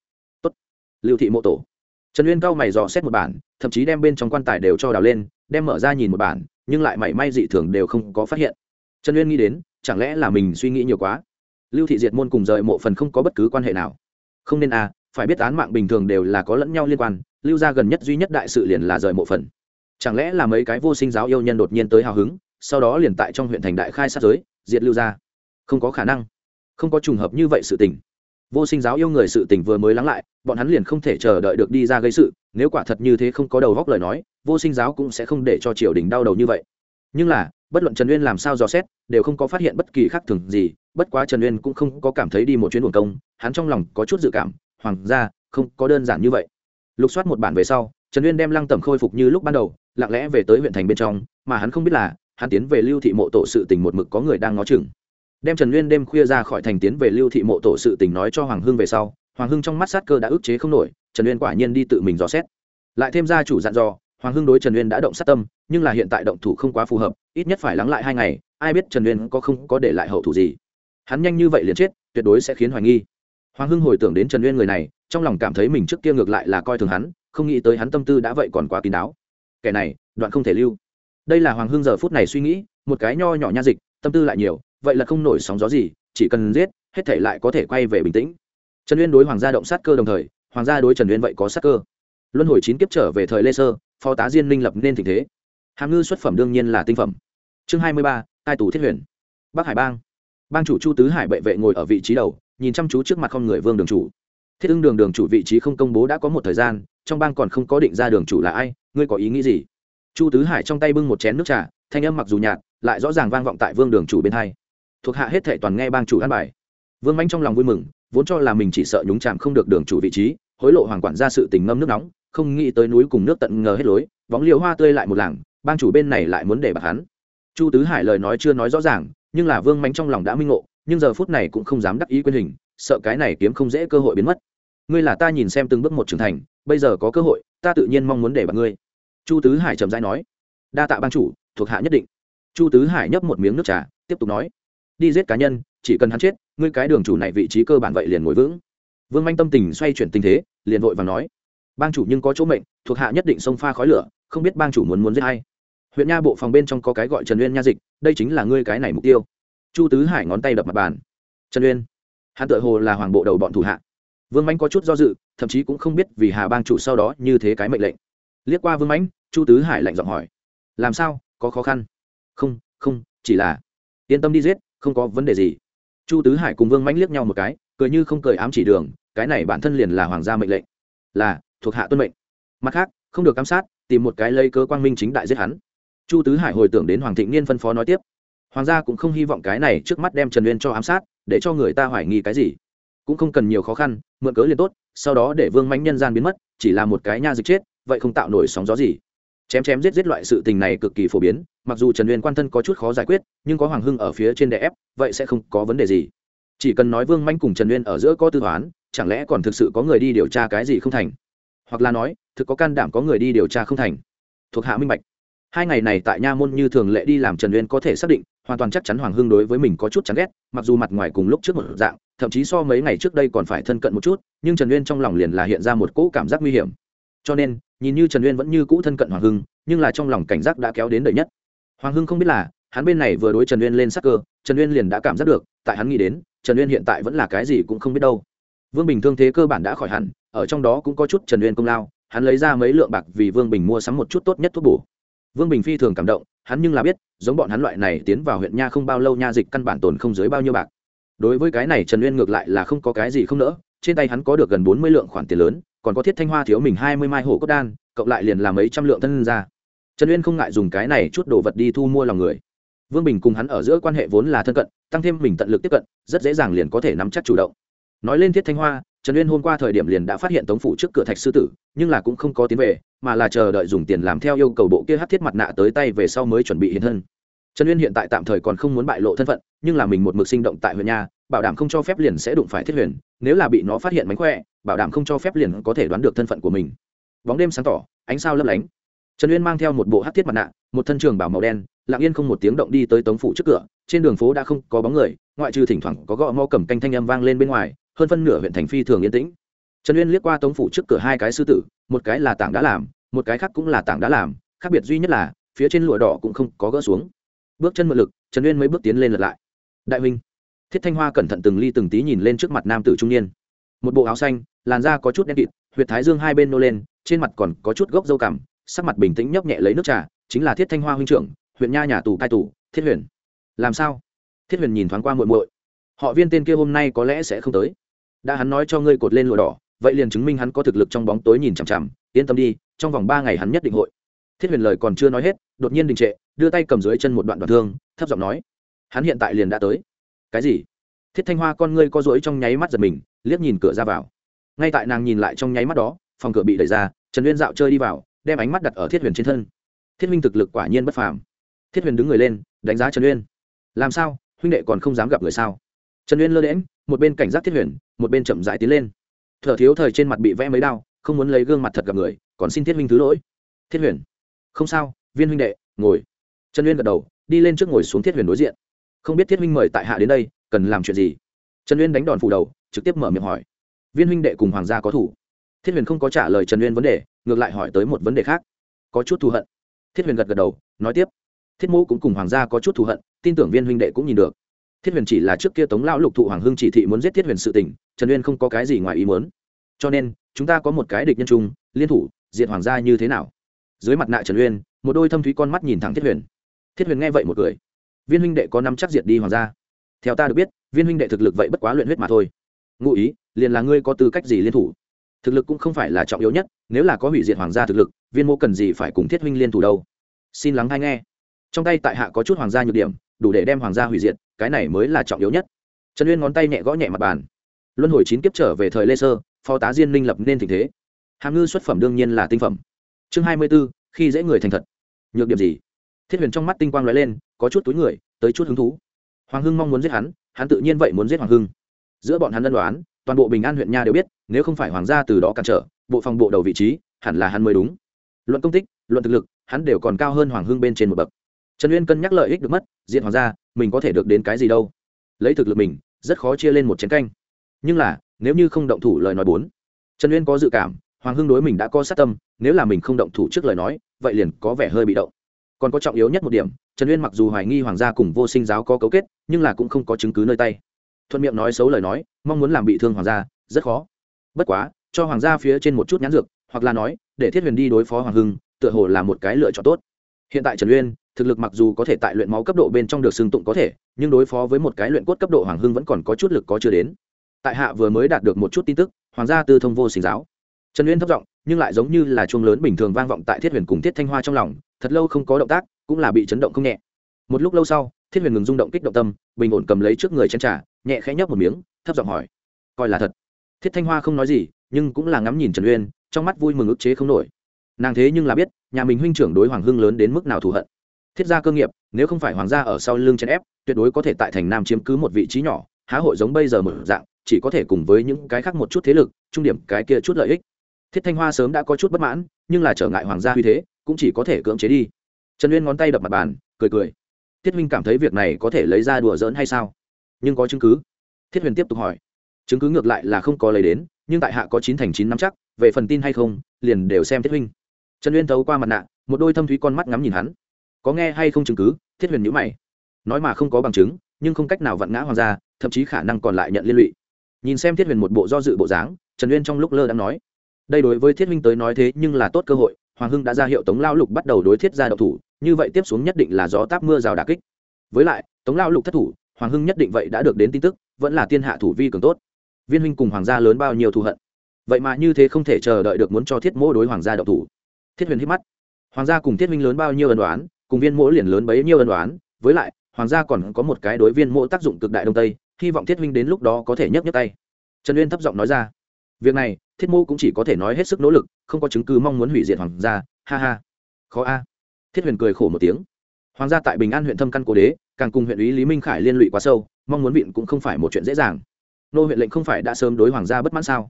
lưu thị mộ tổ. Trần uyên cao mày dò xét một bản, thậm chí đem bên trong quan tài đều cho đào lên, đem mở ra nhìn một bản, nhưng lại mảy may dị thường đều không có phát hiện. Trần uyên nghĩ đến, chẳng lẽ là mình suy nghĩ nhiều quá? Lưu thị diệt môn cùng rời mộ phần không có bất cứ quan hệ nào. Không nên à phải biết án mạng bình thường đều là có lẫn nhau liên quan, lưu gia gần nhất duy nhất đại sự liền là rời mộ phần. Chẳng lẽ là mấy cái vô sinh giáo yêu nhân đột nhiên tới hào hứng, sau đó liền tại trong huyện thành đại khai sát giới, diệt lưu gia? Không có khả năng. Không có trùng hợp như vậy sự tình vô sinh giáo yêu người sự tình vừa mới lắng lại, bọn hắn liền không thể chờ đợi được đi ra gây sự, nếu quả thật như thế không có đầu góc lời nói, vô sinh giáo cũng sẽ không để cho triều đình đau đầu như vậy. Nhưng là, bất luận trần uyên làm sao dò xét, đều không có phát hiện bất kỳ khác thường gì, bất quá trần uyên cũng không có cảm thấy đi một chuyến buồn công, hắn trong lòng có chút dự cảm, hoàng gia, không có đơn giản như vậy. Lục soát một bản về sau, trần uyên đem lăng tẩm khôi phục như lúc ban đầu, lặng lẽ về tới huyện thành bên trong, mà hắn không biết là, hắn tiến về lưu thị mộ tổ sự tình một mực có người đang ngó chừng đem trần Nguyên đêm khuya ra khỏi thành tiến về lưu thị mộ tổ sự tình nói cho hoàng hưng về sau, hoàng hưng trong mắt sát cơ đã ức chế không nổi, trần Nguyên quả nhiên đi tự mình dò xét. Lại thêm ra chủ dặn dò, hoàng hưng đối trần Nguyên đã động sát tâm, nhưng là hiện tại động thủ không quá phù hợp, ít nhất phải lắng lại hai ngày, ai biết trần Nguyên có không có để lại hậu thủ gì. Hắn nhanh như vậy liền chết, tuyệt đối sẽ khiến hoài nghi. Hoàng hưng hồi tưởng đến trần Nguyên người này, trong lòng cảm thấy mình trước kia ngược lại là coi thường hắn, không nghĩ tới hắn tâm tư đã vậy còn quá kín đáo. Kẻ này, đoạn không thể lưu. Đây là hoàng hưng giờ phút này suy nghĩ, một cái nho nhỏ nha dịch, tâm tư lại nhiều vậy là không nổi sóng gió gì, chỉ cần giết, hết thể lại có thể quay về bình tĩnh. Trần uyên đối hoàng gia động sát cơ đồng thời, hoàng gia đối trần uyên vậy có sát cơ. Luân hồi chín kiếp trở về thời lê sơ, phó tá diên minh lập nên tình thế. Hàm ngư xuất phẩm đương nhiên là tinh phẩm. Chương hai mươi ba tai tù thiết huyền. Bắc hải bang. Bang chủ chu tứ hải bệ vệ ngồi ở vị trí đầu, nhìn chăm chú trước mặt con người vương đường chủ. Thiết ưng đường đường chủ vị trí không công bố đã có một thời gian, trong bang còn không có định ra đường chủ là ai, ngươi có ý nghĩ gì? Chu tứ hải trong tay bưng một chén nước trà, thanh âm mặc dù nhạt, lại rõ ràng vang vọng tại vương đường chủ bên hai thuộc hạ hết thệ toàn nghe bang chủ an bài. Vương manh trong lòng vui mừng, vốn cho là mình chỉ sợ nhúng chạm không được đường chủ vị trí, hối lộ hoàng quản ra sự tình ngâm nước nóng, không nghĩ tới núi cùng nước tận ngờ hết lối, bóng liều hoa tươi lại một làng, bang chủ bên này lại muốn để bạc hắn. Chu tứ hải lời nói chưa nói rõ ràng, nhưng là vương mánh trong lòng đã minh ngộ, nhưng giờ phút này cũng không dám đắc ý quyền hình, sợ cái này kiếm không dễ cơ hội biến mất. Ngươi là ta nhìn xem từng bước một trưởng thành, bây giờ có cơ hội, ta tự nhiên mong muốn để bạc ngươi. Chu tứ hải trầm dai nói, đa tạ bang chủ, thuộc hạ nhất định. Chu tứ hải nhấp một miếng nước trà, tiếp tục nói đi giết cá nhân, chỉ cần hắn chết, ngươi cái đường chủ này vị trí cơ bản vậy liền ngồi vững. Vương manh tâm tình xoay chuyển tình thế, liền vội và nói, bang chủ nhưng có chỗ mệnh, thuộc hạ nhất định xông pha khói lửa, không biết bang chủ muốn muốn giết hay huyện nha bộ phòng bên trong có cái gọi trần uyên nha dịch, đây chính là ngươi cái này mục tiêu. Chu tứ hải ngón tay đập mặt bàn. Trần uyên, hắn tự hồ là hoàng bộ đầu bọn thủ hạ. Vương mãnh có chút do dự, thậm chí cũng không biết vì hà bang chủ sau đó như thế cái mệnh lệnh. Liếc qua vương mãnh chu tứ hải lạnh giọng hỏi, làm sao? Có khó khăn? Không không, chỉ là yên tâm đi giết không có vấn đề gì. Chu tứ hải cùng vương mãnh liếc nhau một cái, cười như không cười ám chỉ đường, cái này bản thân liền là hoàng gia mệnh lệnh. Là, thuộc hạ tuân mệnh. Mặt khác, không được ám sát, tìm một cái lấy cớ quang minh chính đại giết hắn. Chu tứ hải hồi tưởng đến hoàng thịnh niên phân phó nói tiếp. Hoàng gia cũng không hy vọng cái này trước mắt đem trần uyên cho ám sát, để cho người ta hoài nghi cái gì. Cũng không cần nhiều khó khăn, mượn cớ liền tốt, sau đó để vương mãnh nhân gian biến mất, chỉ là một cái nha dịch chết, vậy không tạo nổi sóng gió gì. Chém chém giết giết loại sự tình này cực kỳ phổ biến mặc dù trần uyên quan thân có chút khó giải quyết, nhưng có hoàng hưng ở phía trên đè ép, vậy sẽ không có vấn đề gì. Chỉ cần nói vương manh cùng trần uyên ở giữa có tư toán, chẳng lẽ còn thực sự có người đi điều tra cái gì không thành? Hoặc là nói, thực có can đảm có người đi điều tra không thành? Thuộc hạ minh bạch. Hai ngày này tại nha môn như thường lệ đi làm trần uyên có thể xác định, hoàn toàn chắc chắn hoàng hưng đối với mình có chút chán ghét, mặc dù mặt ngoài cùng lúc trước một dạng, thậm chí so mấy ngày trước đây còn phải thân cận một chút, nhưng trần uyên trong lòng liền là hiện ra một cỗ cảm giác nguy hiểm. Cho nên, nhìn như trần uyên vẫn như cũ thân cận hoàng hưng, nhưng là trong lòng cảnh giác đã kéo đến đời nhất hoàng hưng không biết là, hắn bên này vừa đối trần uyên lên sắc cơ, trần uyên liền đã cảm giác được, tại hắn nghĩ đến, trần uyên hiện tại vẫn là cái gì cũng không biết đâu. Vương bình thương thế cơ bản đã khỏi hẳn, ở trong đó cũng có chút trần uyên công lao, hắn lấy ra mấy lượng bạc vì vương bình mua sắm một chút tốt nhất thuốc bổ. Vương bình phi thường cảm động, hắn nhưng là biết, giống bọn hắn loại này tiến vào huyện nha không bao lâu nha dịch căn bản tồn không dưới bao nhiêu bạc. Đối với cái này trần uyên ngược lại là không có cái gì không nỡ, trên tay hắn có được gần bốn mươi lượng khoản tiền lớn, còn có thiết thanh hoa thiếu mình hai mươi mai hổ cốt đan, cộng lại liền là mấy trăm lượng thân ra trần uyên không ngại dùng cái này chút đồ vật đi thu mua lòng người. Vương bình cùng hắn ở giữa quan hệ vốn là thân cận, tăng thêm mình tận lực tiếp cận, rất dễ dàng liền có thể nắm chắc chủ động. Nói lên thiết thanh hoa, trần uyên hôm qua thời điểm liền đã phát hiện tống phủ trước cửa thạch sư tử, nhưng là cũng không có tiến về, mà là chờ đợi dùng tiền làm theo yêu cầu bộ kia hát thiết mặt nạ tới tay về sau mới chuẩn bị hiện thân. Trần uyên hiện tại tạm thời còn không muốn bại lộ thân phận, nhưng là mình một mực sinh động tại huyện nhà, bảo đảm không cho phép liền sẽ đụng phải thiết huyền, nếu là bị nó phát hiện mánh khỏe, bảo đảm không cho phép liền có thể đoán được thân phận của mình. Bóng đêm sáng tỏ, ánh sao lấp lánh trần uyên mang theo một bộ hát thiết mặt nạ, một thân trường bảo màu đen, lặng yên không một tiếng động đi tới tống phủ trước cửa, trên đường phố đã không có bóng người, ngoại trừ thỉnh thoảng có gõ mo cầm canh thanh âm vang lên bên ngoài, hơn phân nửa huyện thành phi thường yên tĩnh. Trần uyên liếc qua tống phủ trước cửa hai cái sư tử, một cái là tảng đã làm, một cái khác cũng là tảng đã làm, khác biệt duy nhất là, phía trên lụa đỏ cũng không có gỡ xuống. Bước chân mượn lực, trần uyên mới bước tiến lên lật lại. Đại huynh. Thiết thanh hoa cẩn thận từng ly từng tí nhìn lên trước mặt nam tử trung niên. Một bộ áo xanh, làn da có chút đen kịt, huyệt thái dương hai bên nô lên, trên mặt còn có chút gốc dâu cằm sắc mặt bình tĩnh nhấp nhẹ lấy nước trà, chính là thiết thanh hoa huynh trưởng, huyện nha nhà tù cai tù, thiết huyền. Làm sao? Thiết huyền nhìn thoáng qua muội muội. Họ viên tên kia hôm nay có lẽ sẽ không tới. Đã hắn nói cho ngươi cột lên lụa đỏ, vậy liền chứng minh hắn có thực lực trong bóng tối nhìn chằm chằm, yên tâm đi, trong vòng ba ngày hắn nhất định hội. Thiết huyền lời còn chưa nói hết, đột nhiên đình trệ, đưa tay cầm dưới chân một đoạn đoạn thương, thấp giọng nói, hắn hiện tại liền đã tới. Cái gì? Thiết thanh hoa con ngươi co rỗi trong nháy mắt giật mình, liếc nhìn cửa ra vào. Ngay tại nàng nhìn lại trong nháy mắt đó, phòng cửa bị đẩy ra, trần uyên dạo chơi đi vào đem ánh mắt đặt ở thiết huyền trên thân. Thiết huynh thực lực quả nhiên bất phàm. Thiết huyền đứng người lên, đánh giá trần uyên. Làm sao? Huynh đệ còn không dám gặp người sao? Trần uyên lơ đễm một bên cảnh giác thiết huyền, một bên chậm rãi tiến lên. Thở thiếu thời trên mặt bị vẽ mấy đau, không muốn lấy gương mặt thật gặp người, còn xin thiết huynh thứ lỗi. Thiết huyền. Không sao, viên huynh đệ, ngồi. Trần uyên gật đầu, đi lên trước ngồi xuống thiết huyền đối diện. Không biết thiết huynh mời tại hạ đến đây, cần làm chuyện gì? Trần uyên đánh đòn phủ đầu, trực tiếp mở miệng hỏi. Viên huynh đệ cùng hoàng gia có thủ. Thiết huyền không có trả lời trần uyên vấn đề ngược lại hỏi tới một vấn đề khác. Có chút thù hận. Thiết huyền gật gật đầu, nói tiếp. Thiết Mũ cũng cùng hoàng gia có chút thù hận, tin tưởng viên huynh đệ cũng nhìn được. Thiết huyền chỉ là trước kia tống lão lục thụ hoàng hưng chỉ thị muốn giết thiết huyền sự tình, trần uyên không có cái gì ngoài ý muốn. Cho nên, chúng ta có một cái địch nhân chung, liên thủ diện hoàng gia như thế nào? Dưới mặt nạ trần uyên, một đôi thâm thúy con mắt nhìn thẳng thiết huyền. Thiết huyền nghe vậy một cười. Viên huynh đệ có năm chắc diệt đi hoàng gia? Theo ta được biết, viên huynh đệ thực lực vậy bất quá luyện huyết mà thôi. Ngụ ý, liền là ngươi có tư cách gì liên thủ? Thực lực cũng không phải là trọng yếu nhất, nếu là có hủy diệt hoàng gia thực lực, viên mô cần gì phải cùng thiết huynh liên thủ đâu? Xin lắng hay nghe. Trong tay tại hạ có chút hoàng gia nhược điểm, đủ để đem hoàng gia hủy diệt, cái này mới là trọng yếu nhất. Trần uyên ngón tay nhẹ gõ nhẹ mặt bàn. Luân hồi chín kiếp trở về thời lê sơ, phó tá diên minh lập nên tình thế. Hàm ngư xuất phẩm đương nhiên là tinh phẩm. Chương hai mươi b ố khi dễ người thành thật. Nhược điểm gì? Thiết huyền trong mắt tinh quang l ó e lên, có chút túi người, tới chút hứng thú. Hoàng hưng mong muốn giết hắn hắn tự nhiên vậy muốn giết hoàng hưng. Giữa bọn hắn ân đoán toàn bộ bình an huyện nha đều biết, nếu không phải hoàng gia từ đó cản trở, bộ phòng bộ đầu vị trí, hẳn là hắn mới đúng. Luận công tích, luận thực lực, hắn đều còn cao hơn hoàng hưng bên trên một bậc. Trần uyên cân nhắc lợi ích được mất, diện hoàng gia, mình có thể được đến cái gì đâu. Lấy thực lực mình, rất khó chia lên một chén canh. Nhưng là, nếu như không động thủ lời nói bốn, trần uyên có dự cảm, hoàng hưng đối mình đã có sát tâm, nếu là mình không động thủ trước lời nói, vậy liền có vẻ hơi bị động. Còn có trọng yếu nhất một điểm, trần uyên mặc dù hoài nghi hoàng gia cùng vô sinh giáo có cấu kết, nhưng là cũng không có chứng cứ nơi tay thuận miệng nói xấu lời nói, mong muốn làm bị thương hoàng gia, rất khó. Bất quá, cho hoàng gia phía trên một chút nhãn dược, hoặc là nói, để thiết huyền đi đối phó hoàng hưng, tựa hồ là một cái lựa chọn tốt. Hiện tại trần uyên, thực lực mặc dù có thể tại luyện máu cấp độ bên trong được xưng tụng có thể, nhưng đối phó với một cái luyện cốt cấp độ hoàng hưng vẫn còn có chút lực có chưa đến. Tại hạ vừa mới đạt được một chút tin tức, hoàng gia tư thông vô sinh giáo. Trần uyên thấp giọng, nhưng lại giống như là chuông lớn bình thường vang vọng tại thiết huyền cùng thiết thanh hoa trong lòng, thật lâu không có động tác, cũng là bị chấn động không nhẹ. Một lúc lâu sau, thiết huyền ngừng rung động kích động tâm, bình ổn cầm lấy trước người chân trả nhẹ khẽ nhấp một miếng, thấp giọng hỏi, coi là thật. Thiết thanh hoa không nói gì, nhưng cũng là ngắm nhìn trần uyên, trong mắt vui mừng ức chế không nổi. Nàng thế nhưng là biết, nhà mình huynh trưởng đối hoàng hưng lớn đến mức nào thù hận. Thiết gia cơ nghiệp, nếu không phải hoàng gia ở sau lưng chèn ép, tuyệt đối có thể tại thành nam chiếm cứ một vị trí nhỏ, há hội giống bây giờ một dạng, chỉ có thể cùng với những cái khác một chút thế lực, trung điểm cái kia chút lợi ích. Thiết thanh hoa sớm đã có chút bất mãn, nhưng là trở ngại hoàng gia uy thế, cũng chỉ có thể cưỡng chế đi. Trần uyên ngón tay đập mặt bàn, cười cười. Thiết huynh cảm thấy việc này có thể lấy ra đùa giỡn hay sao? Nhưng có chứng cứ. Thiết huyền tiếp tục hỏi. Chứng cứ ngược lại là không có lấy đến, nhưng tại hạ có chín thành chín năm chắc, về phần tin hay không, liền đều xem thiết huynh. Trần uyên thấu qua mặt nạ, một đôi thâm thúy con mắt ngắm nhìn hắn. Có nghe hay không chứng cứ? Thiết huyền nhữ mày. Nói mà không có bằng chứng, nhưng không cách nào vặn ngã hoàng gia, thậm chí khả năng còn lại nhận liên lụy. Nhìn xem thiết huyền một bộ do dự bộ dáng, trần uyên trong lúc lơ đang nói. Đây đối với thiết huynh tới nói thế nhưng là tốt cơ hội, hoàng hưng đã ra hiệu tống lao lục bắt đầu đối thiết ra đậu thủ, như vậy tiếp xuống nhất định là gió táp mưa rào đà kích. Với lại, tống lao lục thất thủ hoàng hưng nhất định vậy đã được đến tin tức, vẫn là tiên hạ thủ vi cường tốt. Viên huynh cùng hoàng gia lớn bao nhiêu thù hận. Vậy mà như thế không thể chờ đợi được muốn cho thiết mỗ đối hoàng gia độc thủ. Thiết huyền hít mắt. Hoàng gia cùng thiết huynh lớn bao nhiêu ân đoán cùng viên mỗ liền lớn bấy nhiêu ân đoán với lại, hoàng gia còn có một cái đối viên mỗ tác dụng cực đại đông tây, hy vọng thiết huynh đến lúc đó có thể nhấc nhấc tay. Trần uyên thấp giọng nói ra. Việc này, thiết mô cũng chỉ có thể nói hết sức nỗ lực, không có chứng cứ mong muốn hủy diệt hoàng gia. Ha ha. Khó a. Thiết huyền cười khổ một tiếng. Hoàng gia tại bình an huyện thâm căn cố đế càng cùng huyện ủy lý minh khải liên lụy quá sâu, mong muốn viện cũng không phải một chuyện dễ dàng. Nô huyện lệnh không phải đã sớm đối hoàng gia bất mãn sao?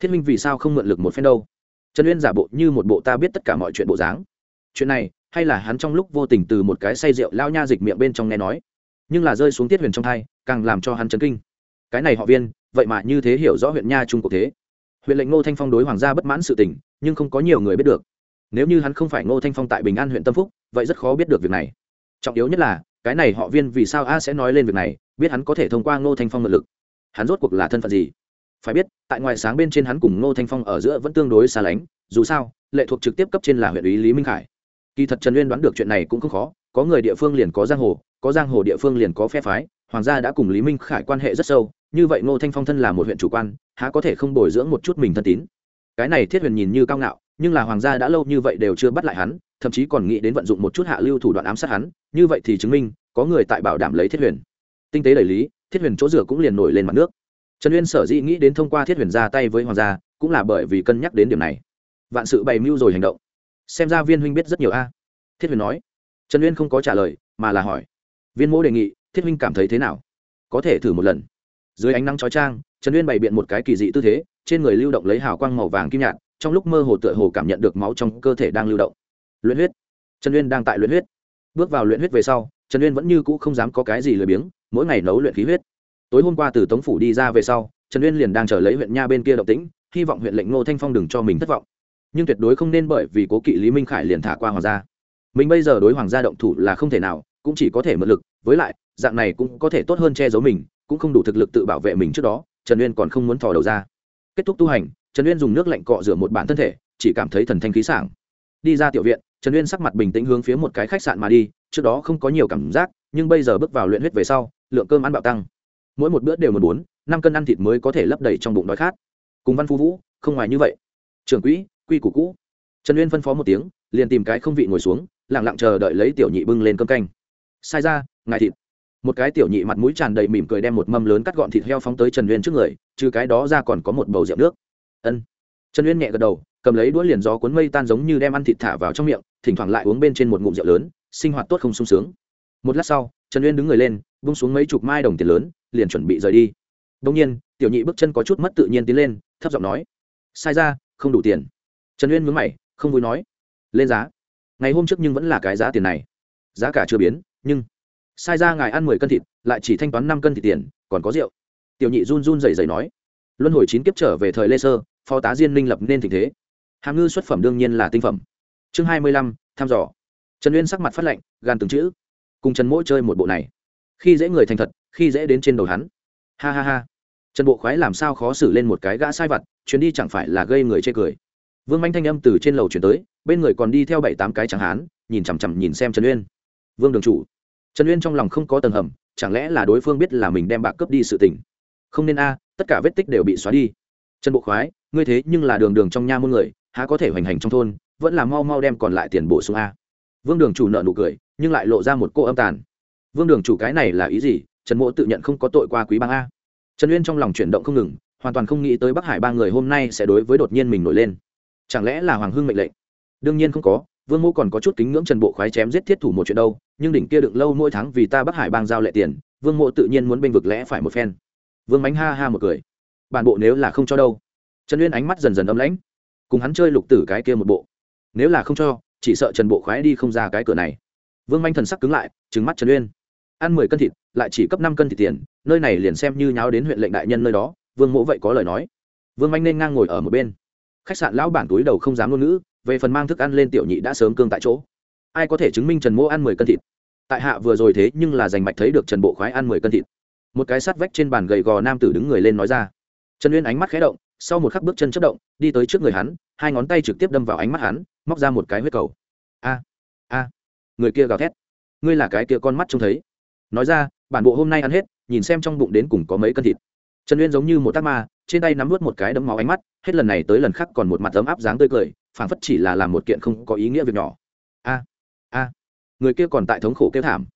Thiết minh vì sao không mượn lực một phen đâu? Trần uyên giả bộ như một bộ ta biết tất cả mọi chuyện bộ dáng. Chuyện này, hay là hắn trong lúc vô tình từ một cái say rượu lao nha dịch miệng bên trong nghe nói, nhưng là rơi xuống tiết huyền trong thai, càng làm cho hắn chấn kinh. Cái này họ viên, vậy mà như thế hiểu rõ huyện nha trung cuộc thế. Huyện lệnh ngô thanh phong đối hoàng gia bất mãn sự tình, nhưng không có nhiều người biết được. Nếu như hắn không phải ngô thanh phong tại bình an huyện tâm phúc, vậy rất khó biết được việc này. Trọng yếu nhất là cái này họ viên vì sao a sẽ nói lên việc này, biết hắn có thể thông qua ngô thanh phong mượn lực. Hắn rốt cuộc là thân phận gì? Phải biết, tại ngoài sáng bên trên hắn cùng ngô thanh phong ở giữa vẫn tương đối xa lánh, dù sao, lệ thuộc trực tiếp cấp trên là huyện ủy lý minh khải. Kỳ thật trần uyên đoán được chuyện này cũng không khó, có người địa phương liền có giang hồ, có giang hồ địa phương liền có phe phái, hoàng gia đã cùng lý minh khải quan hệ rất sâu, như vậy ngô thanh phong thân là một huyện chủ quan, há có thể không bồi dưỡng một chút mình thân tín? Cái này thiết huyền nhìn như cao ngạo, nhưng là hoàng gia đã lâu như vậy đều chưa bắt lại hắn thậm chí còn nghĩ đến vận dụng một chút hạ lưu thủ đoạn ám sát hắn, như vậy thì chứng minh có người tại bảo đảm lấy thiết huyền. Tinh tế đầy lý, thiết huyền chỗ rửa cũng liền nổi lên mặt nước. Trần uyên sở dĩ nghĩ đến thông qua thiết huyền ra tay với hoàng gia, cũng là bởi vì cân nhắc đến điểm này. Vạn sự bày mưu rồi hành động. Xem ra viên huynh biết rất nhiều a. Thiết huyền nói. Trần uyên không có trả lời, mà là hỏi. Viên mỗ đề nghị, thiết huynh cảm thấy thế nào? Có thể thử một lần. Dưới ánh nắng chói trang trần uyên bày biện một cái kỳ dị tư thế, trên người lưu động lấy hào quang màu vàng kim nhạt, trong lúc mơ hồ tựa hồ cảm nhận được máu trong cơ thể đang lưu động luyện huyết. Trần uyên đang tại luyện huyết. Bước vào luyện huyết về sau, trần uyên vẫn như cũ không dám có cái gì lười biếng, mỗi ngày nấu luyện khí huyết. Tối hôm qua từ tống phủ đi ra về sau, trần uyên liền đang chờ lấy huyện nha bên kia động tĩnh, hy vọng huyện lệnh ngô thanh phong đừng cho mình thất vọng. Nhưng tuyệt đối không nên bởi vì cố kỵ lý minh khải liền thả qua hoàng gia. Mình bây giờ đối hoàng gia động thủ là không thể nào, cũng chỉ có thể mượn lực, với lại, dạng này cũng có thể tốt hơn che giấu mình, cũng không đủ thực lực tự bảo vệ mình trước đó, trần uyên còn không muốn thò đầu ra. Kết thúc tu hành, trần uyên dùng nước lạnh cọ rửa một bản thân thể, chỉ cảm thấy thần thanh khí sảng. Đi ra tiểu viện trần uyên sắc mặt bình tĩnh hướng phía một cái khách sạn mà đi, trước đó không có nhiều cảm giác, nhưng bây giờ bước vào luyện huyết về sau, lượng cơm ăn bạo tăng. Mỗi một bữa đều một bốn, năm cân ăn thịt mới có thể lấp đầy trong bụng đói khát. Cùng văn phú vũ, không ngoài như vậy. Trưởng quỹ, quy củ cũ. Trần uyên phân phó một tiếng, liền tìm cái không vị ngồi xuống lẳng lặng chờ đợi lấy tiểu nhị bưng lên cơm canh. Sai ra, ngài thịt. Một cái tiểu nhị mặt mũi tràn đầy mỉm cười đem một mâm lớn cắt gọn thịt heo phóng tới trần uyên trước người, trừ cái đó ra còn có một bầu rượu nước. Ân. Trần uyên nhẹ gật đầu cầm lấy đũa liền gió cuốn mây tan giống như đem ăn thịt thả vào trong miệng, thỉnh thoảng lại uống bên trên một ngụm rượu lớn, sinh hoạt tốt không sung sướng. Một lát sau, trần uyên đứng người lên bung xuống mấy chục mai đồng tiền lớn, liền chuẩn bị rời đi. Đông nhiên, tiểu nhị bước chân có chút mất tự nhiên tiến lên, thấp giọng nói, sai ra, không đủ tiền. Trần uyên mướn mày, không vui nói, lên giá. Ngày hôm trước nhưng vẫn là cái giá tiền này. Giá cả chưa biến, nhưng sai ra ngài ăn mười cân thịt, lại chỉ thanh toán năm cân thịt tiền, còn có rượu. Tiểu nhị run run rẩy rẩy nói, luân hồi chín kiếp trở về thời lê sơ, phó tá diên minh lập nên tình thế hàm ngư xuất phẩm đương nhiên là tinh phẩm. Chương hai mươi lăm thăm dò. Trần uyên sắc mặt phát lạnh, gan từng chữ. Cùng trần mỗi chơi một bộ này. Khi dễ người thành thật khi dễ đến trên đầu hắn. Ha ha ha. Trần bộ khoái làm sao khó xử lên một cái gã sai vặt chuyến đi chẳng phải là gây người chê cười. Vương manh thanh âm từ trên lầu chuyển tới bên người còn đi theo bảy tám cái chẳng hán nhìn chằm chằm nhìn xem trần uyên. Vương đường chủ. Trần uyên trong lòng không có tầng hầm chẳng lẽ là đối phương biết là mình đem bạc cướp đi sự tình? Không nên a tất cả vết tích đều bị xóa đi. Trần bộ khoái ngươi thế nhưng là đường đường trong nha môn người há có thể hoành hành trong thôn, vẫn là mau mau đem còn lại tiền bổ sung a. Vương đường chủ nợ nụ cười, nhưng lại lộ ra một cô âm tàn. Vương đường chủ cái này là ý gì? Trần mỗ tự nhận không có tội qua quý bang a. Trần uyên trong lòng chuyển động không ngừng, hoàn toàn không nghĩ tới bắc hải ba người hôm nay sẽ đối với đột nhiên mình nổi lên. Chẳng lẽ là hoàng hưng mệnh lệnh? Đương nhiên không có, vương mô còn có chút kính ngưỡng trần bộ khoái chém giết thiết thủ một chuyện đâu, nhưng đỉnh kia đựng lâu mỗi tháng vì ta bắc hải bang giao lệ tiền, vương mộ tự nhiên muốn bênh vực lẽ phải một phen. Vương mánh ha ha một cười. Bản bộ nếu là không cho đâu. Trần uyên ánh mắt dần dần âm lãnh cùng hắn chơi lục tử cái kia một bộ. Nếu là không cho, chỉ sợ trần bộ khoái đi không ra cái cửa này. Vương manh thần sắc cứng lại trứng mắt trần uyên. Ăn mười cân thịt, lại chỉ cấp năm cân thịt tiền, nơi này liền xem như nháo đến huyện lệnh đại nhân nơi đó, vương mỗ vậy có lời nói. Vương manh nên ngang ngồi ở một bên. Khách sạn lão bản túi đầu không dám ngôn ngữ, về phần mang thức ăn lên tiểu nhị đã sớm cương tại chỗ. Ai có thể chứng minh trần mỗ ăn mười cân thịt? Tại hạ vừa rồi thế nhưng là giành mạch thấy được trần bộ khoái ăn mười cân thịt. Một cái sắt vách trên bàn gầy gò nam tử đứng người lên nói ra. Trần uyên ánh mắt khé động sau một khắc bước chân chất động, đi tới trước người hắn, hai ngón tay trực tiếp đâm vào ánh mắt hắn, móc ra một cái huyết cầu. A a, người kia gào thét. Ngươi là cái kia con mắt trông thấy. Nói ra, bản bộ hôm nay ăn hết, nhìn xem trong bụng đến cùng có mấy cân thịt. Trần uyên giống như một tác ma, trên tay nắm vớt một cái đấm máu ánh mắt, hết lần này tới lần khác còn một mặt ấm áp dáng tươi cười, phảng phất chỉ là làm một kiện không có ý nghĩa việc nhỏ. A a, người kia còn tại thống khổ kêu thảm.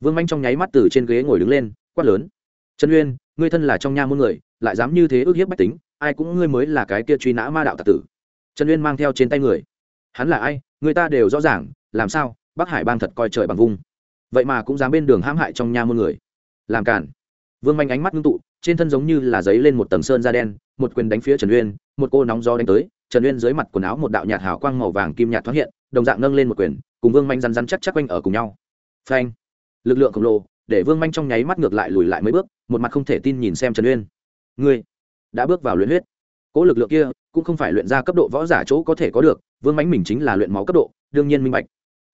Vương manh trong nháy mắt từ trên ghế ngồi đứng lên, quát lớn. Trần uyên, ngươi thân là trong nha muôn người, lại dám như thế ước hiếp bách tính ai cũng ngươi mới là cái kia truy nã ma đạo tạc tử. Trần uyên mang theo trên tay người. Hắn là ai? Người ta đều rõ ràng, làm sao? Bắc hải bang thật coi trời bằng vung. Vậy mà cũng dám bên đường hãm hại trong nha muôn người. Làm cản vương manh ánh mắt ngưng tụ, trên thân giống như là giấy lên một tầng sơn da đen, một quyền đánh phía trần uyên, một cô nóng gió đánh tới, trần uyên dưới mặt quần áo một đạo nhạt hào quang màu vàng kim nhạt thoáng hiện, đồng dạng nâng lên một quyền, cùng vương manh rắn rắn chắc chắc quanh ở cùng nhau. Phanh. Lực lượng khổng lồ, để vương manh trong nháy mắt ngược lại lùi lại mấy bước, một mặt không thể tin nhìn xem trần uyên. Ngươi đã bước vào luyện huyết. Cỗ lực lượng kia cũng không phải luyện ra cấp độ võ giả chỗ có thể có được, vương mánh mình chính là luyện máu cấp độ, đương nhiên minh bạch.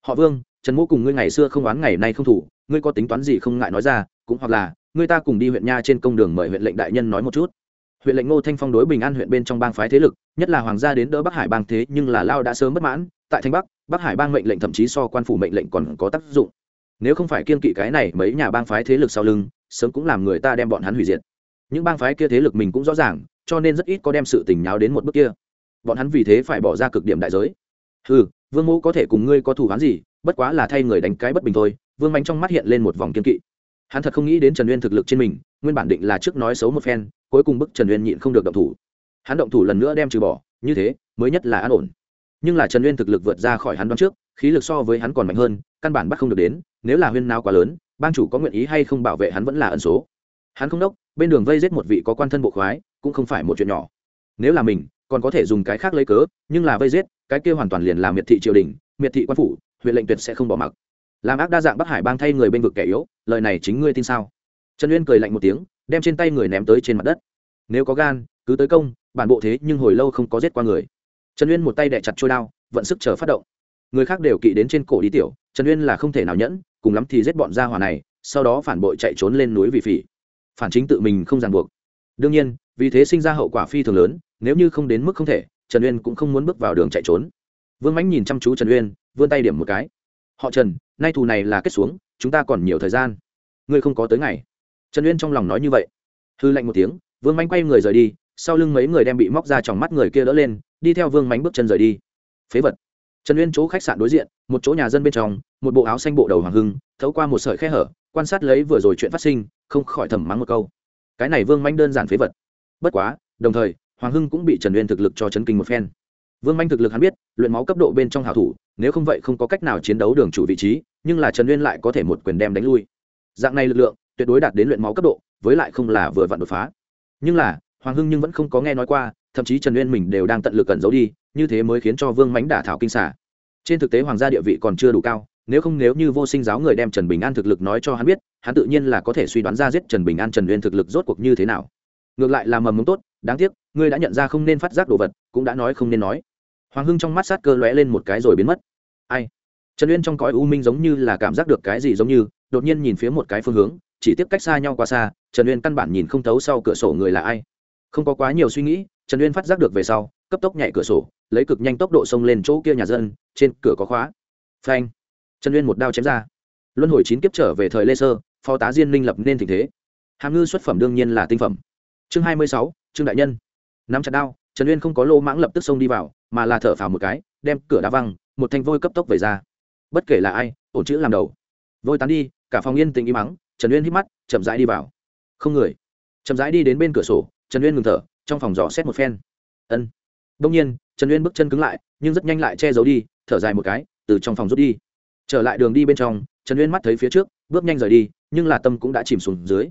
Họ vương, trần mỗ cùng ngươi ngày xưa không oán ngày nay không thủ, ngươi có tính toán gì không ngại nói ra, cũng hoặc là, ngươi ta cùng đi huyện nha trên công đường mời huyện lệnh đại nhân nói một chút. Huyện lệnh ngô thanh phong đối bình an huyện bên trong bang phái thế lực, nhất là hoàng gia đến đỡ bắc hải bang thế nhưng là lao đã sớm bất mãn, tại thanh bắc bắc hải bang mệnh lệnh thậm chí so quan phủ mệnh lệnh còn có tác dụng. Nếu không phải kiên kỵ cái này mấy nhà bang phái thế lực sau lưng, sớm cũng làm người ta đem bọn hắn hủy diệt những bang phái kia thế lực mình cũng rõ ràng, cho nên rất ít có đem sự tình nháo đến một bước kia. Bọn hắn vì thế phải bỏ ra cực điểm đại giới. Ừ vương mẫu có thể cùng ngươi có thủ hắn gì, bất quá là thay người đánh cái bất bình thôi, vương mánh trong mắt hiện lên một vòng kiên kỵ. Hắn thật không nghĩ đến trần uyên thực lực trên mình, nguyên bản định là trước nói xấu một phen, cuối cùng bức trần uyên nhịn không được động thủ. Hắn động thủ lần nữa đem trừ bỏ, như thế, mới nhất là an ổn. Nhưng là trần uyên thực lực vượt ra khỏi hắn đoán trước, khí lực so với hắn còn mạnh hơn, căn bản bắt không được đến, nếu là huyên nào quá lớn, bang chủ có nguyện ý hay không bảo vệ hắn vẫn là ẩn số hắn không đốc, bên đường vây giết một vị có quan thân bộ khoái, cũng không phải một chuyện nhỏ. Nếu là mình, còn có thể dùng cái khác lấy cớ, nhưng là vây giết, cái kia hoàn toàn liền là miệt thị triều đình, miệt thị quan phủ, huyện lệnh tuyệt sẽ không bỏ mặc. Làm ác đa dạng bắc hải bang thay người bên vực kẻ yếu, lời này chính ngươi tin sao? Trần uyên cười lạnh một tiếng, đem trên tay người ném tới trên mặt đất. Nếu có gan, cứ tới công, bản bộ thế nhưng hồi lâu không có giết qua người. Trần uyên một tay đẻ chặt trôi đao, vận sức chờ phát động. Người khác đều kỵ đến trên cổ đi tiểu, trần uyên là không thể nào nhẫn, cùng lắm thì giết bọn gia hỏa này, sau đó phản bội chạy trốn lên núi vì phỉ phản chính tự mình không ràng buộc. Đương nhiên, vì thế sinh ra hậu quả phi thường lớn, nếu như không đến mức không thể, trần uyên cũng không muốn bước vào đường chạy trốn. Vương mãnh nhìn chăm chú trần uyên, vươn tay điểm một cái. Họ trần, nay thù này là kết xuống, chúng ta còn nhiều thời gian. Ngươi không có tới ngày. Trần uyên trong lòng nói như vậy. Hư lạnh một tiếng, vương mãnh quay người rời đi, sau lưng mấy người đem bị móc ra trong mắt người kia đỡ lên, đi theo vương mãnh bước chân rời đi. Phế vật. Trần uyên chỗ khách sạn đối diện, một chỗ nhà dân bên trong, một bộ áo xanh bộ đầu hoàng hưng, thấu qua một sợi khe hở quan sát lấy vừa rồi chuyện phát sinh, không khỏi thầm mắng một câu. Cái này vương manh đơn giản phế vật. Bất quá, đồng thời, hoàng hưng cũng bị trần uyên thực lực cho chấn kinh một phen. Vương manh thực lực hắn biết, luyện máu cấp độ bên trong hảo thủ, nếu không vậy không có cách nào chiến đấu đường chủ vị trí, nhưng là trần uyên lại có thể một quyền đem đánh lui. Dạng này lực lượng, tuyệt đối đạt đến luyện máu cấp độ, với lại không là vừa vặn đột phá. Nhưng là, hoàng hưng nhưng vẫn không có nghe nói qua, thậm chí trần uyên mình đều đang tận lực cẩn giấu đi, như thế mới khiến cho vương mánh đả thảo kinh xả. Trên thực tế hoàng gia địa vị còn chưa đủ cao nếu không nếu như vô sinh giáo người đem trần bình an thực lực nói cho hắn biết, hắn tự nhiên là có thể suy đoán ra giết trần bình an trần uyên thực lực rốt cuộc như thế nào. Ngược lại là mầm mống tốt, đáng tiếc, ngươi đã nhận ra không nên phát giác đồ vật, cũng đã nói không nên nói. Hoàng hưng trong mắt sát cơ lóe lên một cái rồi biến mất. Ai? Trần uyên trong cõi u minh giống như là cảm giác được cái gì giống như, đột nhiên nhìn phía một cái phương hướng, chỉ tiếp cách xa nhau quá xa, trần uyên căn bản nhìn không thấu sau cửa sổ người là ai. Không có quá nhiều suy nghĩ, trần uyên phát giác được về sau, cấp tốc nhảy cửa sổ, lấy cực nhanh tốc độ xông lên chỗ kia nhà dân, trên cửa có khóa. Phanh trần uyên một đao chém ra. Luân hồi chín kiếp trở về thời lê sơ, phó tá diên minh lập nên tình thế. Hàm ngư xuất phẩm đương nhiên là tinh phẩm. Chương hai mươi sáu, trương đại nhân. Nắm chặt đao, trần uyên không có lô mãng lập tức xông đi vào, mà là thở phào một cái, đem cửa đá văng, một thanh vôi cấp tốc về ra. Bất kể là ai, ổn chữ làm đầu. Vôi tán đi, cả phòng yên tình im mắng, trần uyên hít mắt, chậm rãi đi vào. Không người. Chậm rãi đi đến bên cửa sổ, trần uyên ngừng thở, trong phòng dò xét một phen. Ân. Đông nhiên, trần uyên bước chân cứng lại, nhưng rất nhanh lại che giấu đi, thở dài một cái, từ trong phòng rút đi trở lại đường đi bên trong, trần uyên mắt thấy phía trước, bước nhanh rời đi, nhưng là tâm cũng đã chìm xuống dưới.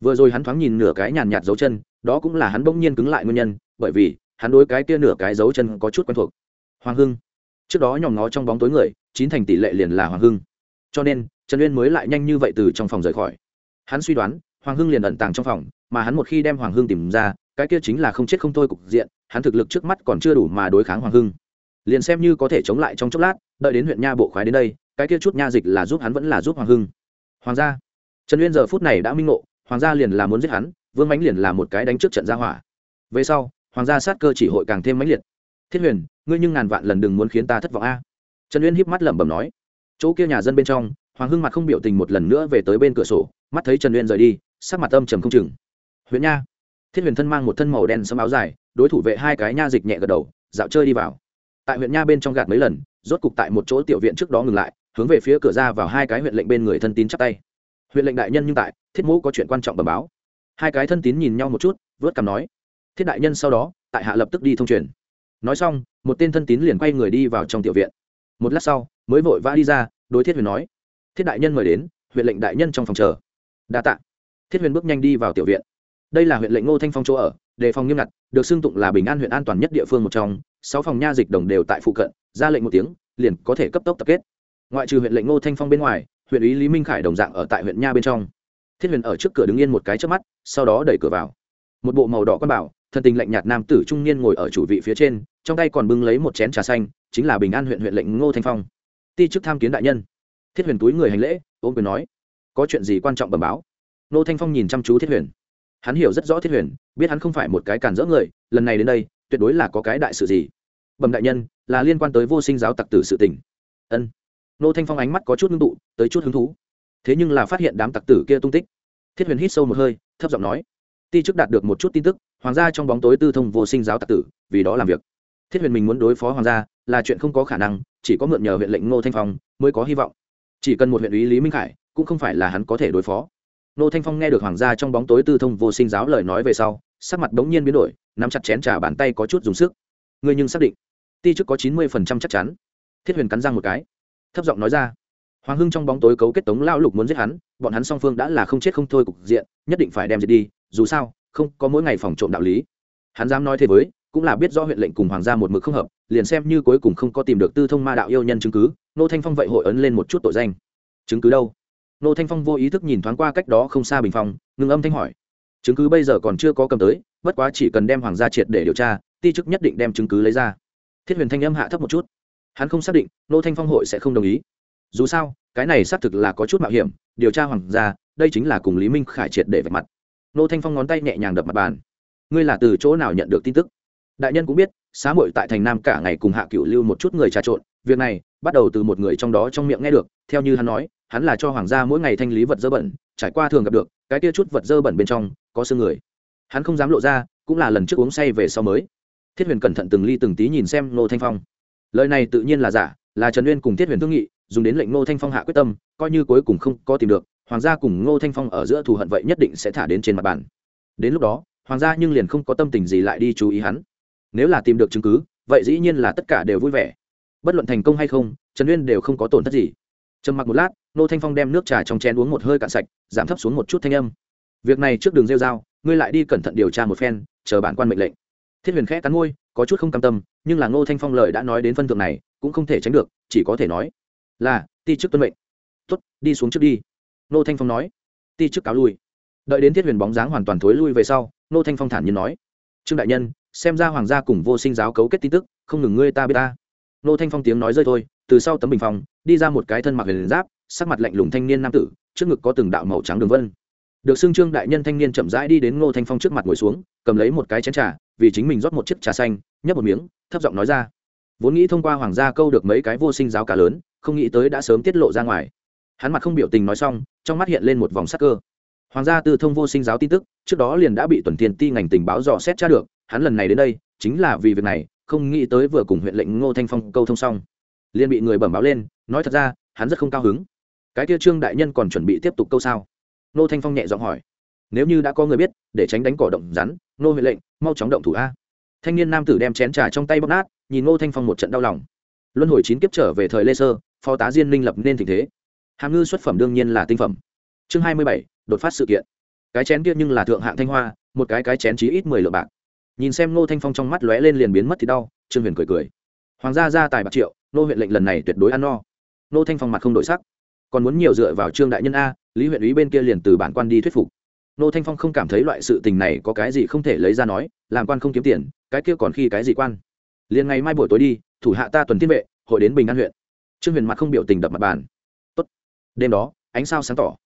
Vừa rồi hắn thoáng nhìn nửa cái nhàn nhạt dấu chân, đó cũng là hắn bỗng nhiên cứng lại nguyên nhân, bởi vì, hắn đối cái kia nửa cái dấu chân có chút quen thuộc. Hoàng hưng. Trước đó nhòm ngó trong bóng tối người, chín thành tỷ lệ liền là hoàng hưng. Cho nên, trần uyên mới lại nhanh như vậy từ trong phòng rời khỏi. Hắn suy đoán, hoàng hưng liền ẩn tàng trong phòng, mà hắn một khi đem hoàng hưng tìm ra, cái kia chính là không chết không thôi cục diện, hắn thực lực trước mắt còn chưa đủ mà đối kháng hoàng hưng. Liền xem như có thể chống lại trong chốc lát, đợi đến huyện nha bộ khoái đến đây cái kia chút nha dịch là giúp hắn vẫn là giúp hoàng hưng. Hoàng gia. Trần uyên giờ phút này đã minh ngộ, hoàng gia liền là muốn giết hắn, vương mãnh liền là một cái đánh trước trận gia hỏa. Về sau, hoàng gia sát cơ chỉ hội càng thêm mãnh liệt. Thiết huyền, ngươi nhưng ngàn vạn lần đừng muốn khiến ta thất vọng a. Trần uyên híp mắt lẩm bẩm nói. Chỗ kia nhà dân bên trong, hoàng hưng mặt không biểu tình một lần nữa về tới bên cửa sổ, mắt thấy trần uyên rời đi, sắc mặt âm trầm không chừng. Huyện nha. Thiết huyền thân mang một thân màu đen sẫm áo dài, đối thủ vệ hai cái nha dịch nhẹ gật đầu, dạo chơi đi vào. Tại huyện nha bên trong gạt mấy lần, rốt cục tại một chỗ tiểu viện trước đó ngừng lại hướng về phía cửa ra vào hai cái huyện lệnh bên người thân tín chắp tay. Huyện lệnh đại nhân nhưng tại, thiết mũ có chuyện quan trọng bẩm báo. Hai cái thân tín nhìn nhau một chút, vớt cằm nói. Thiết đại nhân sau đó, tại hạ lập tức đi thông truyền. Nói xong, một tên thân tín liền quay người đi vào trong tiểu viện. Một lát sau, mới vội vã đi ra, đối thiết huyền nói. Thiết đại nhân mời đến, huyện lệnh đại nhân trong phòng chờ. Đa t ạ thiết huyền bước nhanh đi vào tiểu viện. Đây là huyện lệnh ngô thanh phong chỗ ở, đề phòng nghiêm ngặt, được xưng tụng là bình an huyện an toàn nhất địa phương một trong. Sáu phòng nha dịch đồng đều tại phụ cận, ra lệnh một tiếng, liền có thể cấp tốc tập kết ngoại trừ huyện lệnh ngô thanh phong bên ngoài, huyện ý lý minh khải đồng dạng ở tại huyện nha bên trong. Thiết huyền ở trước cửa đứng yên một cái trước mắt, sau đó đẩy cửa vào. Một bộ màu đỏ con bảo, thân tình lạnh nhạt nam tử trung niên ngồi ở chủ vị phía trên, trong tay còn bưng lấy một chén trà xanh, chính là bình an huyện huyện lệnh ngô thanh phong. Ti chức tham kiến đại nhân. Thiết huyền túi người hành lễ ôm quyền nói, có chuyện gì quan trọng bẩm báo? Ngô thanh phong nhìn chăm chú thiết huyền. Hắn hiểu rất rõ thiết huyền, biết hắn không phải một cái cản rỡ người, lần này đến đây, tuyệt đối là có cái đại sự gì. Bẩm đại nhân, là liên quan tới vô sinh giáo tặc tử sự tình. Ân nô thanh phong ánh mắt có chút ngưng tụ, tới chút hứng thú. Thế nhưng là phát hiện đám tặc tử kia tung tích. Thiết huyền hít sâu một hơi, thấp giọng nói, ti chức đạt được một chút tin tức, hoàng gia trong bóng tối tư thông vô sinh giáo tặc tử, vì đó làm việc. Thiết huyền mình muốn đối phó hoàng gia là chuyện không có khả năng, chỉ có mượn nhờ huyện lệnh ngô thanh phong mới có hy vọng. Chỉ cần một huyện ý lý minh khải, cũng không phải là hắn có thể đối phó. Ngô thanh phong nghe được hoàng gia trong bóng tối tư thông vô sinh giáo lời nói về sau, sắc mặt bỗng nhiên biến đổi, nắm chặt chén trà bàn tay có chút dùng sức. Ngươi nhưng xác định, ti chức có chín mươi phần trăm chắc chắn? Thiết huyền cắn răng một cái thấp giọng nói ra. Hoàng hưng trong bóng tối cấu kết tống lao lục muốn giết hắn, bọn hắn song phương đã là không chết không thôi cục diện, nhất định phải đem giết đi, dù sao, không có mỗi ngày phòng trộm đạo lý. Hắn dám nói thế với, cũng là biết do huyện lệnh cùng hoàng gia một mực không hợp, liền xem như cuối cùng không có tìm được tư thông ma đạo yêu nhân chứng cứ, nô thanh phong vậy hội ấn lên một chút tội danh. Chứng cứ đâu? Nô thanh phong vô ý thức nhìn thoáng qua cách đó không xa bình phong ngừng âm thanh hỏi. Chứng cứ bây giờ còn chưa có cầm tới, bất quá chỉ cần đem hoàng gia triệt để điều tra, ti chức nhất định đem chứng cứ lấy ra. Thiết huyền thanh âm hạ thấp một chút hắn không xác định, nô thanh phong hội sẽ không đồng ý. Dù sao, cái này xác thực là có chút mạo hiểm, điều tra hoàng gia, đây chính là cùng lý minh khải triệt để vạch mặt. Nô thanh phong ngón tay nhẹ nhàng đập mặt bàn. Ngươi là từ chỗ nào nhận được tin tức? Đại nhân cũng biết, xá muội tại thành nam cả ngày cùng hạ cựu lưu một chút người trà trộn, việc này bắt đầu từ một người trong đó trong miệng nghe được, theo như hắn nói, hắn là cho hoàng gia mỗi ngày thanh lý vật dơ bẩn, trải qua thường gặp được, cái tia chút vật dơ bẩn bên trong có xương người. Hắn không dám lộ ra, cũng là lần trước uống say về sau mới. Thiết huyền cẩn thận từng ly từng tí nhìn xem nô thanh phong lời này tự nhiên là giả, là trần uyên cùng thiết huyền thương nghị, dùng đến lệnh ngô thanh phong hạ quyết tâm, coi như cuối cùng không có tìm được, hoàng gia cùng ngô thanh phong ở giữa thù hận vậy nhất định sẽ thả đến trên mặt bàn. Đến lúc đó, hoàng gia nhưng liền không có tâm tình gì lại đi chú ý hắn. Nếu là tìm được chứng cứ, vậy dĩ nhiên là tất cả đều vui vẻ. Bất luận thành công hay không, trần uyên đều không có tổn thất gì. Trầm mặc một lát, ngô thanh phong đem nước trà trong chén uống một hơi cạn sạch, giảm thấp xuống một chút thanh âm. Việc này trước đường rêu dao ngươi lại đi cẩn thận điều tra một phen, chờ bản quan mệnh lệnh thiết huyền khẽ cắn môi, có chút không cam tâm, nhưng là ngô thanh phong lời đã nói đến phân thượng này, cũng không thể tránh được, chỉ có thể nói, là, ti chức tuân mệnh. Tuất đi xuống trước đi. Ngô thanh phong nói. Ti chức cáo lui. Đợi đến thiết huyền bóng dáng hoàn toàn thối lui về sau, ngô thanh phong thản nhiên nói, trương đại nhân, xem ra hoàng gia cùng vô sinh giáo cấu kết tin tức, không ngừng ngươi ta biết ta. Ngô thanh phong tiếng nói rơi thôi, từ sau tấm bình phòng, đi ra một cái thân mặc huyền giáp, sắc mặt lạnh lùng thanh niên nam tử, trước ngực có từng đạo màu trắng đường vân. Được xưng trương đại nhân thanh niên chậm rãi đi đến ngô thanh phong trước mặt ngồi xuống, cầm lấy một cái chén trà vì chính mình rót một chiếc trà xanh, nhấp một miếng, thấp giọng nói ra. Vốn nghĩ thông qua hoàng gia câu được mấy cái vô sinh giáo cả lớn, không nghĩ tới đã sớm tiết lộ ra ngoài. Hắn mặt không biểu tình nói xong, trong mắt hiện lên một vòng sắc cơ. Hoàng gia tư thông vô sinh giáo tin tức, trước đó liền đã bị tuần tiền ti ngành tình báo dò xét tra được, hắn lần này đến đây, chính là vì việc này, không nghĩ tới vừa cùng huyện lệnh ngô thanh phong câu thông xong. Liền bị người bẩm báo lên, nói thật ra, hắn rất không cao hứng. Cái kia trương đại nhân còn chuẩn bị tiếp tục câu sao? Ngô thanh phong nhẹ giọng hỏi nếu như đã có người biết, để tránh đánh cỏ động rắn, nô huệ lệnh, mau chóng động thủ a. Thanh niên nam tử đem chén trà trong tay bóc nát, nhìn ngô thanh phong một trận đau lòng. Luân hồi chín kiếp trở về thời lê sơ, phó tá diên minh lập nên tình thế. Hàm ngư xuất phẩm đương nhiên là tinh phẩm. Chương hai mươi bảy, đột phát sự kiện. Cái chén kia nhưng là thượng hạng thanh hoa, một cái cái chén chí ít mười lượng bạc. Nhìn xem ngô thanh phong trong mắt lóe lên liền biến mất thì đau, trương huyền cười cười. Hoàng gia gia tài bạc triệu, nô huyện lệnh lần này tuyệt đối ăn no. Nô thanh phong mặt không đổi sắc. Còn muốn nhiều dựa vào trương đại nhân a, lý huyện ý bên kia liền từ bản quan đi thuyết phục nô thanh phong không cảm thấy loại sự tình này có cái gì không thể lấy ra nói, làm quan không kiếm tiền, cái kia còn khi cái gì quan? Liền ngày mai buổi tối đi, thủ hạ ta tuần thiên vệ, hội đến bình an huyện. Trương huyền mặt không biểu tình đập mặt bàn. Tốt. đêm đó, ánh sao sáng tỏ.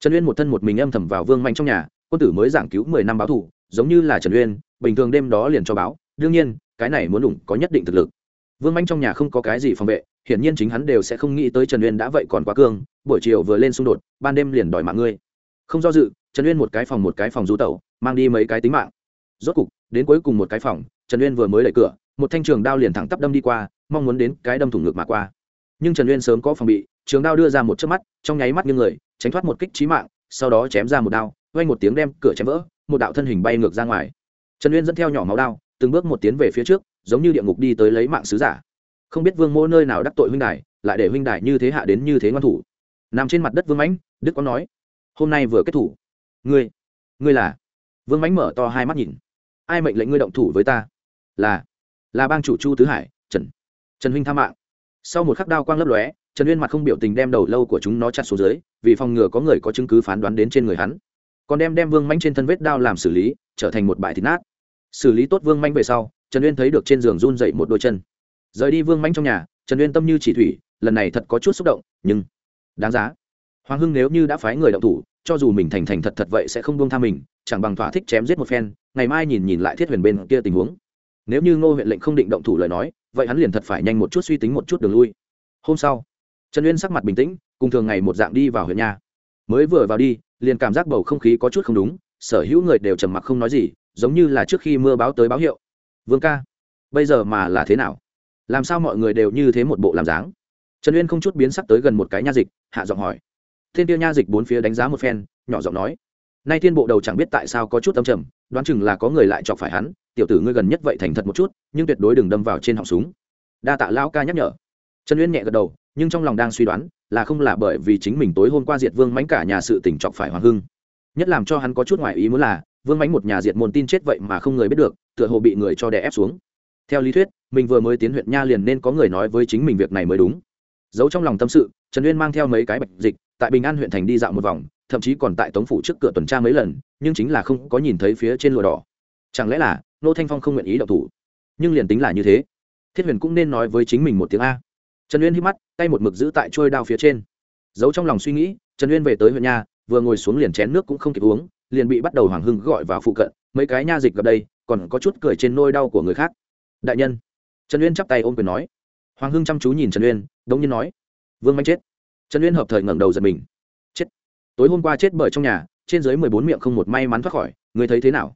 Trần uyên một thân một mình âm thầm vào vương mạnh trong nhà, quân tử mới giảng cứu mười năm báo thủ, giống như là trần uyên, bình thường đêm đó liền cho báo. Đương nhiên, cái này muốn đủng có nhất định thực lực. Vương Mạnh trong nhà không có cái gì phòng vệ, hiển nhiên chính hắn đều sẽ không nghĩ tới trần uyên đã vậy còn quá cương, buổi chiều vừa lên xung đột, ban đêm liền đòi mạng ngươi. Không do dự trần uyên một cái phòng một cái phòng du tẩu, mang đi mấy cái tính mạng. Rốt cục, đến cuối cùng một cái phòng, trần uyên vừa mới đẩy cửa, một thanh trường đao liền thẳng tắp đâm đi qua, mong muốn đến cái đâm thủng ngực mà qua. Nhưng trần uyên sớm có phòng bị, trường đao đưa ra một chớp mắt, trong nháy mắt như người, tránh thoát một kích trí mạng, sau đó chém ra một đao, vang một tiếng đem cửa chém vỡ, một đạo thân hình bay ngược ra ngoài. Trần uyên dẫn theo nhỏ máu đao, từng bước một tiến về phía trước, giống như địa ngục đi tới lấy mạng sứ giả. Không biết vương mô nơi nào đắc tội huynh đài, lại để huynh đài như thế hạ đến như thế ngoan thủ. Nằm trên mặt đất vương mãnh, đức có nói, hôm nay vừa kết thủ ngươi ngươi là? Vương mãnh mở to hai mắt nhìn. Ai mệnh lệnh ngươi động thủ với ta? Là là bang chủ chu tứ hải, trần trần huynh tha mạng. Sau một khắc đao quang lấp lóe, trần uyên mặt không biểu tình đem đầu lâu của chúng nó chặt xuống dưới, vì phòng ngừa có người có chứng cứ phán đoán đến trên người hắn. Còn đem đem vương manh trên thân vết đao làm xử lý, trở thành một bãi thịt nát. Xử lý tốt vương manh về sau, trần uyên thấy được trên giường run dậy một đôi chân. Rời đi vương manh trong nhà, trần uyên tâm như chỉ thủy, lần này thật có chút xúc động, nhưng, đáng giá. Hoàng hưng nếu như đã phái người động thủ cho dù mình thành thành thật thật vậy sẽ không buông tha mình, chẳng bằng thỏa thích chém giết một phen, ngày mai nhìn nhìn lại thiết huyền bên kia tình huống. Nếu như ngô huyện lệnh không định động thủ lời nói, vậy hắn liền thật phải nhanh một chút suy tính một chút đường lui. Hôm sau, trần uyên sắc mặt bình tĩnh, cùng thường ngày một dạng đi vào huyện nhà. Mới vừa vào đi, liền cảm giác bầu không khí có chút không đúng, sở hữu người đều trầm mặc không nói gì, giống như là trước khi mưa báo tới báo hiệu. Vương ca, bây giờ mà là thế nào? Làm sao mọi người đều như thế một bộ làm dáng? Trần uyên không chút biến sắc tới gần một cái nha dịch, hạ giọng hỏi thiên tiêu nha dịch bốn phía đánh giá một phen, nhỏ giọng nói, nay thiên bộ đầu chẳng biết tại sao có chút âm trầm, đoán chừng là có người lại chọc phải hắn, tiểu tử ngươi gần nhất vậy thành thật một chút, nhưng tuyệt đối đừng đâm vào trên họng súng. Đa tạ lão ca nhắc nhở. Trần uyên nhẹ gật đầu, nhưng trong lòng đang suy đoán, là không là bởi vì chính mình tối hôm qua diệt vương mánh cả nhà sự tỉnh chọc phải hoàng hưng. Nhất làm cho hắn có chút ngoại ý muốn là, vương mánh một nhà diệt môn tin chết vậy mà không người biết được, tựa hồ bị người cho đè ép xuống. Theo lý thuyết, mình vừa mới tiến huyện nha liền nên có người nói với chính mình việc này mới đúng giấu trong lòng tâm sự trần uyên mang theo mấy cái bạch dịch tại bình an huyện thành đi dạo một vòng thậm chí còn tại tống phủ trước cửa tuần tra mấy lần nhưng chính là không có nhìn thấy phía trên lụa đỏ. Chẳng lẽ là nô thanh phong không nguyện ý đậu thủ? Nhưng liền tính là như thế thiết huyền cũng nên nói với chính mình một tiếng a. Trần uyên hít mắt tay một mực giữ tại trôi đao phía trên. Giấu trong lòng suy nghĩ trần uyên về tới huyện nhà, vừa ngồi xuống liền chén nước cũng không kịp uống liền bị bắt đầu hoàng hưng gọi vào phụ cận mấy cái nha dịch gặp đây còn có chút cười trên nôi đau của người khác. Đại nhân. Trần uyên chắp tay ôm quyền nói hoàng hưng chăm chú nhìn trần uyên, đống nhiên nói, vương manh chết. Trần uyên hợp thời ngẩng đầu giật mình. Chết. Tối hôm qua chết bởi trong nhà, trên dưới mười bốn miệng không một may mắn thoát khỏi. Người thấy thế nào?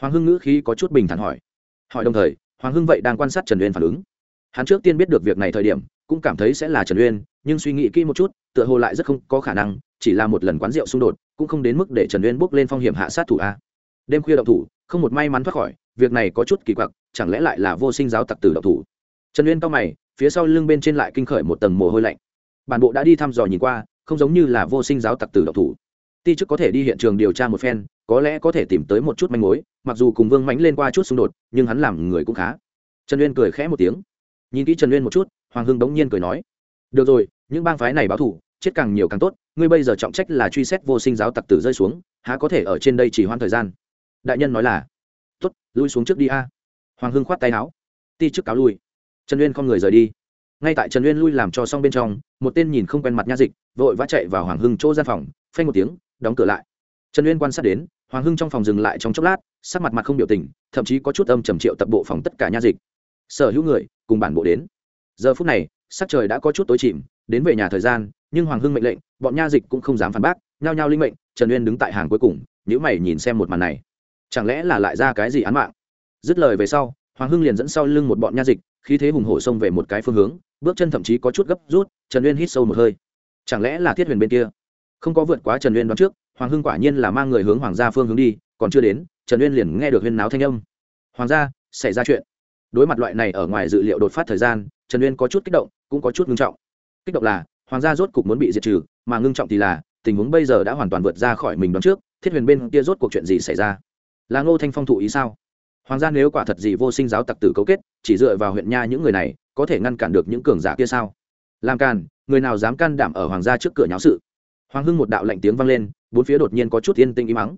Hoàng hưng ngữ khí có chút bình thản hỏi. Hỏi đồng thời, hoàng hưng vậy đang quan sát trần uyên phản ứng. Hắn trước tiên biết được việc này thời điểm, cũng cảm thấy sẽ là trần uyên, nhưng suy nghĩ kỹ một chút, tựa hồ lại rất không có khả năng, chỉ là một lần quán rượu xung đột, cũng không đến mức để trần uyên bước lên phong hiểm hạ sát thủ a. Đêm khuya động thủ, không một may mắn thoát khỏi, việc này có chút kỳ quặc, chẳng lẽ lại là vô sinh giáo tặc tử động thủ? Trần uyên cao mày phía sau lưng bên trên lại kinh khởi một tầng mồ hôi lạnh. Bản bộ đã đi thăm dò nhìn qua, không giống như là vô sinh giáo tặc tử độc thủ. Ti chức có thể đi hiện trường điều tra một phen, có lẽ có thể tìm tới một chút manh mối, mặc dù cùng vương mánh lên qua chút xung đột, nhưng hắn làm người cũng khá. Trần uyên cười khẽ một tiếng. Nhìn kỹ trần uyên một chút, hoàng hưng bỗng nhiên cười nói, được rồi, những bang phái này báo thủ, chết càng nhiều càng tốt, ngươi bây giờ trọng trách là truy xét vô sinh giáo tặc tử rơi xuống, há có thể ở trên đây chỉ hoãn thời gian? Đại nhân nói là tuất lui xuống trước đi a. Hoàng hưng khoát tay áo. Ti chức cáo lui trần uyên không người rời đi. Ngay tại trần uyên lui làm cho xong bên trong, một tên nhìn không quen mặt nha dịch, vội vã chạy vào hoàng hưng chỗ gian phòng, phanh một tiếng, đóng cửa lại. Trần uyên quan sát đến, hoàng hưng trong phòng dừng lại trong chốc lát, sắc mặt mặt không biểu tình, thậm chí có chút âm trầm triệu tập bộ phòng tất cả nha dịch. Sở hữu người, cùng bản bộ đến. Giờ phút này, sắc trời đã có chút tối chìm, đến về nhà thời gian, nhưng hoàng hưng mệnh lệnh, bọn nha dịch cũng không dám phản bác, nhao nhao linh mệnh, trần uyên đứng tại hàng cuối cùng nhữ mày nhìn xem một màn này. Chẳng lẽ là lại ra cái gì án mạng? Dứt lời về sau hoàng hưng liền dẫn sau lưng một bọn nha dịch khi thế hùng hổ xông về một cái phương hướng, bước chân thậm chí có chút gấp rút, trần uyên hít sâu một hơi. Chẳng lẽ là thiết huyền bên kia? Không có vượt quá trần uyên đoán trước, hoàng hưng quả nhiên là mang người hướng hoàng gia phương hướng đi, còn chưa đến, trần uyên liền nghe được huyên náo thanh âm. Hoàng gia, xảy ra chuyện. Đối mặt loại này ở ngoài dự liệu đột phát thời gian, trần uyên có chút kích động, cũng có chút ngưng trọng. Kích động là, hoàng gia rốt cục muốn bị diệt trừ, mà ngưng trọng thì là, tình huống bây giờ đã hoàn toàn vượt ra khỏi mình đoán trước, thiết huyền bên kia rốt cuộc chuyện gì xảy ra? Là ngô thanh phong thụ ý sao? Hoàng gia nếu quả thật gì vô sinh giáo tặc tử cấu kết, chỉ dựa vào huyện nha những người này, có thể ngăn cản được những cường giả kia sao? Làm càn, người nào dám can đảm ở hoàng gia trước cửa nháo sự? Hoàng hưng một đạo lạnh tiếng vang lên, bốn phía đột nhiên có chút yên tinh im mắng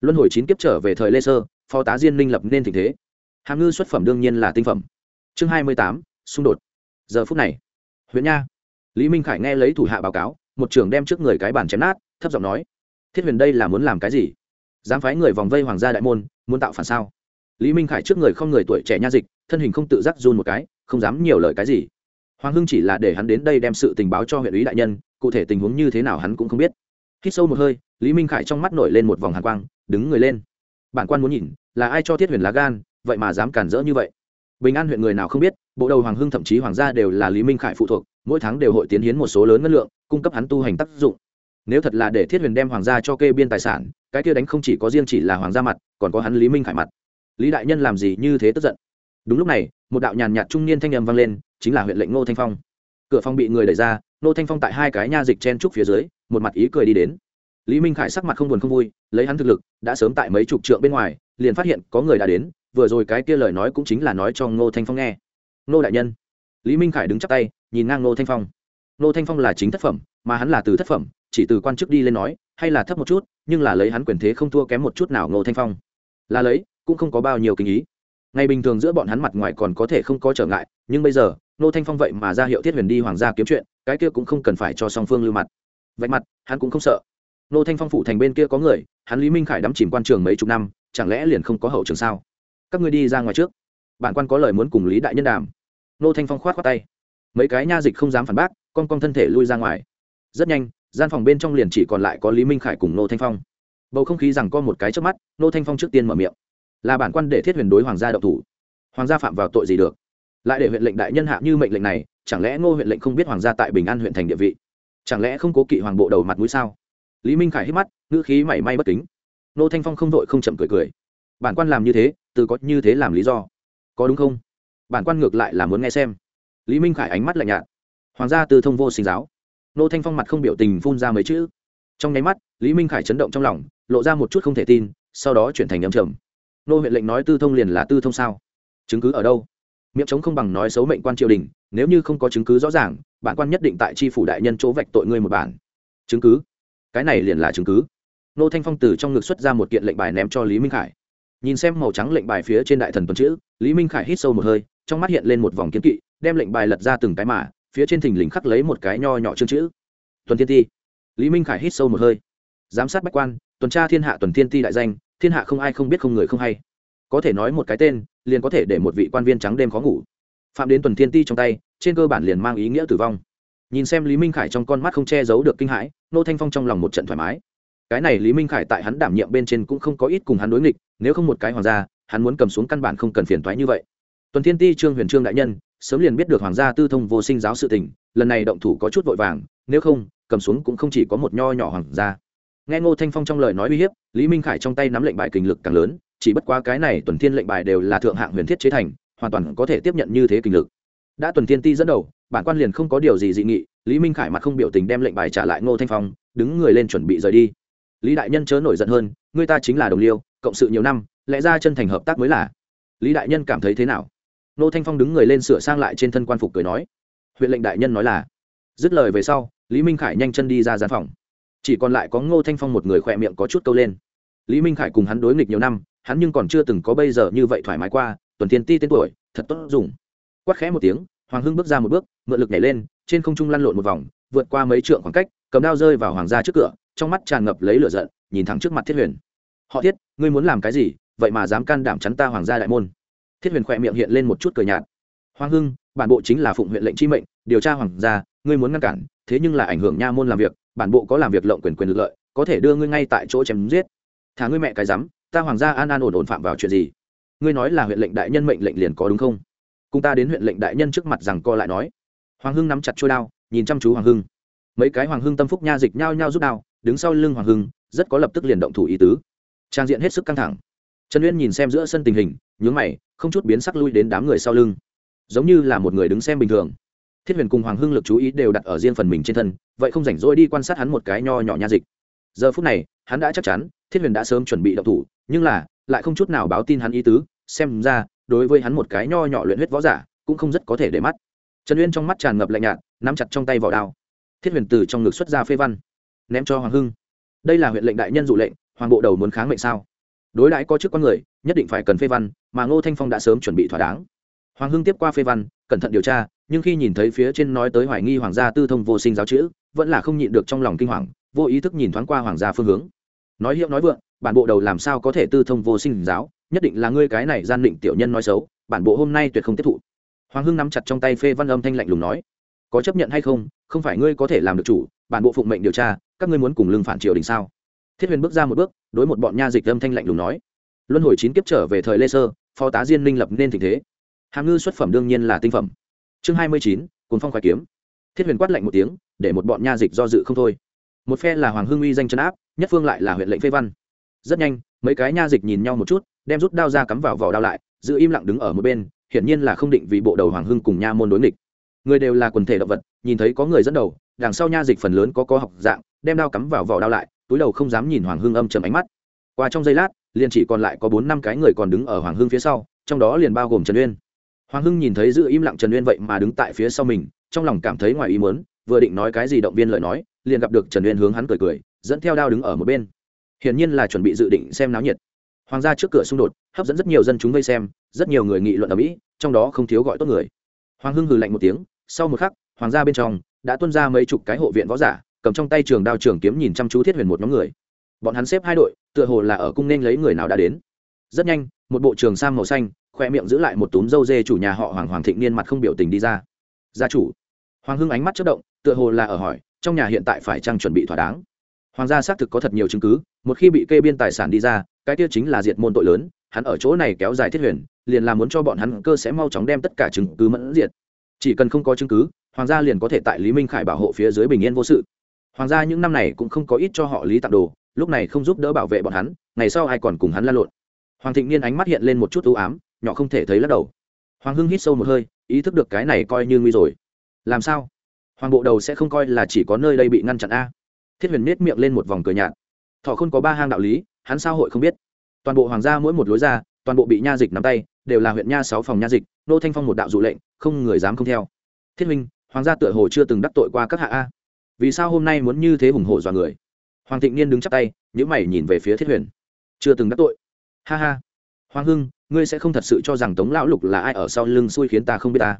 luân hồi chín kiếp trở về thời lê sơ, phó tá diên minh lập nên tình thế. Hàm ngư xuất phẩm đương nhiên là tinh phẩm. Chương hai mươi tám, xung đột. Giờ phút này, huyện nha. Lý minh khải nghe lấy thủ hạ báo cáo, một trưởng đem trước người cái bàn chém nát, thấp giọng nói, thiết huyền đây là muốn làm cái gì? Dám phái người vòng vây hoàng gia đại môn, muốn tạo phản sao? Lý minh khải trước người không người tuổi trẻ nha dịch, thân hình không tự giác run một cái, không dám nhiều lời cái gì. Hoàng hưng chỉ là để hắn đến đây đem sự tình báo cho huyện ủy đại nhân, cụ thể tình huống như thế nào hắn cũng không biết. Hít sâu một hơi, lý minh khải trong mắt nổi lên một vòng hàn quang, đứng người lên. Bản quan muốn nhìn, là ai cho thiết huyền lá gan, vậy mà dám cản rỡ như vậy. Bình an huyện người nào không biết, bộ đầu hoàng hưng thậm chí hoàng gia đều là lý minh khải phụ thuộc, mỗi tháng đều hội tiến hiến một số lớn ngân lượng, cung cấp hắn tu hành tác dụng. Nếu thật là để thiết huyền đem hoàng gia cho kê biên tài sản, cái kia đánh không chỉ có riêng chỉ là hoàng gia mặt, còn có hắn lý minh khải mặt lý đại nhân làm gì như thế tức giận đúng lúc này một đạo nhàn nhạt trung niên thanh âm vang lên chính là huyện lệnh ngô thanh phong cửa phòng bị người đẩy ra ngô thanh phong tại hai cái nha dịch chen trúc phía dưới một mặt ý cười đi đến lý minh khải sắc mặt không buồn không vui lấy hắn thực lực đã sớm tại mấy chục trượng bên ngoài liền phát hiện có người đã đến vừa rồi cái kia lời nói cũng chính là nói cho ngô thanh phong nghe ngô đại nhân lý minh khải đứng chắp tay nhìn ngang ngô thanh phong ngô thanh phong là chính thất phẩm mà hắn là từ thất phẩm chỉ từ quan chức đi lên nói hay là thấp một chút nhưng là lấy hắn quyền thế không thua kém một chút nào ngô thanh phong là lấy cũng không có bao nhiêu kinh ý. Ngày bình thường giữa bọn hắn mặt ngoài còn có thể không có trở ngại, nhưng bây giờ, Nô thanh phong vậy mà ra hiệu thiết huyền đi hoàng gia kiếm chuyện, cái kia cũng không cần phải cho song phương lưu mặt. Vạch mặt, hắn cũng không sợ. Nô thanh phong phụ thành bên kia có người, hắn lý minh khải đắm chìm quan trường mấy chục năm, chẳng lẽ liền không có hậu trường sao? Các ngươi đi ra ngoài trước. Bản quan có lời muốn cùng lý đại nhân đàm. Nô thanh phong khoát khoát tay. Mấy cái nha dịch không dám phản bác, con con thân thể lui ra ngoài. Rất nhanh, gian phòng bên trong liền chỉ còn lại có lý minh khải cùng nô thanh phong. Bầu không khí rằng có một cái trước mắt, nô thanh phong trước tiên mở miệng là bản quan để thiết huyền đối hoàng gia động thủ. Hoàng gia phạm vào tội gì được? Lại để huyện lệnh đại nhân hạ như mệnh lệnh này, chẳng lẽ ngô huyện lệnh không biết hoàng gia tại bình an huyện thành địa vị? Chẳng lẽ không cố kỵ hoàng bộ đầu mặt mũi sao? Lý minh khải hít mắt, ngữ khí mảy may bất kính. Nô thanh phong không vội không chậm cười cười. Bản quan làm như thế, từ có như thế làm lý do. Có đúng không? Bản quan ngược lại là muốn nghe xem. Lý minh khải ánh mắt lạnh nhạt. Hoàng gia từ thông vô sinh giáo. Nô thanh phong mặt không biểu tình phun ra mấy chữ. Trong nháy mắt, lý minh khải chấn động trong lòng, lộ ra một chút không thể tin, sau đó chuyển thành nhầm trầm nô huyện lệnh nói tư thông liền là tư thông sao? Chứng cứ ở đâu? Miệng trống không bằng nói xấu mệnh quan triều đình, nếu như không có chứng cứ rõ ràng, bản quan nhất định tại tri phủ đại nhân chỗ vạch tội ngươi một bản. Chứng cứ? Cái này liền là chứng cứ. Nô thanh phong từ trong ngực xuất ra một kiện lệnh bài ném cho lý minh khải. Nhìn xem màu trắng lệnh bài phía trên đại thần tuần chữ, lý minh khải hít sâu một hơi, trong mắt hiện lên một vòng kiến kỵ, đem lệnh bài lật ra từng cái mà, phía trên thình lình khắc lấy một cái nho nhỏ chương chữ. Tuần thiên ti. Lý minh khải hít sâu một hơi. Giám sát bách quan, tuần tra thiên hạ tuần thiên ti đại danh thiên hạ không ai không biết không người không hay. Có thể nói một cái tên, liền có thể để một vị quan viên trắng đêm khó ngủ. Phạm đến tuần thiên ti trong tay, trên cơ bản liền mang ý nghĩa tử vong. Nhìn xem lý minh khải trong con mắt không che giấu được kinh hãi, nô thanh phong trong lòng một trận thoải mái. Cái này lý minh khải tại hắn đảm nhiệm bên trên cũng không có ít cùng hắn đối nghịch, nếu không một cái hoàng gia, hắn muốn cầm xuống căn bản không cần phiền thoái như vậy. Tuần thiên ti trương huyền trương đại nhân, sớm liền biết được hoàng gia tư thông vô sinh giáo sự tình, lần này động thủ có chút vội vàng, nếu không, cầm xuống cũng không chỉ có một nho nhỏ hoàng gia nghe ngô thanh phong trong lời nói uy hiếp, lý minh khải trong tay nắm lệnh bài kình lực càng lớn, chỉ bất quá cái này tuần thiên lệnh bài đều là thượng hạng huyền thiết chế thành, hoàn toàn có thể tiếp nhận như thế kình lực. Đã tuần thiên ti dẫn đầu, bản quan liền không có điều gì dị nghị, lý minh khải mặt không biểu tình đem lệnh bài trả lại ngô thanh phong, đứng người lên chuẩn bị rời đi. Lý đại nhân chớ nổi giận hơn, người ta chính là đồng liêu, cộng sự nhiều năm, lẽ ra chân thành hợp tác mới là. Lý đại nhân cảm thấy thế nào? Ngô thanh phong đứng người lên sửa sang lại trên thân quan phục cười nói. Huyện lệnh đại nhân nói là. Dứt lời về sau, lý minh khải nhanh chân đi ra gian phòng chỉ còn lại có ngô thanh phong một người khỏe miệng có chút câu lên. Lý minh khải cùng hắn đối nghịch nhiều năm, hắn nhưng còn chưa từng có bây giờ như vậy thoải mái qua, tuần thiên ti tên tuổi, thật tốt dùng. Quát khẽ một tiếng, hoàng hưng bước ra một bước, mượn lực nhảy lên, trên không trung lăn lộn một vòng, vượt qua mấy trượng khoảng cách, cầm đao rơi vào hoàng gia trước cửa, trong mắt tràn ngập lấy lửa giận, nhìn thẳng trước mặt thiết huyền. Họ thiết, ngươi muốn làm cái gì? Vậy mà dám can đảm chắn ta hoàng gia đại môn. Thiết huyền khỏe miệng hiện lên một chút cười nhạt. Hoàng hưng, bản bộ chính là phụng huyện lệnh chi mệnh, điều tra hoàng gia, ngươi muốn ngăn cản thế nhưng là ảnh hưởng nha môn làm việc, bản bộ có làm việc lộng quyền quyền lực lợi, có thể đưa ngươi ngay tại chỗ chém giết. Thả ngươi mẹ cái rắm, ta hoàng gia an an ổn ổn phạm vào chuyện gì? Ngươi nói là huyện lệnh đại nhân mệnh lệnh liền có đúng không? Cùng ta đến huyện lệnh đại nhân trước mặt rằng co lại nói. Hoàng hưng nắm chặt trôi đao, nhìn chăm chú hoàng hưng. Mấy cái hoàng hưng tâm phúc nha dịch nhao nhao rút đao, đứng sau lưng hoàng hưng, rất có lập tức liền động thủ ý tứ. Trang diện hết sức căng thẳng. Trần uyên nhìn xem giữa sân tình hình, nhướng mày, không chút biến sắc lui đến đám người sau lưng. Giống như là một người đứng xem bình thường thiết huyền cùng hoàng hưng lực chú ý đều đặt ở riêng phần mình trên thân, vậy không rảnh rỗi đi quan sát hắn một cái nho nhỏ nha dịch. Giờ phút này, hắn đã chắc chắn, thiết huyền đã sớm chuẩn bị động thủ, nhưng là, lại không chút nào báo tin hắn ý tứ, xem ra, đối với hắn một cái nho nhỏ luyện huyết võ giả, cũng không rất có thể để mắt. Trần uyên trong mắt tràn ngập lạnh nhạt, nắm chặt trong tay vỏ đao. Thiết huyền từ trong ngực xuất ra phê văn, ném cho hoàng hưng. Đây là huyện lệnh đại nhân dụ lệnh, hoàng bộ đầu muốn kháng mệnh sao? Đối đãi có chức con người, nhất định phải cần phê văn, mà ngô thanh phong đã sớm chuẩn bị thỏa đáng. Hoàng hưng tiếp qua phê văn, cẩn thận điều tra nhưng khi nhìn thấy phía trên nói tới hoài nghi hoàng gia tư thông vô sinh giáo chữ, vẫn là không nhịn được trong lòng kinh hoàng, vô ý thức nhìn thoáng qua hoàng gia phương hướng. Nói hiệu nói vượng, bản bộ đầu làm sao có thể tư thông vô sinh giáo, nhất định là ngươi cái này gian định tiểu nhân nói xấu, bản bộ hôm nay tuyệt không tiếp thụ. Hoàng hưng nắm chặt trong tay phê văn âm thanh lạnh lùng nói, có chấp nhận hay không? Không phải ngươi có thể làm được chủ, bản bộ phụng mệnh điều tra, các ngươi muốn cùng lưng phản triều đình sao? Thiết huyền bước ra một bước, đối một bọn nha dịch âm thanh lạnh lùng nói, luân hồi chín kiếp trở về thời lê sơ, phó tá diên minh lập nên tình thế. Hàm ngư xuất phẩm đương nhiên là tinh phẩm chương hai mươi chín cùng phong khoái kiếm. Thiết huyền quát lạnh một tiếng, để một bọn nha dịch do dự không thôi. Một phe là hoàng hưng uy danh chân áp, nhất phương lại là huyện lệnh phê văn. Rất nhanh, mấy cái nha dịch nhìn nhau một chút, đem rút đao ra cắm vào vỏ đao lại, giữ im lặng đứng ở một bên, hiển nhiên là không định vì bộ đầu hoàng hưng cùng nha môn đối nghịch. Người đều là quần thể động vật, nhìn thấy có người dẫn đầu, đằng sau nha dịch phần lớn có có học dạng, đem đao cắm vào vỏ đao lại, túi đầu không dám nhìn hoàng hưng âm chầm ánh mắt. Qua trong giây lát, liền chỉ còn lại có bốn năm cái người còn đứng ở hoàng hưng phía sau, trong đó liền bao gồm trần uyên hoàng hưng nhìn thấy giữ im lặng trần uyên vậy mà đứng tại phía sau mình, trong lòng cảm thấy ngoài ý muốn, vừa định nói cái gì động viên lời nói, liền gặp được trần uyên hướng hắn cười cười, dẫn theo đao đứng ở một bên. Hiển nhiên là chuẩn bị dự định xem náo nhiệt. Hoàng gia trước cửa xung đột, hấp dẫn rất nhiều dân chúng vây xem, rất nhiều người nghị luận ở mỹ, trong đó không thiếu gọi tốt người. Hoàng hưng hừ lạnh một tiếng, sau một khắc, hoàng gia bên trong đã tuân ra mấy chục cái hộ viện võ giả, cầm trong tay trường đao trường kiếm nhìn chăm chú thiết huyền một nhóm người. Bọn hắn xếp hai đội, tựa hồ là ở cung nên lấy người nào đã đến. Rất nhanh, một bộ trường sam màu xanh khoe miệng giữ lại một túm dâu dê chủ nhà họ hoàng hoàng thịnh niên mặt không biểu tình đi ra. Gia chủ. Hoàng hưng ánh mắt chất động, tựa hồ là ở hỏi, trong nhà hiện tại phải chăng chuẩn bị thỏa đáng? Hoàng gia xác thực có thật nhiều chứng cứ, một khi bị kê biên tài sản đi ra, cái tiêu chính là diệt môn tội lớn, hắn ở chỗ này kéo dài thiết huyền, liền là muốn cho bọn hắn cơ sẽ mau chóng đem tất cả chứng cứ mẫn diệt. Chỉ cần không có chứng cứ, hoàng gia liền có thể tại lý minh khải bảo hộ phía dưới bình yên vô sự. Hoàng gia những năm này cũng không có ít cho họ lý tặng đồ, lúc này không giúp đỡ bảo vệ bọn hắn, ngày sau ai còn cùng hắn la lộn. Hoàng thịnh niên ánh mắt hiện lên một chút ưu ám nhỏ không thể thấy lắc đầu. Hoàng hưng hít sâu một hơi, ý thức được cái này coi như nguy rồi. Làm sao? Hoàng bộ đầu sẽ không coi là chỉ có nơi đây bị ngăn chặn a. Thiết huyền nết miệng lên một vòng cười nhạt. Thọ không có ba hang đạo lý, hắn sao hội không biết? Toàn bộ hoàng gia mỗi một lối ra, toàn bộ bị nha dịch nắm tay, đều là huyện nha sáu phòng nha dịch, nô thanh phong một đạo dụ lệnh, không người dám không theo. Thiết minh hoàng gia tựa hồ chưa từng đắc tội qua các hạ a. Vì sao hôm nay muốn như thế hùng hổ dọa người? Hoàng thịnh niên đứng chắp tay nhữ mày nhìn về phía thiết huyền. Chưa từng đắc tội. Ha ha hoàng hưng, ngươi sẽ không thật sự cho rằng tống lão lục là ai ở sau lưng xui khiến ta không biết ta.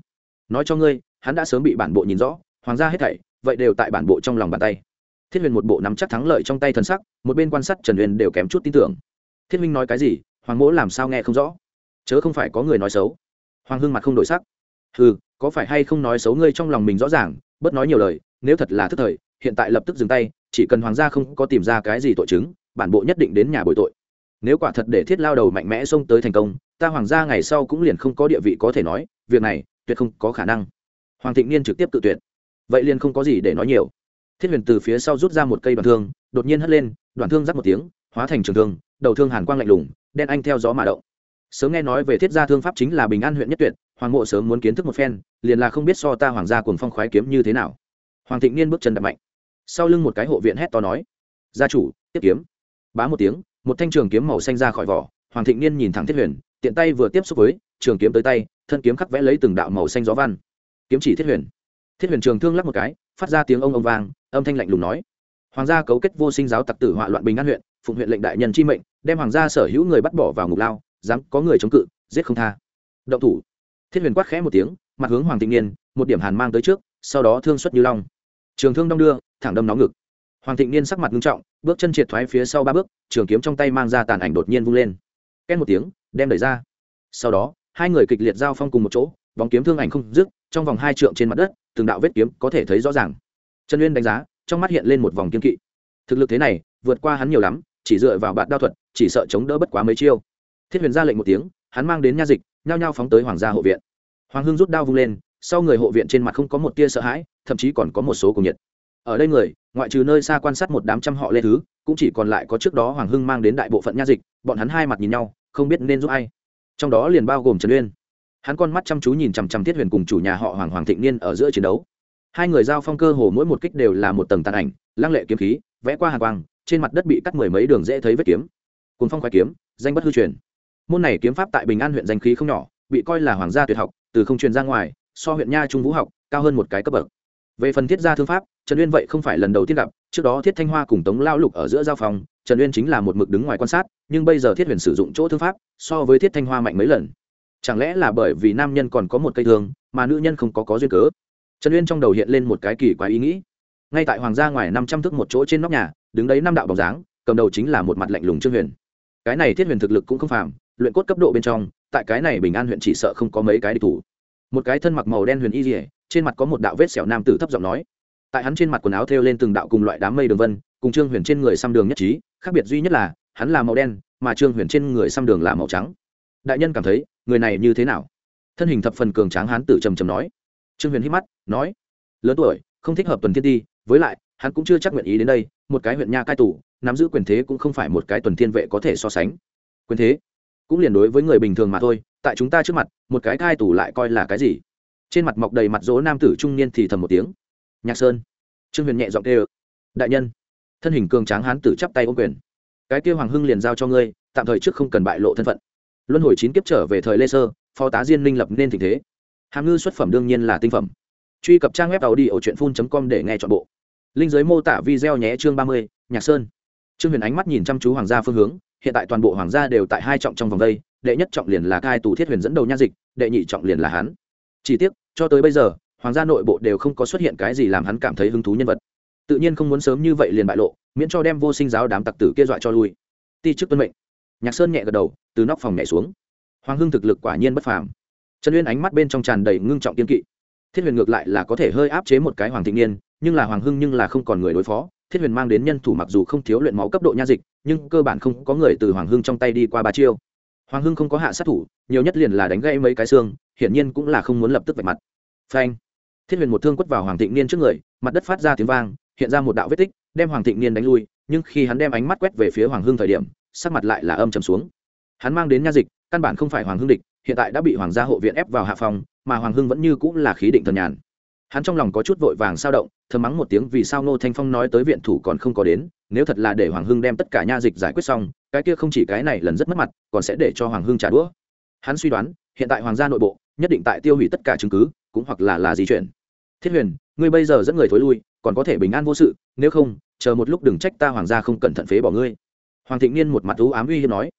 Nói cho ngươi, hắn đã sớm bị bản bộ nhìn rõ, hoàng gia hết thảy, vậy đều tại bản bộ trong lòng bàn tay. Thiết huyền một bộ nắm chắc thắng lợi trong tay thần sắc, một bên quan sát trần huyền đều kém chút tin tưởng. Thiết minh nói cái gì, hoàng mỗ làm sao nghe không rõ? Chớ không phải có người nói xấu. Hoàng hưng mặt không đổi sắc. Ừ có phải hay không nói xấu ngươi trong lòng mình rõ ràng, bớt nói nhiều lời, nếu thật là thức thời, hiện tại lập tức dừng tay, chỉ cần hoàng gia không có tìm ra cái gì tội chứng, bản bộ nhất định đến nhà bồi tội nếu quả thật để thiết lao đầu mạnh mẽ xông tới thành công, ta hoàng gia ngày sau cũng liền không có địa vị có thể nói, việc này, tuyệt không có khả năng. Hoàng thịnh niên trực tiếp tự tuyệt. Vậy liền không có gì để nói nhiều. Thiết huyền từ phía sau rút ra một cây đoạn thương, đột nhiên hất lên, đoạn thương rắc một tiếng, hóa thành trường thương, đầu thương hàn quang lạnh lùng, đen anh theo gió mà động. Sớm nghe nói về thiết gia thương pháp chính là bình an huyện nhất tuyệt, hoàng mộ sớm muốn kiến thức một phen, liền là không biết so ta hoàng gia cùng phong khoái kiếm như thế nào. Hoàng thịnh niên bước chân đập mạnh. Sau lưng một cái hộ viện hét to nói, gia chủ, tiếp kiếm. Bá một tiếng một thanh trường kiếm màu xanh ra khỏi vỏ, hoàng thịnh niên nhìn thẳng thiết huyền, tiện tay vừa tiếp xúc với, trường kiếm tới tay, thân kiếm khắc vẽ lấy từng đạo màu xanh gió văn. Kiếm chỉ thiết huyền. Thiết huyền trường thương lắc một cái, phát ra tiếng ông ông vang, âm thanh lạnh lùng nói. Hoàng gia cấu kết vô sinh giáo tặc tử họa loạn bình an huyện, phụng huyện lệnh đại nhân chi mệnh, đem hoàng gia sở hữu người bắt bỏ vào ngục lao, dám có người chống cự, giết không tha. Động thủ. Thiết huyền quát khẽ một tiếng, mặt hướng hoàng thịnh niên, một điểm hàn mang tới trước, sau đó thương xuất như long. Trường thương đong đưa, thẳng đâm nóng ngực hoàng thịnh niên sắc mặt nghiêm trọng, bước chân triệt thoái phía sau ba bước, trường kiếm trong tay mang ra tàn ảnh đột nhiên vung lên. Két một tiếng, đem đẩy ra. Sau đó, hai người kịch liệt giao phong cùng một chỗ, bóng kiếm thương ảnh không dứt, trong vòng hai trượng trên mặt đất, từng đạo vết kiếm có thể thấy rõ ràng. Trần uyên đánh giá, trong mắt hiện lên một vòng kiên kỵ. Thực lực thế này, vượt qua hắn nhiều lắm, chỉ dựa vào bạn đao thuật, chỉ sợ chống đỡ bất quá mấy chiêu. Thiết huyền ra lệnh một tiếng, hắn mang đến nha dịch, nhao nhao phóng tới hoàng gia hộ viện. Hoàng hưng rút đao vung lên, sau người hộ viện trên mặt không có một tia sợ hãi, thậm chí còn có một số cùng nhiệt. Ở đây người ngoại trừ nơi xa quan sát một đám trăm họ lê thứ, cũng chỉ còn lại có trước đó hoàng hưng mang đến đại bộ phận nha dịch, bọn hắn hai mặt nhìn nhau, không biết nên giúp ai. Trong đó liền bao gồm trần uyên. Hắn con mắt chăm chú nhìn chằm chằm thiết huyền cùng chủ nhà họ hoàng hoàng thịnh niên ở giữa chiến đấu. Hai người giao phong cơ hồ mỗi một kích đều là một tầng tàn ảnh, lăng lệ kiếm khí, vẽ qua hàng quang, trên mặt đất bị cắt mười mấy đường dễ thấy vết kiếm. Cùng phong khoái kiếm, danh bất hư truyền. Môn này kiếm pháp tại bình an huyện danh khí không nhỏ, bị coi là hoàng gia tuyệt học, từ không truyền ra ngoài, so huyện nha trung vũ học, cao hơn một cái cấp bậc về phần thiết gia thương pháp, trần uyên vậy không phải lần đầu tiên gặp, trước đó thiết thanh hoa cùng tống lao lục ở giữa giao phòng, trần uyên chính là một mực đứng ngoài quan sát, nhưng bây giờ thiết huyền sử dụng chỗ thương pháp, so với thiết thanh hoa mạnh mấy lần. Chẳng lẽ là bởi vì nam nhân còn có một cây thương, mà nữ nhân không có có duyên cớ? Trần uyên trong đầu hiện lên một cái kỳ quái ý nghĩ. Ngay tại hoàng gia ngoài năm trăm thước một chỗ trên nóc nhà, đứng đấy năm đạo bóng dáng, cầm đầu chính là một mặt lạnh lùng trương huyền. Cái này thiết huyền thực lực cũng không phàm, luyện cốt cấp độ bên trong, tại cái này bình an huyện chỉ sợ không có mấy cái địch thủ. Một cái thân mặc màu đen huyền y dỉa trên mặt có một đạo vết sẹo nam tử thấp giọng nói. Tại hắn trên mặt quần áo thêu lên từng đạo cùng loại đám mây đường vân, cùng trương huyền trên người xăm đường nhất trí, khác biệt duy nhất là, hắn là màu đen, mà trương huyền trên người xăm đường là màu trắng. Đại nhân cảm thấy, người này như thế nào? Thân hình thập phần cường tráng hắn tử trầm trầm nói. Trương huyền hít mắt, nói. Lớn tuổi, không thích hợp tuần thiên ti, với lại, hắn cũng chưa chắc nguyện ý đến đây, một cái huyện nha cai tù, nắm giữ quyền thế cũng không phải một cái tuần thiên vệ có thể so sánh. Quyền thế cũng liền đối với người bình thường mà thôi, tại chúng ta trước mặt, một cái cai tù lại coi là cái gì? Trên mặt mọc đầy mặt dỗ nam tử trung niên thì thầm một tiếng. Nhạc sơn. Trương huyền nhẹ giọng kêu. Đại nhân. Thân hình cường tráng hán tử chắp tay ô quyền. Cái kêu hoàng hưng liền giao cho ngươi, tạm thời trước không cần bại lộ thân phận. Luân hồi chín kiếp trở về thời lê sơ, phó tá diên minh lập nên tình thế. Hàm ngư xuất phẩm đương nhiên là tinh phẩm. Truy cập trang web tàu đi ở truyện phun com để nghe t h ọ n bộ. Linh giới mô tả video nhé chương ba mươi, nhạc sơn. Trương huyền ánh mắt nhìn chăm chú hoàng gia phương hướng, hiện tại toàn bộ hoàng gia đều tại hai trọng trong vòng đây, đệ nhất trọng liền là cai tù thiết huyền dẫn đầu nha dịch, đệ nhị trọng liền là hán chỉ tiếc, cho tới bây giờ, hoàng gia nội bộ đều không có xuất hiện cái gì làm hắn cảm thấy hứng thú nhân vật. Tự nhiên không muốn sớm như vậy liền bại lộ, miễn cho đem vô sinh giáo đám tặc tử kia dọa cho lui. Ti chức tuân mệnh. Nhạc sơn nhẹ gật đầu, từ nóc phòng nhảy xuống. Hoàng hưng thực lực quả nhiên bất phàm. Trần uyên ánh mắt bên trong tràn đầy ngưng trọng kiên kỵ. Thiết huyền ngược lại là có thể hơi áp chế một cái hoàng thị niên, nhưng là hoàng hưng nhưng là không còn người đối phó. Thiết huyền mang đến nhân thủ mặc dù không thiếu luyện máu cấp độ nha dịch, nhưng cơ bản không có người từ hoàng hưng trong tay đi qua ba chiêu. Hoàng hưng không có hạ sát thủ, nhiều nhất liền là đánh gây mấy cái xương hiển nhiên cũng là không muốn lập tức vạch mặt. Phanh. Thiết huyền một thương quất vào hoàng thịnh niên trước người, mặt đất phát ra tiếng vang, hiện ra một đạo vết tích, đem hoàng thịnh niên đánh lui, nhưng khi hắn đem ánh mắt quét về phía hoàng hưng thời điểm, sắc mặt lại là âm trầm xuống. Hắn mang đến nha dịch, căn bản không phải hoàng hưng địch, hiện tại đã bị hoàng gia hộ viện ép vào hạ phòng, mà hoàng hưng vẫn như cũng là khí định thần nhàn. Hắn trong lòng có chút vội vàng sao động, thầm mắng một tiếng vì sao Ngô thanh phong nói tới viện thủ còn không có đến, nếu thật là để hoàng hưng đem tất cả nha dịch giải quyết xong, cái kia không chỉ cái này lần rất mất mặt, còn sẽ để cho hoàng hưng trả đũa. Hắn suy đoán, hiện tại hoàng gia nội bộ nhất định tại tiêu hủy tất cả chứng cứ, cũng hoặc là là di chuyển. Thiết huyền, ngươi bây giờ dẫn người thối lui, còn có thể bình an vô sự, nếu không, chờ một lúc đừng trách ta hoàng gia không cẩn thận phế bỏ ngươi. Hoàng thịnh niên một mặt thú ám uy hiếp nói.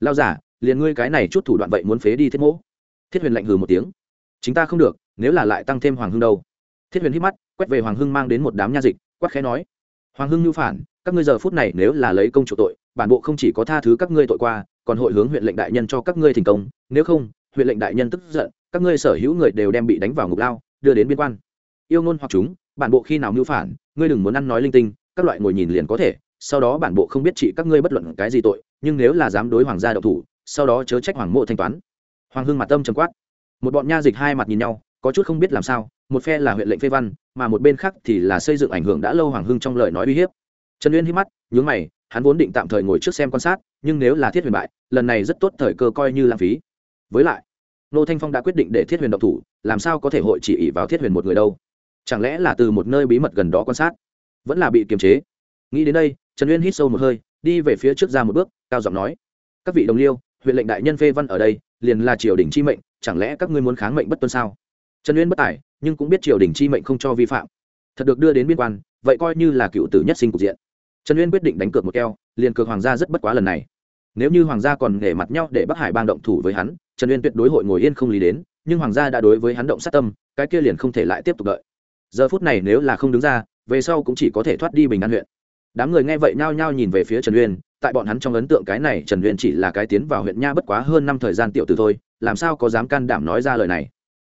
Lao giả liền ngươi cái này chút thủ đoạn vậy muốn phế đi thiết mỗ? Thiết huyền lạnh hừ một tiếng. Chính ta không được, nếu là lại tăng thêm hoàng hưng đâu. Thiết huyền hít mắt, quét về hoàng hưng mang đến một đám nha dịch, quát khẽ nói. Hoàng hưng nhu phản, các ngươi giờ phút này nếu là lấy công chủ tội, bản bộ không chỉ có tha thứ các ngươi tội qua, còn hội hướng huyện lệnh đại nhân cho các ngươi thành công, nếu không, huyện lệnh đại nhân tức giận các ngươi sở hữu người đều đem bị đánh vào ngục lao, đưa đến biên quan. Yêu ngôn hoặc chúng, bản bộ khi nào mưu phản, ngươi đừng muốn ăn nói linh tinh, các loại ngồi nhìn liền có thể, sau đó bản bộ không biết trị các ngươi bất luận cái gì tội, nhưng nếu là dám đối hoàng gia đậu thủ, sau đó chớ trách hoàng mộ thanh toán. Hoàng hưng mặt tâm trầm quát. Một bọn nha dịch hai mặt nhìn nhau, có chút không biết làm sao, một phe là huyện lệnh phê văn, mà một bên khác thì là xây dựng ảnh hưởng đã lâu hoàng hưng trong lời nói uy hiếp. Trần uyên hít mắt, nhướng mày, hắn vốn định tạm thời ngồi trước xem quan sát, nhưng nếu là thiết huyền bại, lần này rất tốt thời cơ coi như lãng phí. Với lại nô thanh phong đã quyết định để thiết huyền độc thủ, làm sao có thể hội chỉ ỉ vào thiết huyền một người đâu? Chẳng lẽ là từ một nơi bí mật gần đó quan sát? Vẫn là bị kiềm chế. Nghĩ đến đây, trần uyên hít sâu một hơi, đi về phía trước ra một bước, cao giọng nói, các vị đồng liêu, huyện lệnh đại nhân phê văn ở đây, liền là triều đình chi mệnh, chẳng lẽ các ngươi muốn kháng mệnh bất tuân sao? Trần uyên bất tài, nhưng cũng biết triều đình chi mệnh không cho vi phạm. Thật được đưa đến biên quan, vậy coi như là cựu tử nhất sinh cục diện. Trần uyên quyết định đánh cược một keo, liền cược hoàng gia rất bất quá lần này. Nếu như hoàng gia còn để mặt nhau để bắc hải bang động thủ với hắn trần uyên tuyệt đối hội ngồi yên không lý đến, nhưng hoàng gia đã đối với hắn động sát tâm, cái kia liền không thể lại tiếp tục đợi. Giờ phút này nếu là không đứng ra, về sau cũng chỉ có thể thoát đi bình an huyện. Đám người nghe vậy nhao nhao nhìn về phía trần uyên, tại bọn hắn trong ấn tượng cái này trần uyên chỉ là cái tiến vào huyện nha bất quá hơn năm thời gian tiểu từ thôi, làm sao có dám can đảm nói ra lời này?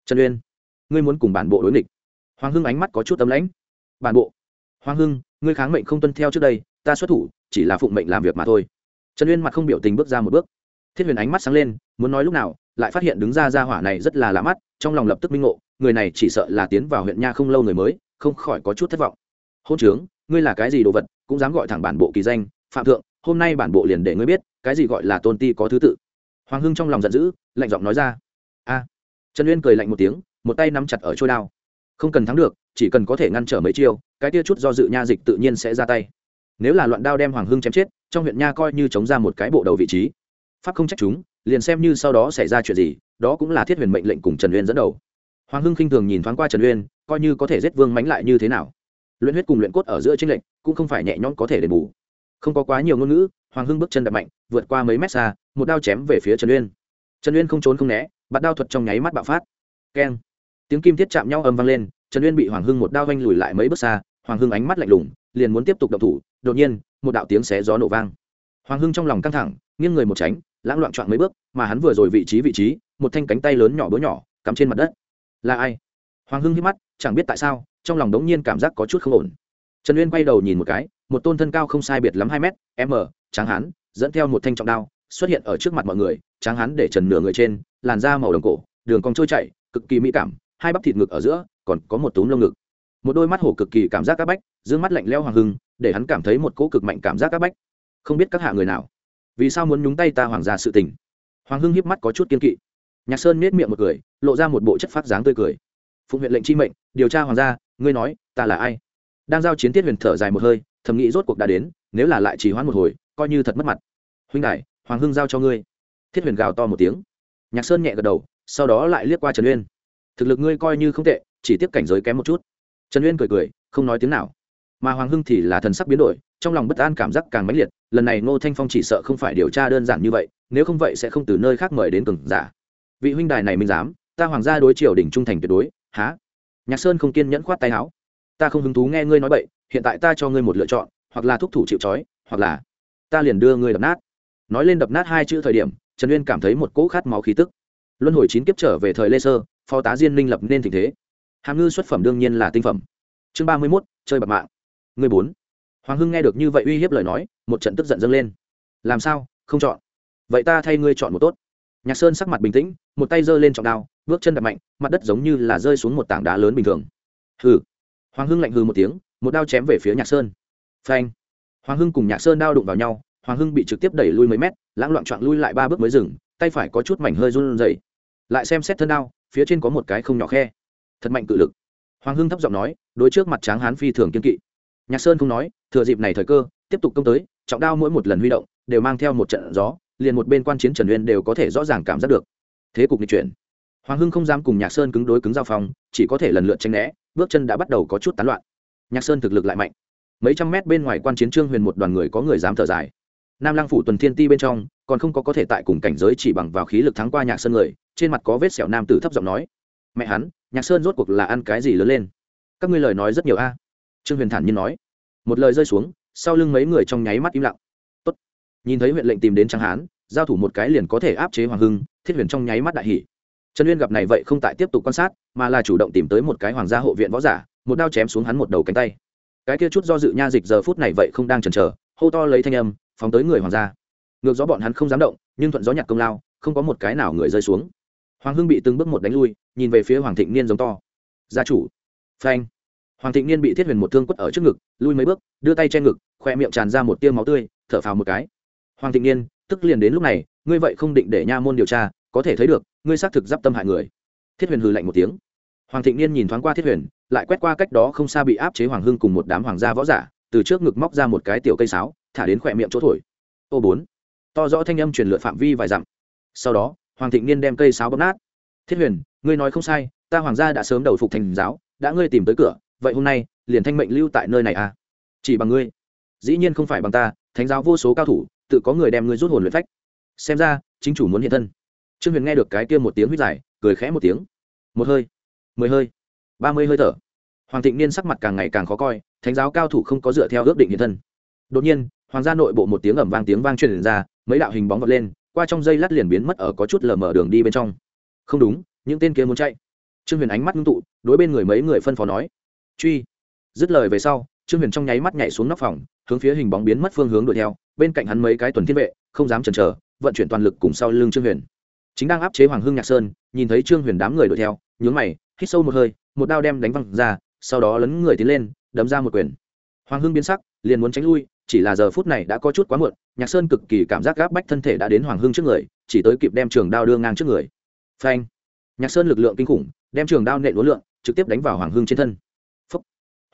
Trần uyên, ngươi muốn cùng bản bộ đối nghịch. Hoàng hưng ánh mắt có chút tấm lãnh. Bản bộ? Hoàng hưng, ngươi kháng mệnh không tuân theo trước đây, ta xuất thủ, chỉ là phụng mệnh làm việc mà thôi. Trần uyên mặt không biểu tình bước ra một bước thiết huyền ánh mắt sáng lên, muốn nói lúc nào, lại phát hiện đứng ra ra hỏa này rất là lạ mắt, trong lòng lập tức minh ngộ, người này chỉ sợ là tiến vào huyện nha không lâu người mới, không khỏi có chút thất vọng. Hôn trướng, ngươi là cái gì đồ vật, cũng dám gọi thẳng bản bộ kỳ danh, phạm thượng, hôm nay bản bộ liền để ngươi biết, cái gì gọi là tôn ti có thứ tự. Hoàng hưng trong lòng giận dữ, lạnh giọng nói ra. A. Trần uyên cười lạnh một tiếng, một tay nắm chặt ở trôi đao. Không cần thắng được, chỉ cần có thể ngăn trở mấy chiêu, cái tia chút do dự nha dịch tự nhiên sẽ ra tay. Nếu là loạn đao đem hoàng hưng chém chết, trong huyện nha coi như chống ra một cái bộ đầu vị trí pháp không trách chúng, liền xem như sau đó xảy ra chuyện gì, đó cũng là thiết huyền mệnh lệnh cùng trần uyên dẫn đầu. Hoàng hưng khinh thường nhìn thoáng qua trần uyên, coi như có thể giết vương mánh lại như thế nào. Luyện huyết cùng luyện cốt ở giữa tranh lệnh cũng không phải nhẹ nhõm có thể đền bù. Không có quá nhiều ngôn ngữ, hoàng hưng bước chân đập mạnh, vượt qua mấy mét xa, một đao chém về phía trần uyên. Trần uyên không trốn không né bạt đao thuật trong nháy mắt bạo phát. Keng. Tiếng kim thiết chạm nhau âm vang lên, trần uyên bị hoàng hưng một đao vanh lùi lại mấy bước xa, hoàng hưng ánh mắt lạnh lùng, liền muốn tiếp tục động thủ, đột nhiên, một đạo tiếng xé gió nổ vang. Hoàng hưng trong lòng căng thẳng, nghiêng người một tránh lãng loạn choạng mấy bước, mà hắn vừa rồi vị trí vị trí, một thanh cánh tay lớn nhỏ búa nhỏ, cắm trên mặt đất. Là ai? Hoàng hưng hít mắt, chẳng biết tại sao, trong lòng đống nhiên cảm giác có chút không ổn. Trần uyên quay đầu nhìn một cái, một tôn thân cao không sai biệt lắm hai mét, m, tráng hán, dẫn theo một thanh trọng đao, xuất hiện ở trước mặt mọi người, tráng hán để trần nửa người trên, làn da màu đồng cổ, đường cong trôi chảy, cực kỳ mỹ cảm, hai bắp thịt ngực ở giữa, còn có một túm lông ngực. Một đôi mắt hổ cực kỳ cảm giác các bách d mắt lạnh leo hoàng hưng, để hắn cảm thấy một cỗ cực mạnh cảm giác các bách. Không biết các hạ người nào vì sao muốn nhúng tay ta hoàng gia sự tình? Hoàng hưng hiếp mắt có chút kiên kỵ. Nhạc sơn nết miệng một cười, lộ ra một bộ chất phát dáng tươi cười. Phụng huyện lệnh chi mệnh, điều tra hoàng gia, ngươi nói, ta là ai? Đang giao chiến tiết huyền thở dài một hơi, thầm nghĩ rốt cuộc đã đến, nếu là lại trì hoãn một hồi, coi như thật mất mặt. Huynh đại hoàng hưng giao cho ngươi. Thiết huyền gào to một tiếng. Nhạc sơn nhẹ gật đầu, sau đó lại liếc qua trần uyên. Thực lực ngươi coi như không tệ, chỉ tiếp cảnh giới kém một chút. Trần uyên cười cười, không nói tiếng nào. Mà hoàng hưng thì là thần sắc biến đổi trong lòng bất an cảm giác càng mãnh liệt, lần này ngô thanh phong chỉ sợ không phải điều tra đơn giản như vậy, nếu không vậy sẽ không từ nơi khác mời đến cường giả. Vị huynh đài này minh giám ta hoàng gia đối triều đỉnh trung thành tuyệt đối, há? Nhạc sơn không kiên nhẫn khoát tay áo. Ta không hứng thú nghe ngươi nói bậy, hiện tại ta cho ngươi một lựa chọn, hoặc là thúc thủ chịu trói, hoặc là ta liền đưa ngươi đập nát. Nói lên đập nát hai chữ thời điểm, trần uyên cảm thấy một cỗ khát máu khí tức. Luân hồi chín kiếp trở về thời lê sơ, phó tá diên minh lập nên tình thế. Hàm ngư xuất phẩm đương nhiên là tinh phẩm. Chương ba mươi mốt, chơi bạc mạng. Người bốn hoàng hưng nghe được như vậy uy hiếp lời nói, một trận tức giận dâng lên. Làm sao? Không chọn. Vậy ta thay ngươi chọn một tốt. Nhạc sơn sắc mặt bình tĩnh, một tay giơ lên trọng đao, bước chân đập mạnh, mặt đất giống như là rơi xuống một tảng đá lớn bình thường. Hừ. Hoàng hưng lạnh hừ một tiếng, một đao chém về phía nhạc sơn. Phanh. Hoàng hưng cùng nhạc sơn đao đụng vào nhau, hoàng hưng bị trực tiếp đẩy lui mấy mét, lãng loạn trọn lui lại ba bước mới dừng, tay phải có chút mảnh hơi run rẩy. Lại xem xét thân đao, phía trên có một cái không nhỏ khe. Thật mạnh cự lực. Hoàng hưng thấp giọng nói, đối trước mặt tráng hán phi thường kiên kỵ nhạc sơn không nói thừa dịp này thời cơ tiếp tục công tới trọng đao mỗi một lần huy động đều mang theo một trận gió liền một bên quan chiến trần uyên đều có thể rõ ràng cảm giác được. Thế cục nghịch chuyển. Hoàng hưng không dám cùng nhạc sơn cứng đối cứng giao phòng, chỉ có thể lần lượt tranh né bước chân đã bắt đầu có chút tán loạn. Nhạc sơn thực lực lại mạnh. Mấy trăm mét bên ngoài quan chiến trương huyền một đoàn người có người dám thở dài. Nam lăng phủ tuần thiên ti bên trong còn không có có thể tại cùng cảnh giới chỉ bằng vào khí lực thắng qua nhạc sơn người trên mặt có vết sẹo nam tử thấp giọng nói mẹ hắn nhạc sơn rốt cuộc là ăn cái gì lớn lên? Các ngươi lời nói rất nhiều a. Trương huyền thản nhiên nói một lời rơi xuống, sau lưng mấy người trong nháy mắt im lặng. Tốt. nhìn thấy huyện lệnh tìm đến tráng hán, giao thủ một cái liền có thể áp chế hoàng hưng, thiết huyền trong nháy mắt đại hỷ trần uyên gặp này vậy không tại tiếp tục quan sát, mà là chủ động tìm tới một cái hoàng gia hộ viện võ giả, một đao chém xuống hắn một đầu cánh tay. Cái kia chút do dự nha dịch giờ phút này vậy không đang chần chờ, hô to lấy thanh âm, phóng tới người hoàng gia. Ngược gió bọn hắn không dám động, nhưng thuận gió nhặt công lao, không có một cái nào người rơi xuống. Hoàng hưng bị từng bước một đánh lui, nhìn về phía hoàng thịnh niên giống to. Gia chủ. Phanh hoàng thịnh niên bị thiết huyền một thương quất ở trước ngực, lui mấy bước, đưa tay che ngực khoe miệng tràn ra một tiêu máu tươi, thở phào một cái. Hoàng thịnh niên, tức liền đến lúc này, ngươi vậy không định để nha môn điều tra, có thể thấy được, ngươi xác thực d i p tâm hại người. Thiết huyền hừ lạnh một tiếng. Hoàng thịnh niên nhìn thoáng qua thiết huyền, lại quét qua cách đó không xa bị áp chế hoàng hưng cùng một đám hoàng gia võ giả, từ trước ngực móc ra một cái tiểu cây sáo, thả đến khỏe miệng chỗ thổi. Ô bốn. To rõ thanh âm truyền lượn phạm vi vài dặm. Sau đó, hoàng thịnh niên đem cây sáo bóp nát. Thiết huyền, ngươi nói không sai, ta hoàng gia đã sớm đầu phục thành giáo, đã ngươi tìm tới cửa vậy hôm nay, liền thanh mệnh lưu tại nơi này à? Chỉ bằng ngươi. Dĩ nhiên không phải bằng ta, thánh giáo vô số cao thủ, tự có người đem ngươi rút hồn luyện phách. Xem ra, chính chủ muốn hiện thân. Trương huyền nghe được cái kia một tiếng huyết dài cười khẽ một tiếng. Một hơi, mười hơi, ba mươi hơi thở. Hoàng thịnh niên sắc mặt càng ngày càng khó coi, thánh giáo cao thủ không có dựa theo ước định hiện thân. Đột nhiên, hoàng gia nội bộ một tiếng ẩm vang tiếng vang truyền ra, mấy đạo hình bóng vọt lên, qua trong dây lát liền biến mất ở có chút lờ mở đường đi bên trong. Không đúng, những tên kia muốn chạy. Trương huyền ánh mắt ngưng tụ, đối bên người mấy người phân phó nói truy. Dứt lời về sau, trương huyền trong nháy mắt nhảy xuống nóc phòng, hướng phía hình bóng biến mất phương hướng đuổi theo, bên cạnh hắn mấy cái tuần thiên vệ, không dám chần chờ, vận chuyển toàn lực cùng sau lưng trương huyền. Chính đang áp chế hoàng hưng nhạc sơn, nhìn thấy trương huyền đám người đuổi theo, nhướng mày, hít sâu một hơi, một đao đem đánh văng ra, sau đó lấn người tiến lên, đấm ra một quyền. Hoàng hưng biến sắc, liền muốn tránh lui, chỉ là giờ phút này đã có chút quá muộn, nhạc sơn cực kỳ cảm giác gáp bách thân thể đã đến hoàng hưng trước người, chỉ tới kịp đem trường đao đưa ngang trước người. Phanh! Nhạc sơn lực lượng kinh khủng, đem trường đao nện lúa lượng trực tiếp đánh vào hoàng hưng trên thân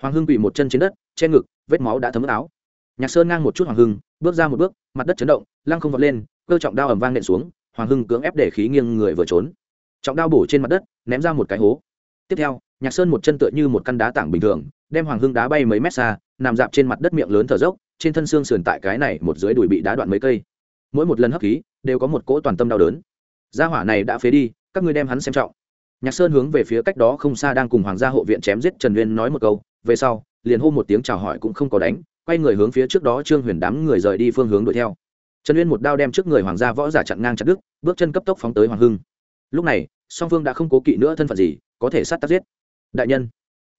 hoàng hưng bị một chân trên đất, che ngực, vết máu đã thấm áo. Nhạc sơn ngang một chút hoàng hưng, bước ra một bước, mặt đất chấn động, lăng không vọt lên, cơ trọng đao ầm vang nện xuống, hoàng hưng cưỡng ép để khí nghiêng người vừa trốn. Trọng đao bổ trên mặt đất, ném ra một cái hố. Tiếp theo, nhạc sơn một chân tựa như một căn đá tảng bình thường, đem hoàng hưng đá bay mấy mét xa, nằm dạp trên mặt đất miệng lớn thở dốc, trên thân xương sườn tại cái này một dưới đùi bị đá đoạn mấy cây. Mỗi một lần hấp khí, đều có một cỗ toàn tâm đau đớn. Gia hỏa này đã phế đi, các ngươi đem hắn xem trọng. Nhạc sơn hướng về phía cách đó không xa đang cùng hoàng gia hộ viện chém giết trần uyên nói một câu về sau, liền hô một tiếng chào hỏi cũng không có đánh, quay người hướng phía trước đó trương huyền đám người rời đi phương hướng đuổi theo. Trần uyên một đao đem trước người hoàng gia võ giả chặn ngang chặt đứt, bước chân cấp tốc phóng tới hoàng hưng. Lúc này, song phương đã không cố kỵ nữa thân phận gì, có thể sát tác giết. Đại nhân,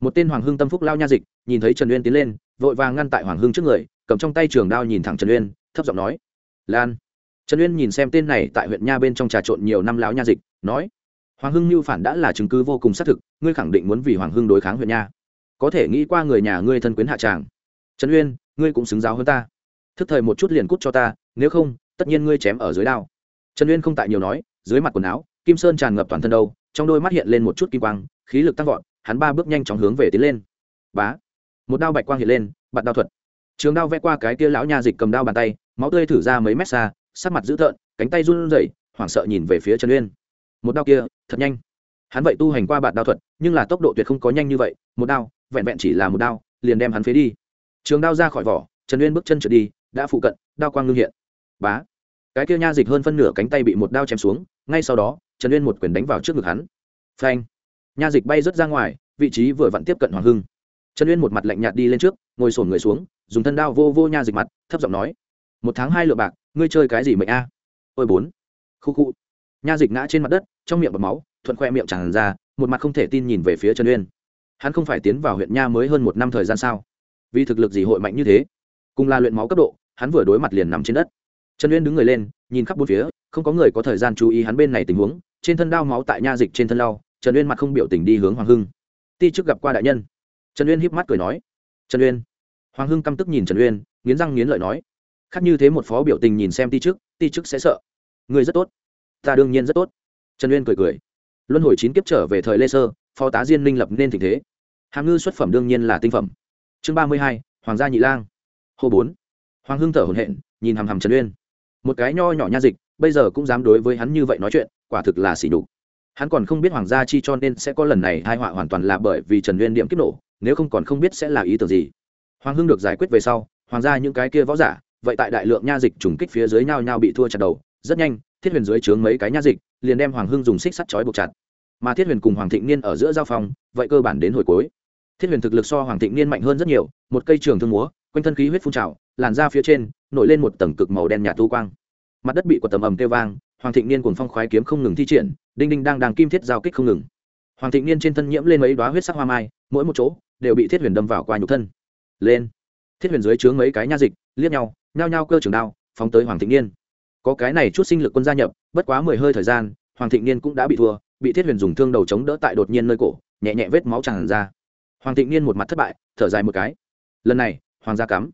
một tên hoàng hưng tâm phúc lao nha dịch, nhìn thấy trần uyên tiến lên, vội vàng ngăn tại hoàng hưng trước người, cầm trong tay trường đao nhìn thẳng trần uyên, thấp giọng nói, lan. Trần uyên nhìn xem tên này tại huyện nha bên trong trà trộn nhiều năm lão nha dịch, nói, hoàng hưng mưu phản đã là chứng cứ vô cùng xác thực, ngươi khẳng định muốn vì hoàng hưng đối kháng huyện nha có thể nghĩ qua người nhà ngươi thân quyến hạ tràng. Trần uyên, ngươi cũng xứng giáo hơn ta. Thức thời một chút liền cút cho ta, nếu không, tất nhiên ngươi chém ở dưới đao. Trần uyên không tại nhiều nói, dưới mặt quần áo, kim sơn tràn ngập toàn thân đâu, trong đôi mắt hiện lên một chút kim quang, khí lực tăng vọt, hắn ba bước nhanh chóng hướng về tiến lên. Bá! Một đao bạch quang hiện lên, bạt đao thuật. Trường đao vẽ qua cái tia lão nha dịch cầm đao bàn tay, máu tươi thử ra mấy mét xa, sắc mặt dữ thợn cánh tay run rẩy, hoảng sợ nhìn về phía trần uyên. Một đao kia, thật nhanh. Hắn vậy tu hành qua bạt đao thuật, nhưng là tốc độ tuyệt không có nhanh như vậy, một đao vẹn vẹn chỉ là một đao, liền đem hắn phế đi. Trường đao ra khỏi vỏ, trần uyên bước chân trượt đi, đã phụ cận, đao quang ngưng hiện. Bá! Cái kia nha dịch hơn phân nửa cánh tay bị một đao chém xuống, ngay sau đó, trần uyên một quyền đánh vào trước ngực hắn. Phanh! Nha dịch bay rớt ra ngoài, vị trí vừa vặn tiếp cận hoàng hưng. Trần uyên một mặt lạnh nhạt đi lên trước, ngồi sổn người xuống, dùng thân đao vô vô nha dịch mặt, thấp giọng nói, một tháng hai lượng bạc, ngươi chơi cái gì mệnh a? Ôi bốn! Khu khu. Nha dịch ngã trên mặt đất, trong miệng bầm máu, thuận khoe miệng tràn ra, một mặt không thể tin nhìn về phía trần uyên hắn không phải tiến vào huyện nha mới hơn một năm thời gian sao? Vì thực lực gì hội mạnh như thế? Cùng là luyện máu cấp độ, hắn vừa đối mặt liền nằm trên đất. Trần uyên đứng người lên, nhìn khắp bốn phía, không có người có thời gian chú ý hắn bên này tình huống. Trên thân đao máu tại nha dịch trên thân lau, trần uyên mặt không biểu tình đi hướng hoàng hưng. Ti trước gặp qua đại nhân. Trần uyên híp mắt cười nói. Trần uyên. Hoàng hưng căm tức nhìn trần uyên, nghiến răng nghiến lợi nói. Khác như thế một phó biểu tình nhìn xem ti trước ti trước sẽ sợ. Người rất tốt. Ta đương nhiên rất tốt. Trần uyên cười cười. Luân hồi chín kiếp trở về thời lê sơ phó tá diên minh lập nên tình thế. Hàm ngư xuất phẩm đương nhiên là tinh phẩm. Chương ba mươi hai, hoàng gia nhị lang. Hồ bốn. Hoàng hưng thở hổn hển, nhìn hằm hằm trần uyên. Một cái nho nhỏ nha dịch, bây giờ cũng dám đối với hắn như vậy nói chuyện, quả thực là xỉ đục hắn còn không biết hoàng gia chi cho nên sẽ có lần này hai họa hoàn toàn là bởi vì trần uyên điểm kích nổ, nếu không còn không biết sẽ là ý tưởng gì. Hoàng hưng được giải quyết về sau, hoàng gia những cái kia võ giả, vậy tại đại lượng nha dịch trùng kích phía dưới nhau nhau bị thua chặt đầu. Rất nhanh, thiết huyền dưới trướng mấy cái nha dịch, liền đem hoàng hưng dùng xích sắt chói buộc chặt mà thiết huyền cùng hoàng thịnh niên ở giữa giao phong, vậy cơ bản đến hồi cuối. Thiết huyền thực lực so hoàng thịnh niên mạnh hơn rất nhiều, một cây trường thương múa, quanh thân khí huyết phun trào, làn ra phía trên, nổi lên một tầng cực màu đen nhạt tu quang. Mặt đất bị quật tầm ầm kêu vang, hoàng thịnh niên cùng phong khoái kiếm không ngừng thi triển, đinh đinh đang đang kim thiết giao kích không ngừng. Hoàng thịnh niên trên thân nhiễm lên mấy đoá huyết sắc hoa mai, mỗi một chỗ đều bị thiết huyền đâm vào qua nhục thân. Lên. Thiết huyền dưới chướng mấy cái nha dịch, liếc nhau, nhao nhao cơ trường đao, phóng tới hoàng thịnh niên. Có cái này chút sinh lực quân gia nhập, bất quá mười hơi thời gian, hoàng thịnh niên cũng đã bị thua bị thiết huyền dùng thương đầu chống đỡ tại đột nhiên nơi cổ, nhẹ nhẹ vết máu tràn ra. Hoàng thịnh niên một mặt thất bại, thở dài một cái. Lần này, hoàng gia cắm.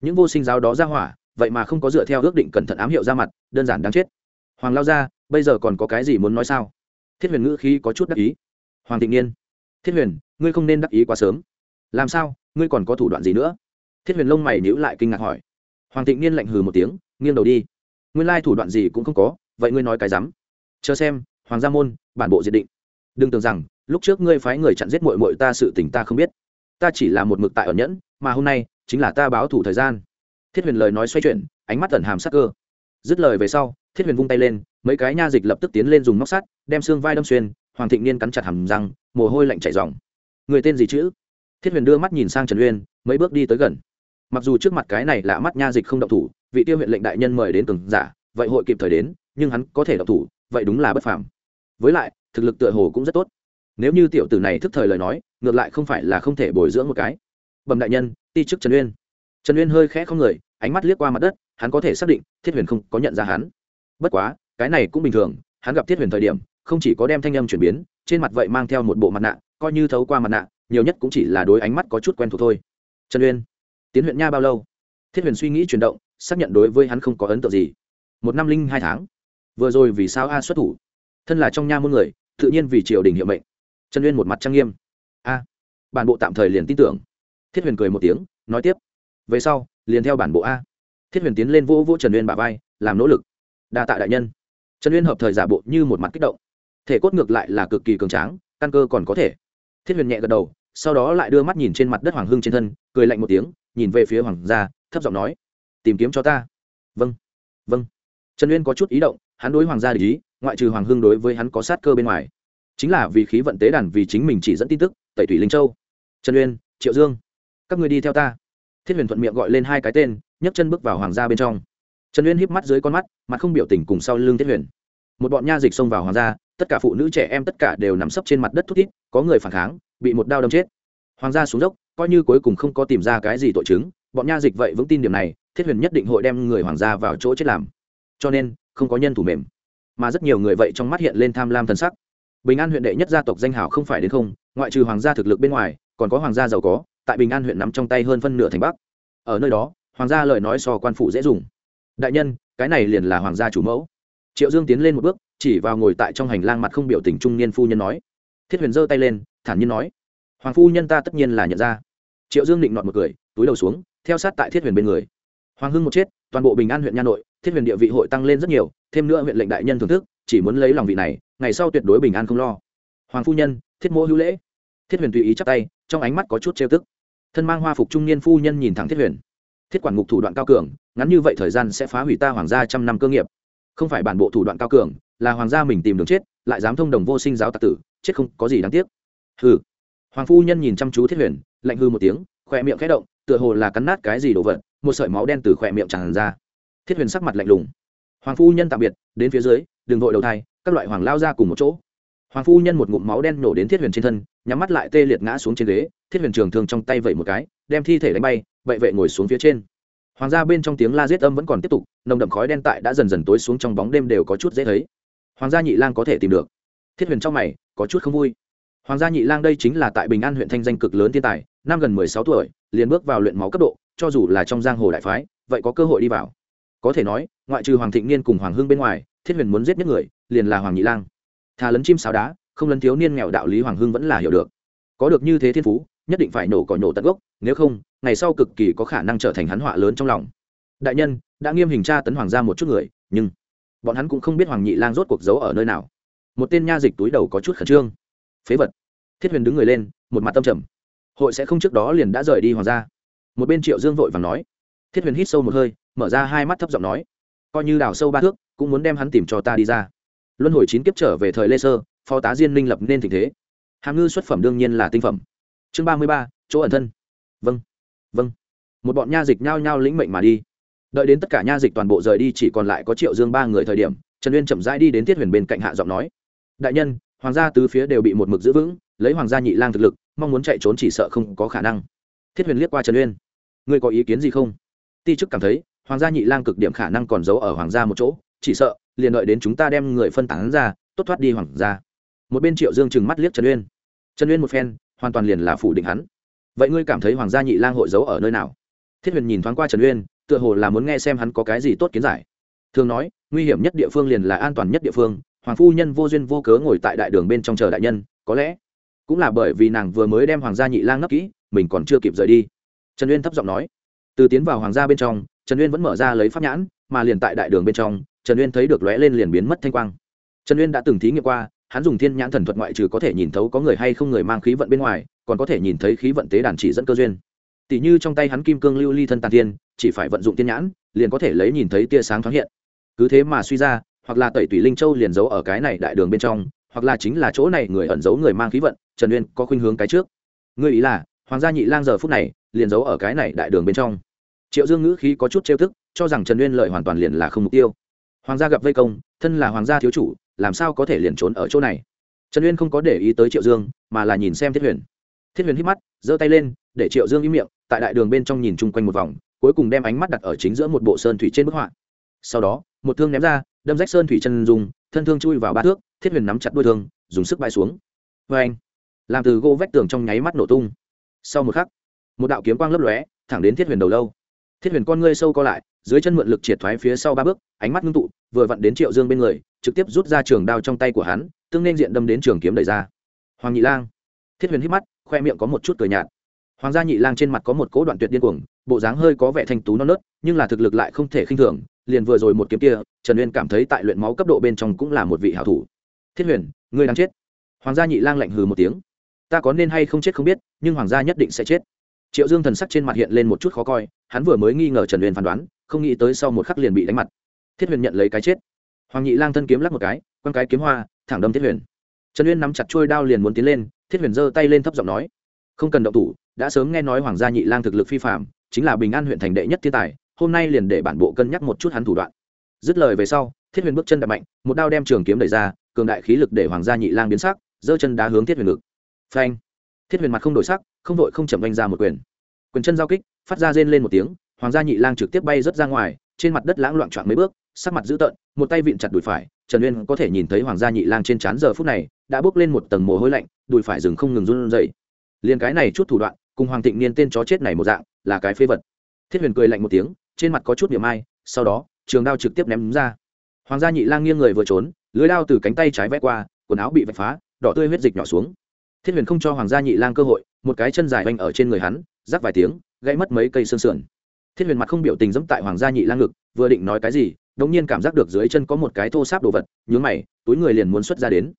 Những vô sinh giáo đó ra hỏa, vậy mà không có dựa theo ước định cẩn thận ám hiệu ra mặt, đơn giản đáng chết. Hoàng lao ra bây giờ còn có cái gì muốn nói sao? Thiết huyền ngữ khí có chút đắc ý. Hoàng thịnh niên, thiết huyền, ngươi không nên đắc ý quá sớm. Làm sao, ngươi còn có thủ đoạn gì nữa? Thiết huyền lông mày nhữ lại kinh ngạc hỏi. Hoàng thịnh niên lạnh hừ một tiếng, nghiêng đầu đi. Nguyên lai thủ đoạn gì cũng không có, vậy ngươi nói cái rắm. Chờ xem, hoàng gia môn bản bộ diệt định. Đừng tưởng rằng, lúc trước ngươi phái người chặn giết mội mội ta sự tình ta không biết. Ta chỉ là một mực tại ẩn nhẫn, mà hôm nay chính là ta báo thủ thời gian. Thiết huyền lời nói xoay chuyển, ánh mắt tẩn hàm sắc cơ. Dứt lời về sau, thiết huyền vung tay lên, mấy cái nha dịch lập tức tiến lên dùng móc sắt, đem xương vai đâm xuyên, hoàng thịnh niên cắn chặt hầm răng, mồ hôi lạnh chảy dòng người tên gì chữ thiết huyền đưa mắt nhìn sang trần uyên, mấy bước đi tới gần. Mặc dù trước mặt cái này lạ mắt nha dịch không động thủ, vị tiêu huyện lệnh đại nhân mời đến từng giả, vậy hội kịp thời đến, nhưng hắn có thể động thủ, vậy đúng là bất phàm với lại, thực lực tựa hồ cũng rất tốt. Nếu như tiểu tử này thức thời lời nói, ngược lại không phải là không thể bồi dưỡng một cái. Bẩm đại nhân, ti chức trần uyên. Trần uyên hơi khẽ không người, ánh mắt liếc qua mặt đất, hắn có thể xác định, thiết huyền không có nhận ra hắn. Bất quá, cái này cũng bình thường, hắn gặp thiết huyền thời điểm, không chỉ có đem thanh âm chuyển biến, trên mặt vậy mang theo một bộ mặt nạ, coi như thấu qua mặt nạ, nhiều nhất cũng chỉ là đối ánh mắt có chút quen thuộc thôi. Trần uyên, tiến huyện nha bao lâu? Thiết huyền suy nghĩ chuyển động, xác nhận đối với hắn không có ấn tượng gì. Một năm linh hai tháng. Vừa rồi vì sao a xuất thủ? Thân là trong nha môn người, tự nhiên vì triều đình hiệu mệnh. Trần uyên một mặt trang nghiêm. A, bản bộ tạm thời liền tin tưởng. Thiết huyền cười một tiếng, nói tiếp. Về sau, liền theo bản bộ a. Thiết huyền tiến lên vỗ vỗ trần uyên bà vai, làm nỗ lực. Đa tạ đại nhân. Trần uyên hợp thời giả bộ như một mặt kích động. Thể cốt ngược lại là cực kỳ cường tráng, căn cơ còn có thể. Thiết huyền nhẹ gật đầu, sau đó lại đưa mắt nhìn trên mặt đất hoàng hưng trên thân, cười lạnh một tiếng, nhìn về phía hoàng gia, thấp giọng nói, tìm kiếm cho ta. Vâng vâng. Trần uyên có chút ý động, hắn đối hoàng gia để ý ngoại trừ hoàng hưng đối với hắn có sát cơ bên ngoài, chính là vì khí vận tế đàn vì chính mình chỉ dẫn tin tức, tẩy thủy linh châu. Trần uyên, triệu dương, các người đi theo ta. Thiết huyền thuận miệng gọi lên hai cái tên, nhấc chân bước vào hoàng gia bên trong. Trần uyên híp mắt dưới con mắt, mặt không biểu tình cùng sau lưng thiết huyền. Một bọn nha dịch xông vào hoàng gia, tất cả phụ nữ trẻ em tất cả đều nằm sấp trên mặt đất thút thít, có người phản kháng, bị một đao đâm chết. Hoàng gia xuống dốc, coi như cuối cùng không có tìm ra cái gì tội chứng, bọn nha dịch vậy vững tin điểm này, thiết huyền nhất định hội đem người hoàng gia vào chỗ chết làm. Cho nên, không có nhân thủ mềm mà rất nhiều người vậy trong mắt hiện lên tham lam thần sắc. Bình an huyện đệ nhất gia tộc danh hào không phải đến không, ngoại trừ hoàng gia thực lực bên ngoài, còn có hoàng gia giàu có, tại bình an huyện nắm trong tay hơn phân nửa thành bắc. Ở nơi đó, hoàng gia lời nói so quan phụ dễ dùng. Đại nhân, cái này liền là hoàng gia chủ mẫu. Triệu dương tiến lên một bước, chỉ vào ngồi tại trong hành lang mặt không biểu tình trung niên phu nhân nói. Thiết huyền giơ tay lên, thản nhiên nói. Hoàng phu nhân ta tất nhiên là nhận ra. Triệu dương định nọt một cười, túi đầu xuống, theo sát tại thiết huyền bên người hoàng hưng một chết, toàn bộ bình an huyện nha nội, thiết huyền địa vị hội tăng lên rất nhiều, thêm nữa huyện lệnh đại nhân thưởng thức, chỉ muốn lấy lòng vị này, ngày sau tuyệt đối bình an không lo. Hoàng phu nhân, thiết mô hữu lễ. Thiết huyền tùy ý chắp tay, trong ánh mắt có chút trêu tức. Thân mang hoa phục trung niên phu nhân nhìn thẳng thiết huyền. Thiết quản ngục thủ đoạn cao cường, ngắn như vậy thời gian sẽ phá hủy ta hoàng gia trăm năm cơ nghiệp. Không phải bản bộ thủ đoạn cao cường, là hoàng gia mình tìm đường chết, lại dám thông đồng vô sinh giáo tạc tử, chết không có gì đáng tiếc. Hừ. Hoàng phu nhân nhìn chăm chú thiết huyền, lạnh hư một tiếng, khỏe miệng khẽ động tựa hồ là cắn nát cái gì đồ vật, một sợi máu đen từ khỏe miệng tràn ra. Thiết huyền sắc mặt lạnh lùng. Hoàng phu nhân tạm biệt, đến phía dưới đường vội đầu thai, các loại hoàng lao ra cùng một chỗ. Hoàng phu nhân một ngụm máu đen nổ đến thiết huyền trên thân, nhắm mắt lại tê liệt ngã xuống trên ghế, thiết huyền trường thương trong tay vẩy một cái, đem thi thể đánh bay, vậy vệ ngồi xuống phía trên. Hoàng gia bên trong tiếng la giết âm vẫn còn tiếp tục, nồng đậm khói đen tại đã dần dần tối xuống trong bóng đêm đều có chút dễ thấy. Hoàng gia nhị lang có thể tìm được. Thiết huyền trong mày, có chút không vui. Hoàng gia nhị lang đây chính là tại bình an huyện thanh danh cực lớn thiên tài năm gần mười sáu tuổi, liền bước vào luyện máu cấp độ, cho dù là trong giang hồ đại phái, vậy có cơ hội đi vào. Có thể nói, ngoại trừ hoàng thịnh niên cùng hoàng hưng bên ngoài, thiết huyền muốn giết nhất người, liền là hoàng nhị lang. Thà lấn chim sáo đá, không lấn thiếu niên nghèo đạo lý hoàng hưng vẫn là hiểu được. Có được như thế thiên phú, nhất định phải nổ cỏ nổ tận gốc, nếu không, ngày sau cực kỳ có khả năng trở thành hắn họa lớn trong lòng. Đại nhân, đã nghiêm hình tra tấn hoàng gia một chút người, nhưng bọn hắn cũng không biết hoàng nhị lang rốt cuộc giấu ở nơi nào. Một tên nha dịch túi đầu có chút khẩn trương. Phế vật. Thiết huyền đứng người lên, một mặt tâm trầm hội sẽ không trước đó liền đã rời đi hoàng gia. Một bên triệu dương vội và nói. Thiết huyền hít sâu một hơi, mở ra hai mắt thấp giọng nói. Coi như đào sâu ba thước, cũng muốn đem hắn tìm cho ta đi ra. Luân hồi chín kiếp trở về thời lê sơ, phó tá diên minh lập nên tình thế. Hàm ngư xuất phẩm đương nhiên là tinh phẩm. Chương ba mươi ba, chỗ ẩn thân. Vâng vâng. Một bọn nha dịch nhao nhao lĩnh mệnh mà đi. Đợi đến tất cả nha dịch toàn bộ rời đi, chỉ còn lại có triệu dương ba người thời điểm, trần uyên chậm rãi đi đến thiết huyền bên cạnh hạ giọng nói. Đại nhân, hoàng gia tứ phía đều bị một mực giữ vững lấy hoàng gia nhị lang thực lực, mong muốn chạy trốn chỉ sợ không có khả năng. Thiết huyền liếc qua trần uyên. Ngươi có ý kiến gì không? Ti chức cảm thấy, hoàng gia nhị lang cực điểm khả năng còn giấu ở hoàng gia một chỗ, chỉ sợ, liền đợi đến chúng ta đem người phân tán ra, tốt thoát đi hoàng gia. Một bên triệu dương chừng mắt liếc trần uyên. Trần uyên một phen, hoàn toàn liền là phủ định hắn. Vậy ngươi cảm thấy hoàng gia nhị lang hội giấu ở nơi nào? Thiết huyền nhìn thoáng qua trần uyên, tựa hồ là muốn nghe xem hắn có cái gì tốt kiến giải. Thường nói, nguy hiểm nhất địa phương liền là an toàn nhất địa phương, hoàng phu nhân vô duyên vô cớ ngồi tại đại đường bên trong chờ đại nhân, có lẽ cũng là bởi vì nàng vừa mới đem hoàng gia nhị lang ngấp kỹ mình còn chưa kịp rời đi. Trần uyên thấp giọng nói. Từ tiến vào hoàng gia bên trong trần uyên vẫn mở ra lấy pháp nhãn mà liền tại đại đường bên trong trần uyên thấy được lóe lên liền biến mất thanh quang. Trần uyên đã từng thí nghiệm qua hắn dùng thiên nhãn thần thuật ngoại trừ có thể nhìn thấu có người hay không người mang khí vận bên ngoài còn có thể nhìn thấy khí vận tế đàn chỉ dẫn cơ duyên. Tỷ như trong tay hắn kim cương lưu ly thân tàn thiên, chỉ phải vận dụng thiên nhãn liền có thể lấy nhìn thấy tia sáng thoáng hiện. Cứ thế mà suy ra hoặc là tẩy tùy linh châu liền giấu ở cái này đại đường bên trong hoặc là chính là chỗ này người ẩn giấu người mang khí vận trần uyên có khuynh hướng cái trước. Ngươi ý là, hoàng gia nhị lang giờ phút này liền giấu ở cái này đại đường bên trong. Triệu dương ngữ khí có chút trêu thức cho rằng trần uyên lợi hoàn toàn liền là không mục tiêu. Hoàng gia gặp vây công, thân là hoàng gia thiếu chủ, làm sao có thể liền trốn ở chỗ này? Trần uyên không có để ý tới triệu dương, mà là nhìn xem thiết huyền. Thiết huyền hít mắt, giơ tay lên, để triệu dương im miệng, tại đại đường bên trong nhìn chung quanh một vòng, cuối cùng đem ánh mắt đặt ở chính giữa một bộ sơn thủy trên bức họa. Sau đó, một thương ném ra, đâm rách sơn thủy chân dùng thân thương chui vào ba thước, thiết huyền nắm chặt đôi thương, dùng sức bay xuống. Vê anh làm từ gỗ vách tường trong nháy mắt nổ tung. Sau một khắc, một đạo kiếm quang lấp lóe, thẳng đến thiết huyền đầu lâu. Thiết huyền con ngươi sâu co lại, dưới chân mượn lực triệt thoái phía sau ba bước, ánh mắt ngưng tụ, vừa vặn đến triệu dương bên người, trực tiếp rút ra trường đao trong tay của hắn, tương nên diện đâm đến trường kiếm đẩy ra. Hoàng nhị lang. Thiết huyền hít mắt, khoe miệng có một chút cười nhạt. Hoàng gia nhị lang trên mặt có một cỗ đoạn tuyệt điên cuồng, bộ dáng hơi có vẻ thanh tú non nớt, nhưng là thực lực lại không thể khinh thường, liền vừa rồi một kiếm kia, trần uyên cảm thấy tại luyện máu cấp độ bên trong cũng là một vị hảo thủ. Thiết huyền, ngươi đang chết. Hoàng gia nhị lang lạnh hừ một tiếng ta có nên hay không chết không biết, nhưng hoàng gia nhất định sẽ chết. Triệu dương thần sắc trên mặt hiện lên một chút khó coi, hắn vừa mới nghi ngờ trần uyên phán đoán, không nghĩ tới sau một khắc liền bị đánh mặt. Thiết huyền nhận lấy cái chết. Hoàng nhị lang thân kiếm lắc một cái, quăng cái kiếm hoa, thẳng đâm thiết huyền. Trần uyên nắm chặt trôi đao liền muốn tiến lên, thiết huyền giơ tay lên thấp giọng nói, không cần động thủ, đã sớm nghe nói hoàng gia nhị lang thực lực phi phạm chính là bình an huyện thành đệ nhất thiên tài, hôm nay liền để bản bộ cân nhắc một chút hắn thủ đoạn. Dứt lời về sau, thiết huyền bước chân đập mạnh, một đao đem trường kiếm đẩy ra, cường đại khí lực để hoàng gia nhị lang biến sắc, giơ chân đá hướng thiết huyền ngực phanh. Thiết huyền mặt không đổi sắc, không vội không chậm vanh ra một quyền. Quyền chân giao kích, phát ra rên lên một tiếng, hoàng gia nhị lang trực tiếp bay rớt ra ngoài, trên mặt đất lãng loạn trọn mấy bước, sắc mặt dữ tợn, một tay vịn chặt đùi phải, trần uyên có thể nhìn thấy hoàng gia nhị lang trên trán giờ phút này, đã bước lên một tầng mồ hôi lạnh, đùi phải dừng không ngừng run rẩy. Liền cái này chút thủ đoạn, cùng hoàng thịnh niên tên chó chết này một dạng, là cái phế vật. Thiết huyền cười lạnh một tiếng, trên mặt có chút niệm ai, sau đó, trường đao trực tiếp ném ra. Hoàng gia nhị lang nghiêng người vừa trốn, lưới đao từ cánh tay trái vẽ qua, quần áo bị vạch phá, đỏ tươi huyết dịch nhỏ xuống thiết huyền không cho hoàng gia nhị lang cơ hội, một cái chân dài oanh ở trên người hắn, rắc vài tiếng, gãy mất mấy cây xương sườn. Thiết huyền mặt không biểu tình dẫm tại hoàng gia nhị lang ngực, vừa định nói cái gì đống nhiên cảm giác được dưới chân có một cái thô sáp đồ vật, nhướng mày, túi người liền muốn xuất ra đến.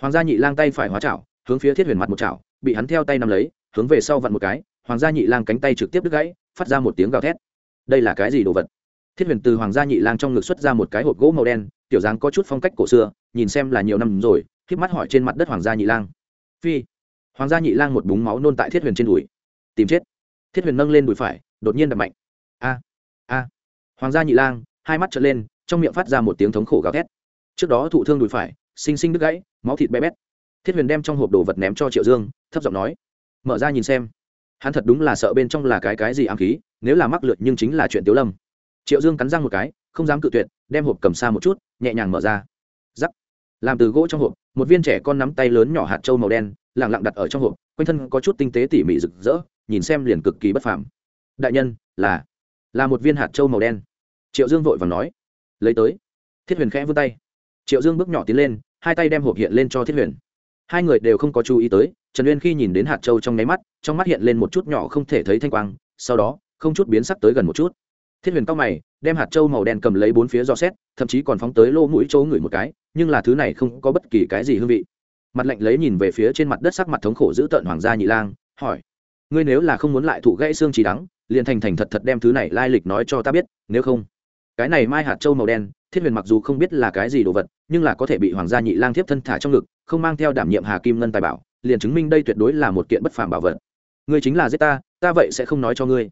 Hoàng gia nhị lang tay phải hóa chảo, hướng phía thiết huyền mặt một chảo, bị hắn theo tay nắm lấy, hướng về sau vặn một cái, hoàng gia nhị lang cánh tay trực tiếp đứt gãy, phát ra một tiếng gào thét. Đây là cái gì đồ vật? Thiết huyền từ hoàng gia nhị lang trong ngực xuất ra một cái hộp gỗ màu đen, tiểu dáng có chút phong cách cổ xưa, nhìn xem là nhiều năm rồi k mắt hỏi trên mặt đất hoàng gia nhị lang phi. Hoàng gia nhị lang một búng máu nôn tại thiết huyền trên đùi. Tìm chết. Thiết huyền nâng lên đùi phải, đột nhiên đập mạnh. A a. Hoàng gia nhị lang, hai mắt trở lên, trong miệng phát ra một tiếng thống khổ gào thét. Trước đó thụ thương đùi phải, xinh xinh đứt gãy, máu thịt bé bét. Thiết huyền đem trong hộp đồ vật ném cho triệu dương, thấp giọng nói, mở ra nhìn xem. Hắn thật đúng là sợ bên trong là cái cái gì ám khí, nếu là mắc lượt nhưng chính là chuyện tiếu lâm. Triệu dương cắn răng một cái, không dám cự tuyệt, đem hộp cầm xa một chút, nhẹ nhàng mở ra. Giắc làm từ gỗ trong hộp một viên trẻ con nắm tay lớn nhỏ hạt trâu màu đen lẳng lặng đặt ở trong hộp, quanh thân có chút tinh tế tỉ mỉ rực rỡ, nhìn xem liền cực kỳ bất phàm. Đại nhân, là là một viên hạt trâu màu đen. Triệu dương vội và nói, lấy tới. Thiết huyền khẽ vươn tay. Triệu dương bước nhỏ tiến lên, hai tay đem hộp hiện lên cho thiết huyền. Hai người đều không có chú ý tới, trần uyên khi nhìn đến hạt trâu trong nháy mắt, trong mắt hiện lên một chút nhỏ không thể thấy thanh quang, sau đó, không chút biến sắc tới gần một chút thiết huyền cao mày, đem hạt trâu màu đen cầm lấy bốn phía dò xét, thậm chí còn phóng tới lô mũi chỗ ngửi một cái, nhưng là thứ này không có bất kỳ cái gì hương vị. Mặt lạnh lấy nhìn về phía trên mặt đất sắc mặt thống khổ giữ tợn hoàng gia nhị lang, hỏi, ngươi nếu là không muốn lại thụ gãy xương trí đắng, liền thành thành thật thật đem thứ này lai lịch nói cho ta biết, nếu không? Cái này mai hạt trâu màu đen, thiết huyền mặc dù không biết là cái gì đồ vật, nhưng là có thể bị hoàng gia nhị lang thiếp thân thả trong ngực, không mang theo đảm nhiệm hà kim ngân tài bảo, liền chứng minh đây tuyệt đối là một kiện bất phàm bảo vật. Ngươi chính là giết ta ta vậy sẽ không nói cho ngươi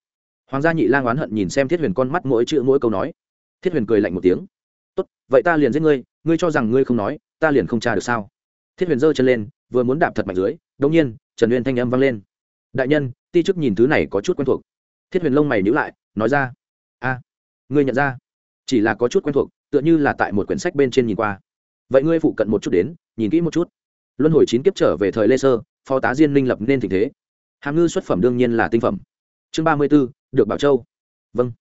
hoàng gia nhị lang oán hận nhìn xem thiết huyền con mắt mỗi chữ mỗi câu nói. Thiết huyền cười lạnh một tiếng. Tốt, vậy ta liền giết ngươi ngươi cho rằng ngươi không nói, ta liền không tra được sao? Thiết huyền giơ chân lên, vừa muốn đạp thật mạnh dưới đông nhiên, trần uyên thanh âm vang lên. Đại nhân, ti chức nhìn thứ này có chút quen thuộc. Thiết huyền lông mày nhữ lại, nói ra. A, ngươi nhận ra? Chỉ là có chút quen thuộc, tựa như là tại một quyển sách bên trên nhìn qua. Vậy ngươi phụ cận một chút đến, nhìn kỹ một chút. Luân hồi chín kiếp trở về thời lê sơ, phó tá diên minh lập nên tình thế. Hàm ngư xuất phẩm đương nhiên là tinh phẩm. Chương ba mươi b ố được bảo châu. Vâng.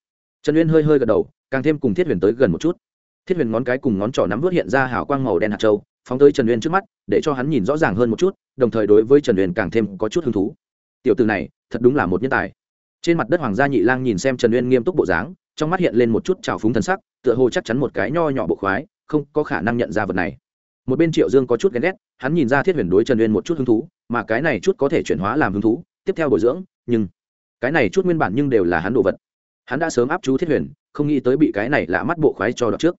Trần uyên hơi hơi gật đầu, càng thêm cùng thiết huyền tới gần một chút. Thiết huyền ngón cái cùng ngón trỏ nắm vớt hiện ra hào quang màu đen hạt châu, phóng tới trần uyên trước mắt, để cho hắn nhìn rõ ràng hơn một chút, đồng thời đối với trần uyên càng thêm có chút hứng thú. Tiểu từ này, thật đúng là một nhân tài. Trên mặt đất hoàng gia nhị lang nhìn xem trần uyên nghiêm túc bộ dáng, trong mắt hiện lên một chút trào phúng thần sắc, tựa hồ chắc chắn một cái nho nhỏ bộ khoái, không có khả năng nhận ra vật này. Một bên triệu dương có chút ghen ghét, hắn nhìn ra thiết huyền đối trần uyên một chút hứng thú, mà cái này chút có thể chuyển hóa làm hứng thú, tiếp theo bồi dưỡng, nhưng cái này chút nguyên bản nhưng đều là hắn đồ vật. Hắn đã sớm áp chú thiết huyền, không nghĩ tới bị cái này lạ mắt bộ khoái cho đọc trước.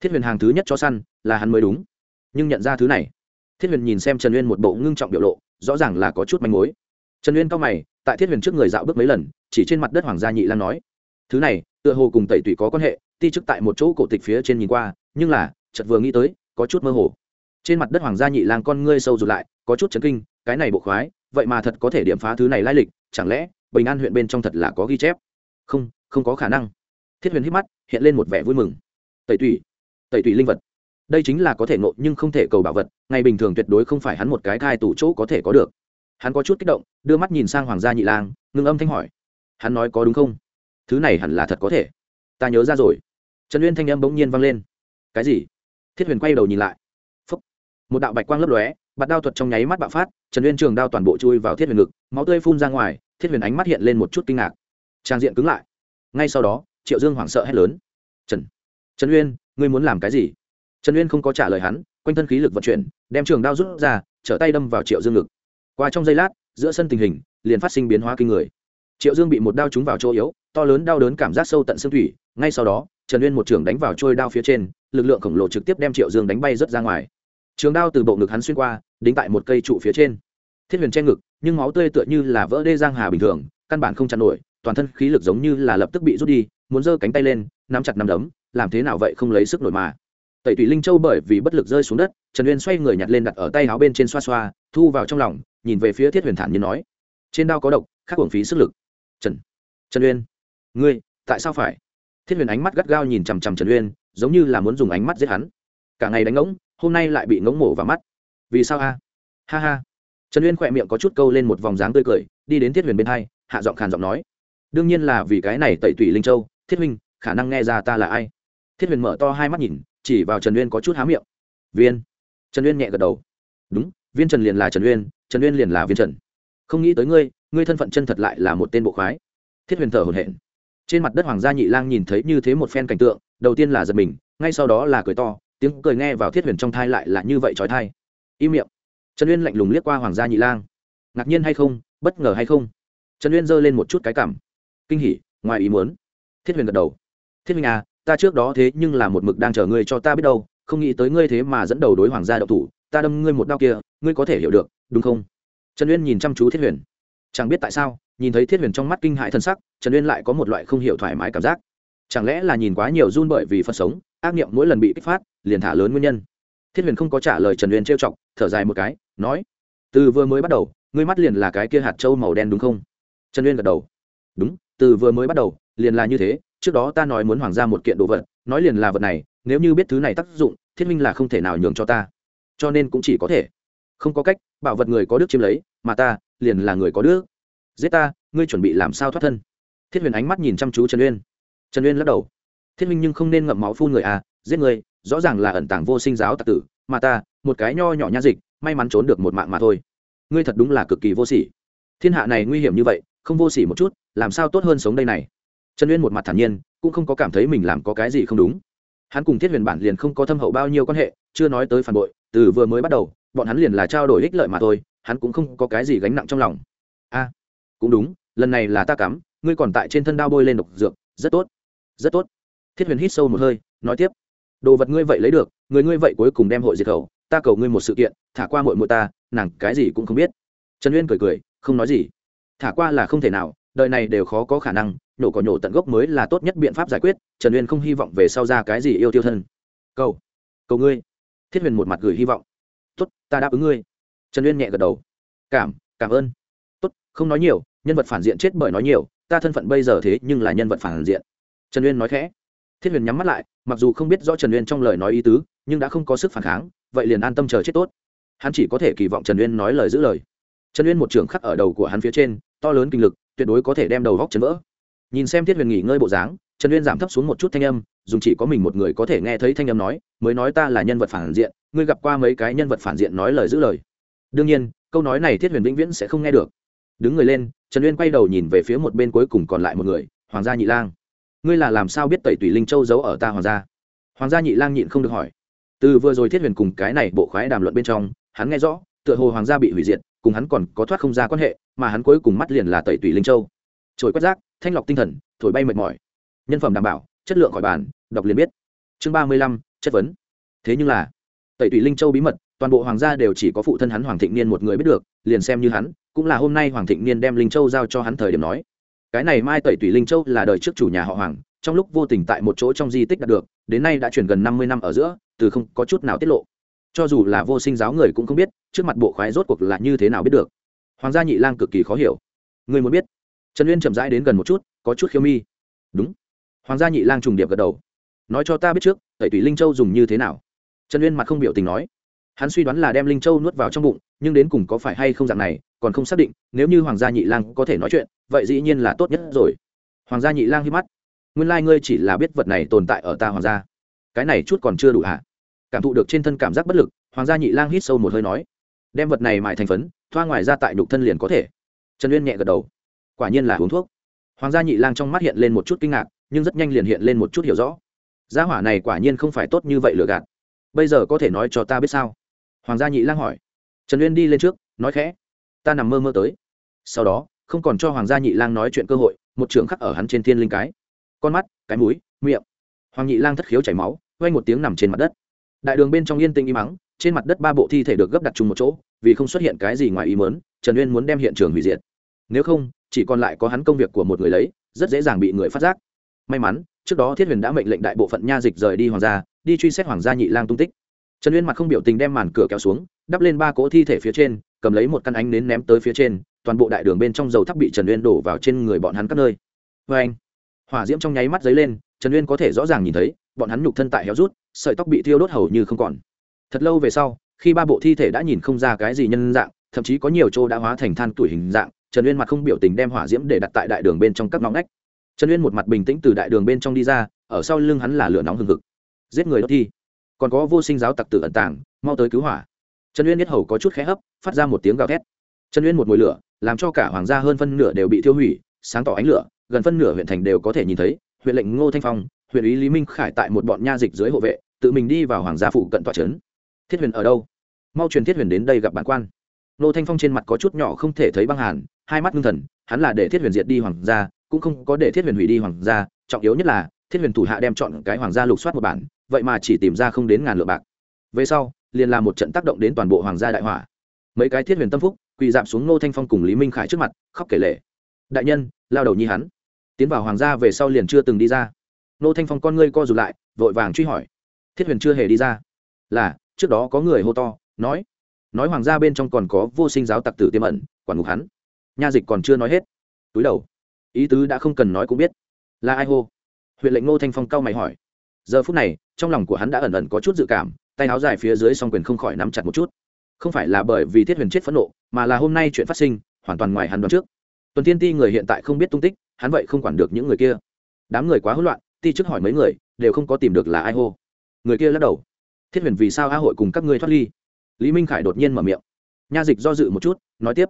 Thiết huyền hàng thứ nhất cho săn là hắn mới đúng. Nhưng nhận ra thứ này, thiết huyền nhìn xem trần uyên một bộ ngưng trọng biểu lộ, rõ ràng là có chút manh mối. Trần uyên cao mày, tại thiết huyền trước người dạo bước mấy lần, chỉ trên mặt đất hoàng gia nhị lan nói, thứ này, tựa hồ cùng tẩy tủy có quan hệ, ti chức tại một chỗ cổ tịch phía trên nhìn qua, nhưng là chật vừa nghĩ tới, có chút mơ hồ. Trên mặt đất hoàng gia nhị lang con ngươi sâu rụt lại, có chút chấn kinh, cái này bộ khoái, vậy mà thật có thể điểm phá thứ này lai lịch, chẳng lẽ bình an huyện bên trong thật là có ghi chép. Không không có khả năng. Thiết huyền hít mắt, hiện lên một vẻ vui mừng. Tẩy tủy tẩy tủy linh vật. Đây chính là có thể nộ nhưng không thể cầu bảo vật, ngày bình thường tuyệt đối không phải hắn một cái thai tủ chỗ có thể có được. Hắn có chút kích động, đưa mắt nhìn sang hoàng gia nhị lang, ngưng âm thanh hỏi. Hắn nói có đúng không? Thứ này hẳn là thật có thể. Ta nhớ ra rồi. Trần uyên thanh âm bỗng nhiên vang lên. Cái gì? Thiết huyền quay đầu nhìn lại. Phúc. một đạo bạch quang lấp lóe, bạt đao thuật trong nháy mắt bạo phát, trần uyên trường đao toàn bộ chui vào thiết huyền ngực, máu tươi phun ra ngoài thiết huyền ánh mắt hiện lên một chút kinh ngạc. Trang diện cứng lại. Ngay sau đó, triệu dương hoảng sợ hét lớn. Trần trần uyên, ngươi muốn làm cái gì? Trần uyên không có trả lời hắn, quanh thân khí lực vận chuyển, đem trường đao rút ra, trở tay đâm vào triệu dương ngực. Qua trong giây lát, giữa sân tình hình liền phát sinh biến hóa kinh người. Triệu dương bị một đao trúng vào chỗ yếu, to lớn đau đớn cảm giác sâu tận xương thủy. Ngay sau đó, trần uyên một trường đánh vào trôi đao phía trên, lực lượng khổng lồ trực tiếp đem triệu dương đánh bay rớt ra ngoài. Trường đao từ bộ ngực hắn xuyên qua, đính tại một cây trụ phía trên thiết huyền che ngực, nhưng máu tươi tựa như là vỡ đê giang hà bình thường, căn bản không chặn nổi, toàn thân khí lực giống như là lập tức bị rút đi, muốn giơ cánh tay lên, nắm chặt nắm đấm, làm thế nào vậy không lấy sức nổi mà. Tẩy tủy linh châu bởi vì bất lực rơi xuống đất, trần uyên xoay người nhặt lên đặt ở tay áo bên trên xoa xoa, thu vào trong lòng, nhìn về phía thiết huyền thản như nói, trên đao có độc, khắc uổng phí sức lực. Trần trần uyên, ngươi, tại sao phải? Thiết huyền ánh mắt gắt gao nhìn chằm chằm trần uyên, giống như là muốn dùng ánh mắt giết hắn. Cả ngày đánh ngỗng, hôm nay lại bị ngỗng mổ vào mắt. Vì sao a? Ha ha trần uyên khỏe miệng có chút câu lên một vòng dáng tươi cười đi đến thiết huyền bên hai hạ giọng khàn giọng nói đương nhiên là vì cái này tẩy tủy linh châu thiết huynh khả năng nghe ra ta là ai thiết huyền mở to hai mắt nhìn chỉ vào trần uyên có chút há miệng viên trần uyên nhẹ gật đầu đúng viên trần liền là trần uyên trần uyên liền là viên trần không nghĩ tới ngươi ngươi thân phận chân thật lại là một tên bộ khoái thiết huyền thở hồn hển trên mặt đất hoàng gia nhị lang nhìn thấy như thế một phen cảnh tượng đầu tiên là giật mình ngay sau đó là cười to tiếng cười nghe vào thiết huyền trong thai lại là như vậy trói thai im miệng trần uyên lạnh lùng liếc qua hoàng gia nhị lang ngạc nhiên hay không bất ngờ hay không trần uyên giơ lên một chút cái cảm kinh hỉ ngoài ý muốn thiết huyền gật đầu thiết huyền à ta trước đó thế nhưng là một mực đang chờ ngươi cho ta biết đâu không nghĩ tới ngươi thế mà dẫn đầu đối hoàng gia đậu thủ ta đâm ngươi một đau kia ngươi có thể hiểu được đúng không trần uyên nhìn chăm chú thiết huyền chẳng biết tại sao nhìn thấy thiết huyền trong mắt kinh hại thân sắc trần uyên lại có một loại không hiểu thoải mái cảm giác chẳng lẽ là nhìn quá nhiều run bởi vì phật sống ác niệm mỗi lần bị kích phát liền thả lớn nguyên nhân thiết huyền không có trả lời trần uyên trêu chọc thở dài một cái, nói, từ vừa mới bắt đầu, ngươi mắt liền là cái kia hạt trâu màu đen đúng không? Trần uyên gật đầu. Đúng, từ vừa mới bắt đầu, liền là như thế, trước đó ta nói muốn hoàng gia một kiện đồ vật, nói liền là vật này, nếu như biết thứ này tác dụng, thiết minh là không thể nào nhường cho ta. Cho nên cũng chỉ có thể. Không có cách, bảo vật người có đức chiếm lấy, mà ta, liền là người có đức. Giết ta, ngươi chuẩn bị làm sao thoát thân? Thiết huyền ánh mắt nhìn chăm chú trần uyên. Trần uyên lắc đầu. Thiết minh nhưng không nên ngậm máu phun người à giết người, rõ ràng là ẩn tàng vô sinh giáo tạc tử, mà ta một cái nho nhỏ nha dịch, may mắn trốn được một mạng mà thôi. Ngươi thật đúng là cực kỳ vô sỉ. Thiên hạ này nguy hiểm như vậy, không vô sỉ một chút, làm sao tốt hơn sống đây này? Trần uyên một mặt thản nhiên, cũng không có cảm thấy mình làm có cái gì không đúng. Hắn cùng thiết huyền bản liền không có thâm hậu bao nhiêu quan hệ, chưa nói tới phản bội, từ vừa mới bắt đầu, bọn hắn liền là trao đổi ích lợi mà thôi, hắn cũng không có cái gì gánh nặng trong lòng. A, cũng đúng, lần này là ta cắm, ngươi còn tại trên thân đao bôi lên độc dược, rất tốt rất tốt. Thiết huyền hít sâu một hơi, nói tiếp, đồ vật ngươi vậy lấy được, người ngươi vậy cuối cùng đem hội diệt khẩu ta cầu ngươi một sự kiện, thả qua mội mội ta, nàng cái gì cũng không biết. Trần uyên cười cười, không nói gì. Thả qua là không thể nào, đời này đều khó có khả năng, nhổ cỏ nhổ tận gốc mới là tốt nhất biện pháp giải quyết, trần uyên không hy vọng về sau ra cái gì yêu tiêu thân. Cầu cầu ngươi. Thiết huyền một mặt gửi hy vọng. Tốt, ta đáp ứng ngươi. Trần uyên nhẹ gật đầu. Cảm cảm ơn. Tốt, không nói nhiều, nhân vật phản diện chết bởi nói nhiều, ta thân phận bây giờ thế nhưng là nhân vật phản diện. Trần uyên nói khẽ. Thiết huyền nhắm mắt lại, mặc dù không biết rõ trần uyên trong lời nói ý tứ nhưng đã không có sức phản kháng, vậy liền an tâm chờ chết tốt. Hắn chỉ có thể kỳ vọng trần uyên nói lời giữ lời. Trần uyên một trường khắc ở đầu của hắn phía trên, to lớn kinh lực, tuyệt đối có thể đem đầu góc chấn vỡ. Nhìn xem thiết huyền nghỉ ngơi bộ dáng, trần uyên giảm thấp xuống một chút thanh âm dùng chỉ có mình một người có thể nghe thấy thanh âm nói, mới nói ta là nhân vật phản diện, ngươi gặp qua mấy cái nhân vật phản diện nói lời giữ lời. Đương nhiên, câu nói này thiết huyền vĩnh viễn sẽ không nghe được. Đứng người lên, trần uyên quay đầu nhìn về phía một bên cuối cùng còn lại một người, hoàng gia nhị lang. Ngươi là làm sao biết tẩy tùy linh châu giấu ở ta, hoàng gia? Hoàng gia nhị lang nhịn không được hỏi từ vừa rồi thiết huyền cùng cái này bộ khoái đàm luận bên trong, hắn nghe rõ, tựa hồ hoàng gia bị hủy diệt, cùng hắn còn có thoát không ra quan hệ, mà hắn cuối cùng mắt liền là tẩy tùy linh châu. Trồi quét rác, thanh lọc tinh thần, thổi bay mệt mỏi. Nhân phẩm đảm bảo, chất lượng khỏi bàn, đọc liền biết. Chương ba mươi lăm, chất vấn. Thế nhưng là, tẩy tùy linh châu bí mật, toàn bộ hoàng gia đều chỉ có phụ thân hắn hoàng thịnh niên một người biết được, liền xem như hắn, cũng là hôm nay hoàng thịnh niên đem linh châu giao cho hắn thời điểm nói. Cái này mai tẩy tùy linh châu là đời trước chủ nhà họ hoàng trong lúc vô tình tại một chỗ trong di tích đạt được, đến nay đã chuyển gần năm mươi năm ở giữa, từ không có chút nào tiết lộ. Cho dù là vô sinh giáo người cũng không biết, trước mặt bộ khoái rốt cuộc là như thế nào biết được. Hoàng gia nhị lang cực kỳ khó hiểu. Người muốn biết? Trần uyên chậm rãi đến gần một chút, có chút khiêu mi. Đúng. Hoàng gia nhị lang trùng điệp gật đầu. Nói cho ta biết trước, tẩy tủy linh châu dùng như thế nào? Trần uyên mặt không biểu tình nói. Hắn suy đoán là đem linh châu nuốt vào trong bụng, nhưng đến cùng có phải hay không dạng này, còn không xác định, nếu như hoàng gia nhị lang có thể nói chuyện, vậy dĩ nhiên là tốt nhất rồi. Hoàng gia nhị lang hít mắt nguyên lai、like、ngươi chỉ là biết vật này tồn tại ở ta hoàng gia. Cái này chút còn chưa đủ hả? Cảm thụ được trên thân cảm giác bất lực, hoàng gia nhị lang hít sâu một hơi nói, đem vật này mại thành phấn, thoa ngoài ra tại nhục thân liền có thể. Trần uyên nhẹ gật đầu. Quả nhiên là uống thuốc. Hoàng gia nhị lang trong mắt hiện lên một chút kinh ngạc, nhưng rất nhanh liền hiện lên một chút hiểu rõ. Gia hỏa này quả nhiên không phải tốt như vậy lừa gạt. Bây giờ có thể nói cho ta biết sao? Hoàng gia nhị lang hỏi. Trần uyên đi lên trước, nói khẽ. Ta nằm mơ mơ tới. Sau đó, không còn cho hoàng gia nhị lang nói chuyện cơ hội, một trưởng khắc ở hắn trên thiên linh cái con mắt, cái mũi, miệng. Hoàng nhị lang thất khiếu chảy máu, quay một tiếng nằm trên mặt đất. Đại đường bên trong yên tĩnh im mắng trên mặt đất ba bộ thi thể được gấp đặt chung một chỗ, vì không xuất hiện cái gì ngoài ý mớn trần uyên muốn đem hiện trường hủy diệt. Nếu không, chỉ còn lại có hắn công việc của một người lấy, rất dễ dàng bị người phát giác. May mắn, trước đó thiết huyền đã mệnh lệnh đại bộ phận nha dịch rời đi hoàng gia, đi truy xét hoàng gia nhị lang tung tích. Trần uyên mặt không biểu tình đem màn cửa kéo xuống, đắp lên ba cỗ thi thể phía trên, cầm lấy một căn ánh nến ném tới phía trên, toàn bộ đại đường bên trong dầu thắp bị trần uyên đổ vào trên người bọn hắn các nơi. Vê anh hỏa diễm trong nháy mắt dấy lên, trần uyên có thể rõ ràng nhìn thấy, bọn hắn nhục thân tại héo rút, sợi tóc bị thiêu đốt hầu như không còn. Thật lâu về sau, khi ba bộ thi thể đã nhìn không ra cái gì nhân dạng, thậm chí có nhiều chỗ đã hóa thành than tuổi hình dạng, trần uyên mặt không biểu tình đem hỏa diễm để đặt tại đại đường bên trong các ngõ ngách. Trần uyên một mặt bình tĩnh từ đại đường bên trong đi ra, ở sau lưng hắn là lửa nóng hừng hực. Giết người đốt thi. Còn có vô sinh giáo tặc tử ẩn tàng, mau tới cứu hỏa. Trần uyên biết hầu có chút khẽ hấp, phát ra một tiếng gào thét. Trần uyên một mùi lửa, làm cho cả hoàng gia hơn phân nửa đều bị thiêu hủy, sáng tỏ ánh lửa gần phân nửa huyện thành đều có thể nhìn thấy, huyện lệnh ngô thanh phong, huyện ý lý minh khải tại một bọn nha dịch dưới hộ vệ, tự mình đi vào hoàng gia phụ cận tòa trấn. Thiết huyền ở đâu? Mau truyền thiết huyền đến đây gặp bản quan. Ngô thanh phong trên mặt có chút nhỏ không thể thấy băng hàn, hai mắt ngưng thần, hắn là để thiết huyền diệt đi hoàng gia, cũng không có để thiết huyền hủy đi hoàng gia, trọng yếu nhất là, thiết huyền thủ hạ đem chọn cái hoàng gia lục soát một bản, vậy mà chỉ tìm ra không đến ngàn lượng bạc. Về sau, liền là một trận tác động đến toàn bộ hoàng gia đại hỏa. Mấy cái thiết huyền tâm phúc, quỳ dạp xuống Ngô thanh phong cùng lý minh khải trước mặt, khóc kể lệ đại nhân, lao đầu nhi hắn tiến vào hoàng gia về sau liền chưa từng đi ra. Nô thanh phong con ngươi co rụt lại, vội vàng truy hỏi. Thiết huyền chưa hề đi ra. Là, trước đó có người hô to, nói. Nói hoàng gia bên trong còn có vô sinh giáo tặc tử tiềm ẩn, quản ngục hắn. Nha dịch còn chưa nói hết. Túi đầu. Ý tứ đã không cần nói cũng biết. Là ai hô? Huyện lệnh nô thanh phong cao mày hỏi. Giờ phút này, trong lòng của hắn đã ẩn ẩn có chút dự cảm, tay áo dài phía dưới song quyền không khỏi nắm chặt một chút. Không phải là bởi vì thiết huyền chết phẫn nộ, mà là hôm nay chuyện phát sinh, hoàn toàn ngoài hắn đoán trước tuần thiên ti người hiện tại không biết tung tích, hắn vậy không quản được những người kia. Đám người quá hỗn loạn, ti trước hỏi mấy người, đều không có tìm được là ai hô. Người kia lắc đầu. Thiết huyền vì sao a hội cùng các ngươi thoát ly? Lý minh khải đột nhiên mở miệng. Nha dịch do dự một chút, nói tiếp.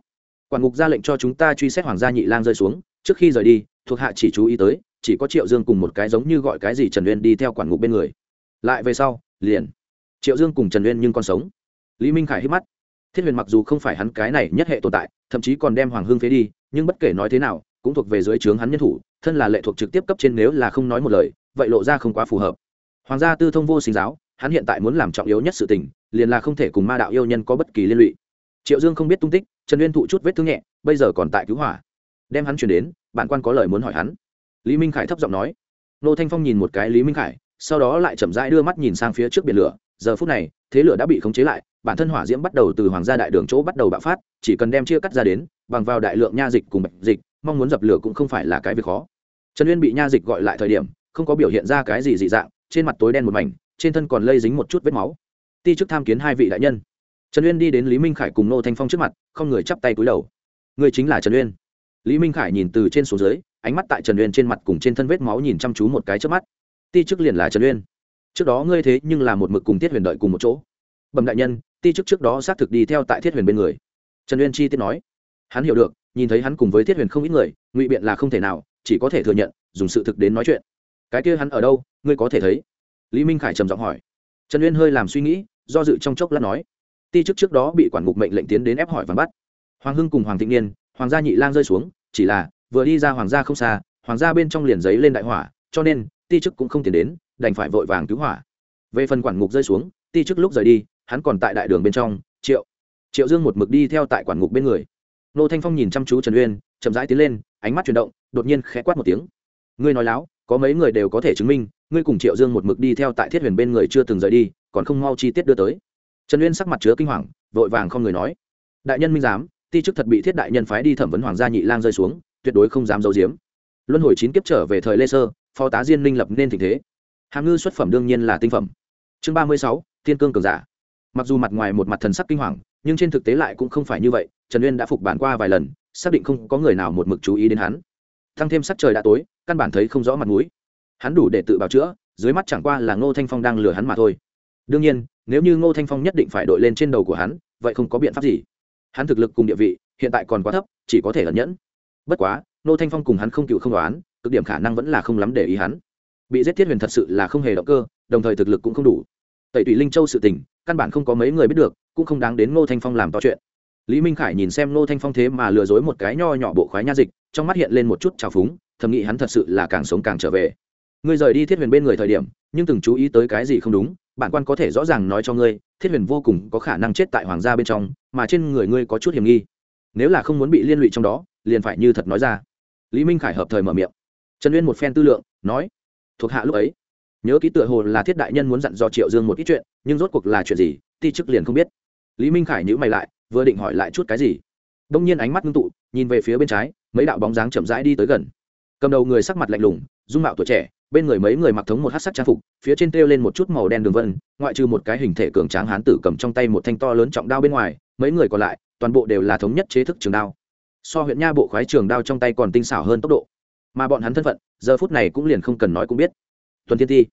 Quản ngục ra lệnh cho chúng ta truy xét hoàng gia nhị lang rơi xuống, trước khi rời đi, thuộc hạ chỉ chú ý tới, chỉ có triệu dương cùng một cái giống như gọi cái gì trần uyên đi theo quản ngục bên người. Lại về sau, liền. Triệu dương cùng trần uyên nhưng còn sống. Lý minh khải hít mắt. Thiết huyền mặc dù không phải hắn cái này nhất hệ tồn tại, thậm chí còn đem hoàng hương phế đi nhưng bất kể nói thế nào, cũng thuộc về dưới trướng hắn nhân thủ, thân là lệ thuộc trực tiếp cấp trên nếu là không nói một lời, vậy lộ ra không quá phù hợp. Hoàng gia tư thông vô sinh giáo, hắn hiện tại muốn làm trọng yếu nhất sự tình, liền là không thể cùng ma đạo yêu nhân có bất kỳ liên lụy. Triệu dương không biết tung tích, trần uyên thụ chút vết thương nhẹ, bây giờ còn tại cứu hỏa. Đem hắn chuyển đến bản quan có lời muốn hỏi hắn. Lý minh khải thấp giọng nói. Nô thanh phong nhìn một cái lý minh khải, sau đó lại chậm rãi đưa mắt nhìn sang phía trước biển lửa. Giờ phút này, thế lửa đã bị khống chế lại bản thân hỏa diễm bắt đầu từ hoàng gia đại đường chỗ bắt đầu bạo phát, chỉ cần đem chia cắt ra đến, bằng vào đại lượng nha dịch cùng bạch dịch, mong muốn dập lửa cũng không phải là cái việc khó. Trần uyên bị nha dịch gọi lại thời điểm, không có biểu hiện ra cái gì dị dạng, trên mặt tối đen một mảnh, trên thân còn lây dính một chút vết máu. Ti chức tham kiến hai vị đại nhân. Trần uyên đi đến lý minh khải cùng nô thanh phong trước mặt, không người chắp tay cúi đầu. Người chính là trần uyên. Lý minh khải nhìn từ trên xuống dưới, ánh mắt tại trần uyên trên mặt cùng trên thân vết máu nhìn chăm chú một cái trước mắt. Ti chức liền là trần uyên. Trước đó ngươi thế nhưng là một mực cùng tiết huyền đợi cùng một chỗ. Bẩm đại nhân ti chức trước đó xác thực đi theo tại thiết huyền bên người. Trần uyên chi tiết nói, hắn hiểu được, nhìn thấy hắn cùng với thiết huyền không ít người, ngụy biện là không thể nào, chỉ có thể thừa nhận, dùng sự thực đến nói chuyện. Cái kia hắn ở đâu, ngươi có thể thấy? Lý minh khải trầm giọng hỏi. Trần uyên hơi làm suy nghĩ, do dự trong chốc lát nói, ti chức trước đó bị quản ngục mệnh lệnh tiến đến ép hỏi và bắt. Hoàng hưng cùng hoàng thịnh niên, hoàng gia nhị lang rơi xuống, chỉ là, vừa đi ra hoàng gia không xa, hoàng gia bên trong liền giấy lên đại hỏa, cho nên, ti chức cũng không tiến đến, đành phải vội vàng cứu hỏa. Về phần quản ngục rơi xuống, ti chức lúc rời đi hắn còn tại đại đường bên trong, triệu triệu dương một mực đi theo tại quản ngục bên người. Nô thanh phong nhìn chăm chú trần uyên, chậm rãi tiến lên, ánh mắt chuyển động, đột nhiên khẽ quát một tiếng. Ngươi nói láo, có mấy người đều có thể chứng minh, ngươi cùng triệu dương một mực đi theo tại thiết huyền bên người chưa từng rời đi, còn không mau chi tiết đưa tới. Trần uyên sắc mặt chứa kinh hoàng, vội vàng không người nói. Đại nhân minh giám, ti chức thật bị thiết đại nhân phái đi thẩm vấn hoàng gia nhị lang rơi xuống, tuyệt đối không dám giấu giếm. Luân hồi chín kiếp trở về thời lê sơ, phó tá diên minh lập nên tình thế. Hàm ngư xuất phẩm đương nhiên là tinh phẩm. Chương ba mươi sáu, thiên cương cường giả mặc dù mặt ngoài một mặt thần sắc kinh hoàng, nhưng trên thực tế lại cũng không phải như vậy, trần uyên đã phục bản qua vài lần, xác định không có người nào một mực chú ý đến hắn. Thăng thêm sắc trời đã tối, căn bản thấy không rõ mặt mũi. Hắn đủ để tự bào chữa, dưới mắt chẳng qua là ngô thanh phong đang lừa hắn mà thôi. Đương nhiên, nếu như ngô thanh phong nhất định phải đội lên trên đầu của hắn, vậy không có biện pháp gì. Hắn thực lực cùng địa vị, hiện tại còn quá thấp, chỉ có thể ẩn nhẫn. Bất quá, ngô thanh phong cùng hắn không cựu không đoán, cực điểm khả năng vẫn là không lắm để ý hắn. Bị giết thiết huyền thật sự là không hề động cơ, đồng thời thực lực cũng không đủ. Tẩy tùy linh châu sự tình căn bản không có mấy người biết được, cũng không đáng đến ngô thanh phong làm to chuyện. Lý minh khải nhìn xem ngô thanh phong thế mà lừa dối một cái nho nhỏ bộ khoái nha dịch, trong mắt hiện lên một chút trào phúng, thầm nghĩ hắn thật sự là càng sống càng trở về. Ngươi rời đi thiết huyền bên người thời điểm, nhưng từng chú ý tới cái gì không đúng, bản quan có thể rõ ràng nói cho ngươi, thiết huyền vô cùng có khả năng chết tại hoàng gia bên trong, mà trên người ngươi có chút hiểm nghi. Nếu là không muốn bị liên lụy trong đó, liền phải như thật nói ra. Lý minh khải hợp thời mở miệng. Trần uyên một phen tư lượng, nói, thuộc hạ lúc ấy, nhớ ký tựa hồ là thiết đại nhân muốn dặn dò triệu dương một ít chuyện nhưng rốt cuộc là chuyện gì, ti chức liền không biết. Lý minh khải nhữ mày lại, vừa định hỏi lại chút cái gì. Đông nhiên ánh mắt ngưng tụ, nhìn về phía bên trái, mấy đạo bóng dáng chậm rãi đi tới gần. Cầm đầu người sắc mặt lạnh lùng, dung mạo tuổi trẻ, bên người mấy người mặc thống một hát sắc trang phục, phía trên treo lên một chút màu đen đường vân, ngoại trừ một cái hình thể cường tráng hán tử cầm trong tay một thanh to lớn trọng đao bên ngoài, mấy người còn lại, toàn bộ đều là thống nhất chế thức trường đao. So huyện nha bộ khoái trường đao trong tay còn tinh xảo hơn tốc độ. Mà bọn hắn thân phận, giờ phút này cũng liền không cần nói cũng biết. Tuần thiên ti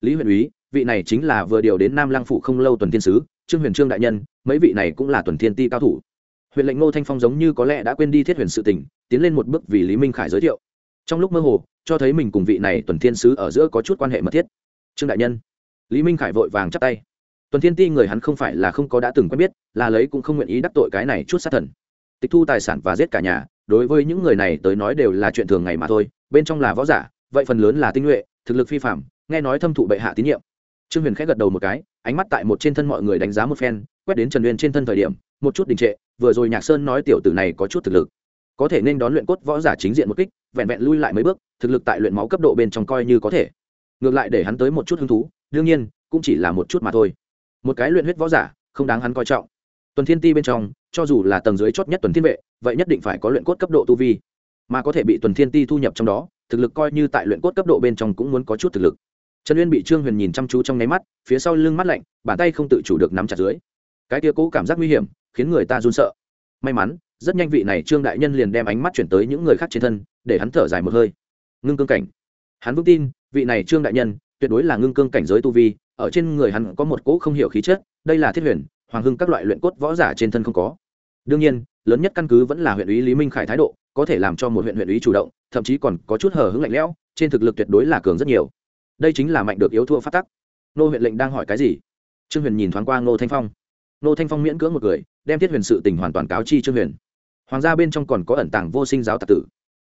lý huyện úy vị này chính là vừa điều đến nam lăng phủ không lâu tuần thiên sứ, trương huyền trương đại nhân, mấy vị này cũng là tuần thiên ti cao thủ. Huyện lệnh ngô thanh phong giống như có lẽ đã quên đi thiết huyền sự tình, tiến lên một bước vì lý minh khải giới thiệu. Trong lúc mơ hồ, cho thấy mình cùng vị này tuần thiên sứ ở giữa có chút quan hệ mật thiết. Trương đại nhân, lý minh khải vội vàng chắp tay. Tuần thiên ti người hắn không phải là không có đã từng quen biết, là lấy cũng không nguyện ý đắc tội cái này chút sát thần. Tịch thu tài sản và giết cả nhà, đối với những người này tới nói đều là chuyện thường ngày mà thôi, bên trong là võ giả, vậy phần lớn là tinh nhuệ, thực lực phi phạm nghe nói thâm thụ bệ hạ tín nhiệm trương huyền khẽ gật đầu một cái, ánh mắt tại một trên thân mọi người đánh giá một phen, quét đến trần uyên trên thân thời điểm, một chút đình trệ, vừa rồi nhạc sơn nói tiểu tử này có chút thực lực. Có thể nên đón luyện cốt võ giả chính diện một kích, vẹn vẹn lui lại mấy bước, thực lực tại luyện máu cấp độ bên trong coi như có thể. Ngược lại để hắn tới một chút hứng thú, đương nhiên, cũng chỉ là một chút mà thôi. Một cái luyện huyết võ giả, không đáng hắn coi trọng. Tuần thiên ti bên trong, cho dù là tầng dưới chót nhất tuần thiên vệ, vậy nhất định phải có luyện cốt cấp độ tu vi. Mà có thể bị tuần thiên ti thu nhập trong đó, thực lực coi như tại luyện cốt cấp độ bên trong cũng muốn có chút thực lực trần uyên bị trương huyền nhìn chăm chú trong nháy mắt phía sau lưng mắt lạnh bàn tay không tự chủ được nắm chặt dưới cái kia cố cảm giác nguy hiểm khiến người ta run sợ may mắn rất nhanh vị này trương đại nhân liền đem ánh mắt chuyển tới những người khác trên thân để hắn thở dài một hơi ngưng cương cảnh hắn vững tin vị này trương đại nhân tuyệt đối là ngưng cương cảnh giới tu vi ở trên người hắn có một cỗ không hiểu khí chất đây là thiết huyền hoàng hưng các loại luyện cốt võ giả trên thân không có đương nhiên lớn nhất căn cứ vẫn là huyện ủy lý minh khải thái độ có thể làm cho một huyện huyện ủy chủ động thậm chí còn có chút hờ hững lạnh lẽo trên thực lực tuyệt đối là cường rất nhiều đây chính là mạnh được yếu thua phát tắc. Nô huyện lệnh đang hỏi cái gì? Trương huyền nhìn thoáng qua ngô thanh phong. Ngô thanh phong miễn cưỡng một người đem thiết huyền sự tình hoàn toàn cáo chi trương huyền. Hoàng gia bên trong còn có ẩn tàng vô sinh giáo tạc tử.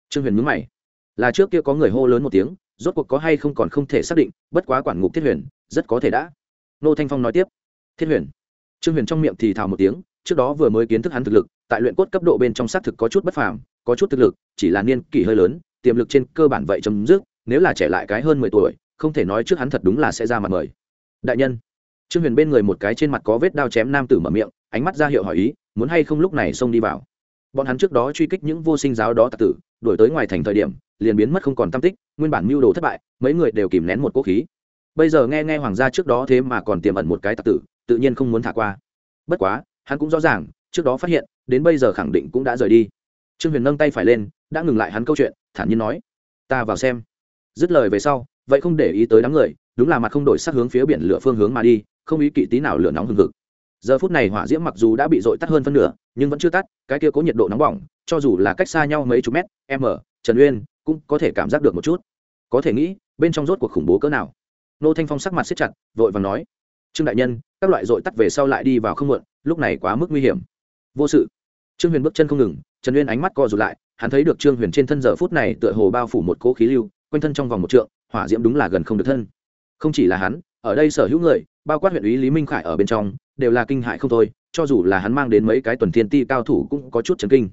Trương huyền mướn mày. Là trước kia có người hô lớn một tiếng, rốt cuộc có hay không còn không thể xác định, bất quá quản ngục thiết huyền, rất có thể đã. Nô thanh phong nói tiếp. Thiết huyền. Trương huyền trong miệng thì thào một tiếng, trước đó vừa mới kiến thức hắn thực lực, tại luyện cốt cấp độ bên trong xác thực có chút bất phàm, có chút thực lực, chỉ là niên kỷ hơi lớn, tiềm lực trên cơ bản vậy chấm dứt, nếu là trẻ lại cái hơn mười tuổi không thể nói trước hắn thật đúng là sẽ ra mặt mời. Đại nhân. Trương huyền bên người một cái trên mặt có vết đao chém nam tử mở miệng, ánh mắt ra hiệu hỏi ý, muốn hay không lúc này xông đi vào. Bọn hắn trước đó truy kích những vô sinh giáo đó tạc tử, đuổi tới ngoài thành thời điểm, liền biến mất không còn tam tích, nguyên bản mưu đồ thất bại, mấy người đều kìm nén một quốc khí. Bây giờ nghe nghe hoàng gia trước đó thế mà còn tiềm ẩn một cái tạc tử, tự nhiên không muốn thả qua. Bất quá, hắn cũng rõ ràng, trước đó phát hiện, đến bây giờ khẳng định cũng đã rời đi. Trương huyền nâng tay phải lên, đã ngừng lại hắn câu chuyện, thản nhiên nói, ta vào xem. Dứt lời về sau vậy không để ý tới đám người, đúng là mặt không đổi sắc hướng phía biển lửa phương hướng mà đi, không ý kỵ tí nào lửa nóng hừng hực. Giờ phút này hỏa diễm mặc dù đã bị dội tắt hơn phân nửa, nhưng vẫn chưa tắt, cái kia có nhiệt độ nóng bỏng, cho dù là cách xa nhau mấy chục mét m trần uyên cũng có thể cảm giác được một chút. Có thể nghĩ, bên trong rốt cuộc khủng bố cỡ nào. Nô thanh phong sắc mặt xếp chặt, vội và nói, trương đại nhân, các loại dội tắt về sau lại đi vào không muộn, lúc này quá mức nguy hiểm. Vô sự. Trương huyền bước chân không ngừng, trần uyên ánh mắt co rụt lại, hắn thấy được trương huyền trên thân giờ phút này tựa hồ bao phủ một cỗ khí lưu, quanh thân trong vòng một trượng hỏa diễm đúng là gần không được thân. Không chỉ là hắn, ở đây sở hữu người, bao quát huyện ủy lý minh khải ở bên trong, đều là kinh hại không thôi, cho dù là hắn mang đến mấy cái tuần thiên ti cao thủ cũng có chút chấn kinh.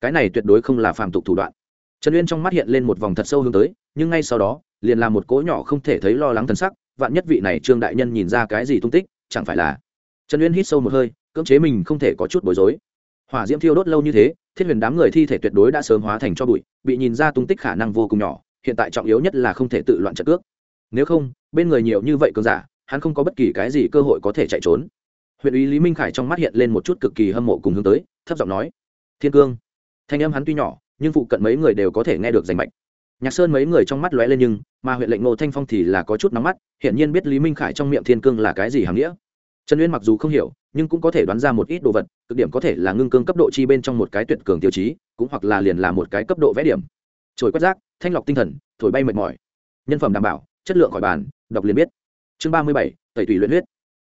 Cái này tuyệt đối không là phàm tục thủ đoạn. Trần uyên trong mắt hiện lên một vòng thật sâu hướng tới, nhưng ngay sau đó, liền là một cỗ nhỏ không thể thấy lo lắng thần sắc, vạn nhất vị này trương đại nhân nhìn ra cái gì tung tích, chẳng phải là trần uyên hít sâu một hơi, cưỡng chế mình không thể có chút bối rối. Hỏa diễm thiêu đốt lâu như thế, thiết huyền đám người thi thể tuyệt đối đã sớm hóa thành cho bụi, bị nhìn ra tung tích khả năng vô cùng nhỏ hiện tại trọng yếu nhất là không thể tự loạn trận cước. Nếu không, bên người nhiều như vậy cường giả, hắn không có bất kỳ cái gì cơ hội có thể chạy trốn. Huyện ủy lý minh khải trong mắt hiện lên một chút cực kỳ hâm mộ cùng hướng tới, thấp giọng nói, thiên cương. Thanh âm hắn tuy nhỏ, nhưng phụ cận mấy người đều có thể nghe được rành mạch. Nhạc sơn mấy người trong mắt lóe lên nhưng, mà huyện lệnh ngô thanh phong thì là có chút nóng mắt, hiển nhiên biết lý minh khải trong miệng thiên cương là cái gì hàm nghĩa. Trần uyên mặc dù không hiểu, nhưng cũng có thể đoán ra một ít đồ vật, cực điểm có thể là ngưng cương cấp độ chi bên trong một cái tuyệt cường tiêu chí, cũng hoặc là liền là một cái cấp độ vẽ điểm. Trồi quét rác thanh lọc tinh thần, thổi bay mệt mỏi. Nhân phẩm đảm bảo, chất lượng khỏi bàn, đọc liền biết. Chương ba mươi bảy, tẩy thủy luyện huyết.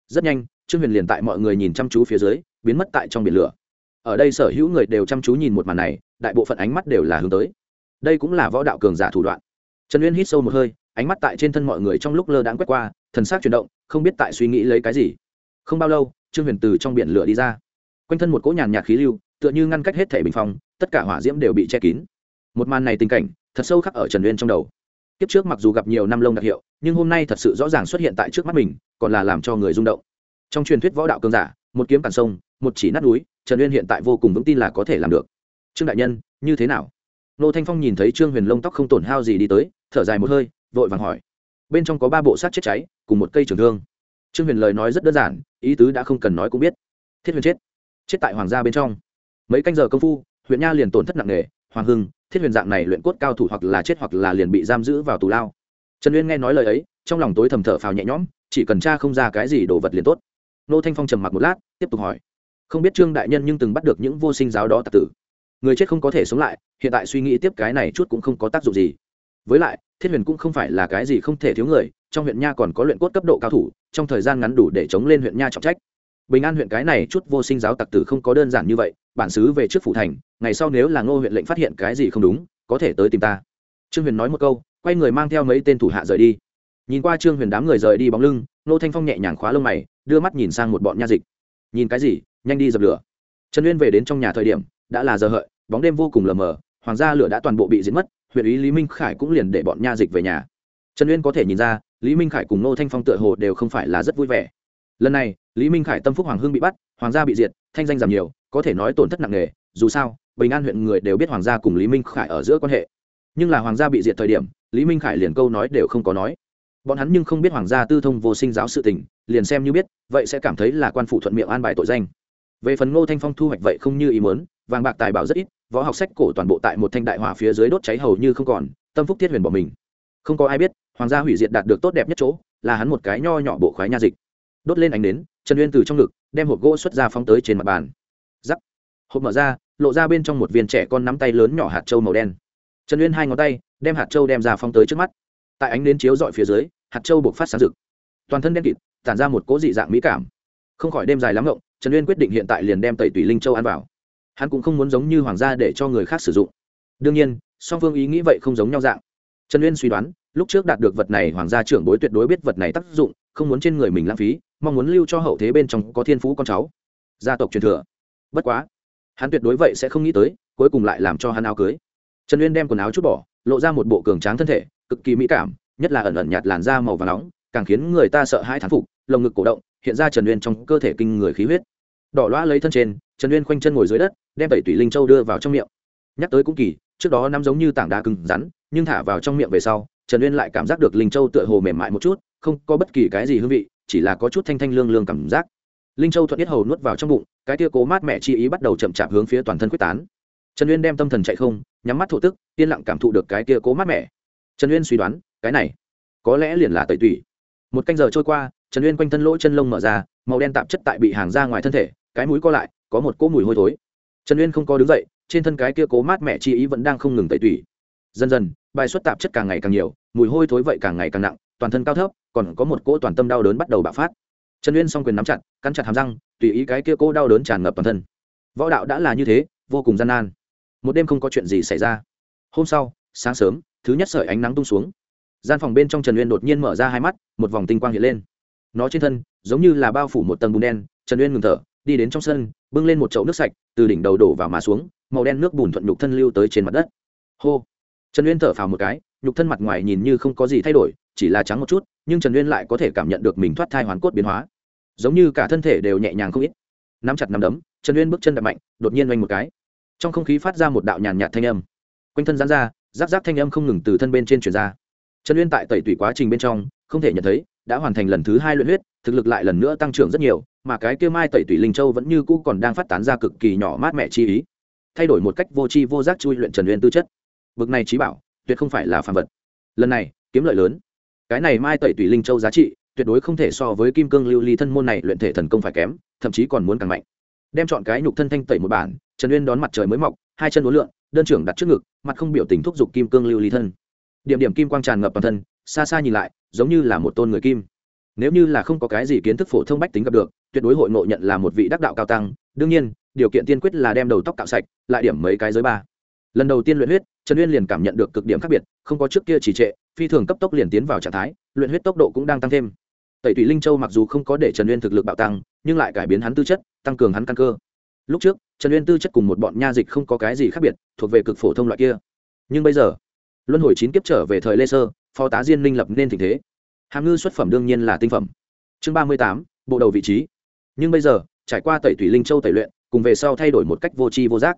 Rất nhanh, trương huyền liền tại mọi người nhìn chăm chú phía dưới, biến mất tại trong biển lửa. Ở đây sở hữu người đều chăm chú nhìn một màn này, đại bộ phận ánh mắt đều là hướng tới. Đây cũng là võ đạo cường giả thủ đoạn. Trần uyên hít sâu một hơi, ánh mắt tại trên thân mọi người trong lúc lơ đãng quét qua, thần s á c chuyển động, không biết tại suy nghĩ lấy cái gì. Không bao lâu, trương huyền từ trong biển lửa đi ra. Quanh thân một cỗ nhàn nhạt khí lưu, tựa như ngăn cách hết thể bình phong, tất cả hỏa diễm đều bị che kín. Một màn này tình cảnh thật sâu khắc ở trần uyên trong đầu. Kiếp trước mặc dù gặp nhiều năm lông đặc hiệu, nhưng hôm nay thật sự rõ ràng xuất hiện tại trước mắt mình, còn là làm cho người rung động. Trong truyền thuyết võ đạo cường giả, một kiếm cản sông, một chỉ nát núi, trần uyên hiện tại vô cùng vững tin là có thể làm được. Trương đại nhân, như thế nào? Nô thanh phong nhìn thấy trương huyền lông tóc không tổn hao gì đi tới, thở dài một hơi, vội vàng hỏi. Bên trong có ba bộ sát chết cháy, cùng một cây trường thương. Trương huyền lời nói rất đơn giản, ý tứ đã không cần nói cũng biết. Thiết huyền chết. Chết tại hoàng gia bên trong. Mấy canh giờ công phu, huyện nha liền tổn thất nặng nề hoàng hưng, thiết huyền dạng này luyện cốt cao thủ hoặc là chết hoặc là liền bị giam giữ vào tù lao. Trần uyên nghe nói lời ấy, trong lòng tối thầm thở phào nhẹ nhõm, chỉ cần cha không ra cái gì đồ vật liền tốt. Nô thanh phong trầm mặc một lát, tiếp tục hỏi. Không biết trương đại nhân nhưng từng bắt được những vô sinh giáo đó tạc tử. Người chết không có thể sống lại, hiện tại suy nghĩ tiếp cái này chút cũng không có tác dụng gì. Với lại, thiết huyền cũng không phải là cái gì không thể thiếu người, trong huyện nha còn có luyện cốt cấp độ cao thủ, trong thời gian ngắn đủ để chống lên huyện nha trọng trách. Bình an huyện cái này chút vô sinh giáo tặc tử không có đơn giản như vậy bản xứ về trước phủ thành, ngày sau nếu là ngô huyện lệnh phát hiện cái gì không đúng, có thể tới tìm ta. Trương huyền nói một câu, quay người mang theo mấy tên thủ hạ rời đi. Nhìn qua trương huyền đám người rời đi bóng lưng nô thanh phong nhẹ nhàng khóa lông mày, đưa mắt nhìn sang một bọn nha dịch. Nhìn cái gì? Nhanh đi dập lửa. Trần uyên về đến trong nhà thời điểm, đã là giờ hợi, bóng đêm vô cùng lờ mờ, hoàng gia lửa đã toàn bộ bị diệt mất, huyện ý lý minh khải cũng liền để bọn nha dịch về nhà. Trần uyên có thể nhìn ra, lý minh khải cùng nô thanh phong tựa hồ đều không phải là rất vui vẻ. Lần này, lý minh khải tâm phúc hoàng hưng bị bắt, hoàng gia bị diệt, thanh danh giảm nhiều có thể nói tổn thất nặng nề, dù sao, bình an huyện người đều biết hoàng gia cùng lý minh khải ở giữa quan hệ. Nhưng là hoàng gia bị diệt thời điểm, lý minh khải liền câu nói đều không có nói. Bọn hắn nhưng không biết hoàng gia tư thông vô sinh giáo sự tình, liền xem như biết, vậy sẽ cảm thấy là quan phụ thuận miệng an bài tội danh. Về phần ngô thanh phong thu hoạch vậy không như ý muốn, vàng bạc tài bảo rất ít, võ học sách cổ toàn bộ tại một thanh đại hỏa phía dưới đốt cháy hầu như không còn, tâm phúc thiết huyền bỏ mình. Không có ai biết, hoàng gia hủy diệt đạt được tốt đẹp nhất chỗ, là hắn một cái nho nhỏ bộ khoái nha dịch. Đốt lên ánh nến, trần uyên từ trong ngực, đem hộp gỗ xuất ra phóng tới trên mặt bàn hộp mở ra, lộ ra bên trong một viên trẻ con nắm tay lớn nhỏ hạt trâu màu đen. Trần uyên hai ngón tay, đem hạt trâu đem ra phóng tới trước mắt. Tại ánh nến chiếu dọi phía dưới, hạt trâu buộc phát sáng rực. Toàn thân đen kịt, tản ra một cố dị dạng mỹ cảm. Không khỏi đêm dài lắm ngộng, trần uyên quyết định hiện tại liền đem tẩy tùy linh châu ăn vào. Hắn cũng không muốn giống như hoàng gia để cho người khác sử dụng. Đương nhiên, song phương ý nghĩ vậy không giống nhau dạng. Trần uyên suy đoán, lúc trước đạt được vật này, hoàng gia trưởng bối tuyệt đối biết vật này tác dụng, không muốn trên người mình lãng phí, mong muốn lưu cho hậu thế bên trong có thiên phú con cháu. Gia tộc truyền thừa. Bất quá hắn tuyệt đối vậy sẽ không nghĩ tới, cuối cùng lại làm cho hắn áo cưới. Trần uyên đem quần áo chút bỏ, lộ ra một bộ cường tráng thân thể, cực kỳ mỹ cảm, nhất là ẩn ẩn nhạt làn da màu và nóng, càng khiến người ta sợ hai thán phục, lồng ngực cổ động, hiện ra trần uyên trong cơ thể kinh người khí huyết. Đỏ loa lấy thân trên, trần uyên khoanh chân ngồi dưới đất, đem tẩy tủy linh châu đưa vào trong miệng. Nhắc tới cũng kỳ, trước đó nắm giống như tảng đá cứng rắn, nhưng thả vào trong miệng về sau, trần uyên lại cảm giác được linh châu tựa hồ mềm mại một chút, không có bất kỳ cái gì hương vị, chỉ là có chút thanh thanh lương lương cảm giác linh châu thuận biết hầu nuốt vào trong bụng, cái tia cố mát mẹ chi ý bắt đầu chậm chạp hướng phía toàn thân quyết tán. Trần uyên đem tâm thần chạy không, nhắm mắt thổ tức, yên lặng cảm thụ được cái tia cố mát mẹ trần uyên suy đoán, cái này, có lẽ liền là tẩy tủy. Một canh giờ trôi qua, trần uyên quanh thân lỗ chân lông mở ra, màu đen tạp chất tại bị hàng ra ngoài thân thể, cái mũi co lại, có một cỗ mùi hôi thối. Trần uyên không có đứng dậy, trên thân cái kia cố mát mẹ chi ý vẫn đang không ngừng tẩy tủy. Dần dần, bài xuất tạp chất càng ngày càng nhiều, mùi hôi thối vậy càng ngày càng nặng, toàn thân cao thấp, còn có một cỗ toàn tâm đau đớn bắt đầu bạo phát trần uyên s o n g quyền nắm chặt, cắn chặt hàm răng, tùy ý cái kia cô đau đớn tràn ngập toàn thân. Võ đạo đã là như thế, vô cùng gian nan. Một đêm không có chuyện gì xảy ra. Hôm sau, sáng sớm, thứ nhất sợi ánh nắng tung xuống. Gian phòng bên trong trần uyên đột nhiên mở ra hai mắt, một vòng tinh quang hiện lên. Nó trên thân, giống như là bao phủ một tầng bùn đen, trần uyên ngừng thở, đi đến trong sân, bưng lên một chậu nước sạch, từ đỉnh đầu đổ vào mà xuống, màu đen nước bùn thuận nhục thân lưu tới trên mặt đất. Hô! Trần uyên thở phào một cái, nhục thân mặt ngoài nhìn như không có gì thay đổi, chỉ là trắng một chút, nhưng trần uyên lại có thể cảm nhận được mình thoát thai hoàn cốt biến hóa giống như cả thân thể đều nhẹ nhàng không ít. Nắm chặt nắm đấm, trần uyên bước chân đập mạnh, đột nhiên oanh một cái. Trong không khí phát ra một đạo nhàn nhạt thanh âm. Quanh thân gián ra giáp giáp thanh âm không ngừng từ thân bên trên truyền ra. Trần uyên tại tẩy tủy quá trình bên trong, không thể nhận thấy, đã hoàn thành lần thứ hai luyện huyết, thực lực lại lần nữa tăng trưởng rất nhiều, mà cái kia mai tẩy tủy linh châu vẫn như cũ còn đang phát tán ra cực kỳ nhỏ mát mẻ chi ý. Thay đổi một cách vô tri vô giác chui luyện trần uyên tư chất. Bực này trí bảo, tuyệt không phải là phàm vật. Lần này, kiếm lợi lớn. Cái này mai tẩy tủy linh châu giá trị tuyệt đối không thể so với kim cương lưu ly thân môn này luyện thể thần công phải kém, thậm chí còn muốn càng mạnh. Đem chọn cái nhục thân thanh tẩy một bản, trần uyên đón mặt trời mới mọc, hai chân uốn lượn, đơn trưởng đặt trước ngực, mặt không biểu tình thúc giục kim cương lưu ly thân. Điểm điểm kim quang tràn ngập toàn thân, xa xa nhìn lại, giống như là một tôn người kim. Nếu như là không có cái gì kiến thức phổ thông bách tính gặp được, tuyệt đối hội ngộ nhận là một vị đắc đạo cao tăng. Đương nhiên, điều kiện tiên quyết là đem đầu tóc cạo sạch, lại điểm mấy cái giới ba. Lần đầu tiên luyện huyết, trần uyên liền cảm nhận được cực điểm khác biệt, không có trước kia chỉ trệ, phi thường cấp tốc liền tiến vào trạng thái, luyện huyết tốc độ cũng đang tăng thêm tẩy tùy linh châu mặc dù không có để trần uyên thực lực bạo tăng, nhưng lại cải biến hắn tư chất, tăng cường hắn căn cơ. Lúc trước, trần uyên tư chất cùng một bọn nha dịch không có cái gì khác biệt, thuộc về cực phổ thông loại kia. Nhưng bây giờ, luân hồi chín kiếp trở về thời lê sơ, phó tá diên minh lập nên tình thế. Hàm ngư xuất phẩm đương nhiên là tinh phẩm. Chương ba mươi tám, bộ đầu vị trí. Nhưng bây giờ, trải qua tẩy thủy linh châu tẩy luyện, cùng về sau thay đổi một cách vô tri vô giác,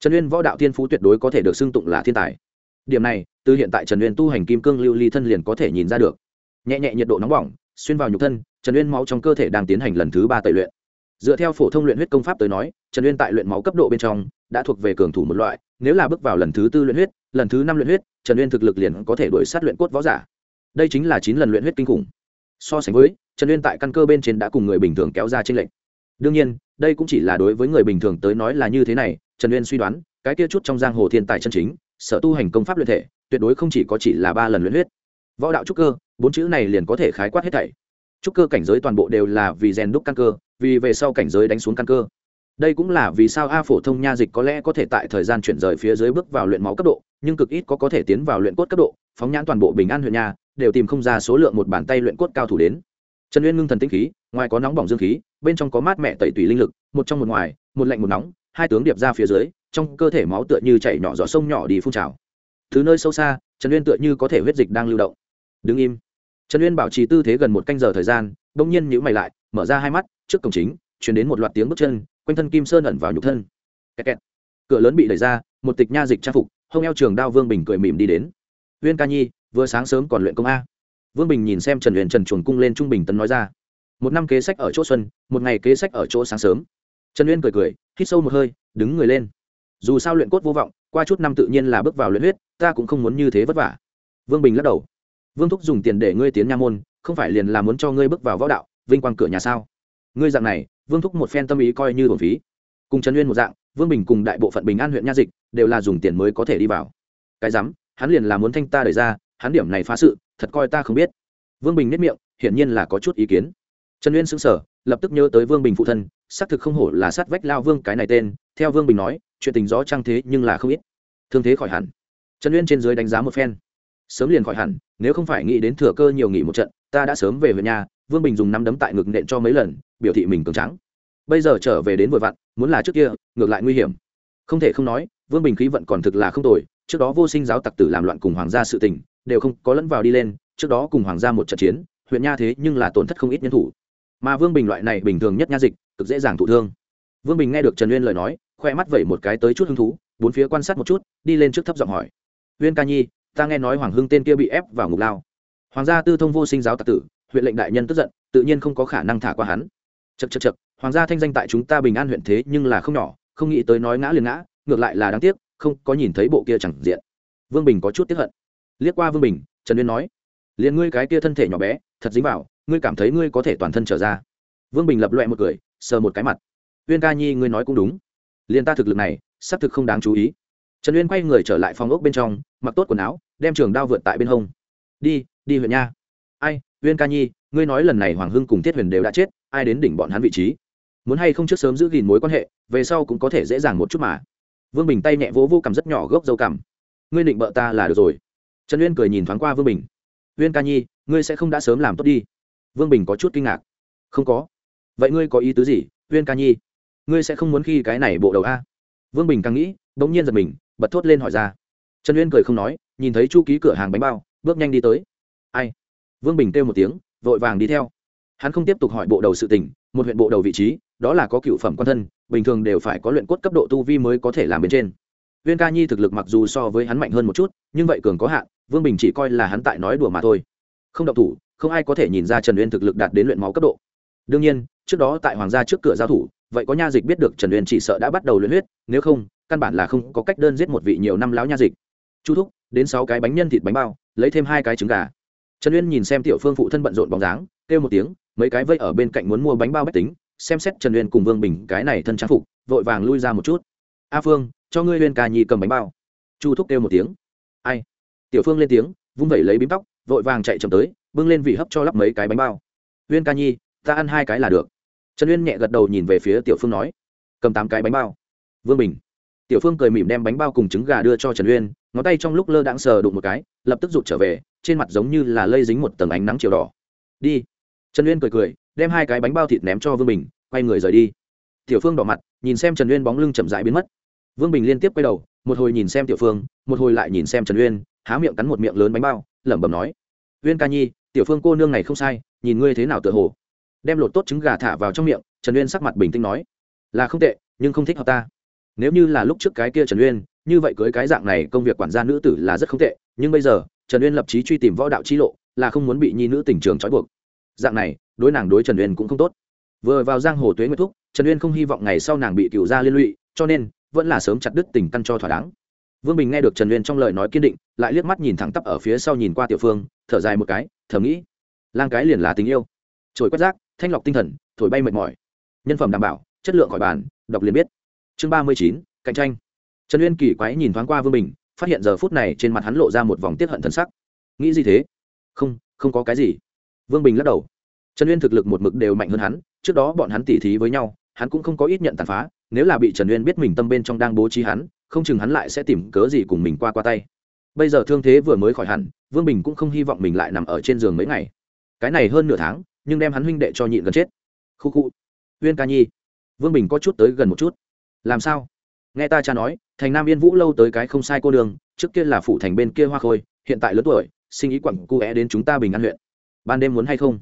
trần uyên võ đạo thiên phú tuyệt đối có thể được xưng tụng là thiên tài. Điểm này, từ hiện tại trần uyên tu hành kim cương lưu ly thân liền có thể nhìn ra được. Nhẹ nhẹ nhiệt độ nóng bỏng xuyên vào nhục thân, trần uyên máu trong cơ thể đang tiến hành lần thứ ba tẩy luyện. Dựa theo phổ thông luyện huyết công pháp tới nói, trần uyên tại luyện máu cấp độ bên trong đã thuộc về cường thủ một loại, nếu là bước vào lần thứ tư luyện huyết, lần thứ năm luyện huyết, trần uyên thực lực liền có thể đổi sát luyện cốt võ giả. Đây chính là chín lần luyện huyết kinh khủng. So sánh với, trần uyên tại căn cơ bên trên đã cùng người bình thường kéo ra tranh lệch. Đương nhiên, đây cũng chỉ là đối với người bình thường tới nói là như thế này, trần uyên suy đoán, cái kia chút trong giang hồ thiên tài chân chính, sở tu hành công pháp luyện thể, tuyệt đối không chỉ có chỉ là ba lần luyện huyết võ đạo trúc cơ, bốn chữ này liền có thể khái quát hết thảy. Trúc cơ cảnh giới toàn bộ đều là vì rèn đúc căn cơ, vì về sau cảnh giới đánh xuống căn cơ. Đây cũng là vì sao a phổ thông nha dịch có lẽ có thể tại thời gian chuyển rời phía dưới bước vào luyện máu cấp độ, nhưng cực ít có có thể tiến vào luyện cốt cấp độ. Phóng nhãn toàn bộ bình an huyện nha, đều tìm không ra số lượng một bàn tay luyện cốt cao thủ đến. Trần uyên ngưng thần tinh khí, ngoài có nóng bỏng dương khí, bên trong có mát mẹ tẩy tùy linh lực, một trong một ngoài, một lạnh một nóng, hai tướng điệp ra phía dưới, trong cơ thể máu tựa như chảy nhỏ giọt sông nhỏ đi phun trào. Thứ nơi sâu xa, trần uyên tựa như có thể huyết dịch đang lưu động đứng im. Trần uyên bảo trì tư thế gần một canh giờ thời gian, bỗng nhiên nhữ mày lại, mở ra hai mắt, trước cổng chính chuyển đến một loạt tiếng bước chân, quanh thân kim sơn ẩn vào nhục thân. Kẹt kẹt. cửa lớn bị đẩy ra, một tịch nha dịch trang phục, hông eo trường đao vương bình cười mỉm đi đến. Uyên ca nhi, vừa sáng sớm còn luyện công a. Vương bình nhìn xem trần uyên trần chuồn cung lên trung bình tấn nói ra. Một năm kế sách ở chỗ xuân, một ngày kế sách ở chỗ sáng sớm. Trần uyên cười cười, hít sâu một hơi, đứng người lên. Dù sao luyện cốt vô vọng, qua chút năm tự nhiên là bước vào luyện huyết, ta cũng không muốn như thế vất vả. Vương bình lắc đầu vương thúc dùng tiền để ngươi tiến nha môn, không phải liền là muốn cho ngươi bước vào võ đạo, vinh quang cửa nhà sao? Ngươi dạng này, vương thúc một phen tâm ý coi như bổn phí. Cùng trần uyên một dạng, vương bình cùng đại bộ phận bình an huyện nha dịch đều là dùng tiền mới có thể đi vào. Cái rắm, hắn liền là muốn thanh ta đẩy ra, hắn điểm này phá sự, thật coi ta không biết. Vương bình nếp miệng, hiển nhiên là có chút ý kiến. Trần uyên xứng sở lập tức nhớ tới vương bình phụ thân, xác thực không hổ là sát vách lao vương cái này tên, theo vương bình nói, chuyện tình rõ trang thế nhưng là không ít. Thương thế khỏi hẳn. Trần uyên trên dưới đánh giá một phen sớm liền khỏi hẳn, nếu không phải nghĩ đến thừa cơ nhiều nghỉ một trận, ta đã sớm về huyện nhà, vương bình dùng năm đấm tại ngực nện cho mấy lần, biểu thị mình cường trắng bây giờ trở về đến vội vặn, muốn là trước kia, ngược lại nguy hiểm. Không thể không nói, vương bình khí vận còn thực là không tồi, trước đó vô sinh giáo tặc tử làm loạn cùng hoàng gia sự tình, đều không có lẫn vào đi lên, trước đó cùng hoàng gia một trận chiến, huyện nha thế nhưng là tổn thất không ít nhân thủ. Mà vương bình loại này bình thường nhất nha dịch, cực dễ dàng thụ thương. Vương bình nghe được trần uyên lời nói, khoe mắt vẩy một cái tới chút hứng thú, bốn phía quan sát một chút, đi lên trước thấp giọng hỏi. Uyên ca nhi ta nghe nói hoàng hưng tên kia bị ép vào ngục lao. Hoàng gia tư thông vô sinh giáo tạc tử, huyện lệnh đại nhân tức giận, tự nhiên không có khả năng thả qua hắn. Chật chật chật hoàng gia thanh danh tại chúng ta bình an huyện thế nhưng là không nhỏ, không nghĩ tới nói ngã liền ngã, ngược lại là đáng tiếc, không có nhìn thấy bộ kia chẳng diện. Vương bình có chút tiếp hận. Liếc qua vương bình, trần uyên nói, liền ngươi cái kia thân thể nhỏ bé, thật dính vào, ngươi cảm thấy ngươi có thể toàn thân trở ra. Vương bình lập loẹ một cười, sờ một cái mặt. Uyên ca nhi, ngươi nói cũng đúng. Liền ta thực lực này, xác thực không đáng chú ý. Trần uyên quay người trở lại phòng ốc bên trong, mặc tốt quần áo đem trường đao vượt tại bên hông. Đi đi huyện nha. Ai, uyên ca nhi, ngươi nói lần này hoàng hưng cùng thiết huyền đều đã chết, ai đến đỉnh bọn hắn vị trí? Muốn hay không trước sớm giữ gìn mối quan hệ, về sau cũng có thể dễ dàng một chút mà. Vương bình tay nhẹ vỗ vô cảm rất nhỏ gốc dâu cằm. Ngươi định bợ ta là được rồi. Trần uyên cười nhìn thoáng qua vương bình. Uyên ca nhi, ngươi sẽ không đã sớm làm tốt đi. Vương bình có chút kinh ngạc. Không có. Vậy ngươi có ý tứ gì, uyên ca nhi? Ngươi sẽ không muốn khi cái này bộ đầu a? Vương bình càng nghĩ đ ỗ n g nhiên giật mình, bật thốt lên hỏi ra trần uyên cười không nói, nhìn thấy chu ký cửa hàng bánh bao, bước nhanh đi tới. Ai? Vương bình kêu một tiếng, vội vàng đi theo. Hắn không tiếp tục hỏi bộ đầu sự tình, một huyện bộ đầu vị trí, đó là có cựu phẩm quan thân, bình thường đều phải có luyện cốt cấp độ tu vi mới có thể làm bên trên. Viên ca nhi thực lực mặc dù so với hắn mạnh hơn một chút, nhưng vậy cường có hạn, vương bình chỉ coi là hắn tại nói đùa mà thôi. Không độc thủ, không ai có thể nhìn ra trần uyên thực lực đạt đến luyện máu cấp độ. Đương nhiên, trước đó tại hoàng gia trước cửa giao thủ, vậy có nha dịch biết được trần uyên chỉ sợ đã bắt đầu luyện huyết, nếu không, căn bản là không có cách đơn giết một vị nhiều năm láo nha dịch chu thúc, đến sáu cái bánh nhân thịt bánh bao, lấy thêm hai cái trứng gà. Trần uyên nhìn xem tiểu phương phụ thân bận rộn bóng dáng, kêu một tiếng, mấy cái vây ở bên cạnh muốn mua bánh bao bách tính, xem xét trần uyên cùng vương bình cái này thân trang phục, vội vàng lui ra một chút. A phương, cho ngươi uyên ca nhi cầm bánh bao. Chu thúc kêu một tiếng. Ai? Tiểu phương lên tiếng, vung vẩy lấy bím tóc, vội vàng chạy chậm tới, bưng lên vị hấp cho lắp mấy cái bánh bao. Uyên ca nhi, ta ăn hai cái là được. Trần uyên nhẹ gật đầu nhìn về phía tiểu phương nói, cầm tám cái bánh bao. Vương bình, tiểu phương cười mỉm đem bánh bao cùng trứng gà đưa cho trần uyên ngón tay trong lúc lơ đãng sờ đụng một cái, lập tức rụt trở về, trên mặt giống như là lây dính một tầng ánh nắng chiều đỏ. Đi. Trần uyên cười cười, đem hai cái bánh bao thịt ném cho vương bình, quay người rời đi. Tiểu phương đỏ mặt, nhìn xem trần uyên bóng lưng chậm rãi biến mất. Vương bình liên tiếp quay đầu, một hồi nhìn xem tiểu phương, một hồi lại nhìn xem trần uyên, há miệng cắn một miệng lớn bánh bao, lẩm bẩm nói, uyên ca nhi, tiểu phương cô nương này không sai, nhìn ngươi thế nào tựa hồ. Đem lột tốt trứng gà thả vào trong miệng, trần uyên sắc mặt bình tĩnh nói, là không tệ, nhưng không thích hợp ta. Nếu như là lúc trước cái kia trần uyên như vậy cưới cái dạng này, công việc quản gia nữ tử là rất không tệ, nhưng bây giờ, trần uyên lập trí truy tìm võ đạo chi lộ, là không muốn bị nhi nữ tình trường trói buộc. Dạng này, đối nàng đối trần uyên cũng không tốt. Vừa vào giang hồ tuế nguyệt thúc, trần uyên không hy vọng ngày sau nàng bị cựu gia liên lụy, cho nên, vẫn là sớm chặt đứt tình căn cho thỏa đáng. Vương bình nghe được trần uyên trong lời nói kiên định, lại liếc mắt nhìn thẳng tắp ở phía sau nhìn qua tiểu phương, thở dài một cái, thầm nghĩ, lang cái liền là tình yêu. Trồi quét rác, thanh lọc tinh thần, thổi bay mệt mỏi. Nhân phẩm đảm bảo, chất lượng khỏi bàn, đọc liền biết. Chương ba mươi chín, cạnh tranh trần uyên kỳ quái nhìn thoáng qua vương bình, phát hiện giờ phút này trên mặt hắn lộ ra một vòng tiết hận thân sắc. Nghĩ gì thế? Không không có cái gì. Vương bình lắc đầu. Trần uyên thực lực một mực đều mạnh hơn hắn, trước đó bọn hắn tỉ thí với nhau, hắn cũng không có ít nhận tàn phá, nếu là bị trần uyên biết mình tâm bên trong đang bố trí hắn, không chừng hắn lại sẽ tìm cớ gì cùng mình qua qua tay. Bây giờ thương thế vừa mới khỏi hẳn, vương bình cũng không hy vọng mình lại nằm ở trên giường mấy ngày. Cái này hơn nửa tháng, nhưng đem hắn huynh đệ cho nhịn gần chết. Khu khu. Uyên ca nhi. Vương bình có chút tới gần một chút. Làm sao? Nghe ta cha nói, thành nam yên vũ lâu tới cái không sai cô đường, trước kia là phủ thành bên kia hoa khôi, hiện tại lớn tuổi sinh ý quặng cu é đến chúng ta bình an huyện. Ban đêm muốn hay không?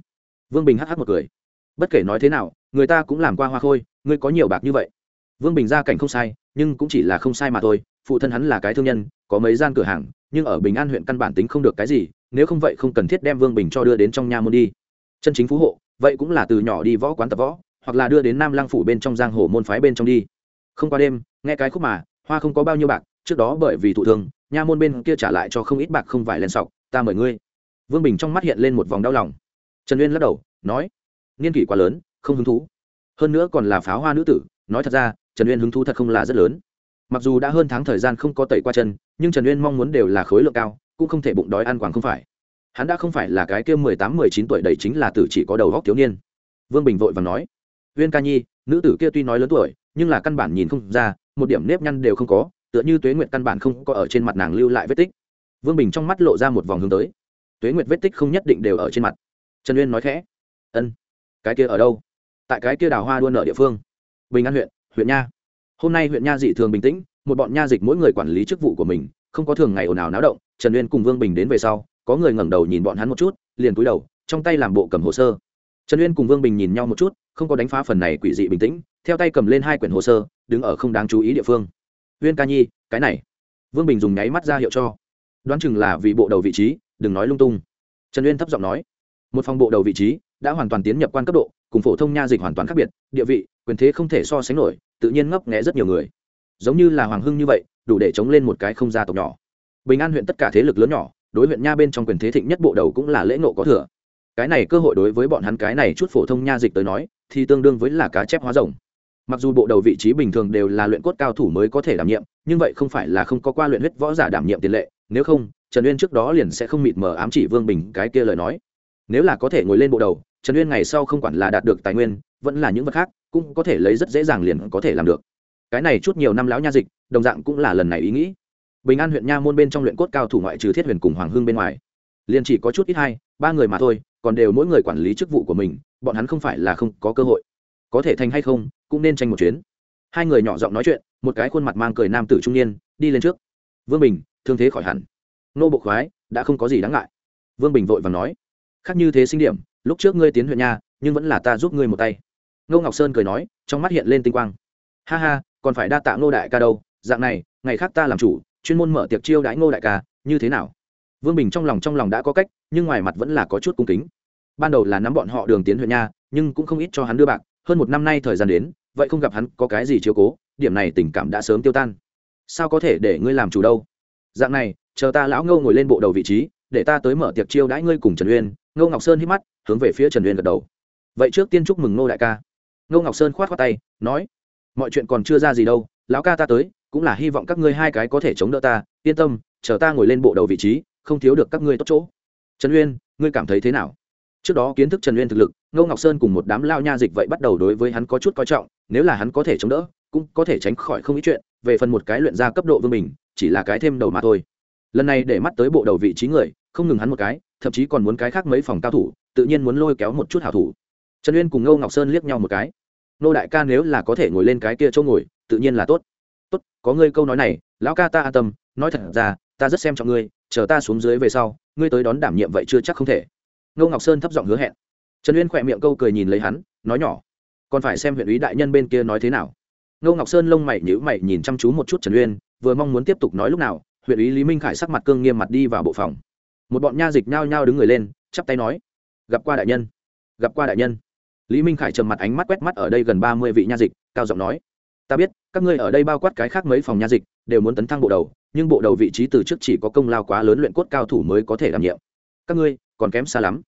Vương bình hh một cười. Bất kể nói thế nào, người ta cũng làm qua hoa khôi, ngươi có nhiều bạc như vậy. Vương bình gia cảnh không sai, nhưng cũng chỉ là không sai mà thôi, phụ thân hắn là cái thương nhân, có mấy gian cửa hàng, nhưng ở bình an huyện căn bản tính không được cái gì, nếu không vậy không cần thiết đem vương bình cho đưa đến trong nha môn đi. Chân chính phú hộ, vậy cũng là từ nhỏ đi võ quán tập võ, hoặc là đưa đến nam lang phủ bên trong giang hồ môn phái bên trong đi. Không qua đêm nghe cái khúc mà, hoa không có bao nhiêu bạc, trước đó bởi vì thụ thương, nha môn bên kia trả lại cho không ít bạc không vài len sọc, ta mời ngươi. Vương bình trong mắt hiện lên một vòng đau lòng. Trần uyên lắc đầu, nói, niên kỷ quá lớn, không hứng thú. Hơn nữa còn là pháo hoa nữ tử, nói thật ra, trần uyên hứng thú thật không là rất lớn. Mặc dù đã hơn tháng thời gian không có tẩy qua chân, nhưng trần uyên mong muốn đều là khối lượng cao, cũng không thể bụng đói ăn quảng không phải. Hắn đã không phải là cái kia mười tám, mười chín tuổi đầy chính là tử chỉ có đầu góc thiếu niên. Vương bình vội và nói, uyên ca nhi, nữ tử kia tuy nói lớn tuổi, nhưng là căn bản nhìn không ra một điểm nếp nhăn đều không có, tựa như tuế nguyệt căn bản không có ở trên mặt nàng lưu lại vết tích. Vương bình trong mắt lộ ra một vòng hướng tới. Tuế nguyệt vết tích không nhất định đều ở trên mặt. Trần uyên nói khẽ, ân, cái kia ở đâu? Tại cái kia đào hoa đua nợ địa phương. Bình an huyện huyện nha. Hôm nay huyện nha dị thường bình tĩnh, một bọn nha dịch mỗi người quản lý chức vụ của mình, không có thường ngày ồn ào náo động. Trần uyên cùng vương bình đến về sau, có người ngẩng đầu nhìn bọn hắn một chút, liền cúi đầu, trong tay làm bộ cầm hồ sơ. Trần uyên cùng vương bình nhìn nhau một chút không có đánh phá phần này quỷ dị bình tĩnh, theo tay cầm lên hai quyển hồ sơ, đứng ở không đáng chú ý địa phương. Huyên ca nhi, cái này. Vương bình dùng nháy mắt ra hiệu cho. Đoán chừng là vì bộ đầu vị trí, đừng nói lung tung. Trần uyên thấp giọng nói. Một phòng bộ đầu vị trí, đã hoàn toàn tiến nhập quan cấp độ, cùng phổ thông nha dịch hoàn toàn khác biệt, địa vị, quyền thế không thể so sánh nổi, tự nhiên ngấp nghẽ rất nhiều người. Giống như là hoàng hưng như vậy, đủ để chống lên một cái không gia tộc nhỏ. Bình an huyện tất cả thế lực lớn nhỏ, đối huyện nha bên trong quyền thế thịnh nhất bộ đầu cũng là lễ nộ có thừa cái này cơ hội đối với bọn hắn cái này chút phổ thông nha dịch tới nói, thì tương đương với là cá chép hóa rồng. Mặc dù bộ đầu vị trí bình thường đều là luyện cốt cao thủ mới có thể đảm nhiệm, nhưng vậy không phải là không có qua luyện huyết võ giả đảm nhiệm tiền lệ, nếu không, trần uyên trước đó liền sẽ không mịt mờ ám chỉ vương bình cái kia lời nói. Nếu là có thể ngồi lên bộ đầu, trần uyên ngày sau không quản là đạt được tài nguyên, vẫn là những vật khác, cũng có thể lấy rất dễ dàng liền có thể làm được. Cái này chút nhiều năm lão nha dịch, đồng dạng cũng là lần này ý nghĩ. Bình an huyện nha môn bên trong luyện cốt cao thủ ngoại trừ thiết huyền cùng hoàng hưng bên ngoài, liền chỉ có chút ít hai, ba người mà thôi còn đều mỗi người quản lý chức vụ của mình, bọn hắn không phải là không có cơ hội. Có thể thành hay không, cũng nên tranh một chuyến. Hai người nhỏ giọng nói chuyện, một cái khuôn mặt mang cười nam tử trung niên, đi lên trước. Vương bình, thương thế khỏi hẳn. Nô bộ khoái, đã không có gì đáng ngại. Vương bình vội và nói, khác như thế sinh điểm, lúc trước ngươi tiến huyện nha, nhưng vẫn là ta giúp ngươi một tay. Ngô ngọc sơn cười nói, trong mắt hiện lên tinh quang. Ha ha, còn phải đa tạ ngô đại ca đâu, dạng này, ngày khác ta làm chủ, chuyên môn mở tiệc chiêu đãi ngô đại ca, như thế nào? Vương bình trong lòng trong lòng đã có cách, nhưng ngoài mặt vẫn là có chút cung kính. Ban đầu là nắm bọn họ đường tiến huyện nha, nhưng cũng không ít cho hắn đưa bạc, hơn một năm nay thời gian đến, vậy không gặp hắn có cái gì chiếu cố, điểm này tình cảm đã sớm tiêu tan. Sao có thể để ngươi làm chủ đâu? Dạng này, chờ ta lão ngâu ngồi lên bộ đầu vị trí, để ta tới mở tiệc chiêu đãi ngươi cùng trần uyên. Ngô ngọc sơn hít mắt, hướng về phía trần uyên gật đầu. Vậy trước tiên chúc mừng ngô đại ca. Ngô ngọc sơn khoát khoát tay, nói, mọi chuyện còn chưa ra gì đâu, lão ca ta tới, cũng là hy vọng các ngươi hai cái có thể chống đỡ ta. Yên tâm, chờ ta ngồi lên bộ đầu vị trí không thiếu được các ngươi tốt chỗ. Trần uyên, ngươi cảm thấy thế nào? Trước đó kiến thức trần uyên thực lực, ngô ngọc sơn cùng một đám lao nha dịch vậy bắt đầu đối với hắn có chút coi trọng, nếu là hắn có thể chống đỡ, cũng có thể tránh khỏi không ít chuyện, về phần một cái luyện ra cấp độ vương mình chỉ là cái thêm đầu mà thôi. Lần này để mắt tới bộ đầu vị trí người, không ngừng hắn một cái, thậm chí còn muốn cái khác mấy phòng cao thủ, tự nhiên muốn lôi kéo một chút hảo thủ. Trần uyên cùng ngô ngọc sơn liếc nhau một cái. Nô đại ca nếu là có thể ngồi lên cái kia chỗ ngồi, tự nhiên là tốt. Tốt, có ngươi câu nói này, lão ca ta an tâm, nói thật ra, ta rất xem trọng ngươi chờ ta xuống dưới về sau, ngươi tới đón đảm nhiệm vậy chưa chắc không thể. Ngô ngọc sơn thấp giọng hứa hẹn. Trần uyên khỏe miệng câu cười nhìn lấy hắn, nói nhỏ, còn phải xem huyện ủy đại nhân bên kia nói thế nào. Ngô ngọc sơn lông mày nhữ mày nhìn chăm chú một chút trần uyên, vừa mong muốn tiếp tục nói lúc nào, huyện ủy lý minh khải sắc mặt cương nghiêm mặt đi vào bộ phòng. Một bọn nha dịch nhao nhao đứng người lên, chắp tay nói, gặp qua đại nhân, gặp qua đại nhân. Lý minh khải trầm mặt ánh mắt quét mắt ở đây gần ba mươi vị nha dịch, cao giọng nói, ta biết, các ngươi ở đây bao quát cái khác mấy phòng nha dịch, đều muốn tấn thăng bộ đầu nhưng bộ đầu vị trí từ trước chỉ có công lao quá lớn luyện cốt cao thủ mới có thể đảm nhiệm. Các ngươi, còn kém xa lắm.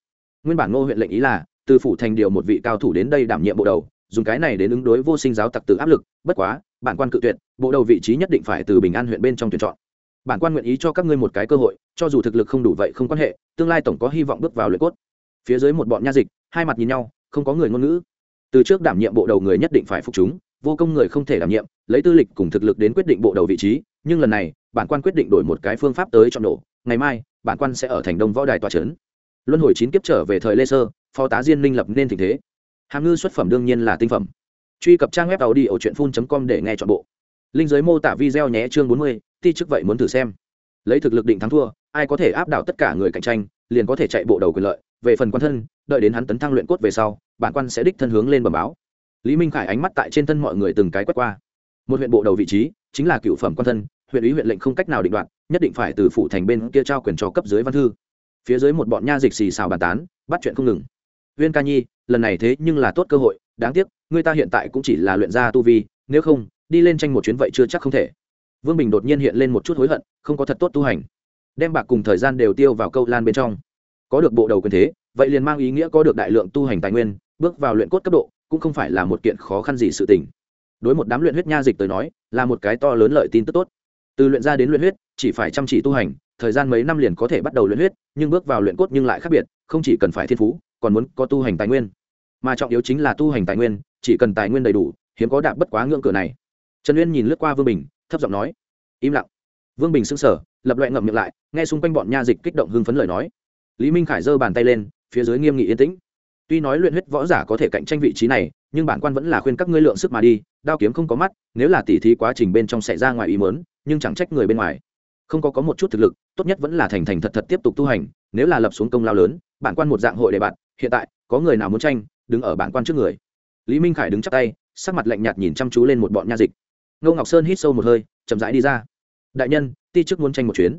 Nguyên bản ngô huyện lệnh ý là, từ phủ thành điều một vị cao thủ đến đây đảm nhiệm bộ đầu, dùng cái này đến ứng đối vô sinh giáo tặc tử áp lực, bất quá, bản quan cự tuyệt, bộ đầu vị trí nhất định phải từ bình an huyện bên trong tuyển chọn. Bản quan nguyện ý cho các ngươi một cái cơ hội, cho dù thực lực không đủ vậy không quan hệ, tương lai tổng có hy vọng bước vào luyện cốt. Phía dưới một bọn nha dịch, hai mặt nhìn nhau, không có người ngôn ngữ. Từ trước đảm nhiệm bộ đầu người nhất định phải phục chúng, vô công người không thể đảm nhiệm, lấy tư lịch cùng thực lực đến quyết định bộ đầu vị trí, nhưng lần này bản quan quyết định đổi một cái phương pháp tới chọn nổ, ngày mai, bản quan sẽ ở thành đông võ đài tòa trấn. Luân hồi chín kiếp trở về thời lê sơ, phó tá diên minh lập nên tình thế. Hàm ngư xuất phẩm đương nhiên là tinh phẩm. Truy cập trang web tàu đi ở truyện phun com để nghe chọn bộ. Linh giới mô tả video nhé chương bốn mươi ti chức vậy muốn thử xem. Lấy thực lực định thắng thua, ai có thể áp đảo tất cả người cạnh tranh, liền có thể chạy bộ đầu quyền lợi. Về phần quan thân, đợi đến hắn tấn thăng luyện cốt về sau, bản quan sẽ đích thân hướng lên bờ báo. Lý minh khải ánh mắt tại trên thân mọi người từng cái quét qua. Một huyện bộ đầu vị trí, chính là cựu phẩm quan thân huyện ủy huyện lệnh không cách nào định đoạt, nhất định phải từ phủ thành bên kia trao quyền cho cấp dưới văn thư. Phía dưới một bọn nha dịch xì xào bàn tán, bắt chuyện không ngừng. Viên ca nhi, lần này thế nhưng là tốt cơ hội, đáng tiếc, người ta hiện tại cũng chỉ là luyện gia tu vi, nếu không, đi lên tranh một chuyến vậy chưa chắc không thể. Vương bình đột nhiên hiện lên một chút hối hận, không có thật tốt tu hành. Đem bạc cùng thời gian đều tiêu vào câu lan bên trong. Có được bộ đầu quyền thế, vậy liền mang ý nghĩa có được đại lượng tu hành tài nguyên, bước vào luyện cốt cấp độ, cũng không phải là một kiện khó khăn gì sự tình. Đối một đám luyện huyết nha dịch tới nói, là một cái to lớn lợi tin tức tốt từ luyện ra đến luyện huyết, chỉ phải chăm chỉ tu hành, thời gian mấy năm liền có thể bắt đầu luyện huyết, nhưng bước vào luyện cốt nhưng lại khác biệt, không chỉ cần phải thiên phú, còn muốn có tu hành tài nguyên. Mà trọng yếu chính là tu hành tài nguyên, chỉ cần tài nguyên đầy đủ, hiếm có đạp bất quá ngưỡng cửa này. Trần uyên nhìn lướt qua vương bình, thấp giọng nói, im lặng. Vương bình sững sờ, lập loại ngậm miệng lại, nghe xung quanh bọn nha dịch kích động hưng phấn lời nói. Lý minh khải giơ bàn tay lên, phía dưới nghiêm nghị yên tĩnh tuy nói luyện huyết võ giả có thể cạnh tranh vị trí này, nhưng bản quan vẫn là khuyên các ngươi lượng sức mà đi, đao kiếm không có mắt, nếu là tỉ thí quá trình bên trong xảy ra ngoài ý mớn nhưng chẳng trách người bên ngoài. Không có có một chút thực lực, tốt nhất vẫn là thành thành thật thật tiếp tục tu hành, nếu là lập xuống công lao lớn, bản quan một dạng hội đề bạn, hiện tại, có người nào muốn tranh, đứng ở bản quan trước người. Lý minh khải đứng chắp tay, sắc mặt lạnh nhạt nhìn chăm chú lên một bọn nha dịch. Ngô ngọc sơn hít sâu một hơi, chậm rãi đi ra. Đại nhân, ti chức muốn tranh một chuyến.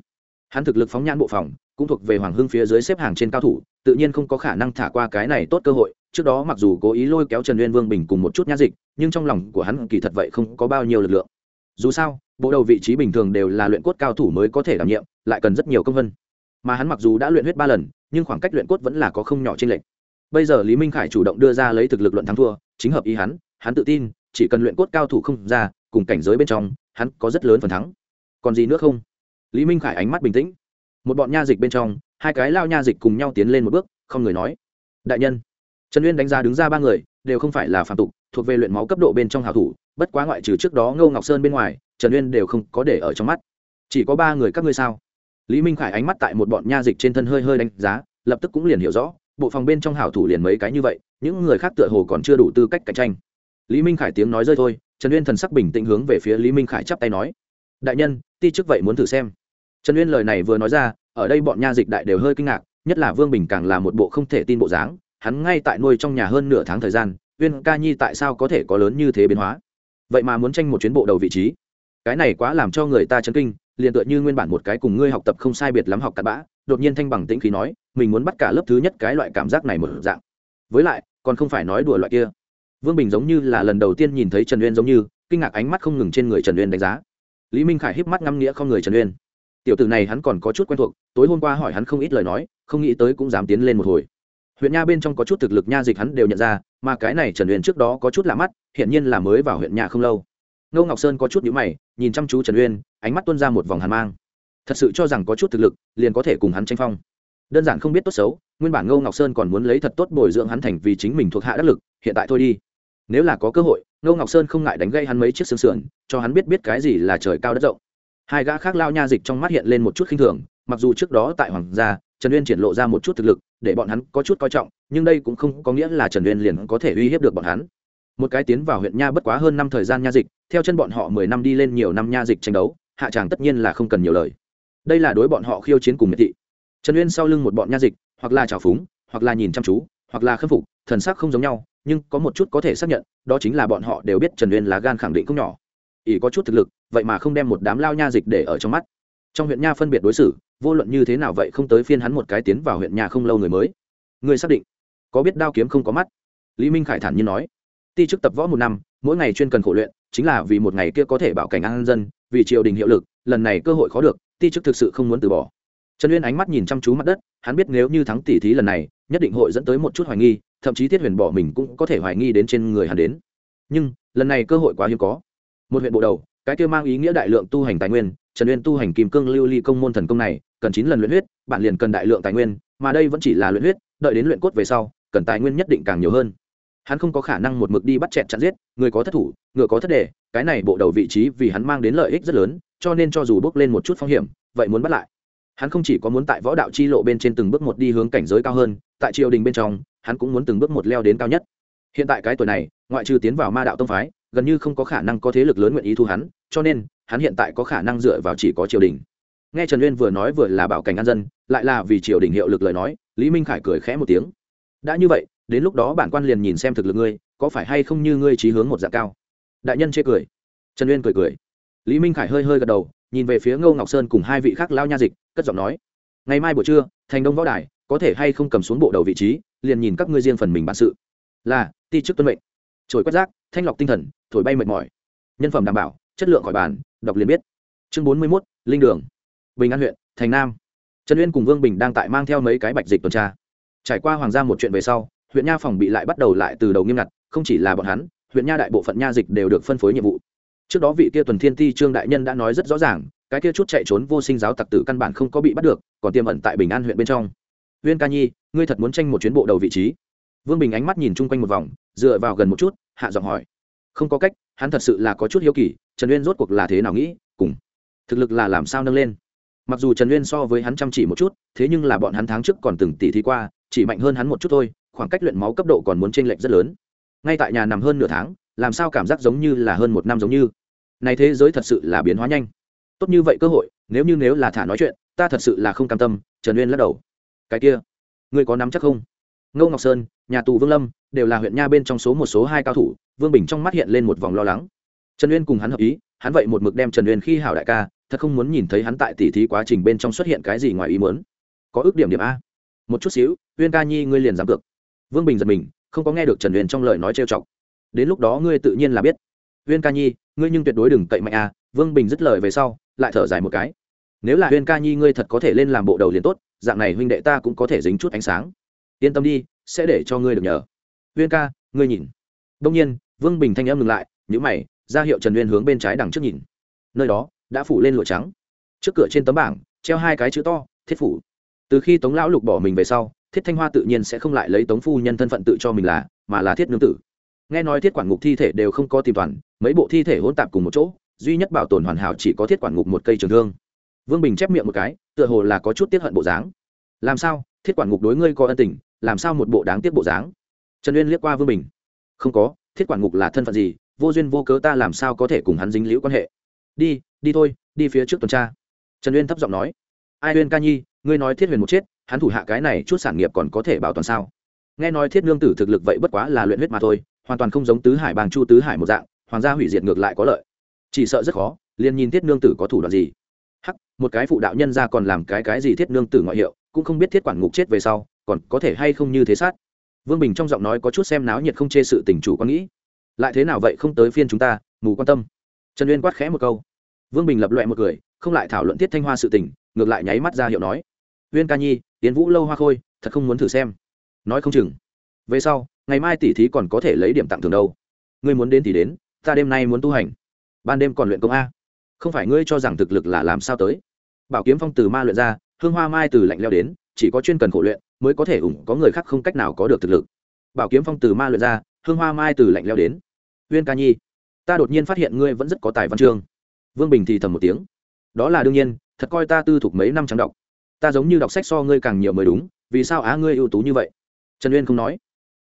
Hắn thực lực phóng nhan bộ phòng, cũng thuộc về hoàng hưng phía dưới xếp hàng trên cao thủ tự nhiên không có khả năng thả qua cái này tốt cơ hội, trước đó mặc dù cố ý lôi kéo trần uyên vương bình cùng một chút nhã dịch, nhưng trong lòng của hắn kỳ thật vậy không có bao nhiêu lực lượng. Dù sao, bộ đầu vị trí bình thường đều là luyện cốt cao thủ mới có thể đảm nhiệm, lại cần rất nhiều công vân. Mà hắn mặc dù đã luyện huyết ba lần, nhưng khoảng cách luyện cốt vẫn là có không nhỏ trên lệch. Bây giờ lý minh khải chủ động đưa ra lấy thực lực luận thắng thua, chính hợp ý hắn hắn tự tin, chỉ cần luyện cốt cao thủ không ra, cùng cảnh giới bên trong, hắn có rất lớn phần thắng. Còn gì nữa không? Lý minh khải ánh mắt bình tĩnh. Một bọn nha dịch bên trong hai cái lao nha dịch cùng nhau tiến lên một bước, không người nói. Đại nhân, trần uyên đánh giá đứng ra ba người, đều không phải là phạm tục, thuộc về luyện máu cấp độ bên trong hào thủ, bất quá ngoại trừ trước đó ngô ngọc sơn bên ngoài, trần uyên đều không có để ở trong mắt. Chỉ có ba người các ngươi sao? Lý minh khải ánh mắt tại một bọn nha dịch trên thân hơi hơi đánh giá, lập tức cũng liền hiểu rõ, bộ phòng bên trong hảo thủ liền mấy cái như vậy, những người khác tựa hồ còn chưa đủ tư cách cạnh tranh. Lý minh khải tiếng nói rơi thôi, trần uyên thần sắc bình tĩnh hướng về phía lý minh khải chắp tay nói, đại nhân, ti chức vậy muốn thử xem. Trần uyên lời này vừa nói ra ở đây bọn nha dịch đại đều hơi kinh ngạc, nhất là vương bình càng là một bộ không thể tin bộ dáng, hắn ngay tại nuôi trong nhà hơn nửa tháng thời gian, uyên ca nhi tại sao có thể có lớn như thế biến hóa? Vậy mà muốn tranh một chuyến bộ đầu vị trí. Cái này quá làm cho người ta chấn kinh, liền tựa như nguyên bản một cái cùng ngươi học tập không sai biệt lắm học cặn bã, đột nhiên thanh bằng tĩnh khí nói, mình muốn bắt cả lớp thứ nhất cái loại cảm giác này một dạng. Với lại, còn không phải nói đùa loại kia. Vương bình giống như là lần đầu tiên nhìn thấy trần uyên giống như, kinh ngạc ánh mắt không ngừng trên người trần uyên đánh giá. Lý minh khải híp mắt ngắm nghĩa không người trần uyên tiểu tử này hắn còn có chút quen thuộc, tối hôm qua hỏi hắn không ít lời nói, không nghĩ tới cũng dám tiến lên một hồi. Huyện nha bên trong có chút thực lực nha dịch hắn đều nhận ra, mà cái này trần uyên trước đó có chút lạ mắt hiện nhiên là mới vào huyện nhà không lâu. Ngô ngọc sơn có chút nhữ mày, nhìn chăm chú trần uyên, ánh mắt tuôn ra một vòng hàn mang. Thật sự cho rằng có chút thực lực, liền có thể cùng hắn tranh phong. Đơn giản không biết tốt xấu, nguyên bản ngô ngọc sơn còn muốn lấy thật tốt bồi dưỡng hắn thành vì chính mình thuộc hạ đắc lực, hiện tại thôi đi. Nếu là có cơ hội, ngô ngọc sơn không ngại đánh gây hắn mấy chiếc xương sườn, cho hắn biết biết cái gì là trời cao đất rộng hai gã khác lao nha dịch trong mắt hiện lên một chút khinh thường, mặc dù trước đó tại hoàng gia, trần uyên triển lộ ra một chút thực lực, để bọn hắn có chút coi trọng, nhưng đây cũng không có nghĩa là trần uyên liền có thể uy hiếp được bọn hắn. Một cái tiến vào huyện nha bất quá hơn năm thời gian nha dịch, theo chân bọn họ mười năm đi lên nhiều năm nha dịch tranh đấu, hạ tràng tất nhiên là không cần nhiều lời. Đây là đối bọn họ khiêu chiến cùng miệt thị. Trần uyên sau lưng một bọn nha dịch, hoặc là trào phúng, hoặc là nhìn chăm chú, hoặc là khâm phục, thần sắc không giống nhau, nhưng có một chút có thể xác nhận, đó chính là bọn họ đều biết trần uyên là gan khẳng định không nhỏ. Ỷ có chút thực lực vậy mà không đem một đám lao nha dịch để ở trong mắt. Trong huyện nha phân biệt đối xử, vô luận như thế nào vậy không tới phiên hắn một cái tiến vào huyện nha không lâu người mới. Người xác định, có biết đao kiếm không có mắt. Lý minh khải thản nhiên nói, ti chức tập võ một năm, mỗi ngày chuyên cần khổ luyện, chính là vì một ngày kia có thể bảo cảnh an dân, vì triều đình hiệu lực, lần này cơ hội khó được, ti chức thực sự không muốn từ bỏ. Trần uyên ánh mắt nhìn chăm chú mặt đất, hắn biết nếu như thắng tỷ thí lần này, nhất định hội dẫn tới một chút hoài nghi, thậm chí thiết huyền bỏ mình cũng có thể hoài nghi đến trên người hắn đến. Nhưng, lần này cơ hội quá hiếm có. Một huyện bộ đầu cái kia mang ý nghĩa đại lượng tu hành tài nguyên, trần uyên tu hành kim cương lưu ly công môn thần công này, cần chín lần luyện huyết, bạn liền cần đại lượng tài nguyên, mà đây vẫn chỉ là luyện huyết, đợi đến luyện cốt về sau, cần tài nguyên nhất định càng nhiều hơn. Hắn không có khả năng một mực đi bắt chẹt chặn giết, người có thất thủ, ngựa có thất đề, cái này bộ đầu vị trí vì hắn mang đến lợi ích rất lớn, cho nên cho dù bước lên một chút phong hiểm, vậy muốn bắt lại. Hắn không chỉ có muốn tại võ đạo chi lộ bên trên từng bước một đi hướng cảnh giới cao hơn, tại triều đình bên trong, hắn cũng muốn từng bước một leo đến cao nhất. Hiện tại cái tuổi này, ngoại trừ tiến vào ma đạo tông phái gần như không có khả năng có thế lực lớn nguyện ý thu hắn, cho nên, hắn hiện tại có khả năng dựa vào chỉ có triều đình. Nghe trần uyên vừa nói vừa là bảo cảnh an dân, lại là vì triều đình hiệu lực lời nói, lý minh khải cười khẽ một tiếng. Đã như vậy, đến lúc đó bản quan liền nhìn xem thực lực ngươi, có phải hay không như ngươi trí hướng một dạng cao? Đại nhân chê cười. Trần uyên cười cười. Lý minh khải hơi hơi gật đầu, nhìn về phía ngô ngọc sơn cùng hai vị khác lao nha dịch, cất giọng nói. Ngày mai buổi trưa, thành đông võ đài, có thể hay không cầm xuống bộ đầu vị trí, liền nhìn các ngươi riêng phần mình bản sự. Là, ti chức tuân mệnh trồi quét rác, thanh lọc tinh thần, thổi bay mệt mỏi. Nhân phẩm đảm bảo, chất lượng khỏi bàn, đọc liền biết. Chương bốn mươi mốt, linh đường. Bình an huyện, thành nam. Trần uyên cùng vương bình đang tại mang theo mấy cái bạch dịch tuần tra. Trải qua hoàng gia một chuyện về sau, huyện nha phòng bị lại bắt đầu lại từ đầu nghiêm ngặt, không chỉ là bọn hắn, huyện nha đại bộ phận nha dịch đều được phân phối nhiệm vụ. Trước đó vị kia tuần thiên ti trương đại nhân đã nói rất rõ ràng, cái kia chút chạy trốn vô sinh giáo tặc tử căn bản không có bị bắt được, còn tiềm ẩn tại bình an huyện bên trong. Huyên ca nhi, ngươi thật muốn tranh một chuyến bộ đầu vị trí vương bình ánh mắt nhìn chung quanh một vòng, dựa vào gần một chút, hạ giọng hỏi. Không có cách, hắn thật sự là có chút hiếu kỳ, trần uyên rốt cuộc là thế nào nghĩ, cùng thực lực là làm sao nâng lên. Mặc dù trần uyên so với hắn chăm chỉ một chút, thế nhưng là bọn hắn tháng trước còn từng tỉ thi qua, chỉ mạnh hơn hắn một chút thôi, khoảng cách luyện máu cấp độ còn muốn chênh lệch rất lớn. Ngay tại nhà nằm hơn nửa tháng, làm sao cảm giác giống như là hơn một năm giống như. Này thế giới thật sự là biến hóa nhanh. Tốt như vậy cơ hội, nếu như nếu là thả nói chuyện, ta thật sự là không cam tâm, trần uyên lắc đầu. Cái kia, ngươi có nắm chắc không? Ngô ngọc sơn, nhà tù vương lâm, đều là huyện nha bên trong số một, số hai cao thủ, vương bình trong mắt hiện lên một vòng lo lắng. Trần uyên cùng hắn hợp ý, hắn vậy một mực đem trần uyên khi hảo đại ca, thật không muốn nhìn thấy hắn tại tỉ thí quá trình bên trong xuất hiện cái gì ngoài ý muốn. Có ước điểm điểm a. Một chút xíu, uyên ca nhi ngươi liền dám cược. Vương bình giật mình, không có nghe được trần uyên trong lời nói trêu chọc. Đến lúc đó ngươi tự nhiên là biết. Uyên ca nhi, ngươi nhưng tuyệt đối đừng cậy mạnh a, vương bình dứt lời về sau, lại thở dài một cái. Nếu là uyên ca nhi ngươi thật có thể lên làm bộ đầu liền tốt, dạng này huynh đệ ta cũng có thể dính chút ánh sáng yên tâm đi, sẽ để cho ngươi được nhờ. Uyên ca, ngươi nhìn. Đông nhiên, vương bình thanh em ngừng lại nhữ mày, ra hiệu trần uyên hướng bên trái đằng trước nhìn. Nơi đó, đã phủ lên lụa trắng. Trước cửa trên tấm bảng, treo hai cái chữ to, thiết phủ. Từ khi tống lão lục bỏ mình về sau, thiết thanh hoa tự nhiên sẽ không lại lấy tống phu nhân thân phận tự cho mình là, mà là thiết nương tử. Nghe nói thiết quản ngục thi thể đều không có tìm toàn, mấy bộ thi thể hỗn tạp cùng một chỗ, duy nhất bảo tồn hoàn hảo chỉ có thiết quản ngục một cây trường thương. Vương bình chép miệng một cái, tựa hồ là có chút tiếp hận bộ dáng. Làm sao? Thiết quản ngục đối ngươi có ân tình, làm sao một bộ đáng tiếc bộ dáng? Trần uyên liếc qua vương bình. Không có, thiết quản ngục là thân phận gì? Vô duyên vô cớ ta làm sao có thể cùng hắn dính liễu quan hệ? Đi đi thôi, đi phía trước tuần tra. Trần uyên thấp giọng nói. Ai uyên ca nhi, ngươi nói thiết huyền một chết, hắn thủ hạ cái này chút sản nghiệp còn có thể bảo toàn sao? Nghe nói thiết nương tử thực lực vậy bất quá là luyện huyết mà thôi, hoàn toàn không giống tứ hải bàng chu tứ hải một dạng, hoàng gia hủy diệt ngược lại có lợi. Chỉ sợ rất khó, liền nhìn thiết nương tử có thủ đoạn gì. Hắc, một cái phụ đạo nhân ra còn làm cái cái gì thiết nương tử ngoại hiệu cũng không biết thiết quản ngục chết về sau, còn có thể hay không như thế sát. Vương bình trong giọng nói có chút xem náo nhiệt không chê sự tình chủ quan nghĩ. Lại thế nào vậy không tới phiên chúng ta, mù quan tâm. Trần uyên quát khẽ một câu. Vương bình lập loẹ một cười, không lại thảo luận thiết thanh hoa sự tình, ngược lại nháy mắt ra hiệu nói. Uyên ca nhi tiến vũ lâu hoa khôi, thật không muốn thử xem. Nói không chừng. Về sau, ngày mai tỷ thí còn có thể lấy điểm tặng thường đâu. Ngươi muốn đến thì đến, ta đêm nay muốn tu hành. Ban đêm còn luyện công a. Không phải ngươi cho rằng thực lực là làm sao tới. Bảo kiếm phong từ ma luyện ra hương hoa mai từ lạnh leo đến, chỉ có chuyên cần khổ luyện, mới có thể ủng có người khác không cách nào có được thực lực. Bảo kiếm phong từ ma luyện ra, hương hoa mai từ lạnh leo đến. Huyên ca nhi, ta đột nhiên phát hiện ngươi vẫn rất có tài văn chương. Vương bình thì thầm một tiếng. Đó là đương nhiên, thật coi ta tư thục mấy năm trắng đọc ta giống như đọc sách so ngươi càng nhiều mới đúng, vì sao á ngươi ưu tú như vậy? Trần uyên không nói.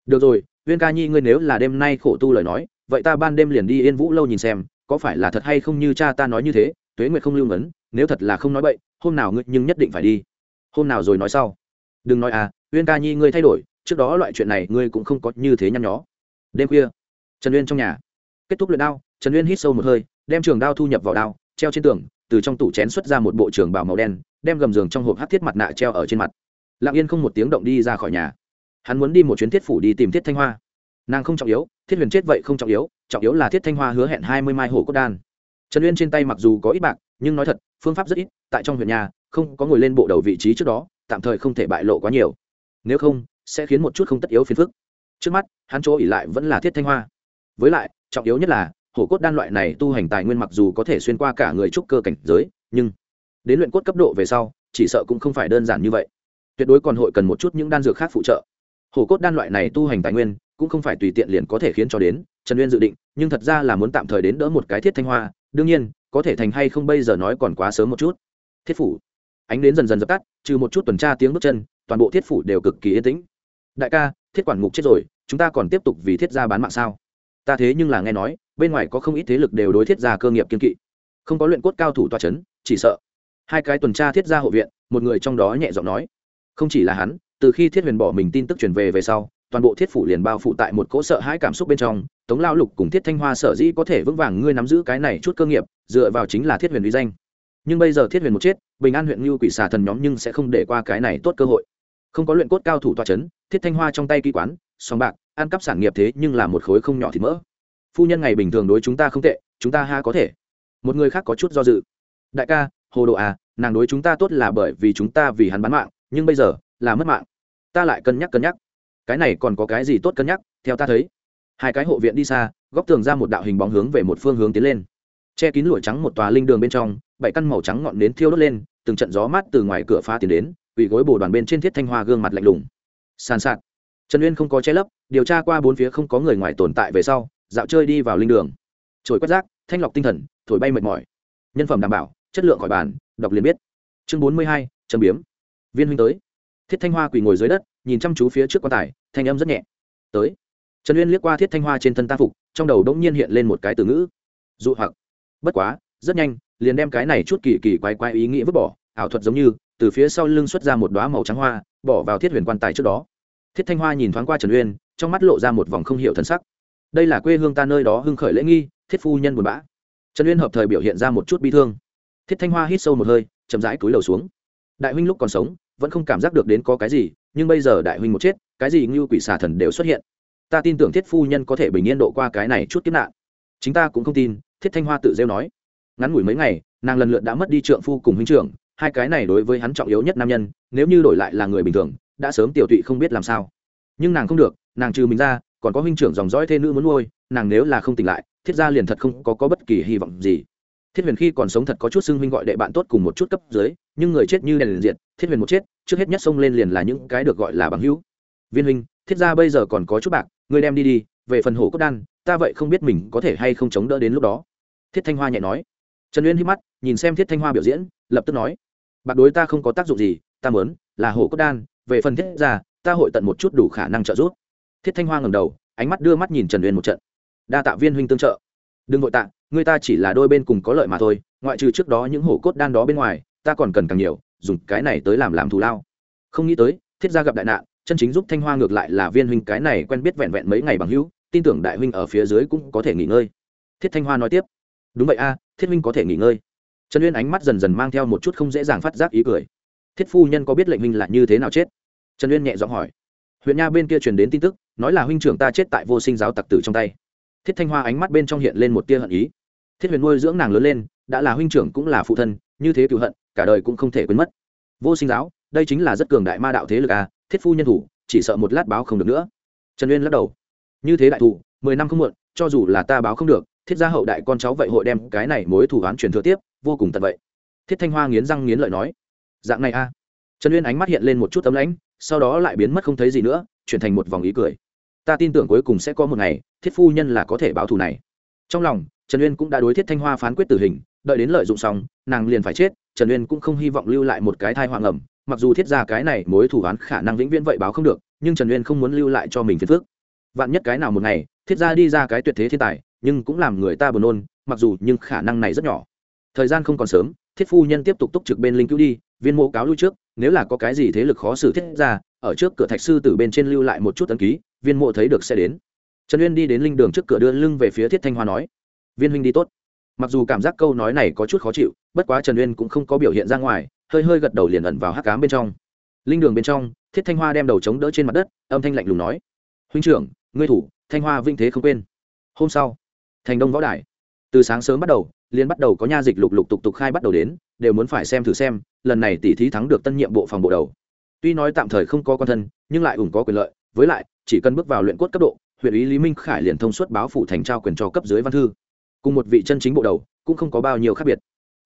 Được rồi, uyên ca nhi, ngươi nếu là đêm nay khổ tu lời nói, vậy ta ban đêm liền đi yên vũ lâu nhìn xem, có phải là thật hay không như cha ta nói như thế? Tuế nguyệt không lưu ngấn, nếu thật là không nói bậy, hôm nào ngươi nhưng nhất định phải đi. Hôm nào rồi nói sau. Đừng nói à uyên ca nhi ngươi thay đổi, trước đó loại chuyện này ngươi cũng không có như thế nhăn nhó. Đêm khuya, trần uyên trong nhà. Kết thúc luyện đao, trần uyên hít sâu một hơi, đem trường đao thu nhập vào đao, treo trên tường, từ trong tủ chén xuất ra một bộ trường bảo màu đen, đem gầm giường trong hộp hát thiết mặt nạ treo ở trên mặt. Lặng yên không một tiếng động đi ra khỏi nhà. Hắn muốn đi một chuyến thiết phủ đi tìm thiết thanh hoa. Nàng không trọng yếu, thiết huyền chết vậy không trọng yếu trọng yếu là thiết thanh hoa hứa hẹn hai mươi mai hổ cốt đan trần uyên trên tay mặc dù có ít bạc, nhưng nói thật, phương pháp rất ít, tại trong huyện nhà, không có ngồi lên bộ đầu vị trí trước đó, tạm thời không thể bại lộ quá nhiều. Nếu không, sẽ khiến một chút không tất yếu phiền phức. Trước mắt, hắn chỗ ỉ lại vẫn là thiết thanh hoa. Với lại, trọng yếu nhất là, hổ cốt đan loại này tu hành tài nguyên mặc dù có thể xuyên qua cả người trúc cơ cảnh giới, nhưng đến luyện cốt cấp độ về sau, chỉ sợ cũng không phải đơn giản như vậy. Tuyệt đối còn hội cần một chút những đan dược khác phụ trợ. Hổ cốt đan loại này tu hành tài nguyên, cũng không phải tùy tiện liền có thể khiến cho đến, trần uyên dự định, nhưng thật ra là muốn tạm thời đến đỡ một cái thiết thanh hoa đương nhiên, có thể thành hay không bây giờ nói còn quá sớm một chút. Thiết phủ. Ánh đến dần dần dập tắt, trừ một chút tuần tra tiếng bước chân, toàn bộ thiết phủ đều cực kỳ yên tĩnh. Đại ca, thiết quản ngục chết rồi, chúng ta còn tiếp tục vì thiết gia bán mạng sao? Ta thế nhưng là nghe nói, bên ngoài có không ít thế lực đều đối thiết gia cơ nghiệp kiên kỵ. Không có luyện cốt cao thủ toa c h ấ n chỉ sợ. Hai cái tuần tra thiết gia hộ viện, một người trong đó nhẹ giọng nói. Không chỉ là hắn, từ khi thiết huyền bỏ mình tin tức truyền về về sau, toàn bộ thiết phủ liền bao phụ tại một cỗ sợ hãi cảm xúc bên trong tống lao lục cùng thiết thanh hoa sở dĩ có thể vững vàng ngươi nắm giữ cái này chút cơ nghiệp, dựa vào chính là thiết huyền uy danh. Nhưng bây giờ thiết huyền một chết, bình an huyện ngưu quỷ xà thần nhóm nhưng sẽ không để qua cái này tốt cơ hội. Không có luyện cốt cao thủ toa c h ấ n thiết thanh hoa trong tay ký quán sòng bạc, ăn cắp sản nghiệp thế nhưng là một khối không nhỏ thì mỡ. Phu nhân ngày bình thường đối chúng ta không tệ, chúng ta ha có thể. Một người khác có chút do dự. Đại ca, hồ đồ à nàng đối chúng ta tốt là bởi vì chúng ta vì hắn bán mạng, nhưng bây giờ là mất mạng. Ta lại cân nhắc cân nhắc. Cái này còn có cái gì tốt cân nhắc, theo ta thấy hai cái hộ viện đi xa, góc tường ra một đạo hình bóng hướng về một phương hướng tiến lên. Che kín lụa trắng một tòa linh đường bên trong, bảy căn màu trắng ngọn nến thiêu đốt lên, từng trận gió mát từ ngoài cửa phá tiến đến, quỳ gối bồ đoàn bên trên thiết thanh hoa gương mặt lạnh lùng. Sàn sạt. Trần uyên không có che lấp, điều tra qua bốn phía không có người ngoài tồn tại về sau, dạo chơi đi vào linh đường. Trồi quét rác, thanh lọc tinh thần, thổi bay mệt mỏi. Nhân phẩm đảm bảo, chất lượng khỏi bàn, đọc liền biết. Chương bốn mươi hai trầm biếm. Viên huynh tới. Thiết thanh hoa quỳ ngồi dưới đất, nhìn chăm chú phía trước quan tài, thanh âm rất nhẹ. Tới trần uyên liếc qua thiết thanh hoa trên thân ta phục, trong đầu đống nhiên hiện lên một cái từ ngữ. Dụ hoặc. Bất quá, rất nhanh, liền đem cái này chút kỳ kỳ quái quái ý nghĩ vứt bỏ, ảo thuật giống như, từ phía sau lưng xuất ra một đoá màu trắng hoa, bỏ vào thiết huyền quan tài trước đó. Thiết thanh hoa nhìn thoáng qua trần uyên, trong mắt lộ ra một vòng không hiểu thân sắc. Đây là quê hương ta nơi đó hưng khởi lễ nghi, thiết phu nhân buồn bã. Trần uyên hợp thời biểu hiện ra một chút bi thương. Thiết thanh hoa hít sâu một hơi, chậm rãi cúi đầu xuống. Đại huynh lúc còn sống, vẫn không cảm giác được đến có cái gì, nhưng bây giờ đại huynh một chết, cái gì như quỷ xà thần đều xuất hiện ta tin tưởng thiết phu nhân có thể bình yên độ qua cái này chút kiếp nạn. Chính ta cũng không tin thiết thanh hoa tự rêu nói. Ngắn ngủi mấy ngày nàng lần lượt đã mất đi trượng phu cùng huynh trưởng hai cái này đối với hắn trọng yếu nhất nam nhân nếu như đổi lại là người bình thường đã sớm tiểu tụy không biết làm sao. Nhưng nàng không được nàng trừ mình ra còn có huynh trưởng dòng dõi thê nữ muốn nuôi nàng nếu là không tỉnh lại thiết gia liền thật không có, có bất kỳ hy vọng gì. Thiết huyền khi còn sống thật có chút xưng huynh gọi đệ bạn tốt cùng một chút cấp dưới nhưng người chết như đèn liền diện thiết huyền một chết trước hết nhất xông lên liền là những cái được gọi là bằng hữu. Viên huynh thiết gia bây giờ còn có chút bạc ngươi đem đi đi, về phần hổ cốt đan, ta vậy không biết mình có thể hay không chống đỡ đến lúc đó. Thiết thanh hoa nhẹ nói. Trần uyên hít mắt, nhìn xem thiết thanh hoa biểu diễn, lập tức nói. Bạc đối ta không có tác dụng gì, ta mớn là hổ cốt đan, về phần thiết ra ta hội tận một chút đủ khả năng trợ giúp. Thiết thanh hoa ngầm đầu, ánh mắt đưa mắt nhìn trần uyên một trận. Đa tạ viên huynh tương trợ. Đừng vội tạ, người ta chỉ là đôi bên cùng có lợi mà thôi, ngoại trừ trước đó những hổ cốt đan đó bên ngoài, ta còn cần càng nhiều, dùng cái này tới làm làm thù lao. Không nghĩ tới, thiết gia gặp đại nạn chân chính giúp thanh hoa ngược lại là viên huynh cái này quen biết vẹn vẹn mấy ngày bằng hữu, tin tưởng đại huynh ở phía dưới cũng có thể nghỉ ngơi. Thiết thanh hoa nói tiếp. Đúng vậy a, thiết huynh có thể nghỉ ngơi. Trần uyên ánh mắt dần dần mang theo một chút không dễ dàng phát giác ý cười. Thiết phu nhân có biết lệnh huynh là như thế nào chết? Trần uyên nhẹ giọng hỏi. Huyện nha bên kia truyền đến tin tức, nói là huynh trưởng ta chết tại vô sinh giáo tặc tử trong tay. Thiết thanh hoa ánh mắt bên trong hiện lên một tia hận ý. Thiết huyền nuôi dưỡng nàng lớn lên, đã là huynh trưởng cũng là phụ thân, như thế cựu hận, cả đời cũng không thể quên mất. Vô sinh giáo, đây chính là rất cường đại ma đạo thế lực à thiết phu nhân thủ, chỉ sợ một lát báo không được nữa. Trần uyên lắc đầu. Như thế đại thủ, mười năm không muộn, cho dù là ta báo không được, thiết gia hậu đại con cháu vậy hội đem cái này mối thủ án truyền thừa tiếp, vô cùng tận vậy. Thiết thanh hoa nghiến răng nghiến lợi nói. Dạng này a trần uyên ánh mắt hiện lên một chút tấm lãnh, sau đó lại biến mất không thấy gì nữa, chuyển thành một vòng ý cười. Ta tin tưởng cuối cùng sẽ có một ngày, thiết phu nhân là có thể báo thù này. Trong lòng, trần uyên cũng đã đối thiết thanh hoa phán quyết tử hình, đợi đến lợi dụng xong, nàng liền phải chết, trần uyên cũng không hy vọng lưu lại một cái thai hoàng ẩm mặc dù thiết ra cái này mối thủ án khả năng vĩnh viễn vậy báo không được, nhưng trần uyên không muốn lưu lại cho mình phiền phước vạn nhất cái nào một ngày, thiết ra đi ra cái tuyệt thế thiên tài, nhưng cũng làm người ta buồn nôn, mặc dù nhưng khả năng này rất nhỏ. Thời gian không còn sớm, thiết phu nhân tiếp tục túc trực bên linh cứu đi, viên mộ cáo lui trước, nếu là có cái gì thế lực khó xử thiết ra, ở trước cửa thạch sư từ bên trên lưu lại một chút ấn ký, viên mộ thấy được sẽ đến. Trần uyên đi đến linh đường trước cửa đưa lưng về phía thiết thanh hoa nói, viên huynh đi tốt. Mặc dù cảm giác câu nói này có chút khó chịu, bất quá trần uyên cũng không có biểu hiện ra ngoài hơi hơi gật đầu liền ẩn vào hắc cám bên trong. Linh đường bên trong, thiết thanh hoa đem đầu chống đỡ trên mặt đất, âm thanh lạnh lùng nói, huynh trưởng, ngươi thủ, thanh hoa vinh thế không quên. Hôm sau, thành đông võ đài. Từ sáng sớm bắt đầu liên bắt đầu có nha dịch lục lục tục tục khai bắt đầu đến, đều muốn phải xem thử xem, lần này tỷ thí thắng được tân nhiệm bộ phòng bộ đầu. Tuy nói tạm thời không có quan thân, nhưng lại ủng có quyền lợi, với lại, chỉ cần bước vào luyện cốt cấp độ, huyện ý lý minh khải liền thông suốt báo phủ thành trao quyền cho cấp dưới văn thư. Cùng một vị chân chính bộ đầu, cũng không có bao nhiêu khác biệt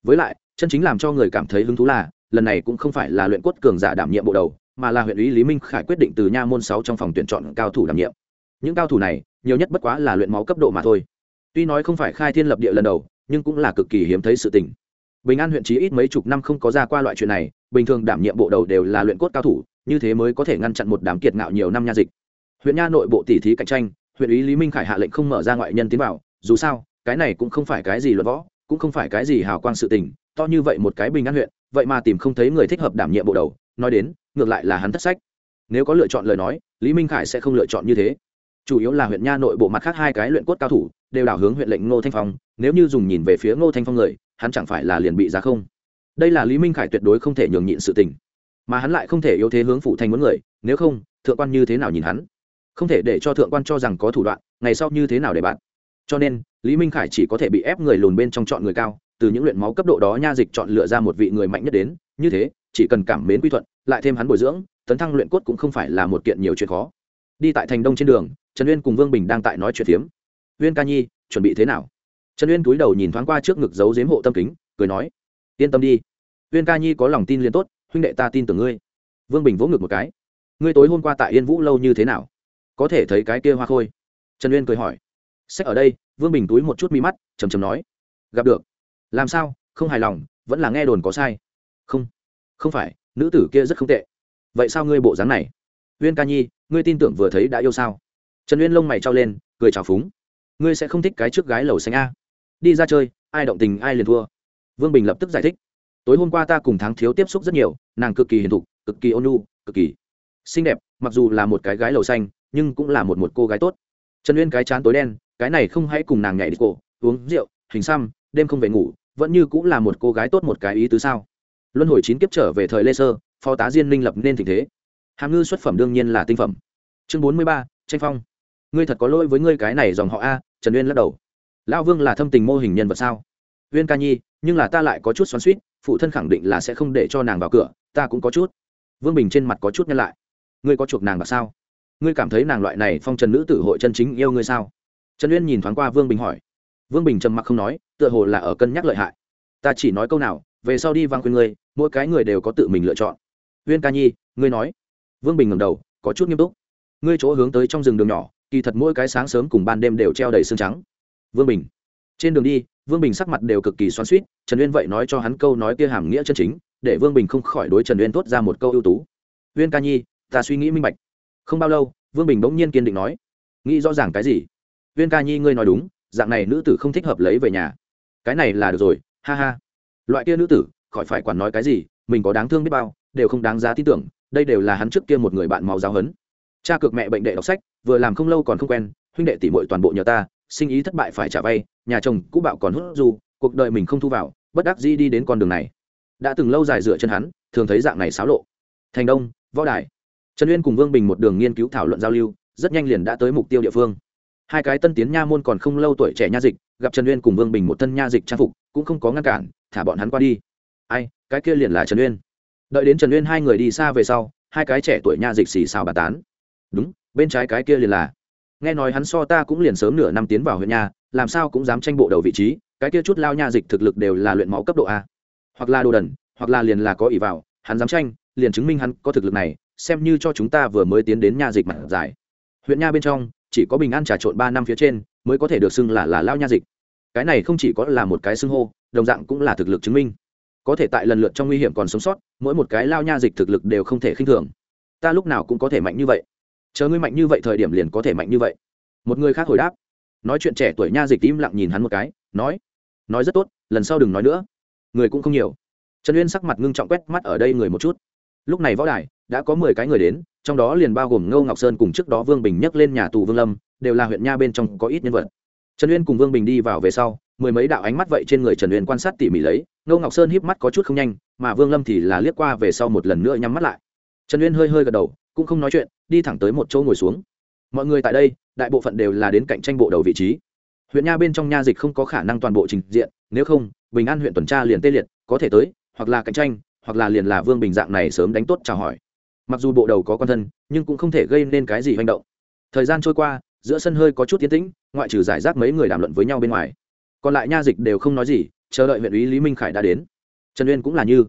với lại, chân chính làm cho người cảm thấy hứng thú là, lần này cũng không phải là luyện quất cường giả đảm nhiệm bộ đầu, mà là huyện ý lý minh khải quyết định từ nha môn sáu trong phòng tuyển chọn cao thủ đảm nhiệm. Những cao thủ này, nhiều nhất bất quá là luyện máu cấp độ mà thôi. Tuy nói không phải khai thiên lập địa lần đầu, nhưng cũng là cực kỳ hiếm thấy sự tình. Bình an huyện trí ít mấy chục năm không có ra qua loại chuyện này, bình thường đảm nhiệm bộ đầu đều là luyện cốt cao thủ, như thế mới có thể ngăn chặn một đám kiệt ngạo nhiều năm nha dịch. Huyện nha nội bộ tỷ thí cạnh tranh, huyện ý lý minh khải hạ lệnh không mở ra ngoại nhân tiến vào, dù sao, cái này cũng không phải cái gì luật võ cũng không phải cái gì hào quang sự tình, to như vậy một cái bình an huyện, vậy mà tìm không thấy người thích hợp đảm nhiệm bộ đầu, nói đến, ngược lại là hắn thất sách. Nếu có lựa chọn lời nói, lý minh khải sẽ không lựa chọn như thế. Chủ yếu là huyện nha nội bộ mặt khác hai cái luyện cốt cao thủ, đều đảo hướng huyện lệnh ngô thanh phong, nếu như dùng nhìn về phía ngô thanh phong người, hắn chẳng phải là liền bị giá không. Đây là lý minh khải tuyệt đối không thể nhường nhịn sự tình. Mà hắn lại không thể yếu thế hướng phụ thành muốn người, nếu không, thượng quan như thế nào nhìn hắn? Không thể để cho thượng quan cho rằng có thủ đoạn, ngày sau như thế nào để bạn? Cho nên lý minh khải chỉ có thể bị ép người lùn bên trong chọn người cao, từ những luyện máu cấp độ đó nha dịch chọn lựa ra một vị người mạnh nhất đến, như thế, chỉ cần cảm mến quy thuận, lại thêm hắn bồi dưỡng, tấn thăng luyện cốt cũng không phải là một kiện nhiều chuyện khó. Đi tại thành đông trên đường, trần uyên cùng vương bình đang tại nói chuyện phiếm. Uyên ca nhi, chuẩn bị thế nào? Trần uyên cúi đầu nhìn thoáng qua trước ngực giấu giếm hộ tâm kính, cười nói, yên tâm đi. Uyên ca nhi có lòng tin liền tốt, huynh đệ ta tin tưởng ngươi. Vương bình vỗ ngực một cái. Ngươi tối hôm qua tại yên vũ lâu như thế nào? Có thể thấy cái kia hoa khôi. Trần uyên cười hỏi sách ở đây, vương bình túi một chút mi mắt chầm chầm nói. Gặp được. Làm sao? Không hài lòng, vẫn là nghe đồn có sai. Không. Không phải, nữ tử kia rất không tệ. Vậy sao ngươi bộ dáng này? Uyên ca nhi, ngươi tin tưởng vừa thấy đã yêu sao? Trần uyên lông mày trao lên, cười trào phúng. Ngươi sẽ không thích cái trước gái lầu xanh a. Đi ra chơi, ai động tình ai liền thua. Vương bình lập tức giải thích. Tối hôm qua ta cùng tháng thiếu tiếp xúc rất nhiều, nàng cực kỳ hiền thục, cực kỳ ôn nhu, cực kỳ xinh đẹp, mặc dù là một cái gái lầu xanh, nhưng cũng là một một cô gái tốt. Trần uyên cái chán tối đen cái này không hãy cùng nàng nhảy đi cổ, uống rượu, hình xăm, đêm không về ngủ, vẫn như cũng là một cô gái tốt một cái ý tứ sao? Luân hồi chín kiếp trở về thời lê sơ, phó tá diên minh lập nên tình thế. Hàm ngư xuất phẩm đương nhiên là tinh phẩm. Chương bốn mươi ba, tranh phong. Ngươi thật có lỗi với ngươi cái này dòng họ a, trần uyên lắc đầu. Lão vương là thâm tình mô hình nhân vật sao? Uyên ca nhi, nhưng là ta lại có chút xoắn suýt phụ thân khẳng định là sẽ không để cho nàng vào cửa, ta cũng có chút. Vương bình trên mặt có chút nhân lại. Ngươi có chuộc nàng vào sao? Ngươi cảm thấy nàng loại này phong trần nữ tử hội chân chính yêu ngươi sao? Trần uyên nhìn thoáng qua vương bình hỏi. Vương bình trầm mặc không nói, tựa hồ là ở cân nhắc lợi hại. Ta chỉ nói câu nào, về sau đi vang khuyên ngươi, mỗi cái người đều có tự mình lựa chọn. Uyên ca nhi, ngươi nói. Vương bình ngầm đầu, có chút nghiêm túc. Ngươi chỗ hướng tới trong rừng đường nhỏ, kỳ thật mỗi cái sáng sớm cùng ban đêm đều treo đầy xương trắng. Vương bình. Trên đường đi, vương bình sắc mặt đều cực kỳ xoắn suýt trần uyên vậy nói cho hắn câu nói kia hàm nghĩa chân chính, để vương bình không khỏi đối trần uyên tốt ra một câu ưu tú. Uyên ca nhi, ta suy nghĩ minh bạch. Không bao lâu, vương bình bỗng nhiên kiên định nói. Nghĩ rõ ràng cái gì? Huyên ca nhi ngươi nói đúng, dạng này nữ tử không thích hợp lấy về nhà. Cái này là được rồi, ha ha. Loại kia nữ tử, khỏi phải quản nói cái gì, mình có đáng thương biết bao, đều không đáng giá tin tưởng, đây đều là hắn trước kia một người bạn máu giáo hấn cha cực mẹ bệnh đệ đọc sách, vừa làm không lâu còn không quen, huynh đệ tỷ muội toàn bộ nhờ ta, sinh ý thất bại phải trả vay, nhà chồng cũ bạo còn hút du, cuộc đời mình không thu vào, bất đắc dĩ đi đến con đường này. Đã từng lâu dài dựa chân hắn, thường thấy dạng này xáo lộ. Thành đông, võ đài. Trần uyên cùng vương bình một đường nghiên cứu thảo luận giao lưu, rất nhanh liền đã tới mục tiêu địa phương hai cái tân tiến nha môn còn không lâu tuổi trẻ nha dịch, gặp trần uyên cùng vương bình một thân nha dịch trang phục, cũng không có ngăn cản, thả bọn hắn qua đi. Ai, cái kia liền là trần uyên. Đợi đến trần uyên hai người đi xa về sau, hai cái trẻ tuổi nha dịch xì xào bà tán. Đúng, bên trái cái kia liền là. Nghe nói hắn so ta cũng liền sớm nửa năm tiến vào huyện nha, làm sao cũng dám tranh bộ đầu vị trí, cái kia chút lao nha dịch thực lực đều là luyện máu cấp độ a. Hoặc là đồ đần, hoặc là liền là có ỷ vào, hắn dám tranh, liền chứng minh hắn có thực lực này, xem như cho chúng ta vừa mới tiến đến nha dịch mặt dài. Huyện nha bên trong chỉ có bình an trà trộn ba năm phía trên mới có thể được xưng là là lao nha dịch. Cái này không chỉ có là một cái xưng hô, đồng dạng cũng là thực lực chứng minh. Có thể tại lần lượt trong nguy hiểm còn sống sót, mỗi một cái lao nha dịch thực lực đều không thể khinh thường. Ta lúc nào cũng có thể mạnh như vậy. Chờ ngươi mạnh như vậy thời điểm liền có thể mạnh như vậy. Một người khác hồi đáp. Nói chuyện trẻ tuổi nha dịch im lặng nhìn hắn một cái, nói nói rất tốt, lần sau đừng nói nữa. Người cũng không nhiều. Trần uyên sắc mặt ngưng trọng quét mắt ở đây người một chút. Lúc này võ đài đã có mười cái người đến, trong đó liền bao gồm ngô ngọc sơn cùng trước đó vương bình nhắc lên nhà tù vương lâm, đều là huyện nha bên trong có ít nhân vật. Trần uyên cùng vương bình đi vào về sau, mười mấy đạo ánh mắt vậy trên người trần uyên quan sát tỉ mỉ lấy, ngô ngọc sơn híp mắt có chút không nhanh, mà vương lâm thì là liếc qua về sau một lần nữa nhắm mắt lại. Trần uyên hơi hơi gật đầu, cũng không nói chuyện, đi thẳng tới một chỗ ngồi xuống. Mọi người tại đây, đại bộ phận đều là đến cạnh tranh bộ đầu vị trí. Huyện nha bên trong nha dịch không có khả năng toàn bộ trình diện, nếu không, bình an huyện tuần tra liền tê liệt, có thể tới, hoặc là cạnh tranh, hoặc là liền là vương bình dạng này sớm đánh tốt chào hỏi mặc dù bộ đầu có con thân, nhưng cũng không thể gây nên cái gì hành động. Thời gian trôi qua, giữa sân hơi có chút tiến tĩnh, ngoại trừ giải rác mấy người đàm luận với nhau bên ngoài. Còn lại nha dịch đều không nói gì, chờ đợi huyện ủy lý minh khải đã đến. Trần uyên cũng là như.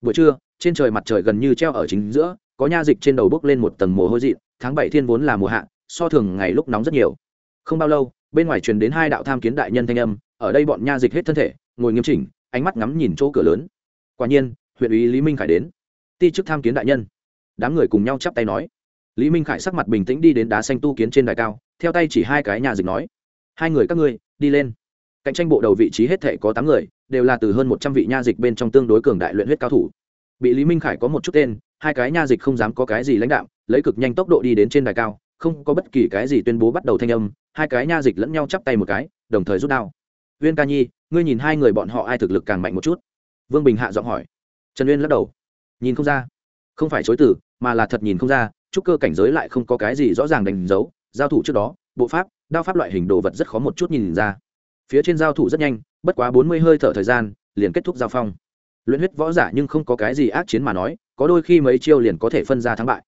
Buổi trưa, trên trời mặt trời gần như treo ở chính giữa, có nha dịch trên đầu bốc lên một tầng mồ hôi dị tháng bảy thiên vốn là mùa hạ, so thường ngày lúc nóng rất nhiều. Không bao lâu, bên ngoài truyền đến hai đạo tham kiến đại nhân thanh âm, ở đây bọn nha dịch hết thân thể, ngồi nghiêm chỉnh, ánh mắt ngắm nhìn chỗ cửa lớn. Quả nhiên, huyện ủy lý minh khải đến. Ti chức tham kiến đại nhân đám người cùng nhau chắp tay nói. Lý minh khải sắc mặt bình tĩnh đi đến đá xanh tu kiến trên đài cao, theo tay chỉ hai cái nhà dịch nói. Hai người các ngươi, đi lên. Cạnh tranh bộ đầu vị trí hết thể có tám người, đều là từ hơn một trăm vị nha dịch bên trong tương đối cường đại luyện huyết cao thủ. Bị lý minh khải có một chút tên, hai cái nha dịch không dám có cái gì lãnh đạo lấy cực nhanh tốc độ đi đến trên đài cao, không có bất kỳ cái gì tuyên bố bắt đầu thanh âm, hai cái nha dịch lẫn nhau chắp tay một cái, đồng thời rút đao. Viên ca nhi, ngươi nhìn hai người bọn họ ai thực lực càng mạnh một chút? Vương bình hạ giọng hỏi. Trần uyên lắc đầu. Nhìn không ra không phải chối từ mà là thật nhìn không ra chúc cơ cảnh giới lại không có cái gì rõ ràng đánh dấu. Giao thủ trước đó bộ pháp đao pháp loại hình đồ vật rất khó một chút nhìn ra. Phía trên giao thủ rất nhanh bất quá bốn mươi hơi thở thời gian liền kết thúc giao phong. Luyện huyết võ giả nhưng không có cái gì ác chiến mà nói có đôi khi mấy chiêu liền có thể phân ra thắng bại.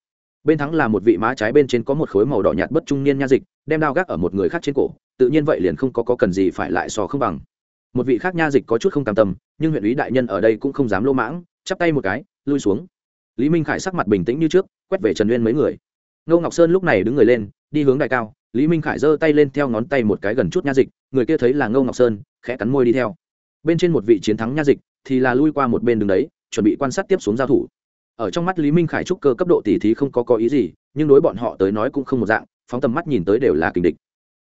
Bên thắng là một vị má trái bên trên có một khối màu đỏ nhạt bất trung niên nha dịch đem đao gác ở một người khác trên cổ tự nhiên vậy liền không có, có cần gì phải lại so không bằng. Một vị khác nha dịch có chút không cam tâm nhưng huyện ý đại nhân ở đây cũng không dám lô mãng chắp tay một cái lui xuống lý minh khải sắc mặt bình tĩnh như trước, quét về trần uyên mấy người. Ngô ngọc sơn lúc này đứng người lên, đi hướng đại cao. Lý minh khải giơ tay lên theo ngón tay một cái gần chút nha dịch, người kia thấy là ngô ngọc sơn, khẽ cắn môi đi theo. Bên trên một vị chiến thắng nha dịch thì là lui qua một bên đường đấy, chuẩn bị quan sát tiếp xuống giao thủ. Ở trong mắt lý minh khải trúc cơ cấp độ tỷ thí không có có ý gì, nhưng đối bọn họ tới nói cũng không một dạng, phóng tầm mắt nhìn tới đều là kình địch.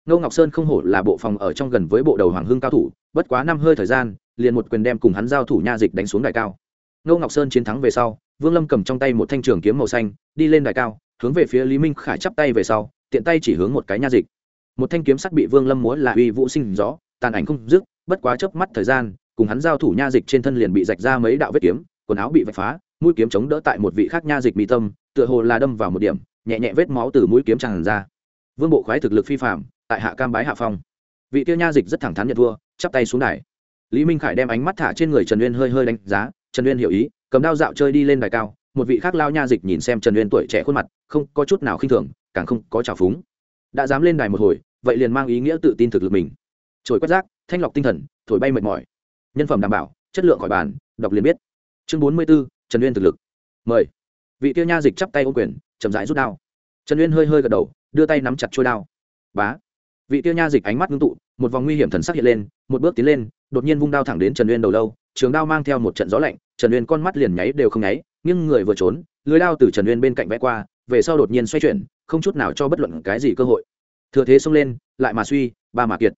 Ngô ngọc sơn không hổ là bộ phòng ở trong gần với bộ đầu hoàng hưng cao thủ, bất quá năm hơi thời gian, liền một quyền đem cùng hắn giao thủ nha dịch đánh xuống đại cao. Ngô ngọc sơn chiến thắng về sau vương lâm cầm trong tay một thanh trường kiếm màu xanh, đi lên đài cao, hướng về phía lý minh khải chắp tay về sau, tiện tay chỉ hướng một cái nha dịch. Một thanh kiếm sắc bị vương lâm múa là uy vũ sinh rõ, tàn ảnh không dứt, bất quá chớp mắt thời gian, cùng hắn giao thủ nha dịch trên thân liền bị rạch ra mấy đạo vết kiếm, quần áo bị vạch phá, mũi kiếm chống đỡ tại một vị khác nha dịch mi tâm, tựa hồ là đâm vào một điểm, nhẹ nhẹ vết máu từ mũi kiếm tràn ra. Vương bộ khoái thực lực phi phạm tại hạ cam bái hạ phong. Vị tiêu nha dịch rất thẳng thắn nhận thua, chắp tay xuống đài. Lý minh khải đem ánh mắt thả trên người trần uyên hơi hơi đánh giá, trần uyên hiểu ý cầm đao dạo chơi đi lên đài cao, một vị khác lao nha dịch nhìn xem trần uyên tuổi trẻ khuôn mặt, không có chút nào khinh thường, càng không có trào phúng. Đã dám lên đài một hồi, vậy liền mang ý nghĩa tự tin thực lực mình. Trồi quét rác, thanh lọc tinh thần, thổi bay mệt mỏi. Nhân phẩm đảm bảo, chất lượng khỏi bàn, đọc liền biết. Chương bốn mươi b ố trần uyên thực lực. Mời. Vị tiêu nha dịch chắp tay ô quyền, chậm rãi rút đao. Trần uyên hơi hơi gật đầu, đưa tay nắm chặt trôi đao. Bá. Vị tiêu nha dịch ánh mắt ngưng tụ, một vòng nguy hiểm thần sắc hiện lên, một bước tiến lên đột nhiên vung đao thẳng đến trần uyên đầu lâu, trường đao mang theo một trận gió lạnh, trần uyên con mắt liền nháy đều không nháy nhưng người vừa trốn, lưới đao từ trần uyên bên cạnh vẽ qua, về sau đột nhiên xoay chuyển, không chút nào cho bất luận cái gì cơ hội. Thừa thế xông lên, lại mà suy, ba mà kiệt.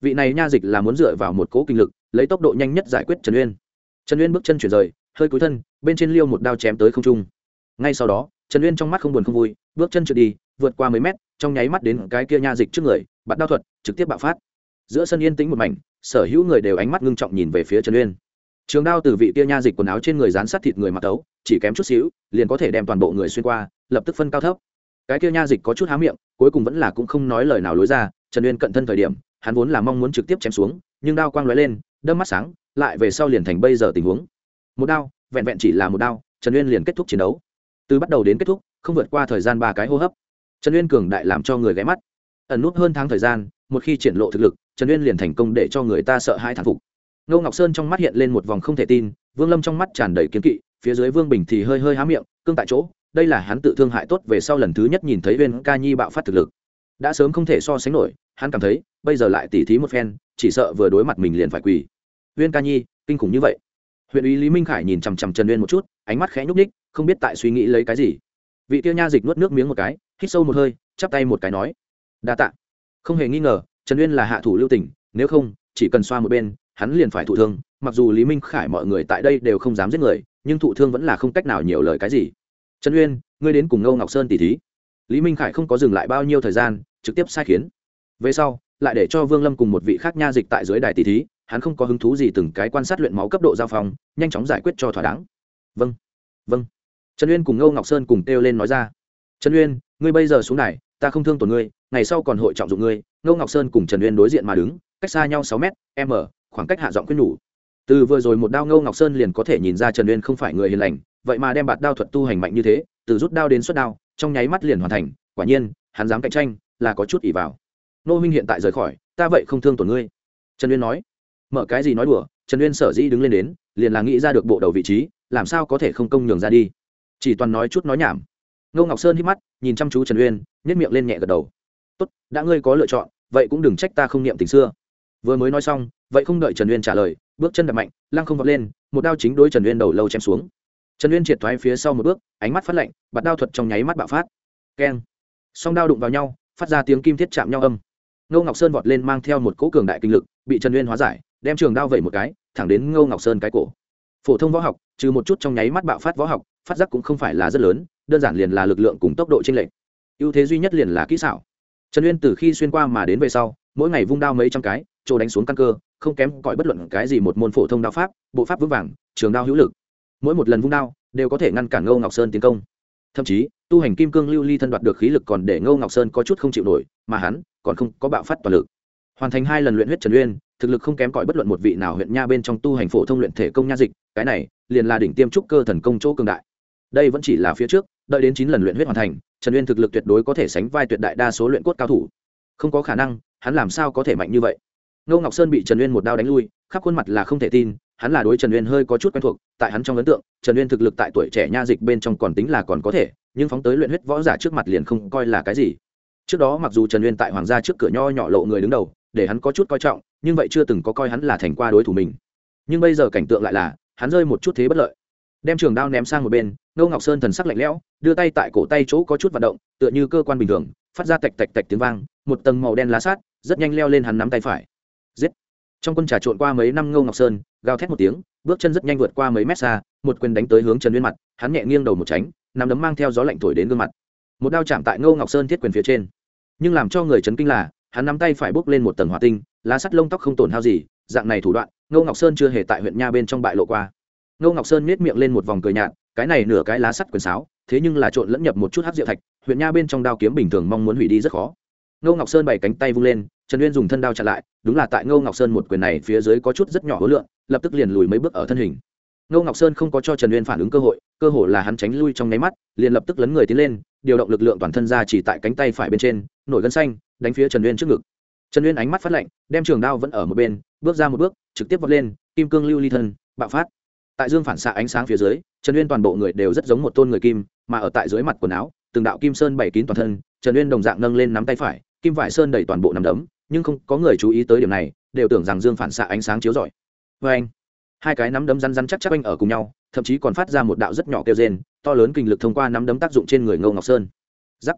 Vị này nha dịch là muốn dựa vào một cố kinh lực, lấy tốc độ nhanh nhất giải quyết trần uyên. Trần uyên bước chân chuyển rời, hơi cúi thân, bên trên liêu một đao chém tới không trung. Ngay sau đó, trần uyên trong mắt không buồn không vui, bước chân trượt đi, vượt qua mấy mét, trong nháy mắt đến cái kia nha dịch trước người, bắt đao thuật, trực tiếp bạo phát. Giữa sân yên tĩnh một mảnh sở hữu người đều ánh mắt ngưng trọng nhìn về phía trần uyên. Trường đao từ vị kia nha dịch quần áo trên người dán sát thịt người mặc tấu chỉ kém chút xíu, liền có thể đem toàn bộ người xuyên qua, lập tức phân cao thấp. Cái kia nha dịch có chút há miệng, cuối cùng vẫn là cũng không nói lời nào lối ra, trần uyên cận thân thời điểm, hắn vốn là mong muốn trực tiếp chém xuống, nhưng đao quang lóe lên, đâm mắt sáng, lại về sau liền thành bây giờ tình huống. Một đao, vẹn vẹn chỉ là một đao, trần uyên liền kết thúc chiến đấu. Từ bắt đầu đến kết thúc, không vượt qua thời gian ba cái hô hấp. Trần uyên cường đại làm cho người ghé mắt. Ẩn nút hơn tháng thời gian một khi triển lộ thực lực, trần uyên liền thành công để cho người ta sợ hãi thán phục. Ngô ngọc sơn trong mắt hiện lên một vòng không thể tin, vương lâm trong mắt tràn đầy kiến kỵ, phía dưới vương bình thì hơi hơi há miệng, cương tại chỗ, đây là hắn tự thương hại tốt về sau lần thứ nhất nhìn thấy viên ca nhi bạo phát thực lực. Đã sớm không thể so sánh nổi, hắn cảm thấy, bây giờ lại tỉ thí một phen, chỉ sợ vừa đối mặt mình liền phải quỳ. Viên ca nhi, kinh khủng như vậy. Huyện ủy lý minh khải nhìn chằm chằm trần uyên một chút, ánh mắt khẽ nhúc ních không biết tại suy nghĩ lấy cái gì. Vị tiêu nha dịch nuốt nước miếng một cái, hít sâu một hơi, chắp tay một cái nói, đa tạ không hề nghi ngờ, trần uyên là hạ thủ lưu tỉnh nếu không, chỉ cần xoa một bên, hắn liền phải thụ thương. Mặc dù lý minh khải mọi người tại đây đều không dám giết người, nhưng thụ thương vẫn là không cách nào nhiều lời cái gì. Trần uyên, ngươi đến cùng ngô ngọc sơn tỉ thí. Lý minh khải không có dừng lại bao nhiêu thời gian, trực tiếp sai khiến. Về sau, lại để cho vương lâm cùng một vị khác nha dịch tại dưới đài tỷ thí, hắn không có hứng thú gì từng cái quan sát luyện máu cấp độ giao phong, nhanh chóng giải quyết cho thỏa đáng. Vâng vâng. Trần uyên cùng ngô ngọc sơn cùng kêu lên nói ra. Trần uyên, ngươi bây giờ xuống đài, ta không thương tổn ngươi ngày sau còn hội trọng dụng ngươi, ngô ngọc sơn cùng trần uyên đối diện mà đứng, cách xa nhau sáu m m khoảng cách hạ giọng quyết nhủ. Từ vừa rồi một đao ngô ngọc sơn liền có thể nhìn ra trần uyên không phải người hiền lành, vậy mà đem bạt đao thuật tu hành mạnh như thế, từ rút đao đến xuất đao, trong nháy mắt liền hoàn thành, quả nhiên, hắn dám cạnh tranh, là có chút ỉ vào. Nô minh hiện tại rời khỏi, ta vậy không thương tổn ngươi. Trần uyên nói. Mở cái gì nói đùa, trần uyên sở dĩ đứng lên đến, liền là nghĩ ra được bộ đầu vị trí, làm sao có thể không công nhường ra đi. Chỉ toàn nói chút nói nhảm. Ngô ngọc sơn hít mắt, nhìn chăm chú trần uyên nhét miệng lên nhẹ gật đầu tốt, đã ngươi có lựa chọn, vậy cũng đừng trách ta không niệm tình xưa. Vừa mới nói xong, vậy không đợi trần uyên trả lời, bước chân đập mạnh, lăng không vọt lên, một đao chính đối trần uyên đầu lâu chém xuống. Trần uyên triệt thoái phía sau một bước, ánh mắt phát lạnh, bạt đao thuật trong nháy mắt bạo phát. Keng. Song đao đụng vào nhau, phát ra tiếng kim thiết chạm nhau âm. Ngô ngọc sơn vọt lên mang theo một cỗ cường đại kinh lực, bị trần uyên hóa giải, đem trường đao vẩy một cái, thẳng đến ngô ngọc sơn cái cổ. Phổ thông võ học, trừ một chút trong nháy mắt bạo phát võ học, phát giác cũng không phải là rất lớn, đơn giản liền là lực lượng cùng tốc độ tranh lệch. Ưu thế duy nhất liền là kỹ xảo trần uyên từ khi xuyên qua mà đến về sau, mỗi ngày vung đao mấy trăm cái, chỗ đánh xuống căn cơ, không kém cõi bất luận cái gì một môn phổ thông đao pháp, bộ pháp vững vàng, trường đao hữu lực. Mỗi một lần vung đao, đều có thể ngăn cản ngô ngọc sơn tiến công. Thậm chí, tu hành kim cương lưu ly thân đoạt được khí lực còn để ngô ngọc sơn có chút không chịu nổi, mà hắn còn không có bạo phát toàn lực. Hoàn thành hai lần luyện huyết trần uyên, thực lực không kém cỏi bất luận một vị nào huyện nha bên trong tu hành phổ thông luyện thể công nha dịch, cái này liền là đỉnh tiêm trúc cơ thần công chỗ cường đại đây vẫn chỉ là phía trước, đợi đến chín lần luyện huyết hoàn thành, trần uyên thực lực tuyệt đối có thể sánh vai tuyệt đại đa số luyện cốt cao thủ. Không có khả năng, hắn làm sao có thể mạnh như vậy? Ngô ngọc sơn bị trần uyên một đao đánh lui, khắp khuôn mặt là không thể tin, hắn là đối trần uyên hơi có chút quen thuộc, tại hắn trong ấn tượng, trần uyên thực lực tại tuổi trẻ nha dịch bên trong còn tính là còn có thể, nhưng phóng tới luyện huyết võ giả trước mặt liền không coi là cái gì. Trước đó mặc dù trần uyên tại hoàng gia trước cửa nho nhỏ lộ người đứng đầu, để hắn có chút coi trọng, nhưng vậy chưa từng có coi hắn là thành qua đối thủ mình. Nhưng bây giờ cảnh tượng lại là, hắn rơi một chút thế bất lợi. Đem trường đao ném sang một bên ngô ngọc sơn thần sắc lạnh lẽo, đưa tay tại cổ tay chỗ có chút vận động, tựa như cơ quan bình thường, phát ra tạch tạch tạch tiếng vang, một tầng màu đen lá sát, rất nhanh leo lên hắn nắm tay phải. Giết! Trong quân trà trộn qua mấy năm ngô ngọc sơn, gào thét một tiếng, bước chân rất nhanh vượt qua mấy mét xa, một quyền đánh tới hướng trần uyên mặt, hắn nhẹ nghiêng đầu một tránh, nắm đấm mang theo gió lạnh thổi đến gương mặt. Một đao chạm tại ngô ngọc sơn thiết quyền phía trên. Nhưng làm cho người chấn kinh là, hắn nắm tay phải bốc lên một tầng hỏa tinh, lá sắt lông tóc không tổn hao gì, dạng này thủ đoạn, ngô ngọc sơn chưa hề tại huyện nha bên trong bại lộ qua. Ngô ngọc sơn nết miệng lên một vòng cười nhạt cái này nửa cái lá sắt quyền sáo, thế nhưng là trộn lẫn nhập một chút hát rượu thạch, huyện nha bên trong đao kiếm bình thường mong muốn hủy đi rất khó. Ngô ngọc sơn bày cánh tay vung lên, trần uyên dùng thân đao chặn lại, đúng là tại ngô ngọc sơn một quyền này phía dưới có chút rất nhỏ hối lượng, lập tức liền lùi mấy bước ở thân hình. Ngô ngọc sơn không có cho trần uyên phản ứng cơ hội cơ hội là hắn tránh lui trong nháy mắt, liền lập tức lấn người tiến lên, điều động lực lượng toàn thân ra chỉ tại cánh tay phải bên trên, nổi gân xanh, đánh phía trần uyên trước ngực. Trần uyên ánh mắt phát lạnh, đem trường đao vẫn ở một bên, bước ra một bước, trực tiếp vọt lên, kim cương lưu ly thân, bạo phát tại dương phản xạ ánh sáng phía dưới, trần uyên toàn bộ người đều rất giống một tôn người kim, mà ở tại dưới mặt quần áo, từng đạo kim sơn bảy kín toàn thân, trần uyên đồng dạng nâng lên nắm tay phải, kim vải sơn đầy toàn bộ nắm đấm, nhưng không có người chú ý tới điểm này, đều tưởng rằng dương phản xạ ánh sáng chiếu rọi. Vê anh, hai cái nắm đấm răn răn chắc chắc anh ở cùng nhau, thậm chí còn phát ra một đạo rất nhỏ kêu rên, to lớn kinh lực thông qua nắm đấm tác dụng trên người ngô ngọc sơn. Giắc.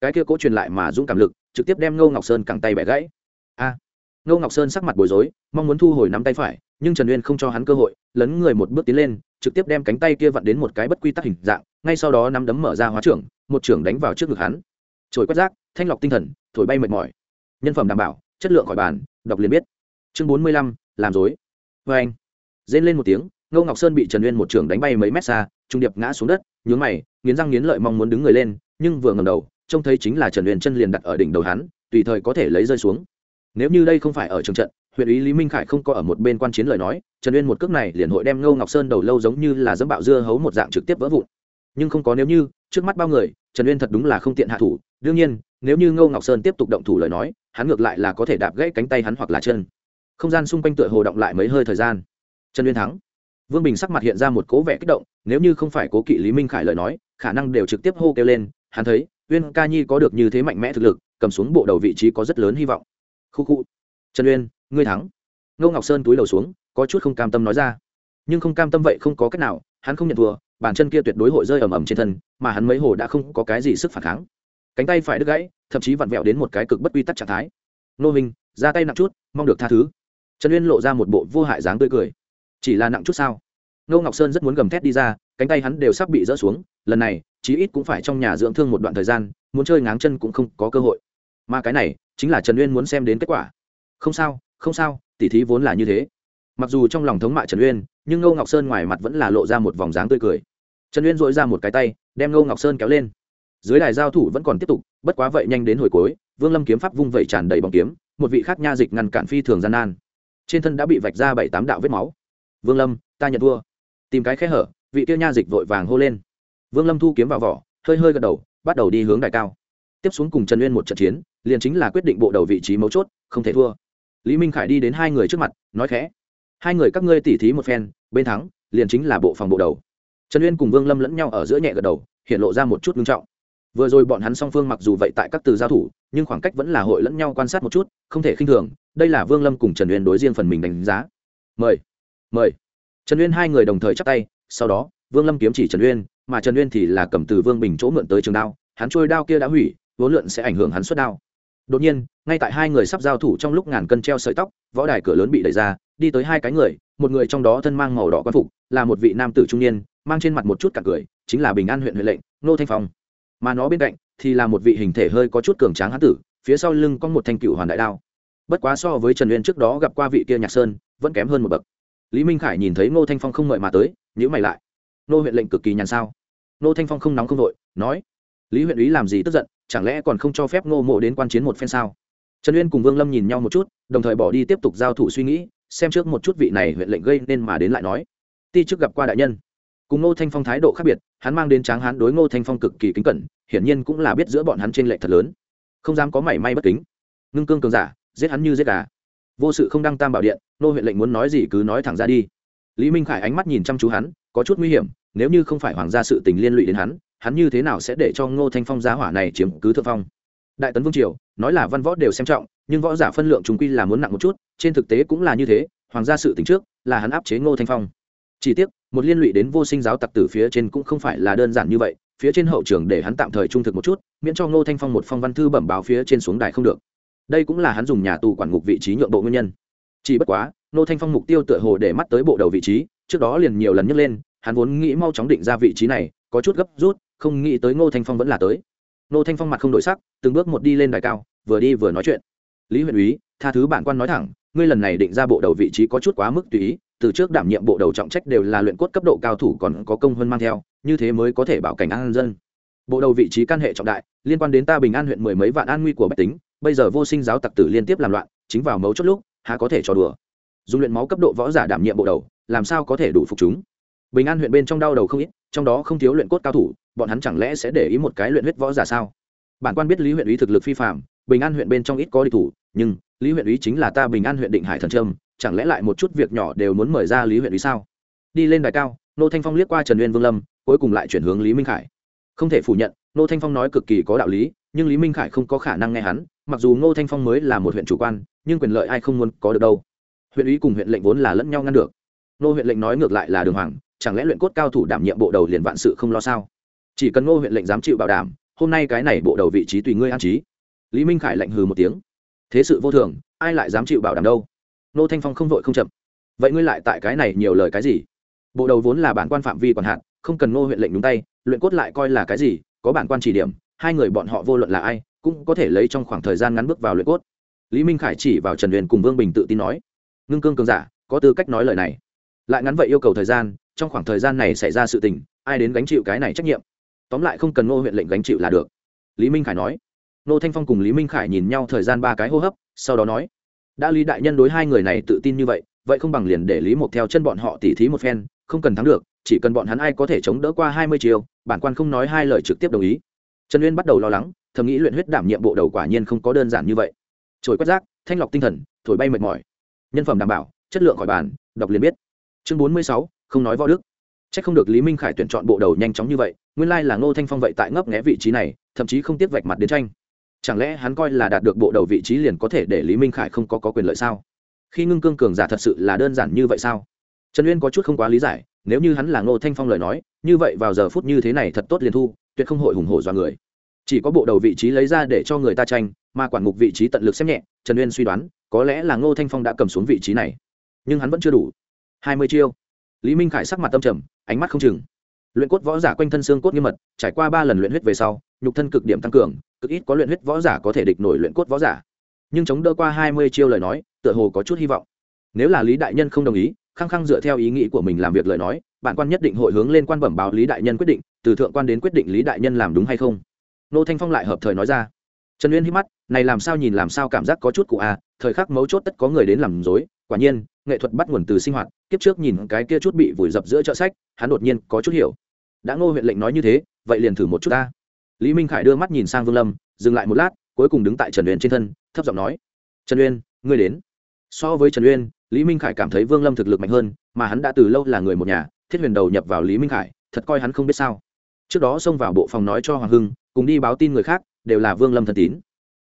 Cái kia cố truyền lại mà dũng cảm lực, trực tiếp đem ngô ngọc sơn cẳng tay bẻ gãy ngô ngọc sơn sắc mặt bối rối, mong muốn thu hồi nắm tay phải, nhưng trần uyên không cho hắn cơ hội, lấn người một bước tiến lên, trực tiếp đem cánh tay kia vặn đến một cái bất quy tắc hình dạng, ngay sau đó nắm đấm mở ra hóa trưởng, một trưởng đánh vào trước ngực hắn. Trồi quét rác, thanh lọc tinh thần, thổi bay mệt mỏi. Nhân phẩm đảm bảo, chất lượng khỏi bàn, đọc liền biết. Chương bốn mươi lăm, làm dối vê anh, rên lên một tiếng, ngô ngọc sơn bị trần uyên một trưởng đánh bay mấy mét xa, trung điệp ngã xuống đất, nhướng mày, nghiến răng nghiến lợi mong muốn đứng người lên, nhưng vừa ngầm đầu, trông thấy chính là trần uyên chân liền đặt ở đỉnh đầu hắn, tùy thời có thể lấy rơi xuống nếu như đây không phải ở trường trận, huyện ý lý minh khải không có ở một bên quan chiến lời nói, trần uyên một cước này liền hội đem ngô ngọc sơn đầu lâu giống như là dẫm bạo dưa hấu một dạng trực tiếp vỡ vụn. Nhưng không có nếu như, trước mắt bao người, trần uyên thật đúng là không tiện hạ thủ. Đương nhiên, nếu như ngô ngọc sơn tiếp tục động thủ lời nói, hắn ngược lại là có thể đạp gãy cánh tay hắn hoặc là chân. Không gian xung quanh tựa hồ động lại mấy hơi thời gian. Trần uyên thắng. Vương bình sắc mặt hiện ra một cố vẻ kích động, nếu như không phải cố kỵ lý minh khải lời nói, khả năng đều trực tiếp hô kêu lên. Hắn thấy, uyên ca nhi có được như thế mạnh mẽ thực lực, cầm xuống bộ đầu vị trí có rất lớn hy vọng khu khu. Trần uyên, ngươi thắng. Ngô ngọc sơn túi đầu xuống, có chút không cam tâm nói ra. Nhưng không cam tâm vậy không có cách nào, hắn không nhận thua bàn chân kia tuyệt đối hội rơi ầm ầm trên thân, mà hắn mấy hồ đã không có cái gì sức phản kháng. Cánh tay phải đứt gãy, thậm chí vặn vẹo đến một cái cực bất quy tắc trạng thái. Nô minh, ra tay nặng chút, mong được tha thứ. Trần uyên lộ ra một bộ vô hại dáng tươi cười. Chỉ là nặng chút sao? Ngô ngọc sơn rất muốn gầm thét đi ra, cánh tay hắn đều sắp bị rỡ xuống, lần này, chí ít cũng phải trong nhà dưỡng thương một đoạn thời gian, muốn chơi ngáng chân cũng không có cơ hội mà cái này chính là trần uyên muốn xem đến kết quả không sao không sao tỉ thí vốn là như thế mặc dù trong lòng thống mạ trần uyên nhưng ngô ngọc sơn ngoài mặt vẫn là lộ ra một vòng dáng tươi cười trần uyên dội ra một cái tay đem ngô ngọc sơn kéo lên dưới đài giao thủ vẫn còn tiếp tục bất quá vậy nhanh đến hồi cuối vương lâm kiếm pháp vung vẩy tràn đầy bóng kiếm một vị khác nha dịch ngăn cản phi thường gian nan trên thân đã bị vạch ra bảy tám đạo vết máu vương lâm ta nhận thua tìm cái khe hở vị tiêu nha dịch vội vàng hô lên vương lâm thu kiếm vào vỏ hơi hơi gật đầu bắt đầu đi hướng đài cao tiếp xuống cùng trần uyên một trận chiến liền chính là quyết định bộ đầu vị trí mấu chốt, không thể thua. Lý minh khải đi đến hai người trước mặt, nói khẽ. Hai người các ngươi tỉ thí một phen, bên thắng, liền chính là bộ phòng bộ đầu. Trần uyên cùng vương lâm lẫn nhau ở giữa nhẹ gật đầu, hiện lộ ra một chút nghiêm trọng. Vừa rồi bọn hắn song phương mặc dù vậy tại các từ giao thủ, nhưng khoảng cách vẫn là hội lẫn nhau quan sát một chút, không thể khinh thường, đây là vương lâm cùng trần uyên đối riêng phần mình đánh giá. Mời mời. Trần uyên hai người đồng thời chắp tay, sau đó, vương lâm kiếm chỉ trần uyên, mà trần uyên thì là cầm từ vương bình chỗ mượn tới trường đao, hắn trôi đao kia đã hủy, vốn lượn sẽ ảnh hưởng hắn xuất đao đột nhiên, ngay tại hai người sắp giao thủ trong lúc ngàn cân treo sợi tóc, võ đài cửa lớn bị đẩy ra, đi tới hai cái người, một người trong đó thân mang màu đỏ quan phục, là một vị nam tử trung niên, mang trên mặt một chút cả cười, chính là bình an huyện huệ lệnh, nô thanh phong. Mà nó bên cạnh thì là một vị hình thể hơi có chút cường tráng hán tử, phía sau lưng có một thanh cựu hoàn đại đao. Bất quá so với trần uyên trước đó gặp qua vị kia nhạc sơn, vẫn kém hơn một bậc. Lý minh khải nhìn thấy ngô thanh phong không ngợi mà tới nhữ mày lại. Nô huyện lệnh cực kỳ nhàn sao. Nô thanh phong không nóng không đội nói lý huyện ý làm gì tức giận, chẳng lẽ còn không cho phép ngô mộ đến quan chiến một phen sao? Trần uyên cùng vương lâm nhìn nhau một chút, đồng thời bỏ đi tiếp tục giao thủ suy nghĩ, xem trước một chút vị này huyện lệnh gây nên mà đến lại nói. Ti trước gặp qua đại nhân. Cùng ngô thanh phong thái độ khác biệt, hắn mang đến tráng hắn đối ngô thanh phong cực kỳ kính cẩn, hiển nhiên cũng là biết giữa bọn hắn t r ê n lệch thật lớn. Không dám có mảy may bất kính. Ngưng cương cường giả, giết hắn như giết gà. Vô sự không đăng tam bảo điện nô huyện lệnh muốn nói gì cứ nói thẳng ra đi. Lý minh khải ánh mắt nhìn chăm chú hắn, có chút nguy hiểm, nếu như không phải hoàng gia sự tình liên lụy đến hắn hắn như thế nào sẽ để cho ngô thanh phong giá hỏa này chiếm cứ thượng phong? Đại tấn vương triều, nói là văn võ đều xem trọng, nhưng võ giả phân lượng chúng quy là muốn nặng một chút, trên thực tế cũng là như thế, hoàng gia sự tính trước là hắn áp chế ngô thanh phong. Chỉ tiếc, một liên lụy đến vô sinh giáo tặc tử phía trên cũng không phải là đơn giản như vậy, phía trên hậu trường để hắn tạm thời trung thực một chút, miễn cho ngô thanh phong một phong văn thư bẩm báo phía trên xuống đài không được. Đây cũng là hắn dùng nhà tù quản ngục vị trí nhượng bộ nguyên nhân. Chỉ bất quá, ngô thanh phong mục tiêu tựa hồ để mắt tới bộ đầu vị trí, trước đó liền nhiều lần nhấc lên, hắn vốn nghĩ mau chóng định ra vị trí này, có chút gấp rút không nghĩ tới ngô thanh phong vẫn là tới. Ngô thanh phong mặt không đổi sắc, từng bước một đi lên đài cao, vừa đi vừa nói chuyện. Lý huyện úy, tha thứ bản quan nói thẳng, ngươi lần này định ra bộ đầu vị trí có chút quá mức tùy ý, từ trước đảm nhiệm bộ đầu trọng trách đều là luyện cốt cấp độ cao thủ còn có công hơn mang theo, như thế mới có thể bảo cảnh an dân. Bộ đầu vị trí căn hệ trọng đại, liên quan đến ta bình an huyện mười mấy vạn an nguy của bách tính, bây giờ vô sinh giáo tặc tử liên tiếp làm loạn, chính vào mấu chốt lúc, há có thể cho đùa. Dùng luyện máu cấp độ võ giả đảm nhiệm bộ đầu, làm sao có thể đủ phục chúng? Bình an huyện bên trong đau đầu không ít, trong đó không thiếu luyện cốt cao thủ, bọn hắn chẳng lẽ sẽ để ý một cái luyện huyết võ giả sao? Bản quan biết lý huyện ý thực lực phi phạm bình an huyện bên trong ít có địch thủ, nhưng lý huyện ý chính là ta bình an huyện định hải thần trâm, chẳng lẽ lại một chút việc nhỏ đều muốn mời ra lý huyện ý sao? Đi lên đài cao, nô thanh phong liếc qua trần uyên vương lâm, cuối cùng lại chuyển hướng lý minh khải. Không thể phủ nhận, nô thanh phong nói cực kỳ có đạo lý, nhưng lý minh khải không có khả năng nghe hắn, mặc dù ngô thanh phong mới là một huyện chủ quan, nhưng quyền lợi ai không muốn có được đâu. Huyện ý cùng huyện lệnh vốn là lẫn nhau ngăn được. Nô huyện lệnh nói ngược lại là đường hoàng chẳng lẽ luyện cốt cao thủ đảm nhiệm bộ đầu liền vạn sự không lo sao? Chỉ cần ngô huyện lệnh dám chịu bảo đảm, hôm nay cái này bộ đầu vị trí tùy ngươi an trí. Lý minh khải lệnh hừ một tiếng. Thế sự vô thường, ai lại dám chịu bảo đảm đâu? Nô thanh phong không vội không chậm. Vậy ngươi lại tại cái này nhiều lời cái gì? Bộ đầu vốn là bản quan phạm vi còn hạn, không cần ngô huyện lệnh đúng tay, luyện cốt lại coi là cái gì, có bản quan chỉ điểm, hai người bọn họ vô luận là ai, cũng có thể lấy trong khoảng thời gian ngắn bước vào luyện cốt. Lý minh khải chỉ vào trần huyền cùng vương bình tự tin nói. Ngưng cương cường giả, có tư cách nói lời này. Lại ngắn vậy yêu cầu thời gian trong khoảng thời gian này xảy ra sự tình, ai đến gánh chịu cái này trách nhiệm? Tóm lại không cần ngô huyện lệnh gánh chịu là được. Lý minh khải nói. Nô thanh phong cùng lý minh khải nhìn nhau thời gian ba cái hô hấp, sau đó nói. Đã lý đại nhân đối hai người này tự tin như vậy vậy không bằng liền để lý một theo chân bọn họ tỉ thí một phen, không cần thắng được, chỉ cần bọn hắn ai có thể chống đỡ qua hai mươi chiều, bản quan không nói hai lời trực tiếp đồng ý. Trần uyên bắt đầu lo lắng, thầm nghĩ luyện huyết đảm nhiệm bộ đầu quả nhiên không có đơn giản như vậy. Trồi quét rác, thanh lọc tinh thần, thổi bay mệt mỏi. Nhân phẩm đảm bảo, chất lượng khỏi bàn, đọc liền biết. Chương bốn mươi sáu không nói võ đức. C h ắ c không được lý minh khải tuyển chọn bộ đầu nhanh chóng như vậy nguyên lai là ngô thanh phong vậy tại ngấp nghé vị trí này thậm chí không tiếc vạch mặt đến tranh. Chẳng lẽ hắn coi là đạt được bộ đầu vị trí liền có thể để lý minh khải không có, có quyền lợi sao? Khi ngưng cương cường giả thật sự là đơn giản như vậy sao? Trần uyên có chút không quá lý giải nếu như hắn là ngô thanh phong lời nói như vậy vào giờ phút như thế này thật tốt liền thu tuyệt không hội hùng hổ do người. Chỉ có bộ đầu vị trí lấy ra để cho người ta tranh mà quản mục vị trí tận lực xem nhẹ trần uyên suy đoán có lẽ là ngô thanh phong đã cầm xuống vị trí này. Nhưng hắn vẫn chưa đủ. Hai mươi chiêu lý minh khải sắc mặt tâm trầm, ánh mắt không chừng. Luyện cốt võ giả quanh thân xương cốt nghiêm mật, trải qua ba lần luyện huyết về sau, nhục thân cực điểm tăng cường, cực ít có luyện huyết võ giả có thể địch nổi luyện cốt võ giả. Nhưng chống đỡ qua hai mươi chiêu lời nói, tựa hồ có chút hy vọng. Nếu là lý đại nhân không đồng ý khăng khăng dựa theo ý nghĩ của mình làm việc lời nói, bản quan nhất định hội hướng lên quan bẩm báo lý đại nhân quyết định, từ thượng quan đến quyết định lý đại nhân làm đúng hay không. Nô thanh phong lại hợp thời nói ra. Trần uyên hít mắt, này làm sao nhìn làm sao cảm giác có chút cụ à thời khắc mấu chốt tất có người đến làm dối quả nhiên nghệ thuật bắt nguồn từ sinh hoạt, kiếp trước nhìn cái kia chút bị vùi dập giữa chợ sách, hắn đột nhiên có chút hiểu. Đã ngô huyện lệnh nói như thế, vậy liền thử một chút ta. Lý minh khải đưa mắt nhìn sang vương lâm, dừng lại một lát, cuối cùng đứng tại trần uyên trên thân, thấp giọng nói, trần uyên, ngươi đến. So với trần uyên, lý minh khải cảm thấy vương lâm thực lực mạnh hơn, mà hắn đã từ lâu là người một nhà, thiết huyền đầu nhập vào lý minh khải, thật coi hắn không biết sao. Trước đó xông vào bộ phòng nói cho hoàng hưng, cùng đi báo tin người khác, đều là vương lâm thân tín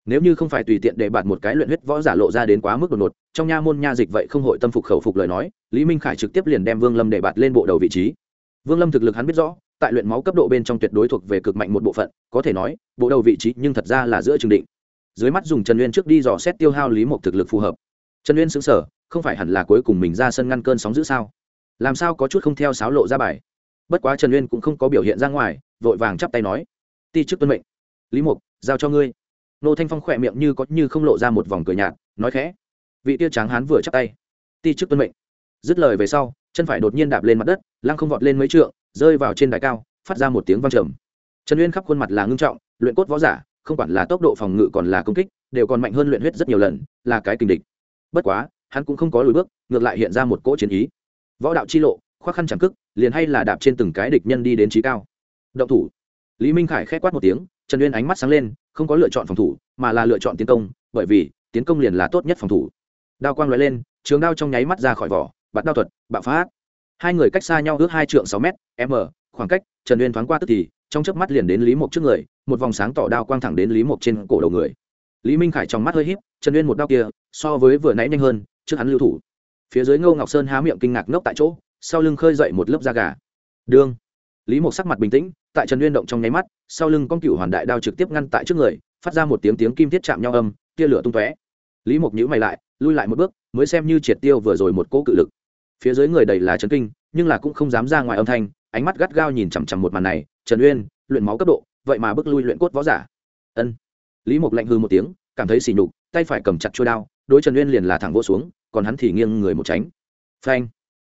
nếu như không phải tùy tiện để bạt một cái luyện huyết võ giả lộ ra đến quá mức đột ngột, trong nha môn nha dịch vậy không hội tâm phục khẩu phục lời nói, lý minh khải trực tiếp liền đem vương lâm để bạt lên bộ đầu vị trí. Vương lâm thực lực hắn biết rõ, tại luyện máu cấp độ bên trong tuyệt đối thuộc về cực mạnh một bộ phận, có thể nói, bộ đầu vị trí nhưng thật ra là giữa trường định. Dưới mắt dùng trần uyên trước đi dò xét tiêu hao lý một thực lực phù hợp. Trần uyên xứng sở không phải hẳn là cuối cùng mình ra sân ngăn cơn sóng giữ sao? Làm sao có chút không theo sáo lộ ra bài? Bất quá trần uyên cũng không có biểu hiện ra ngoài, vội vàng chắp tay nói, ti chức tuân mệnh. Lý mục, giao cho ngươi nô thanh phong khỏe miệng như có như không lộ ra một vòng cười nhạt, nói khẽ. Vị tiêu tráng hán vừa chắc tay. Ti chức tuân mệnh. Dứt lời về sau, chân phải đột nhiên đạp lên mặt đất, lăng không vọt lên mấy trượng, rơi vào trên đài cao, phát ra một tiếng vang trầm. Trần uyên khắp khuôn mặt là ngưng trọng, luyện cốt võ giả, không quản là tốc độ phòng ngự còn là công kích, đều còn mạnh hơn luyện huyết rất nhiều lần, là cái kình địch. Bất quá, hắn cũng không có lùi bước, ngược lại hiện ra một cỗ chiến ý. Võ đạo chi lộ, khoác khăn chẳng cức, liền hay là đạp trên từng cái địch nhân đi đến trí cao. Động thủ. Lý minh khải k h quát một tiếng, trần uyên ánh mắt sáng lên không có lựa chọn phòng thủ, mà là lựa chọn tiến công, bởi vì tiến công liền là tốt nhất phòng thủ. Đao quang l lên, trường đao trong nháy mắt ra khỏi vỏ bắt đao thuật, bạo phá hai người cách xa nhau ước hai trượng sáu m m, khoảng cách, trần uyên thoáng qua tức thì, trong chớp mắt liền đến lý mộc trước người, một vòng sáng tỏ đao quang thẳng đến lý mộc trên cổ đầu người. Lý minh khải trong mắt hơi h í p trần uyên một đao kia, so với vừa nãy nhanh hơn, trước hắn lưu thủ. Phía dưới ngô ngọc sơn há miệng kinh ngạc ngốc tại chỗ, sau lưng khơi dậy một lớp da gà. Đương lý mộc sắc mặt bình tĩnh, tại trần uyên động trong nháy mắt, sau lưng con cựu hoàn đại đao trực tiếp ngăn tại trước người, phát ra một tiếng tiếng kim thiết chạm nhau âm, tia lửa tung tóe. Lý mộc nhữ mày lại, lui lại một bước, mới xem như triệt tiêu vừa rồi một cỗ cự lực. Phía dưới người đầy là trấn kinh, nhưng là cũng không dám ra ngoài âm thanh, ánh mắt gắt gao nhìn chằm chằm một màn này, trần uyên, luyện máu cấp độ, vậy mà bước lui luyện cốt võ giả. Ân. Lý mộc lạnh hư một tiếng, cảm thấy xỉ nhục, tay phải cầm chặt chuôi đao, đối trần uyên liền là thẳng vỗ xuống, còn hắn thì nghiêng người một tránh. Phanh.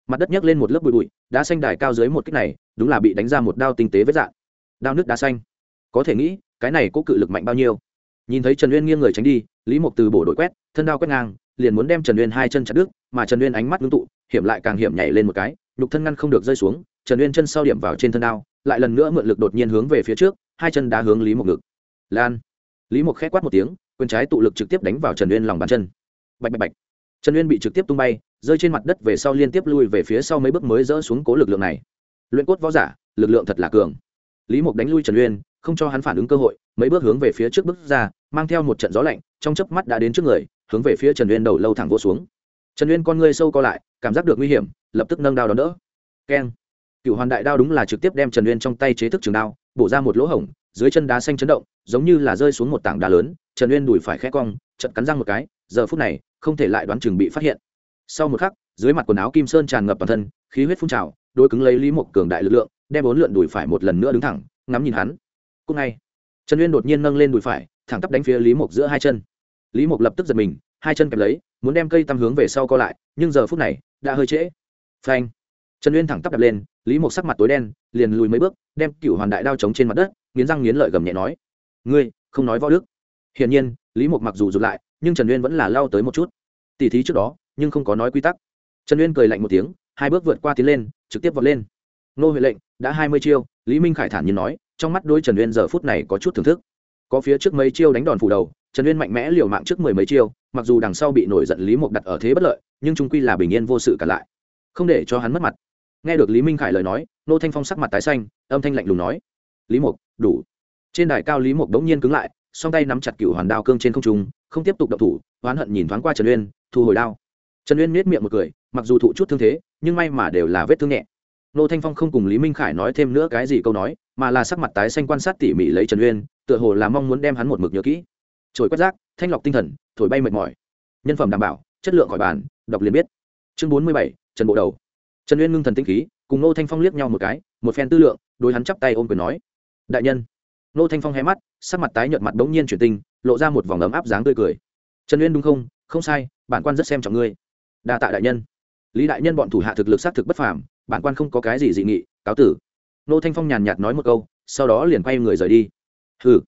Mặt đất nhấc lên một lớp bụi bụi đá xanh đài cao dưới một kích này, đúng là bị đánh ra một đao tinh tế vết dạn. Đao nước đá xanh. Có thể nghĩ, cái này có cự lực mạnh bao nhiêu? Nhìn thấy trần uyên nghiêng người tránh đi, lý mộc từ bổ đội quét, thân đao quét ngang, liền muốn đem trần uyên hai chân chặt đứt, mà trần uyên ánh mắt ngưng tụ, hiểm lại càng hiểm nhảy lên một cái, nhục thân ngăn không được rơi xuống, trần uyên chân sau điểm vào trên thân đao, lại lần nữa mượn lực đột nhiên hướng về phía trước, hai chân đá hướng lý mộc ngực. Lan. Lý mộc khẽ quát một tiếng, quyền trái tụ lực trực tiếp đánh vào trần uyên lòng bàn chân. Bạch bạch bạch. Trần uyên bị trực tiếp tung bay rơi trên mặt đất về sau liên tiếp lui về phía sau mấy bước mới dỡ xuống cố lực lượng này. Luyện cốt võ giả, lực lượng thật là cường. Lý Mục đánh lui trần uyên, không cho hắn phản ứng cơ hội, mấy bước hướng về phía trước bước ra, mang theo một trận gió lạnh, trong chớp mắt đã đến trước người, hướng về phía trần uyên đầu lâu thẳng vô xuống. Trần uyên con ngươi sâu co lại, cảm giác được nguy hiểm, lập tức nâng đao đón đỡ. Keng. Cựu hoàn đại đao đúng là trực tiếp đem trần uyên trong tay chế thức trường đao, bổ ra một lỗ hổng, dưới chân đá xanh chấn động, giống như là rơi xuống một tảng đá lớn, trần uyên đùi phải khẽ cong chật cắn răng một cái, giờ phút này, không thể lại đoán chừng bị phát hiện sau một khắc, dưới mặt quần áo kim sơn tràn ngập toàn thân, khí huyết phun trào đôi cứng lấy lý mộc cường đại lực lượng, đem bốn lượn đùi phải một lần nữa đứng thẳng, ngắm nhìn hắn. Cúc ngay, trần uyên đột nhiên nâng lên đùi phải, thẳng tắp đánh phía lý mộc giữa hai chân. Lý mộc lập tức giật mình, hai chân kẹp lấy, muốn đem cây tăm hướng về sau co lại, nhưng giờ phút này, đã hơi trễ. Phanh. Trần uyên thẳng tắp đập lên, lý mộc sắc mặt tối đen, liền lùi mấy bước, đem cựu hoàn đại đao trống trên mặt đất, nghiến răng nghiến lợi gầm nhẹ nói, ngươi, không nói võ đức. Hiển nhiên, lý mộc mặc dù rụt lại, nhưng trần uyên vẫn là lao tới một chút. Tỉ thí trước đó nhưng không có nói quy tắc. Trần uyên cười lạnh một tiếng, hai bước vượt qua tiến lên, trực tiếp vọt lên. Nô huệ lệnh, đã hai mươi chiêu, lý minh khải thản nhiên nói, trong mắt đôi trần uyên giờ phút này có chút thưởng thức. Có phía trước mấy chiêu đánh đòn phủ đầu, trần uyên mạnh mẽ liều mạng trước mười mấy chiêu, mặc dù đằng sau bị nổi giận lý mộc đặt ở thế bất lợi, nhưng trung quy là bình yên vô sự cả lại. Không để cho hắn mất mặt. Nghe được lý minh khải lời nói, nô thanh phong sắc mặt tái xanh, âm thanh lạnh lùng nói, lý mộc đủ. Trên đài cao lý mộc đống nhiên cứng lại, song tay nắm chặt cựu hoàn đao cương trên không trung, không tiếp tục động thủ, oán hận nhìn thoáng qua trần uyên, thu hồi đao trần uyên miết miệng một cười, mặc dù thụ chút thương thế, nhưng may mà đều là vết thương nhẹ. Nô thanh phong không cùng lý minh khải nói thêm nữa cái gì câu nói, mà là sắc mặt tái xanh quan sát tỉ mỉ lấy trần uyên, tựa hồ là mong muốn đem hắn một mực nhớ kỹ. Trồi quét rác, thanh lọc tinh thần, thổi bay mệt mỏi. Nhân phẩm đảm bảo, chất lượng khỏi bàn, đọc liền biết. Chương bốn mươi bảy, trần bộ đầu. Trần uyên ngưng thần tinh khí, cùng nô thanh phong liếc nhau một cái, một phen tư lượng, đối hắn chắp tay ôm quyền nói. Đại nhân. Nô thanh phong hé mắt, sắc mặt tái nhợt mặt đống nhiên chuyển tinh, lộ ra một vòng ấm áp dáng tươi cười. Trần uyên đúng không? Không sai, bản quan rất xem trọng ngươi đa tạ đại nhân. Lý đại nhân bọn thủ hạ thực lực xác thực bất phàm, bản quan không có cái gì dị nghị, cáo tử. Nô thanh phong nhàn nhạt nói một câu, sau đó liền quay người rời đi. Hừ.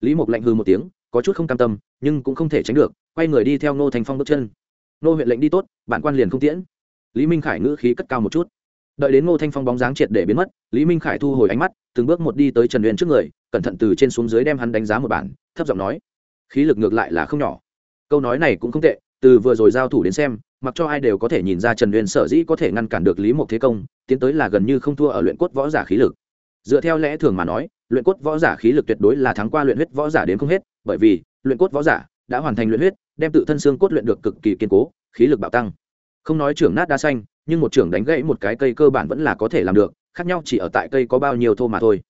Lý mục lạnh hư một tiếng, có chút không cam tâm, nhưng cũng không thể tránh được, quay người đi theo nô thanh phong bước chân. Nô huyện lệnh đi tốt, bản quan liền không tiễn. Lý minh khải ngữ khí cất cao một chút. Đợi đến ngô thanh phong bóng dáng triệt để biến mất, lý minh khải thu hồi ánh mắt, từng bước một đi tới trần uyên trước người, cẩn thận từ trên xuống dưới đem hắn đánh giá một bản, thấp giọng nói. Khí lực ngược lại là không nhỏ. Câu nói này cũng không tệ, từ vừa rồi giao thủ đến xem mặc cho ai đều có thể nhìn ra trần uyên sở dĩ có thể ngăn cản được lý mộc thế công, tiến tới là gần như không thua ở luyện cốt võ giả khí lực. Dựa theo lẽ thường mà nói, luyện cốt võ giả khí lực tuyệt đối là thắng qua luyện huyết võ giả đến không hết, bởi vì, luyện cốt võ giả đã hoàn thành luyện huyết, đem tự thân xương cốt luyện được cực kỳ kiên cố, khí lực bạo tăng. Không nói trưởng nát đa xanh, nhưng một trưởng đánh gãy một cái cây cơ bản vẫn là có thể làm được, khác nhau chỉ ở tại cây có bao nhiêu thô mà thôi.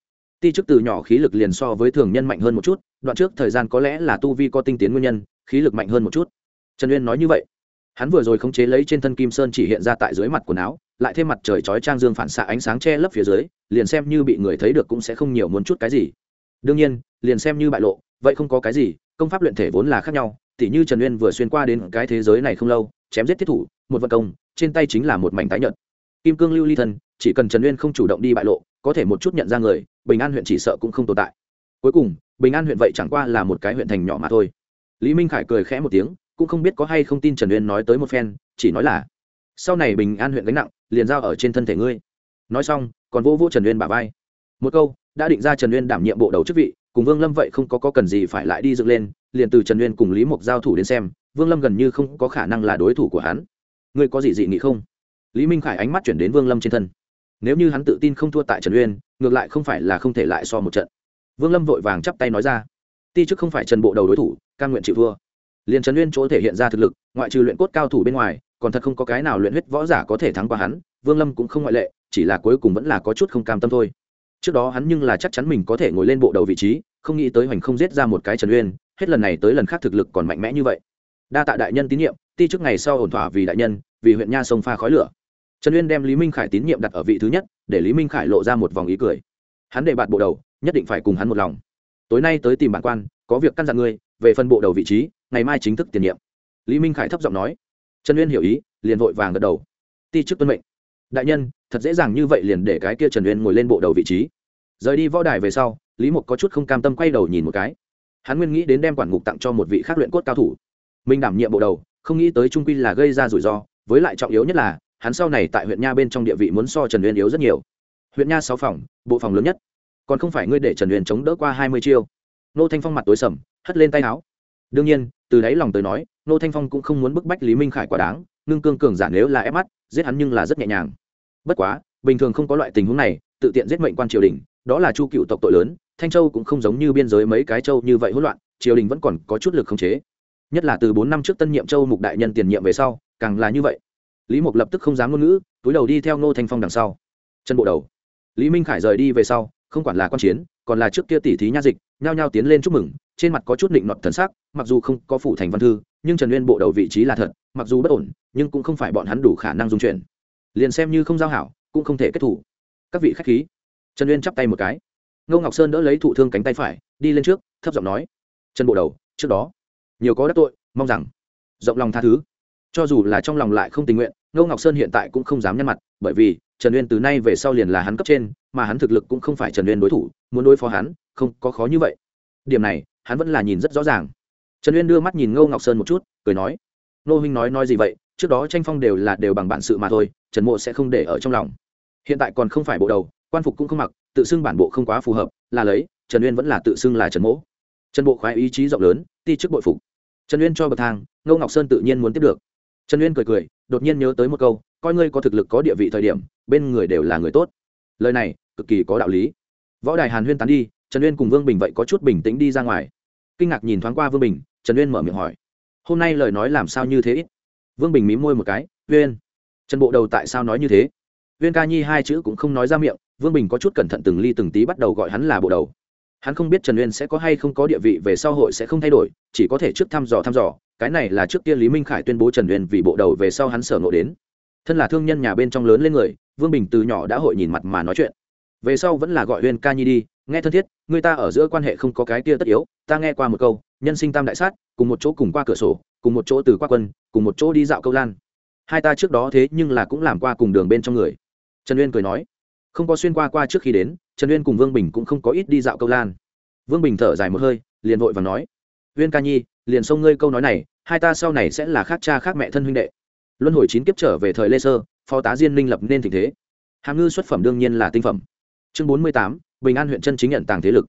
Ti chức từ nhỏ khí lực liền so với thường nhân mạnh hơn một chút, đoạn trước thời gian có lẽ là tu vi có tinh tiến nguyên nhân, khí lực mạnh hơn một chút. Trần uyên nói như vậy hắn vừa rồi khống chế lấy trên thân kim sơn chỉ hiện ra tại dưới mặt quần áo, lại thêm mặt trời chói trang dương phản xạ ánh sáng che lấp phía dưới, liền xem như bị người thấy được cũng sẽ không nhiều muốn chút cái gì. Đương nhiên, liền xem như bại lộ, vậy không có cái gì, công pháp luyện thể vốn là khác nhau, tỉ như trần uyên vừa xuyên qua đến cái thế giới này không lâu, chém giết thiết thủ, một vận công, trên tay chính là một mảnh tái nhợt. Kim cương lưu ly thân chỉ cần trần uyên không chủ động đi bại lộ, có thể một chút nhận ra người, bình an huyện chỉ sợ cũng không tồn tại. Cuối cùng, bình an huyện vậy chẳng qua là một cái huyện thành nhỏ mà thôi. Lý minh khải cười khẽ một tiếng cũng không biết có hay không tin trần uyên nói tới một phen chỉ nói là sau này bình an huyện gánh nặng liền giao ở trên thân thể ngươi. Nói xong còn vô vô trần uyên bà vai. Một câu đã định ra trần uyên đảm nhiệm bộ đầu chức vị cùng vương lâm vậy không có, có cần gì phải lại đi dựng lên liền từ trần uyên cùng lý mộc giao thủ đến xem vương lâm gần như không có khả năng là đối thủ của hắn. Ngươi có gì dị nghị không? Lý minh khải ánh mắt chuyển đến vương lâm trên thân. Nếu như hắn tự tin không thua tại trần uyên ngược lại không phải là không thể lại so một trận. Vương lâm vội vàng chắp tay nói ra. Ti chức không phải trần bộ đầu đối thủ căn nguyện chịu thua liền trần uyên chỗ thể hiện ra thực lực, ngoại trừ luyện cốt cao thủ bên ngoài, còn thật không có cái nào luyện huyết võ giả có thể thắng qua hắn, vương lâm cũng không ngoại lệ, chỉ là cuối cùng vẫn là có chút không cam tâm thôi. Trước đó hắn nhưng là chắc chắn mình có thể ngồi lên bộ đầu vị trí, không nghĩ tới hoành không giết ra một cái trần uyên, hết lần này tới lần khác thực lực còn mạnh mẽ như vậy. Đa tạ đại nhân tín nhiệm, ti trước ngày sau ổn thỏa vì đại nhân, vì huyện nha sông pha khói lửa. Trần uyên đem lý minh khải tín nhiệm đặt ở vị thứ nhất, để lý minh khải lộ ra một vòng ý cười. Hắn để bạt bộ đầu, nhất định phải cùng hắn một lòng. Tối nay tới tìm bản quan, có việc căn dặn ngươi, về phân bộ đầu vị trí ngày mai chính thức tiền nhiệm. Lý minh khải thấp giọng nói. Trần uyên hiểu ý, liền vội vàng gật đầu. Ti chức tuân mệnh. Đại nhân, thật dễ dàng như vậy liền để cái kia trần uyên ngồi lên bộ đầu vị trí. Rời đi võ đài về sau, lý mục có chút không cam tâm quay đầu nhìn một cái. Hắn nguyên nghĩ đến đem quản ngục tặng cho một vị khác luyện cốt cao thủ. Mình đảm nhiệm bộ đầu, không nghĩ tới trung quy là gây ra rủi ro, với lại trọng yếu nhất là, hắn sau này tại huyện nha bên trong địa vị muốn so trần uyên yếu rất nhiều. Huyện nha sáu phòng, bộ phòng lớn nhất. Còn không phải ngươi để trần uyên chống đỡ qua hai mươi chiêu. Nô thanh phong mặt tối sầm, hất lên tay áo. Đương nhiên từ đáy lòng tới nói nô thanh phong cũng không muốn bức bách lý minh khải quá đáng, ngưng cương cường giả nếu là ép mắt, giết hắn nhưng là rất nhẹ nhàng. Bất quá, bình thường không có loại tình huống này, tự tiện giết mệnh quan triều đình, đó là chu cựu tộc tội lớn, thanh châu cũng không giống như biên giới mấy cái châu như vậy hỗn loạn, triều đình vẫn còn có chút lực khống chế. Nhất là từ bốn năm trước tân nhiệm châu mục đại nhân tiền nhiệm về sau, càng là như vậy. Lý mục lập tức không dám ngôn ngữ, túi đầu đi theo nô thanh phong đằng sau. Chân bộ đầu. Lý minh khải rời đi về sau, không quản là quan chiến còn là trước kia tỷ thí nha dịch, nhao nhao tiến lên chúc mừng, trên mặt có chút định nọt thần sắc, mặc dù không có phủ thành văn thư, nhưng trần nguyên bộ đầu vị trí là thật, mặc dù bất ổn, nhưng cũng không phải bọn hắn đủ khả năng dung chuyển. Liền xem như không giao hảo, cũng không thể kết thủ. Các vị khách khí. Trần nguyên chắp tay một cái. Ngô ngọc sơn đỡ lấy thụ thương cánh tay phải, đi lên trước, thấp giọng nói. Trần bộ đầu, trước đó, nhiều có đắc tội, mong rằng, rộng lòng tha thứ. Cho dù là trong lòng lại không tình nguyện, ngô ngọc sơn hiện tại cũng không dám nhăn mặt, bởi vì trần uyên từ nay về sau liền là hắn cấp trên, mà hắn thực lực cũng không phải trần uyên đối thủ, muốn đối phó hắn, không, có khó như vậy. Điểm này, hắn vẫn là nhìn rất rõ ràng. Trần uyên đưa mắt nhìn ngô ngọc sơn một chút, cười nói, ngô huynh nói nói gì vậy? Trước đó tranh phong đều là đều bằng bản sự mà thôi, trần mộ sẽ không để ở trong lòng. Hiện tại còn không phải bộ đầu, quan phục cũng không mặc, tự xưng bản bộ không quá phù hợp, là lấy, trần uyên vẫn là tự xưng là trần mỗ trần bộ khoái ý chí rộng lớn, ti chức bội phục. Trần uyên cho bậc thang, ngô ngọc sơn tự nhiên muốn tiếp được. Trần uyên cười cười, đột nhiên nhớ tới một câu coi ngươi có thực lực có địa vị thời điểm, bên người đều là người tốt. Lời này, cực kỳ có đạo lý. Võ đài hàn huyên tán đi, trần uyên cùng vương bình vậy có chút bình tĩnh đi ra ngoài. Kinh ngạc nhìn thoáng qua vương bình, trần uyên mở miệng hỏi, hôm nay lời nói làm sao như thế? Ít vương bình mí môi một cái, uyên, trần bộ đầu tại sao nói như thế? Uyên ca nhi hai chữ cũng không nói ra miệng, vương bình có chút cẩn thận từng ly từng tí bắt đầu gọi hắn là bộ đầu. Hắn không biết trần uyên sẽ có hay không có địa vị về sau hội sẽ không thay đổi, chỉ có thể trước thăm dò thăm dò, cái này là trước kia lý minh khải tuyên bố trần uyên vì bộ đầu về sau hắn sở ngộ đến thân là thương nhân nhà bên trong lớn lên người, vương bình từ nhỏ đã hội nhìn mặt mà nói chuyện. Về sau vẫn là gọi huyên ca nhi đi, nghe thân thiết, người ta ở giữa quan hệ không có cái kia tất yếu, ta nghe qua một câu, nhân sinh tam đại sát, cùng một chỗ cùng qua cửa sổ, cùng một chỗ từ qua quân, cùng một chỗ đi dạo câu lan. Hai ta trước đó thế nhưng là cũng làm qua cùng đường bên trong người. Trần uyên cười nói, không có xuyên qua qua trước khi đến, trần uyên cùng vương bình cũng không có ít đi dạo câu lan. Vương bình thở dài một hơi, liền vội và nói uyên ca nhi, liền xông ngươi câu nói này, hai ta sau này sẽ là khác cha khác mẹ thân huynh đệ luân hồi chín kiếp trở về thời lê sơ, phó tá diên minh lập nên tình thế. Hàm ngư xuất phẩm đương nhiên là tinh phẩm. Chương bốn mươi tám, bình an huyện chân chính nhận tàng thế lực.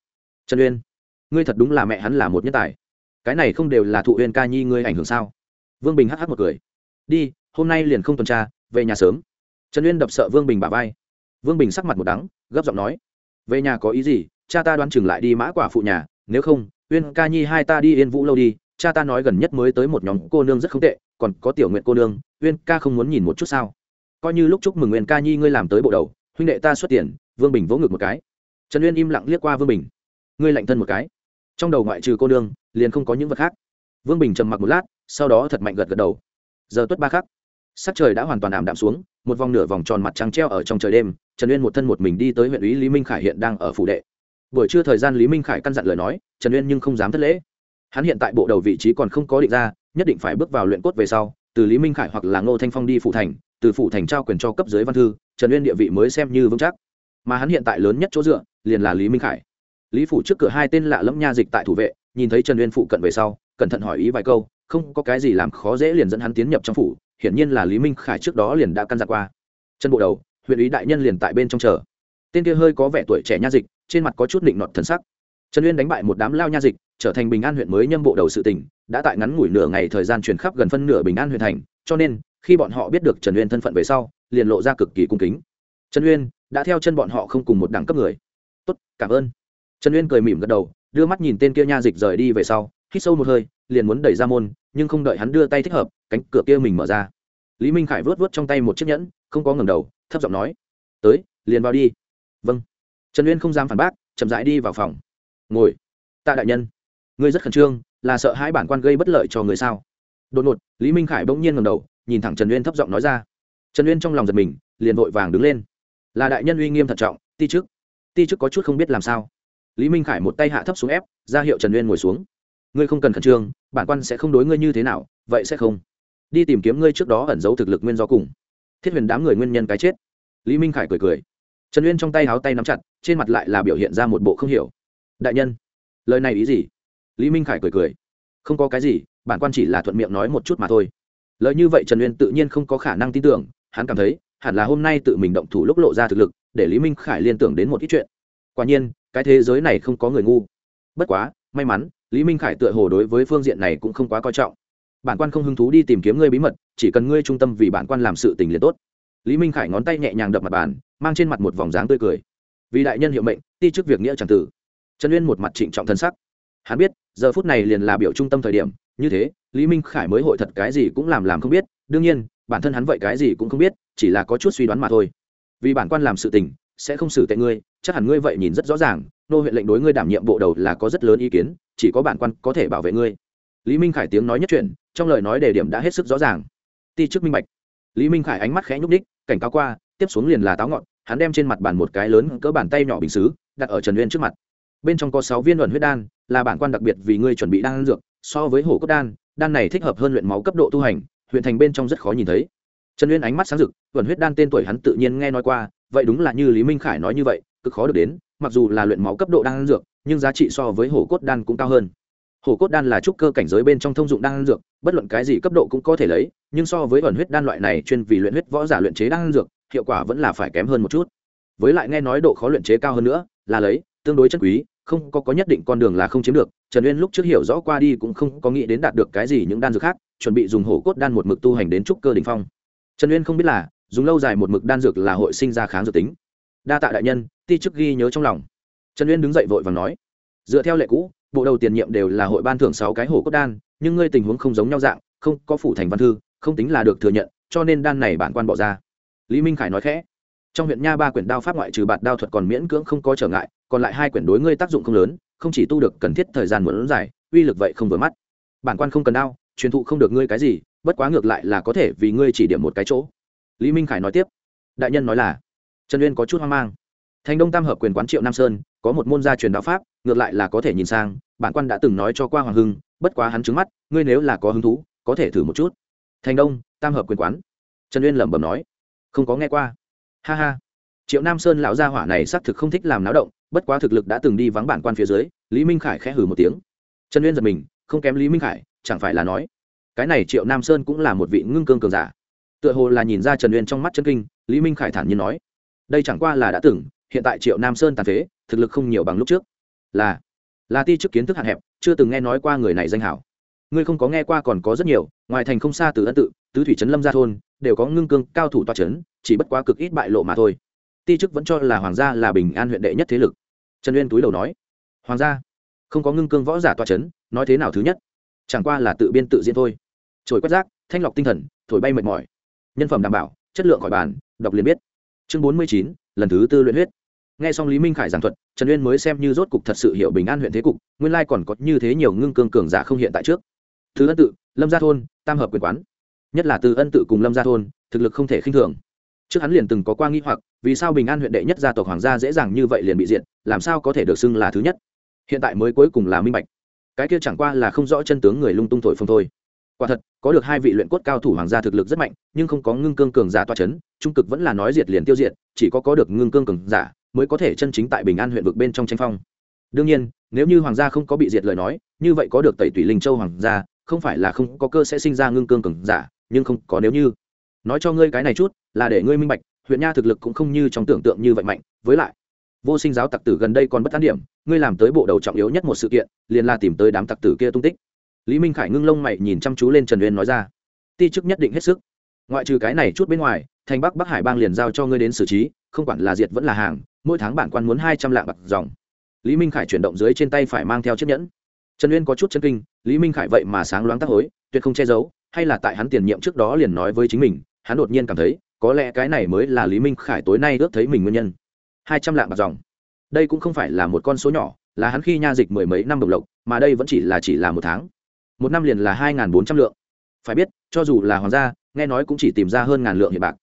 Trần uyên, ngươi thật đúng là mẹ hắn là một nhân tài. Cái này không đều là thụ uyên ca nhi ngươi ảnh hưởng sao? Vương bình hh một cười. Đi, hôm nay liền không tuần tra, về nhà sớm. Trần uyên đập sợ vương bình bà vai. Vương bình sắc mặt một đắng, gấp giọng nói. Về nhà có ý gì, cha ta đoán chừng lại đi mã quả phụ nhà, nếu không, uyên ca nhi hai ta đi yên vũ lâu đi cha ta nói gần nhất mới tới một nhóm cô nương rất không tệ, còn có tiểu nguyện cô nương, uyên ca không muốn nhìn một chút sao? Coi như lúc chúc mừng uyên ca nhi ngươi làm tới bộ đầu, huynh đệ ta xuất tiền, vương bình vỗ ngực một cái. Trần uyên im lặng liếc qua vương bình. Ngươi lạnh thân một cái. Trong đầu ngoại trừ cô nương, liền không có những vật khác. Vương bình trầm mặc một lát, sau đó thật mạnh gật gật đầu. Giờ tuất ba khắc, sắc trời đã hoàn toàn ảm đạm xuống, một vòng nửa vòng tròn mặt trăng treo ở trong trời đêm, trần uyên một thân một mình đi tới huyện ủy lý minh khải hiện đang ở phủ đệ. Buổi trưa thời gian lý minh khải căn dặn lời nói, trần uyên nhưng không dám thất lễ hắn hiện tại bộ đầu vị trí còn không có định ra, nhất định phải bước vào luyện cốt về sau, từ lý minh khải hoặc là ngô thanh phong đi phụ thành, từ phụ thành trao quyền cho cấp dưới văn thư, trần uyên địa vị mới xem như vững chắc. Mà hắn hiện tại lớn nhất chỗ dựa, liền là lý minh khải. Lý phủ trước cửa hai tên lạ lẫm nha dịch tại thủ vệ, nhìn thấy trần uyên phụ cận về sau, cẩn thận hỏi ý vài câu, không có cái gì làm khó dễ liền dẫn hắn tiến nhập trong phủ, hiển nhiên là lý minh khải trước đó liền đã căn dặn qua. Chân bộ đầu, huyện ý đại nhân liền tại bên trong chờ. Tên kia hơi có vẻ tuổi trẻ nha dịch, trên mặt có chút định nọt thần sắc. Trần uyên đánh bại một đám lao nha dịch trở thành bình an huyện mới nhâm bộ đầu sự tỉnh đã tại ngắn ngủi nửa ngày thời gian truyền khắp gần phân nửa bình an huyện thành, cho nên, khi bọn họ biết được trần uyên thân phận về sau, liền lộ ra cực kỳ cung kính. Trần uyên đã theo chân bọn họ không cùng một đẳng cấp người. Tốt, cảm ơn. Trần uyên cười mỉm gật đầu, đưa mắt nhìn tên kia nha dịch rời đi về sau, hít sâu một hơi, liền muốn đẩy ra môn, nhưng không đợi hắn đưa tay thích hợp, cánh cửa kia mình mở ra. Lý minh khải vớt vớt trong tay một chiếc nhẫn, không có ngẩng đầu, thấp giọng nói, tới, liền vào đi. Vâng. Trần uyên không dám phản bác, chậm rãi đi vào phòng. Ngồi, tạ đại nhân ngươi rất khẩn trương, là sợ hai bản quan gây bất lợi cho người sao? Đột ngột, lý minh khải bỗng nhiên ngầm đầu, nhìn thẳng trần uyên thấp giọng nói ra. Trần uyên trong lòng giật mình, liền vội vàng đứng lên. Là đại nhân uy nghiêm thận trọng, ti chức. Ti chức có chút không biết làm sao. Lý minh khải một tay hạ thấp xuống ép, ra hiệu trần uyên ngồi xuống. Ngươi không cần khẩn trương, bản quan sẽ không đối ngươi như thế nào, vậy sẽ không. Đi tìm kiếm ngươi trước đó ẩn giấu thực lực nguyên do cùng. Thiết huyền đám người nguyên nhân cái chết. Lý minh khải cười cười. Trần uyên trong tay háo tay nắm chặt, trên mặt lại là biểu hiện ra một bộ không hiểu. Đại nhân, lời này ý gì? Lý minh khải cười cười. Không có cái gì, bản quan chỉ là thuận miệng nói một chút mà thôi. Lời như vậy trần uyên tự nhiên không có khả năng tin tưởng, hắn cảm thấy, hẳn là hôm nay tự mình động thủ lúc lộ ra thực lực, để lý minh khải liên tưởng đến một ít chuyện. Quả nhiên, cái thế giới này không có người ngu. Bất quá, may mắn, lý minh khải tựa hồ đối với phương diện này cũng không quá coi trọng. Bản quan không hứng thú đi tìm kiếm ngươi bí mật, chỉ cần ngươi trung tâm vì bản quan làm sự tình liền tốt. Lý minh khải ngón tay nhẹ nhàng đập mặt bàn, mang trên mặt một vòng dáng tươi cười. Vì đại nhân hiệu mệnh, ti chức việc nghĩa c tử. Trần uyên một mặt trịnh trọng thân sắc hắn biết, giờ phút này liền là biểu trung tâm thời điểm, như thế, lý minh khải mới hội thật cái gì cũng làm làm không biết, đương nhiên, bản thân hắn vậy cái gì cũng không biết, chỉ là có chút suy đoán mà thôi. Vì bản quan làm sự tình, sẽ không xử tệ ngươi, chắc hẳn ngươi vậy nhìn rất rõ ràng, nô huyện lệnh đối ngươi đảm nhiệm bộ đầu là có rất lớn ý kiến, chỉ có bản quan có thể bảo vệ ngươi. Lý minh khải tiếng nói nhất chuyện trong lời nói đề điểm đã hết sức rõ ràng. Ti chức minh bạch. Lý minh khải ánh mắt khẽ nhúc ních cảnh cáo qua, tiếp xuống liền là táo ngọn, hắn đem trên mặt bàn một cái lớn cỡ bàn tay nhỏ bình xứ, đặt ở trần uyên trước mặt bên trong có sáu viên luận huyết đan, là bản quan đặc biệt vì ngươi chuẩn bị đan dược, so với hổ cốt đan đan này thích hợp hơn luyện máu cấp độ tu hành, huyện thành bên trong rất khó nhìn thấy. Trần uyên ánh mắt sáng rực, luận huyết đan tên tuổi hắn tự nhiên nghe nói qua, vậy đúng là như lý minh khải nói như vậy, cực khó được đến, mặc dù là luyện máu cấp độ đan dược, nhưng giá trị so với hổ cốt đan cũng cao hơn. Hổ cốt đan là trúc cơ cảnh giới bên trong thông dụng đan dược, bất luận cái gì cấp độ cũng có thể lấy, nhưng so với ẩn huyết đan loại này chuyên vì luyện huyết võ giả luyện chế đan dược, hiệu quả vẫn là phải kém hơn một chút. Với lại nghe nói độ khó luyện chế cao hơn nữa, là lấy tương đối chân quý, không có có nhất định con đường là không chiếm được, trần uyên lúc trước hiểu rõ qua đi cũng không có nghĩ đến đạt được cái gì những đan dược khác, chuẩn bị dùng hổ cốt đan một mực tu hành đến trúc cơ đ ỉ n h phong. Trần uyên không biết là, dùng lâu dài một mực đan dược là hội sinh ra kháng dược tính. Đa tạ đại nhân, ti chức ghi nhớ trong lòng. Trần uyên đứng dậy vội và nói, dựa theo lệ cũ, bộ đầu tiền nhiệm đều là hội ban thưởng sáu cái hổ cốt đan, nhưng ngươi tình huống không giống nhau dạng, không có phủ thành văn thư, không tính là được thừa nhận, cho nên đan này bản quan bỏ ra. Lý minh khải nói khẽ, trong huyện nha ba quyển đao pháp ngoại trừ bạt đao thuật còn miễn cưỡng không có trở ngại còn lại hai quyển đối ngươi tác dụng không lớn, không chỉ tu được cần thiết thời gian muốn dài, uy lực vậy không vừa mắt. Bản quan không cần đao truyền thụ không được ngươi cái gì, bất quá ngược lại là có thể vì ngươi chỉ điểm một cái chỗ. Lý minh khải nói tiếp. Đại nhân nói là, trần uyên có chút hoang mang. Thành đông tam hợp quyền quán triệu nam sơn, có một môn gia truyền đạo pháp, ngược lại là có thể nhìn sang, bản quan đã từng nói cho qua hoàng hưng, bất quá hắn trứng mắt, ngươi nếu là có hứng thú, có thể thử một chút. Thành đông tam hợp quyền quán. Trần uyên lẩm bẩm nói, không có nghe qua. Ha ha triệu nam sơn lão gia hỏa này xác thực không thích làm náo động, bất quá thực lực đã từng đi vắng bản quan phía dưới, lý minh khải khẽ hử một tiếng. Trần uyên giật mình, không kém lý minh khải, chẳng phải là nói, cái này triệu nam sơn cũng là một vị ngưng cương cường giả. Tựa hồ là nhìn ra trần uyên trong mắt chân kinh, lý minh khải thản nhiên nói, đây chẳng qua là đã từng, hiện tại triệu nam sơn tàn phế, thực lực không nhiều bằng lúc trước. Là là ti chức kiến thức hạn hẹp, chưa từng nghe nói qua người này danh hảo. Ngươi không có nghe qua còn có rất nhiều, ngoài thành không xa từ ân tự, tứ thủy trấn lâm gia thôn, đều có ngưng cương cao thủ toa trấn, chỉ bất quá cực ít bại lộ mà thôi ti chức vẫn cho là hoàng gia là bình an huyện đệ nhất thế lực. Trần uyên túi đầu nói, hoàng gia, không có ngưng cương võ giả toa trấn nói thế nào thứ nhất? Chẳng qua là tự biên tự diễn thôi. Trồi quét rác, thanh lọc tinh thần, thổi bay mệt mỏi. Nhân phẩm đảm bảo, chất lượng khỏi bàn, đọc liền biết. Chương bốn mươi chín, lần thứ tư luyện huyết. Nghe xong lý minh khải giảng thuật, trần uyên mới xem như rốt cục thật sự hiểu bình an huyện thế cục, nguyên lai còn có như thế nhiều ngưng cương cường giả không hiện tại trước. Thứ ân tự, lâm gia thôn, tam hợp quyền quán. Nhất là từ ân tự cùng lâm gia thôn, thực lực không thể khinh thường trước hắn liền từng có qua nghi hoặc, vì sao bình an huyện đệ nhất gia tộc hoàng gia dễ dàng như vậy liền bị diện làm sao có thể được xưng là thứ nhất? Hiện tại mới cuối cùng là minh bạch. Cái kia chẳng qua là không rõ chân tướng người lung tung thổi phồng thôi. Quả thật, có được hai vị luyện cốt cao thủ hoàng gia thực lực rất mạnh, nhưng không có ngưng cương cường giả toa c h ấ n trung cực vẫn là nói diệt liền tiêu diệt, chỉ có có được ngưng cương cường giả mới có thể chân chính tại bình an huyện vực bên trong tranh phong. Đương nhiên, nếu như hoàng gia không có bị diệt lời nói, như vậy có được tẩy tủy linh châu hoàng gia, không phải là không có cơ sẽ sinh ra ngưng cương cường giả, nhưng không có nếu như nói cho ngươi cái này chút, là để ngươi minh bạch, huyện nha thực lực cũng không như trong tưởng tượng như vậy mạnh. Với lại, vô sinh giáo tặc tử gần đây còn bất tán điểm, ngươi làm tới bộ đầu trọng yếu nhất một sự kiện, liền là tìm tới đám tặc tử kia tung tích. Lý minh khải ngưng lông mày nhìn chăm chú lên trần uyên nói ra, ti chức nhất định hết sức. Ngoại trừ cái này chút bên ngoài, thành bắc bắc hải bang liền giao cho ngươi đến xử trí, không quản là diệt vẫn là hàng, mỗi tháng bản quan muốn hai trăm lạng bạc dòng. Lý minh khải chuyển động dưới trên tay phải mang theo chiếc nhẫn. Trần uyên có chút chân kinh, lý minh khải vậy mà sáng loáng tắc hối, tuyệt không che giấu, hay là tại hắn tiền nhiệm trước đó liền nói với chính mình hắn đột nhiên cảm thấy, có lẽ cái này mới là lý minh khải tối nay ước thấy mình nguyên nhân. Hai trăm lạng bạc dòng. Đây cũng không phải là một con số nhỏ, là hắn khi nha dịch mười mấy năm độc lộc, mà đây vẫn chỉ là chỉ là một tháng. Một năm liền là hai bốn trăm lượng. Phải biết, cho dù là hoàng gia, nghe nói cũng chỉ tìm ra hơn ngàn lượng hiện bạc.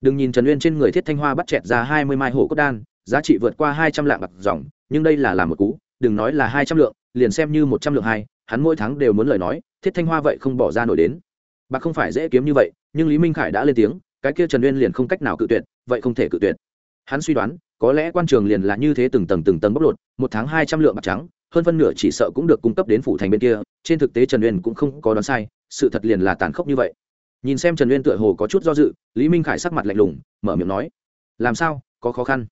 Đừng nhìn trần uyên trên người thiết thanh hoa bắt chẹt ra hai mươi mai hổ cốt đan, giá trị vượt qua hai trăm lạng bạc dòng, nhưng đây là làm một cú, đừng nói là hai trăm lượng, liền xem như một trăm lượng hai, hắn mỗi tháng đều muốn lời nói, thiết thanh hoa vậy không bỏ ra nổi đến. Bạc không phải dễ kiếm như vậy nhưng lý minh khải đã lên tiếng, cái kia trần uyên liền không cách nào cự tuyệt, vậy không thể cự tuyệt. Hắn suy đoán, có lẽ quan trường liền là như thế từng tầng từng tầng bóc lột, một tháng hai trăm lượng bạc trắng, hơn phân nửa chỉ sợ cũng được cung cấp đến phủ thành bên kia, trên thực tế trần uyên cũng không có đoán sai, sự thật liền là tàn khốc như vậy. Nhìn xem trần uyên tựa hồ có chút do dự, lý minh khải sắc mặt lạnh lùng, mở miệng nói, làm sao, có khó khăn?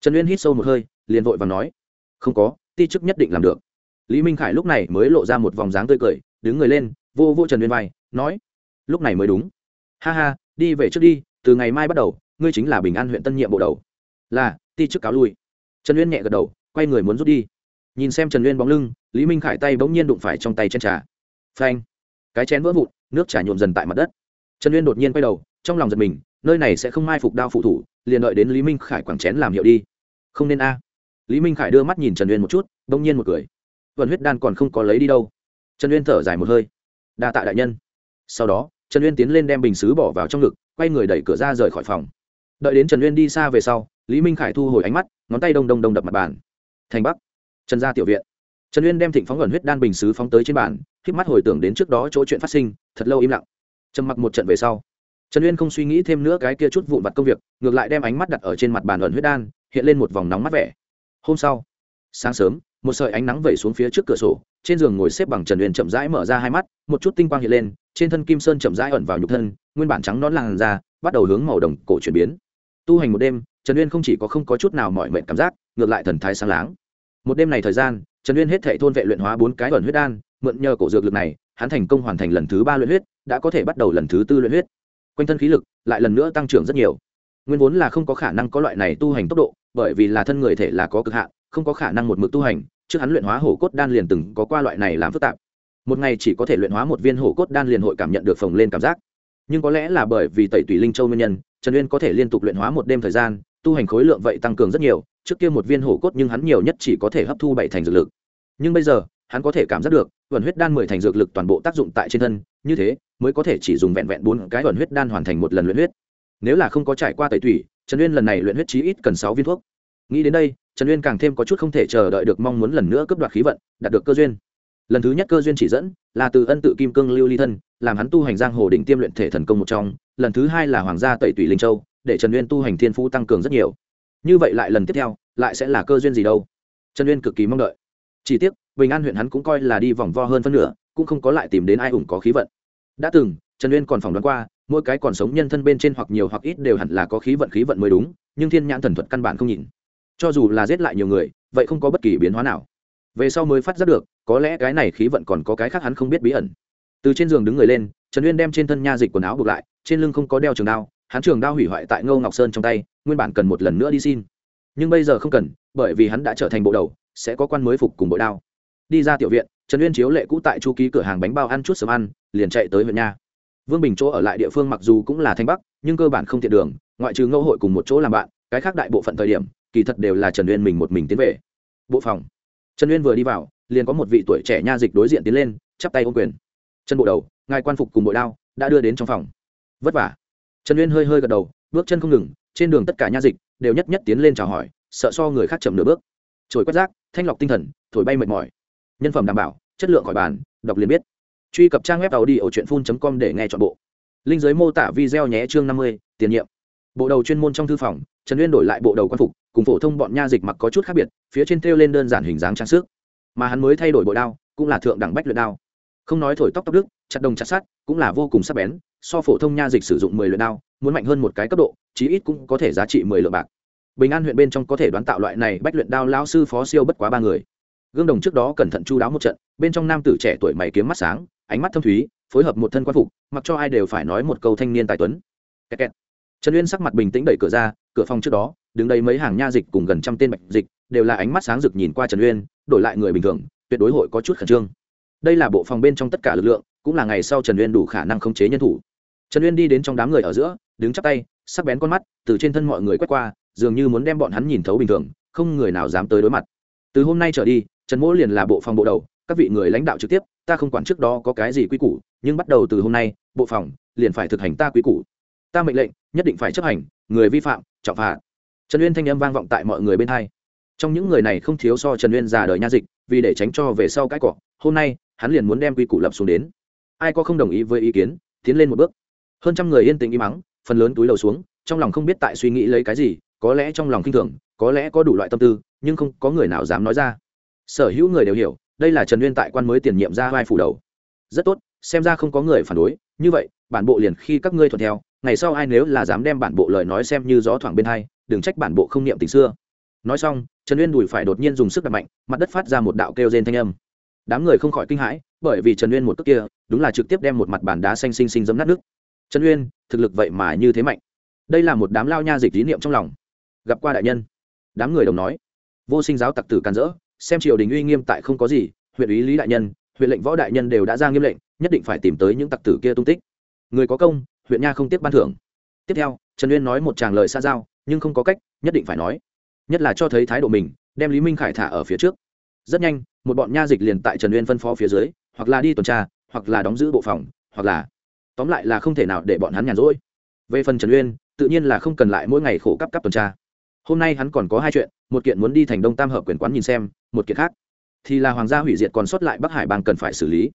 Trần uyên hít sâu một hơi, liền vội và nói, không có, ti chức nhất định làm được. Lý minh khải lúc này mới lộ ra một vòng dáng tươi cười, đứng người lên, vô vô trần uyên vai, nói, lúc này mới đúng ha ha, đi về trước đi, từ ngày mai bắt đầu, ngươi chính là bình an huyện tân nhiệm bộ đầu. Là, ti chức cáo lui. Trần uyên nhẹ gật đầu, quay người muốn rút đi. Nhìn xem trần uyên bóng lưng, lý minh khải tay bỗng nhiên đụng phải trong tay chen trà. Phanh. Cái chén vỡ vụn, nước trà nhuộm dần tại mặt đất. Trần uyên đột nhiên quay đầu, trong lòng giật mình, nơi này sẽ không mai phục đao phụ thủ, liền đợi đến lý minh khải quẳng chén làm hiệu đi. Không nên a. Lý minh khải đưa mắt nhìn trần uyên một chút, bỗng nhiên một cười. Vận huyết đan còn không có lấy đi đâu. Trần uyên thở dài một hơi. Đa tạ đại nhân. Sau đó trần uyên tiến lên đem bình xứ bỏ vào trong ngực, quay người đẩy cửa ra rời khỏi phòng. Đợi đến trần uyên đi xa về sau, lý minh khải thu hồi ánh mắt, ngón tay đông đông đông đập mặt bàn. Thành bắc, trần gia tiểu viện. Trần uyên đem thịnh phóng ẩn huyết đan bình xứ phóng tới trên bàn k mắt hồi tưởng đến trước đó chỗ chuyện phát sinh, thật lâu im lặng. Trầm mặc một trận về sau, trần uyên không suy nghĩ thêm nữa cái kia chút vụn vặt công việc, ngược lại đem ánh mắt đặt ở trên mặt bàn ẩn huyết đan, hiện lên một vòng nóng mắt vẻ. Hôm sau, sáng sớm, một sợi ánh nắng vẩy xuống phía trước cửa sổ, trên giường ngồi xếp bằng trần uyên chậm rãi mở ra hai mắt, một chút tinh quang hiện lên trên thân kim sơn chậm rãi ẩn vào nhục thân, nguyên bản trắng non làn da bắt đầu hướng màu đồng cổ chuyển biến. Tu hành một đêm, trần uyên không chỉ có không có chút nào mọi mệnh cảm giác, ngược lại thần thái sáng láng. Một đêm này thời gian, trần uyên hết thể thôn vệ luyện hóa bốn cái ẩn huyết đan, mượn nhờ cổ dược lực này, hắn thành công hoàn thành lần thứ ba luyện huyết, đã có thể bắt đầu lần thứ tư luyện huyết. Quanh thân khí lực lại lần nữa tăng trưởng rất nhiều. Nguyên vốn là không có khả năng có loại này tu hành tốc độ, bởi vì là thân người thể là có cực hạn, không có khả năng một mực tu hành, trước hắn luyện hóa hổ cốt đan liền từng có qua loại này làm phức tạp một ngày chỉ có thể luyện hóa một viên hổ cốt đan liền hội cảm nhận được phồng lên cảm giác. Nhưng có lẽ là bởi vì tẩy tùy linh châu nguyên nhân, trần uyên có thể liên tục luyện hóa một đêm thời gian, tu hành khối lượng vậy tăng cường rất nhiều, trước kia một viên hổ cốt nhưng hắn nhiều nhất chỉ có thể hấp thu bảy thành dược lực. Nhưng bây giờ, hắn có thể cảm giác được, vận huyết đan mười thành dược lực toàn bộ tác dụng tại trên thân, như thế, mới có thể chỉ dùng vẹn vẹn bốn cái vận huyết đan hoàn thành một lần luyện huyết. Nếu là không có trải qua tẩy thủy trần uyên lần này luyện huyết chí ít cần sáu viên thuốc. Nghĩ đến đây, trần uyên càng thêm có chút không thể chờ đợi được mong muốn lần nữa cướp đoạt khí vận, đạt được cơ duyên lần thứ nhất cơ duyên chỉ dẫn là từ ân tự kim cương lưu ly thân, làm hắn tu hành giang hồ định tiêm luyện thể thần công một trong. Lần thứ hai là hoàng gia tẩy tủy linh châu, để trần uyên tu hành thiên phú tăng cường rất nhiều. Như vậy lại lần tiếp theo, lại sẽ là cơ duyên gì đâu? Trần uyên cực kỳ mong đợi. Chỉ tiếc, bình an huyện hắn cũng coi là đi vòng vo hơn phân nửa, cũng không có lại tìm đến ai ủng có khí vận. Đã từng, trần uyên còn phỏng đoán qua, mỗi cái còn sống nhân thân bên trên hoặc nhiều hoặc ít đều hẳn là có khí vận khí vận mới đúng, nhưng thiên nhãn thần thuật căn bản không nhìn. Cho dù là giết lại nhiều người, vậy không có bất kỳ biến hóa nào. Về sau mới phát giác được có lẽ cái này khí vận còn có cái khác hắn không biết bí ẩn. Từ trên giường đứng người lên, trần uyên đem trên thân nha dịch quần áo buộc lại, trên lưng không có đeo trường đao, hắn trường đao hủy hoại tại ngô ngọc sơn trong tay, nguyên bản cần một lần nữa đi xin. Nhưng bây giờ không cần, bởi vì hắn đã trở thành bộ đầu, sẽ có quan mới phục cùng bội đao. Đi ra tiểu viện, trần uyên chiếu lệ cũ tại chu ký cửa hàng bánh bao ăn chút sớm ăn, liền chạy tới huyện nha. Vương bình chỗ ở lại địa phương mặc dù cũng là thanh bắc, nhưng cơ bản không tiện đường, ngoại trừ ngẫu hội cùng một chỗ làm bạn, cái khác đại bộ phận thời điểm, kỳ thật đều là trần uyên mình một mình tiến về. Bộ phòng. Trần uyên vừa đi vào liền có một vị tuổi trẻ nha dịch đối diện tiến lên, chắp tay ô quyền. Chân bộ đầu, ngài quan phục cùng bội đao, đã đưa đến trong phòng. Vất vả. Trần uyên hơi hơi gật đầu, bước chân không ngừng, trên đường tất cả nha dịch đều nhất nhất tiến lên chào hỏi, sợ so người khác chậm nửa bước. Trồi quét rác, thanh lọc tinh thần, thổi bay mệt mỏi. Nhân phẩm đảm bảo, chất lượng khỏi bàn, đọc liền biết. Truy cập trang web tàu đi ở truyện phun com để nghe t h ọ n bộ. Linh giới mô tả video nhé chương năm mươi, tiền nhiệm. Bộ đầu chuyên môn trong thư phòng, trần uyên đổi lại bộ đầu quan phục, cùng phổ thông bọn nha dịch mặc có chút khác biệt, phía trên thêu lên đơn giản hình dáng trang sức mà hắn mới thay đổi bộ đao, cũng là thượng đẳng bách luyện đao. Không nói thổi tóc tóc đức chặt đồng chặt sát cũng là vô cùng sắc bén, so phổ thông nha dịch sử dụng mười luyện đao, muốn mạnh hơn một cái cấp độ, chí ít cũng có thể giá trị mười lượng bạc. Bình an huyện bên trong có thể đoán tạo loại này bách luyện đao lao sư phó siêu bất quá ba người. Gương đồng trước đó cẩn thận chu đáo một trận, bên trong nam tử trẻ tuổi mày kiếm mắt sáng, ánh mắt thâm thúy, phối hợp một thân quan phục, mặc cho ai đều phải nói một câu thanh niên tài tuấn. Kẹt kẹt. trần uyên sắc mặt bình tĩnh đẩy cửa ra, cửa phòng trước đó, đứng đây mấy hàng nha dịch cùng gần trăm tên bạch dịch, đều là ánh mắt sáng rực nhìn qua trần uyên đổi lại người bình thường, tuyệt đối hội có chút khẩn trương. Đây là bộ phòng bên trong tất cả lực lượng, cũng là ngày sau trần uyên đủ khả năng khống chế nhân thủ. Trần uyên đi đến trong đám người ở giữa, đứng chắp tay, sắc bén con mắt, từ trên thân mọi người quét qua, dường như muốn đem bọn hắn nhìn thấu bình thường, không người nào dám tới đối mặt. Từ hôm nay trở đi, trần mỗ liền là bộ phòng bộ đầu, các vị người lãnh đạo trực tiếp, ta không quản trước đó có cái gì quy củ, nhưng bắt đầu từ hôm nay, bộ phòng liền phải thực hành ta quy củ. Ta mệnh lệnh, nhất định phải chấp hành, người vi phạm, trọng phạt. Trần uyên thanh âm vang vọng tại mọi người bên hai trong những người này không thiếu so trần uyên già đời nha dịch, vì để tránh cho về sau cãi cọ hôm nay, hắn liền muốn đem quy củ lập xuống đến. Ai có không đồng ý với ý kiến, tiến lên một bước. Hơn trăm người yên tĩnh im mắng, phần lớn túi đầu xuống, trong lòng không biết tại suy nghĩ lấy cái gì, có lẽ trong lòng k i n h thường, có lẽ có đủ loại tâm tư, nhưng không có người nào dám nói ra. Sở hữu người đều hiểu, đây là trần uyên tại quan mới tiền nhiệm ra vai phủ đầu. Rất tốt, xem ra không có người phản đối, như vậy, bản bộ liền khi các ngươi thuận theo, ngày sau ai nếu là dám đem bản bộ lời nói xem như gió thoảng bên hai, đừng trách bản bộ không niệm tình xưa nói xong, trần uyên đùi phải đột nhiên dùng sức đập mạnh, mặt đất phát ra một đạo kêu rên thanh âm. Đám người không khỏi kinh hãi, bởi vì trần uyên một cước kia, đúng là trực tiếp đem một mặt bàn đá xanh xinh xinh giấm nát nước. Trần uyên, thực lực vậy mà như thế mạnh. Đây là một đám lao nha dịch tín niệm trong lòng. Gặp qua đại nhân. Đám người đồng nói. Vô sinh giáo tặc tử càn rỡ, xem triều đình uy nghiêm tại không có gì, huyện ý lý đại nhân, huyện lệnh võ đại nhân đều đã ra nghiêm lệnh, nhất định phải tìm tới những tặc tử kia tung tích. Người có công, huyện nha không tiếp ban thưởng. Tiếp theo, trần uyên nói một tràng lời xa giao, nhưng không có cách, nhất định phải nói nhất là cho thấy thái độ mình, đem lý minh khải thả ở phía trước. Rất nhanh, một bọn nha dịch liền tại trần uyên phân phó phía dưới, hoặc là đi tuần tra, hoặc là đóng giữ bộ phòng, hoặc là, tóm lại là không thể nào để bọn hắn nhàn rỗi. Về phần trần uyên, tự nhiên là không cần lại mỗi ngày khổ cấp cấp tuần tra. Hôm nay hắn còn có hai chuyện, một kiện muốn đi thành đông tam hợp quyền quán nhìn xem, một kiện khác. Thì là hoàng gia hủy diệt còn sót lại bắc hải bang cần phải xử lý.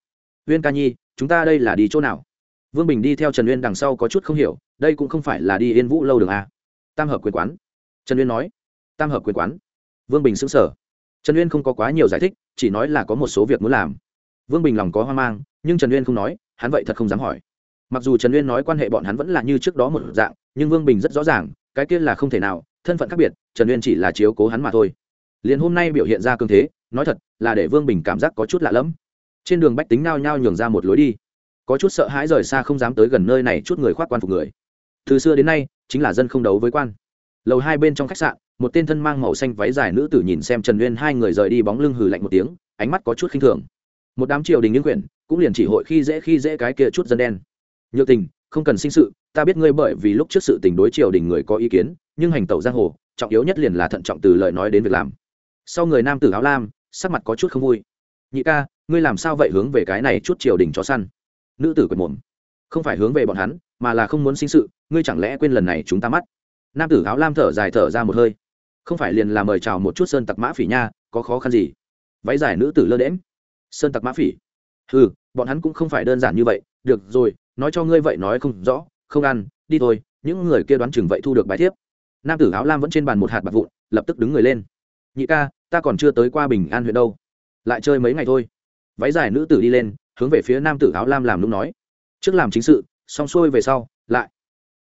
Uyên ca nhi, chúng ta đây là đi chỗ nào? Vương bình đi theo trần uyên đằng sau có chút không hiểu, đây cũng không phải là đi yên vũ lâu đường a tam hợp quyền quán. Trần uyên nói tam hợp quyền quán. Vương bình xứng sở trần uyên không có quá nhiều giải thích, chỉ nói là có một số việc muốn làm. Vương bình lòng có hoang mang, nhưng trần uyên không nói, hắn vậy thật không dám hỏi. Mặc dù trần uyên nói quan hệ bọn hắn vẫn là như trước đó một dạng, nhưng vương bình rất rõ ràng, cái kia là không thể nào, thân phận khác biệt, trần uyên chỉ là chiếu cố hắn mà thôi. Liền hôm nay biểu hiện ra cương thế, nói thật, là để vương bình cảm giác có chút lạ lẫm. Trên đường bách tính nao nhao nhường ra một lối đi. Có chút sợ hãi rời xa không dám tới gần nơi này chút người khoác quan phục người. Từ xưa đến nay, chính là dân không đấu với quan. Lầu hai bên trong khách sạn một tên thân mang màu xanh váy dài nữ tử nhìn xem trần uyên, hai người rời đi, bóng lưng hừ lạnh một tiếng, ánh mắt có chút khinh thường. Một đám triều đình nghiêng quyển cũng liền chỉ hội khi dễ khi dễ cái kia chút dân đen. Nhược tình, không cần sinh sự, ta biết ngươi bởi vì lúc trước sự tình đối triều đình người có ý kiến, nhưng hành tẩu giang hồ, trọng yếu nhất liền là thận trọng từ lời nói đến việc làm. Sau người nam tử áo lam, sắc mặt có chút không vui. Nhị ca, ngươi làm sao vậy hướng về cái này chút triều đình chó săn? Nữ tử quệt mồm. Không phải hướng về bọn hắn, mà là không muốn sinh sự, ngươi chẳng lẽ quên lần này chúng ta mắt? Nam tử áo lam thở dài thở ra một hơi không phải liền là mời chào một chút sơn tặc mã phỉ nha, có khó khăn gì? Váy dài nữ tử lơ đễm sơn tặc mã phỉ? Ừ bọn hắn cũng không phải đơn giản như vậy. Được rồi, nói cho ngươi vậy nói không rõ, không ăn, đi thôi. Những người kia đoán chừng vậy thu được bài thiếp. Nam tử áo lam vẫn trên bàn một hạt bạc vụn, lập tức đứng người lên. Nhị ca, ta còn chưa tới qua bình an huyện đâu. Lại chơi mấy ngày thôi. Váy dài nữ tử đi lên, hướng về phía nam tử áo lam làm lúc nói. Trước làm chính sự, xong xuôi về sau, lại.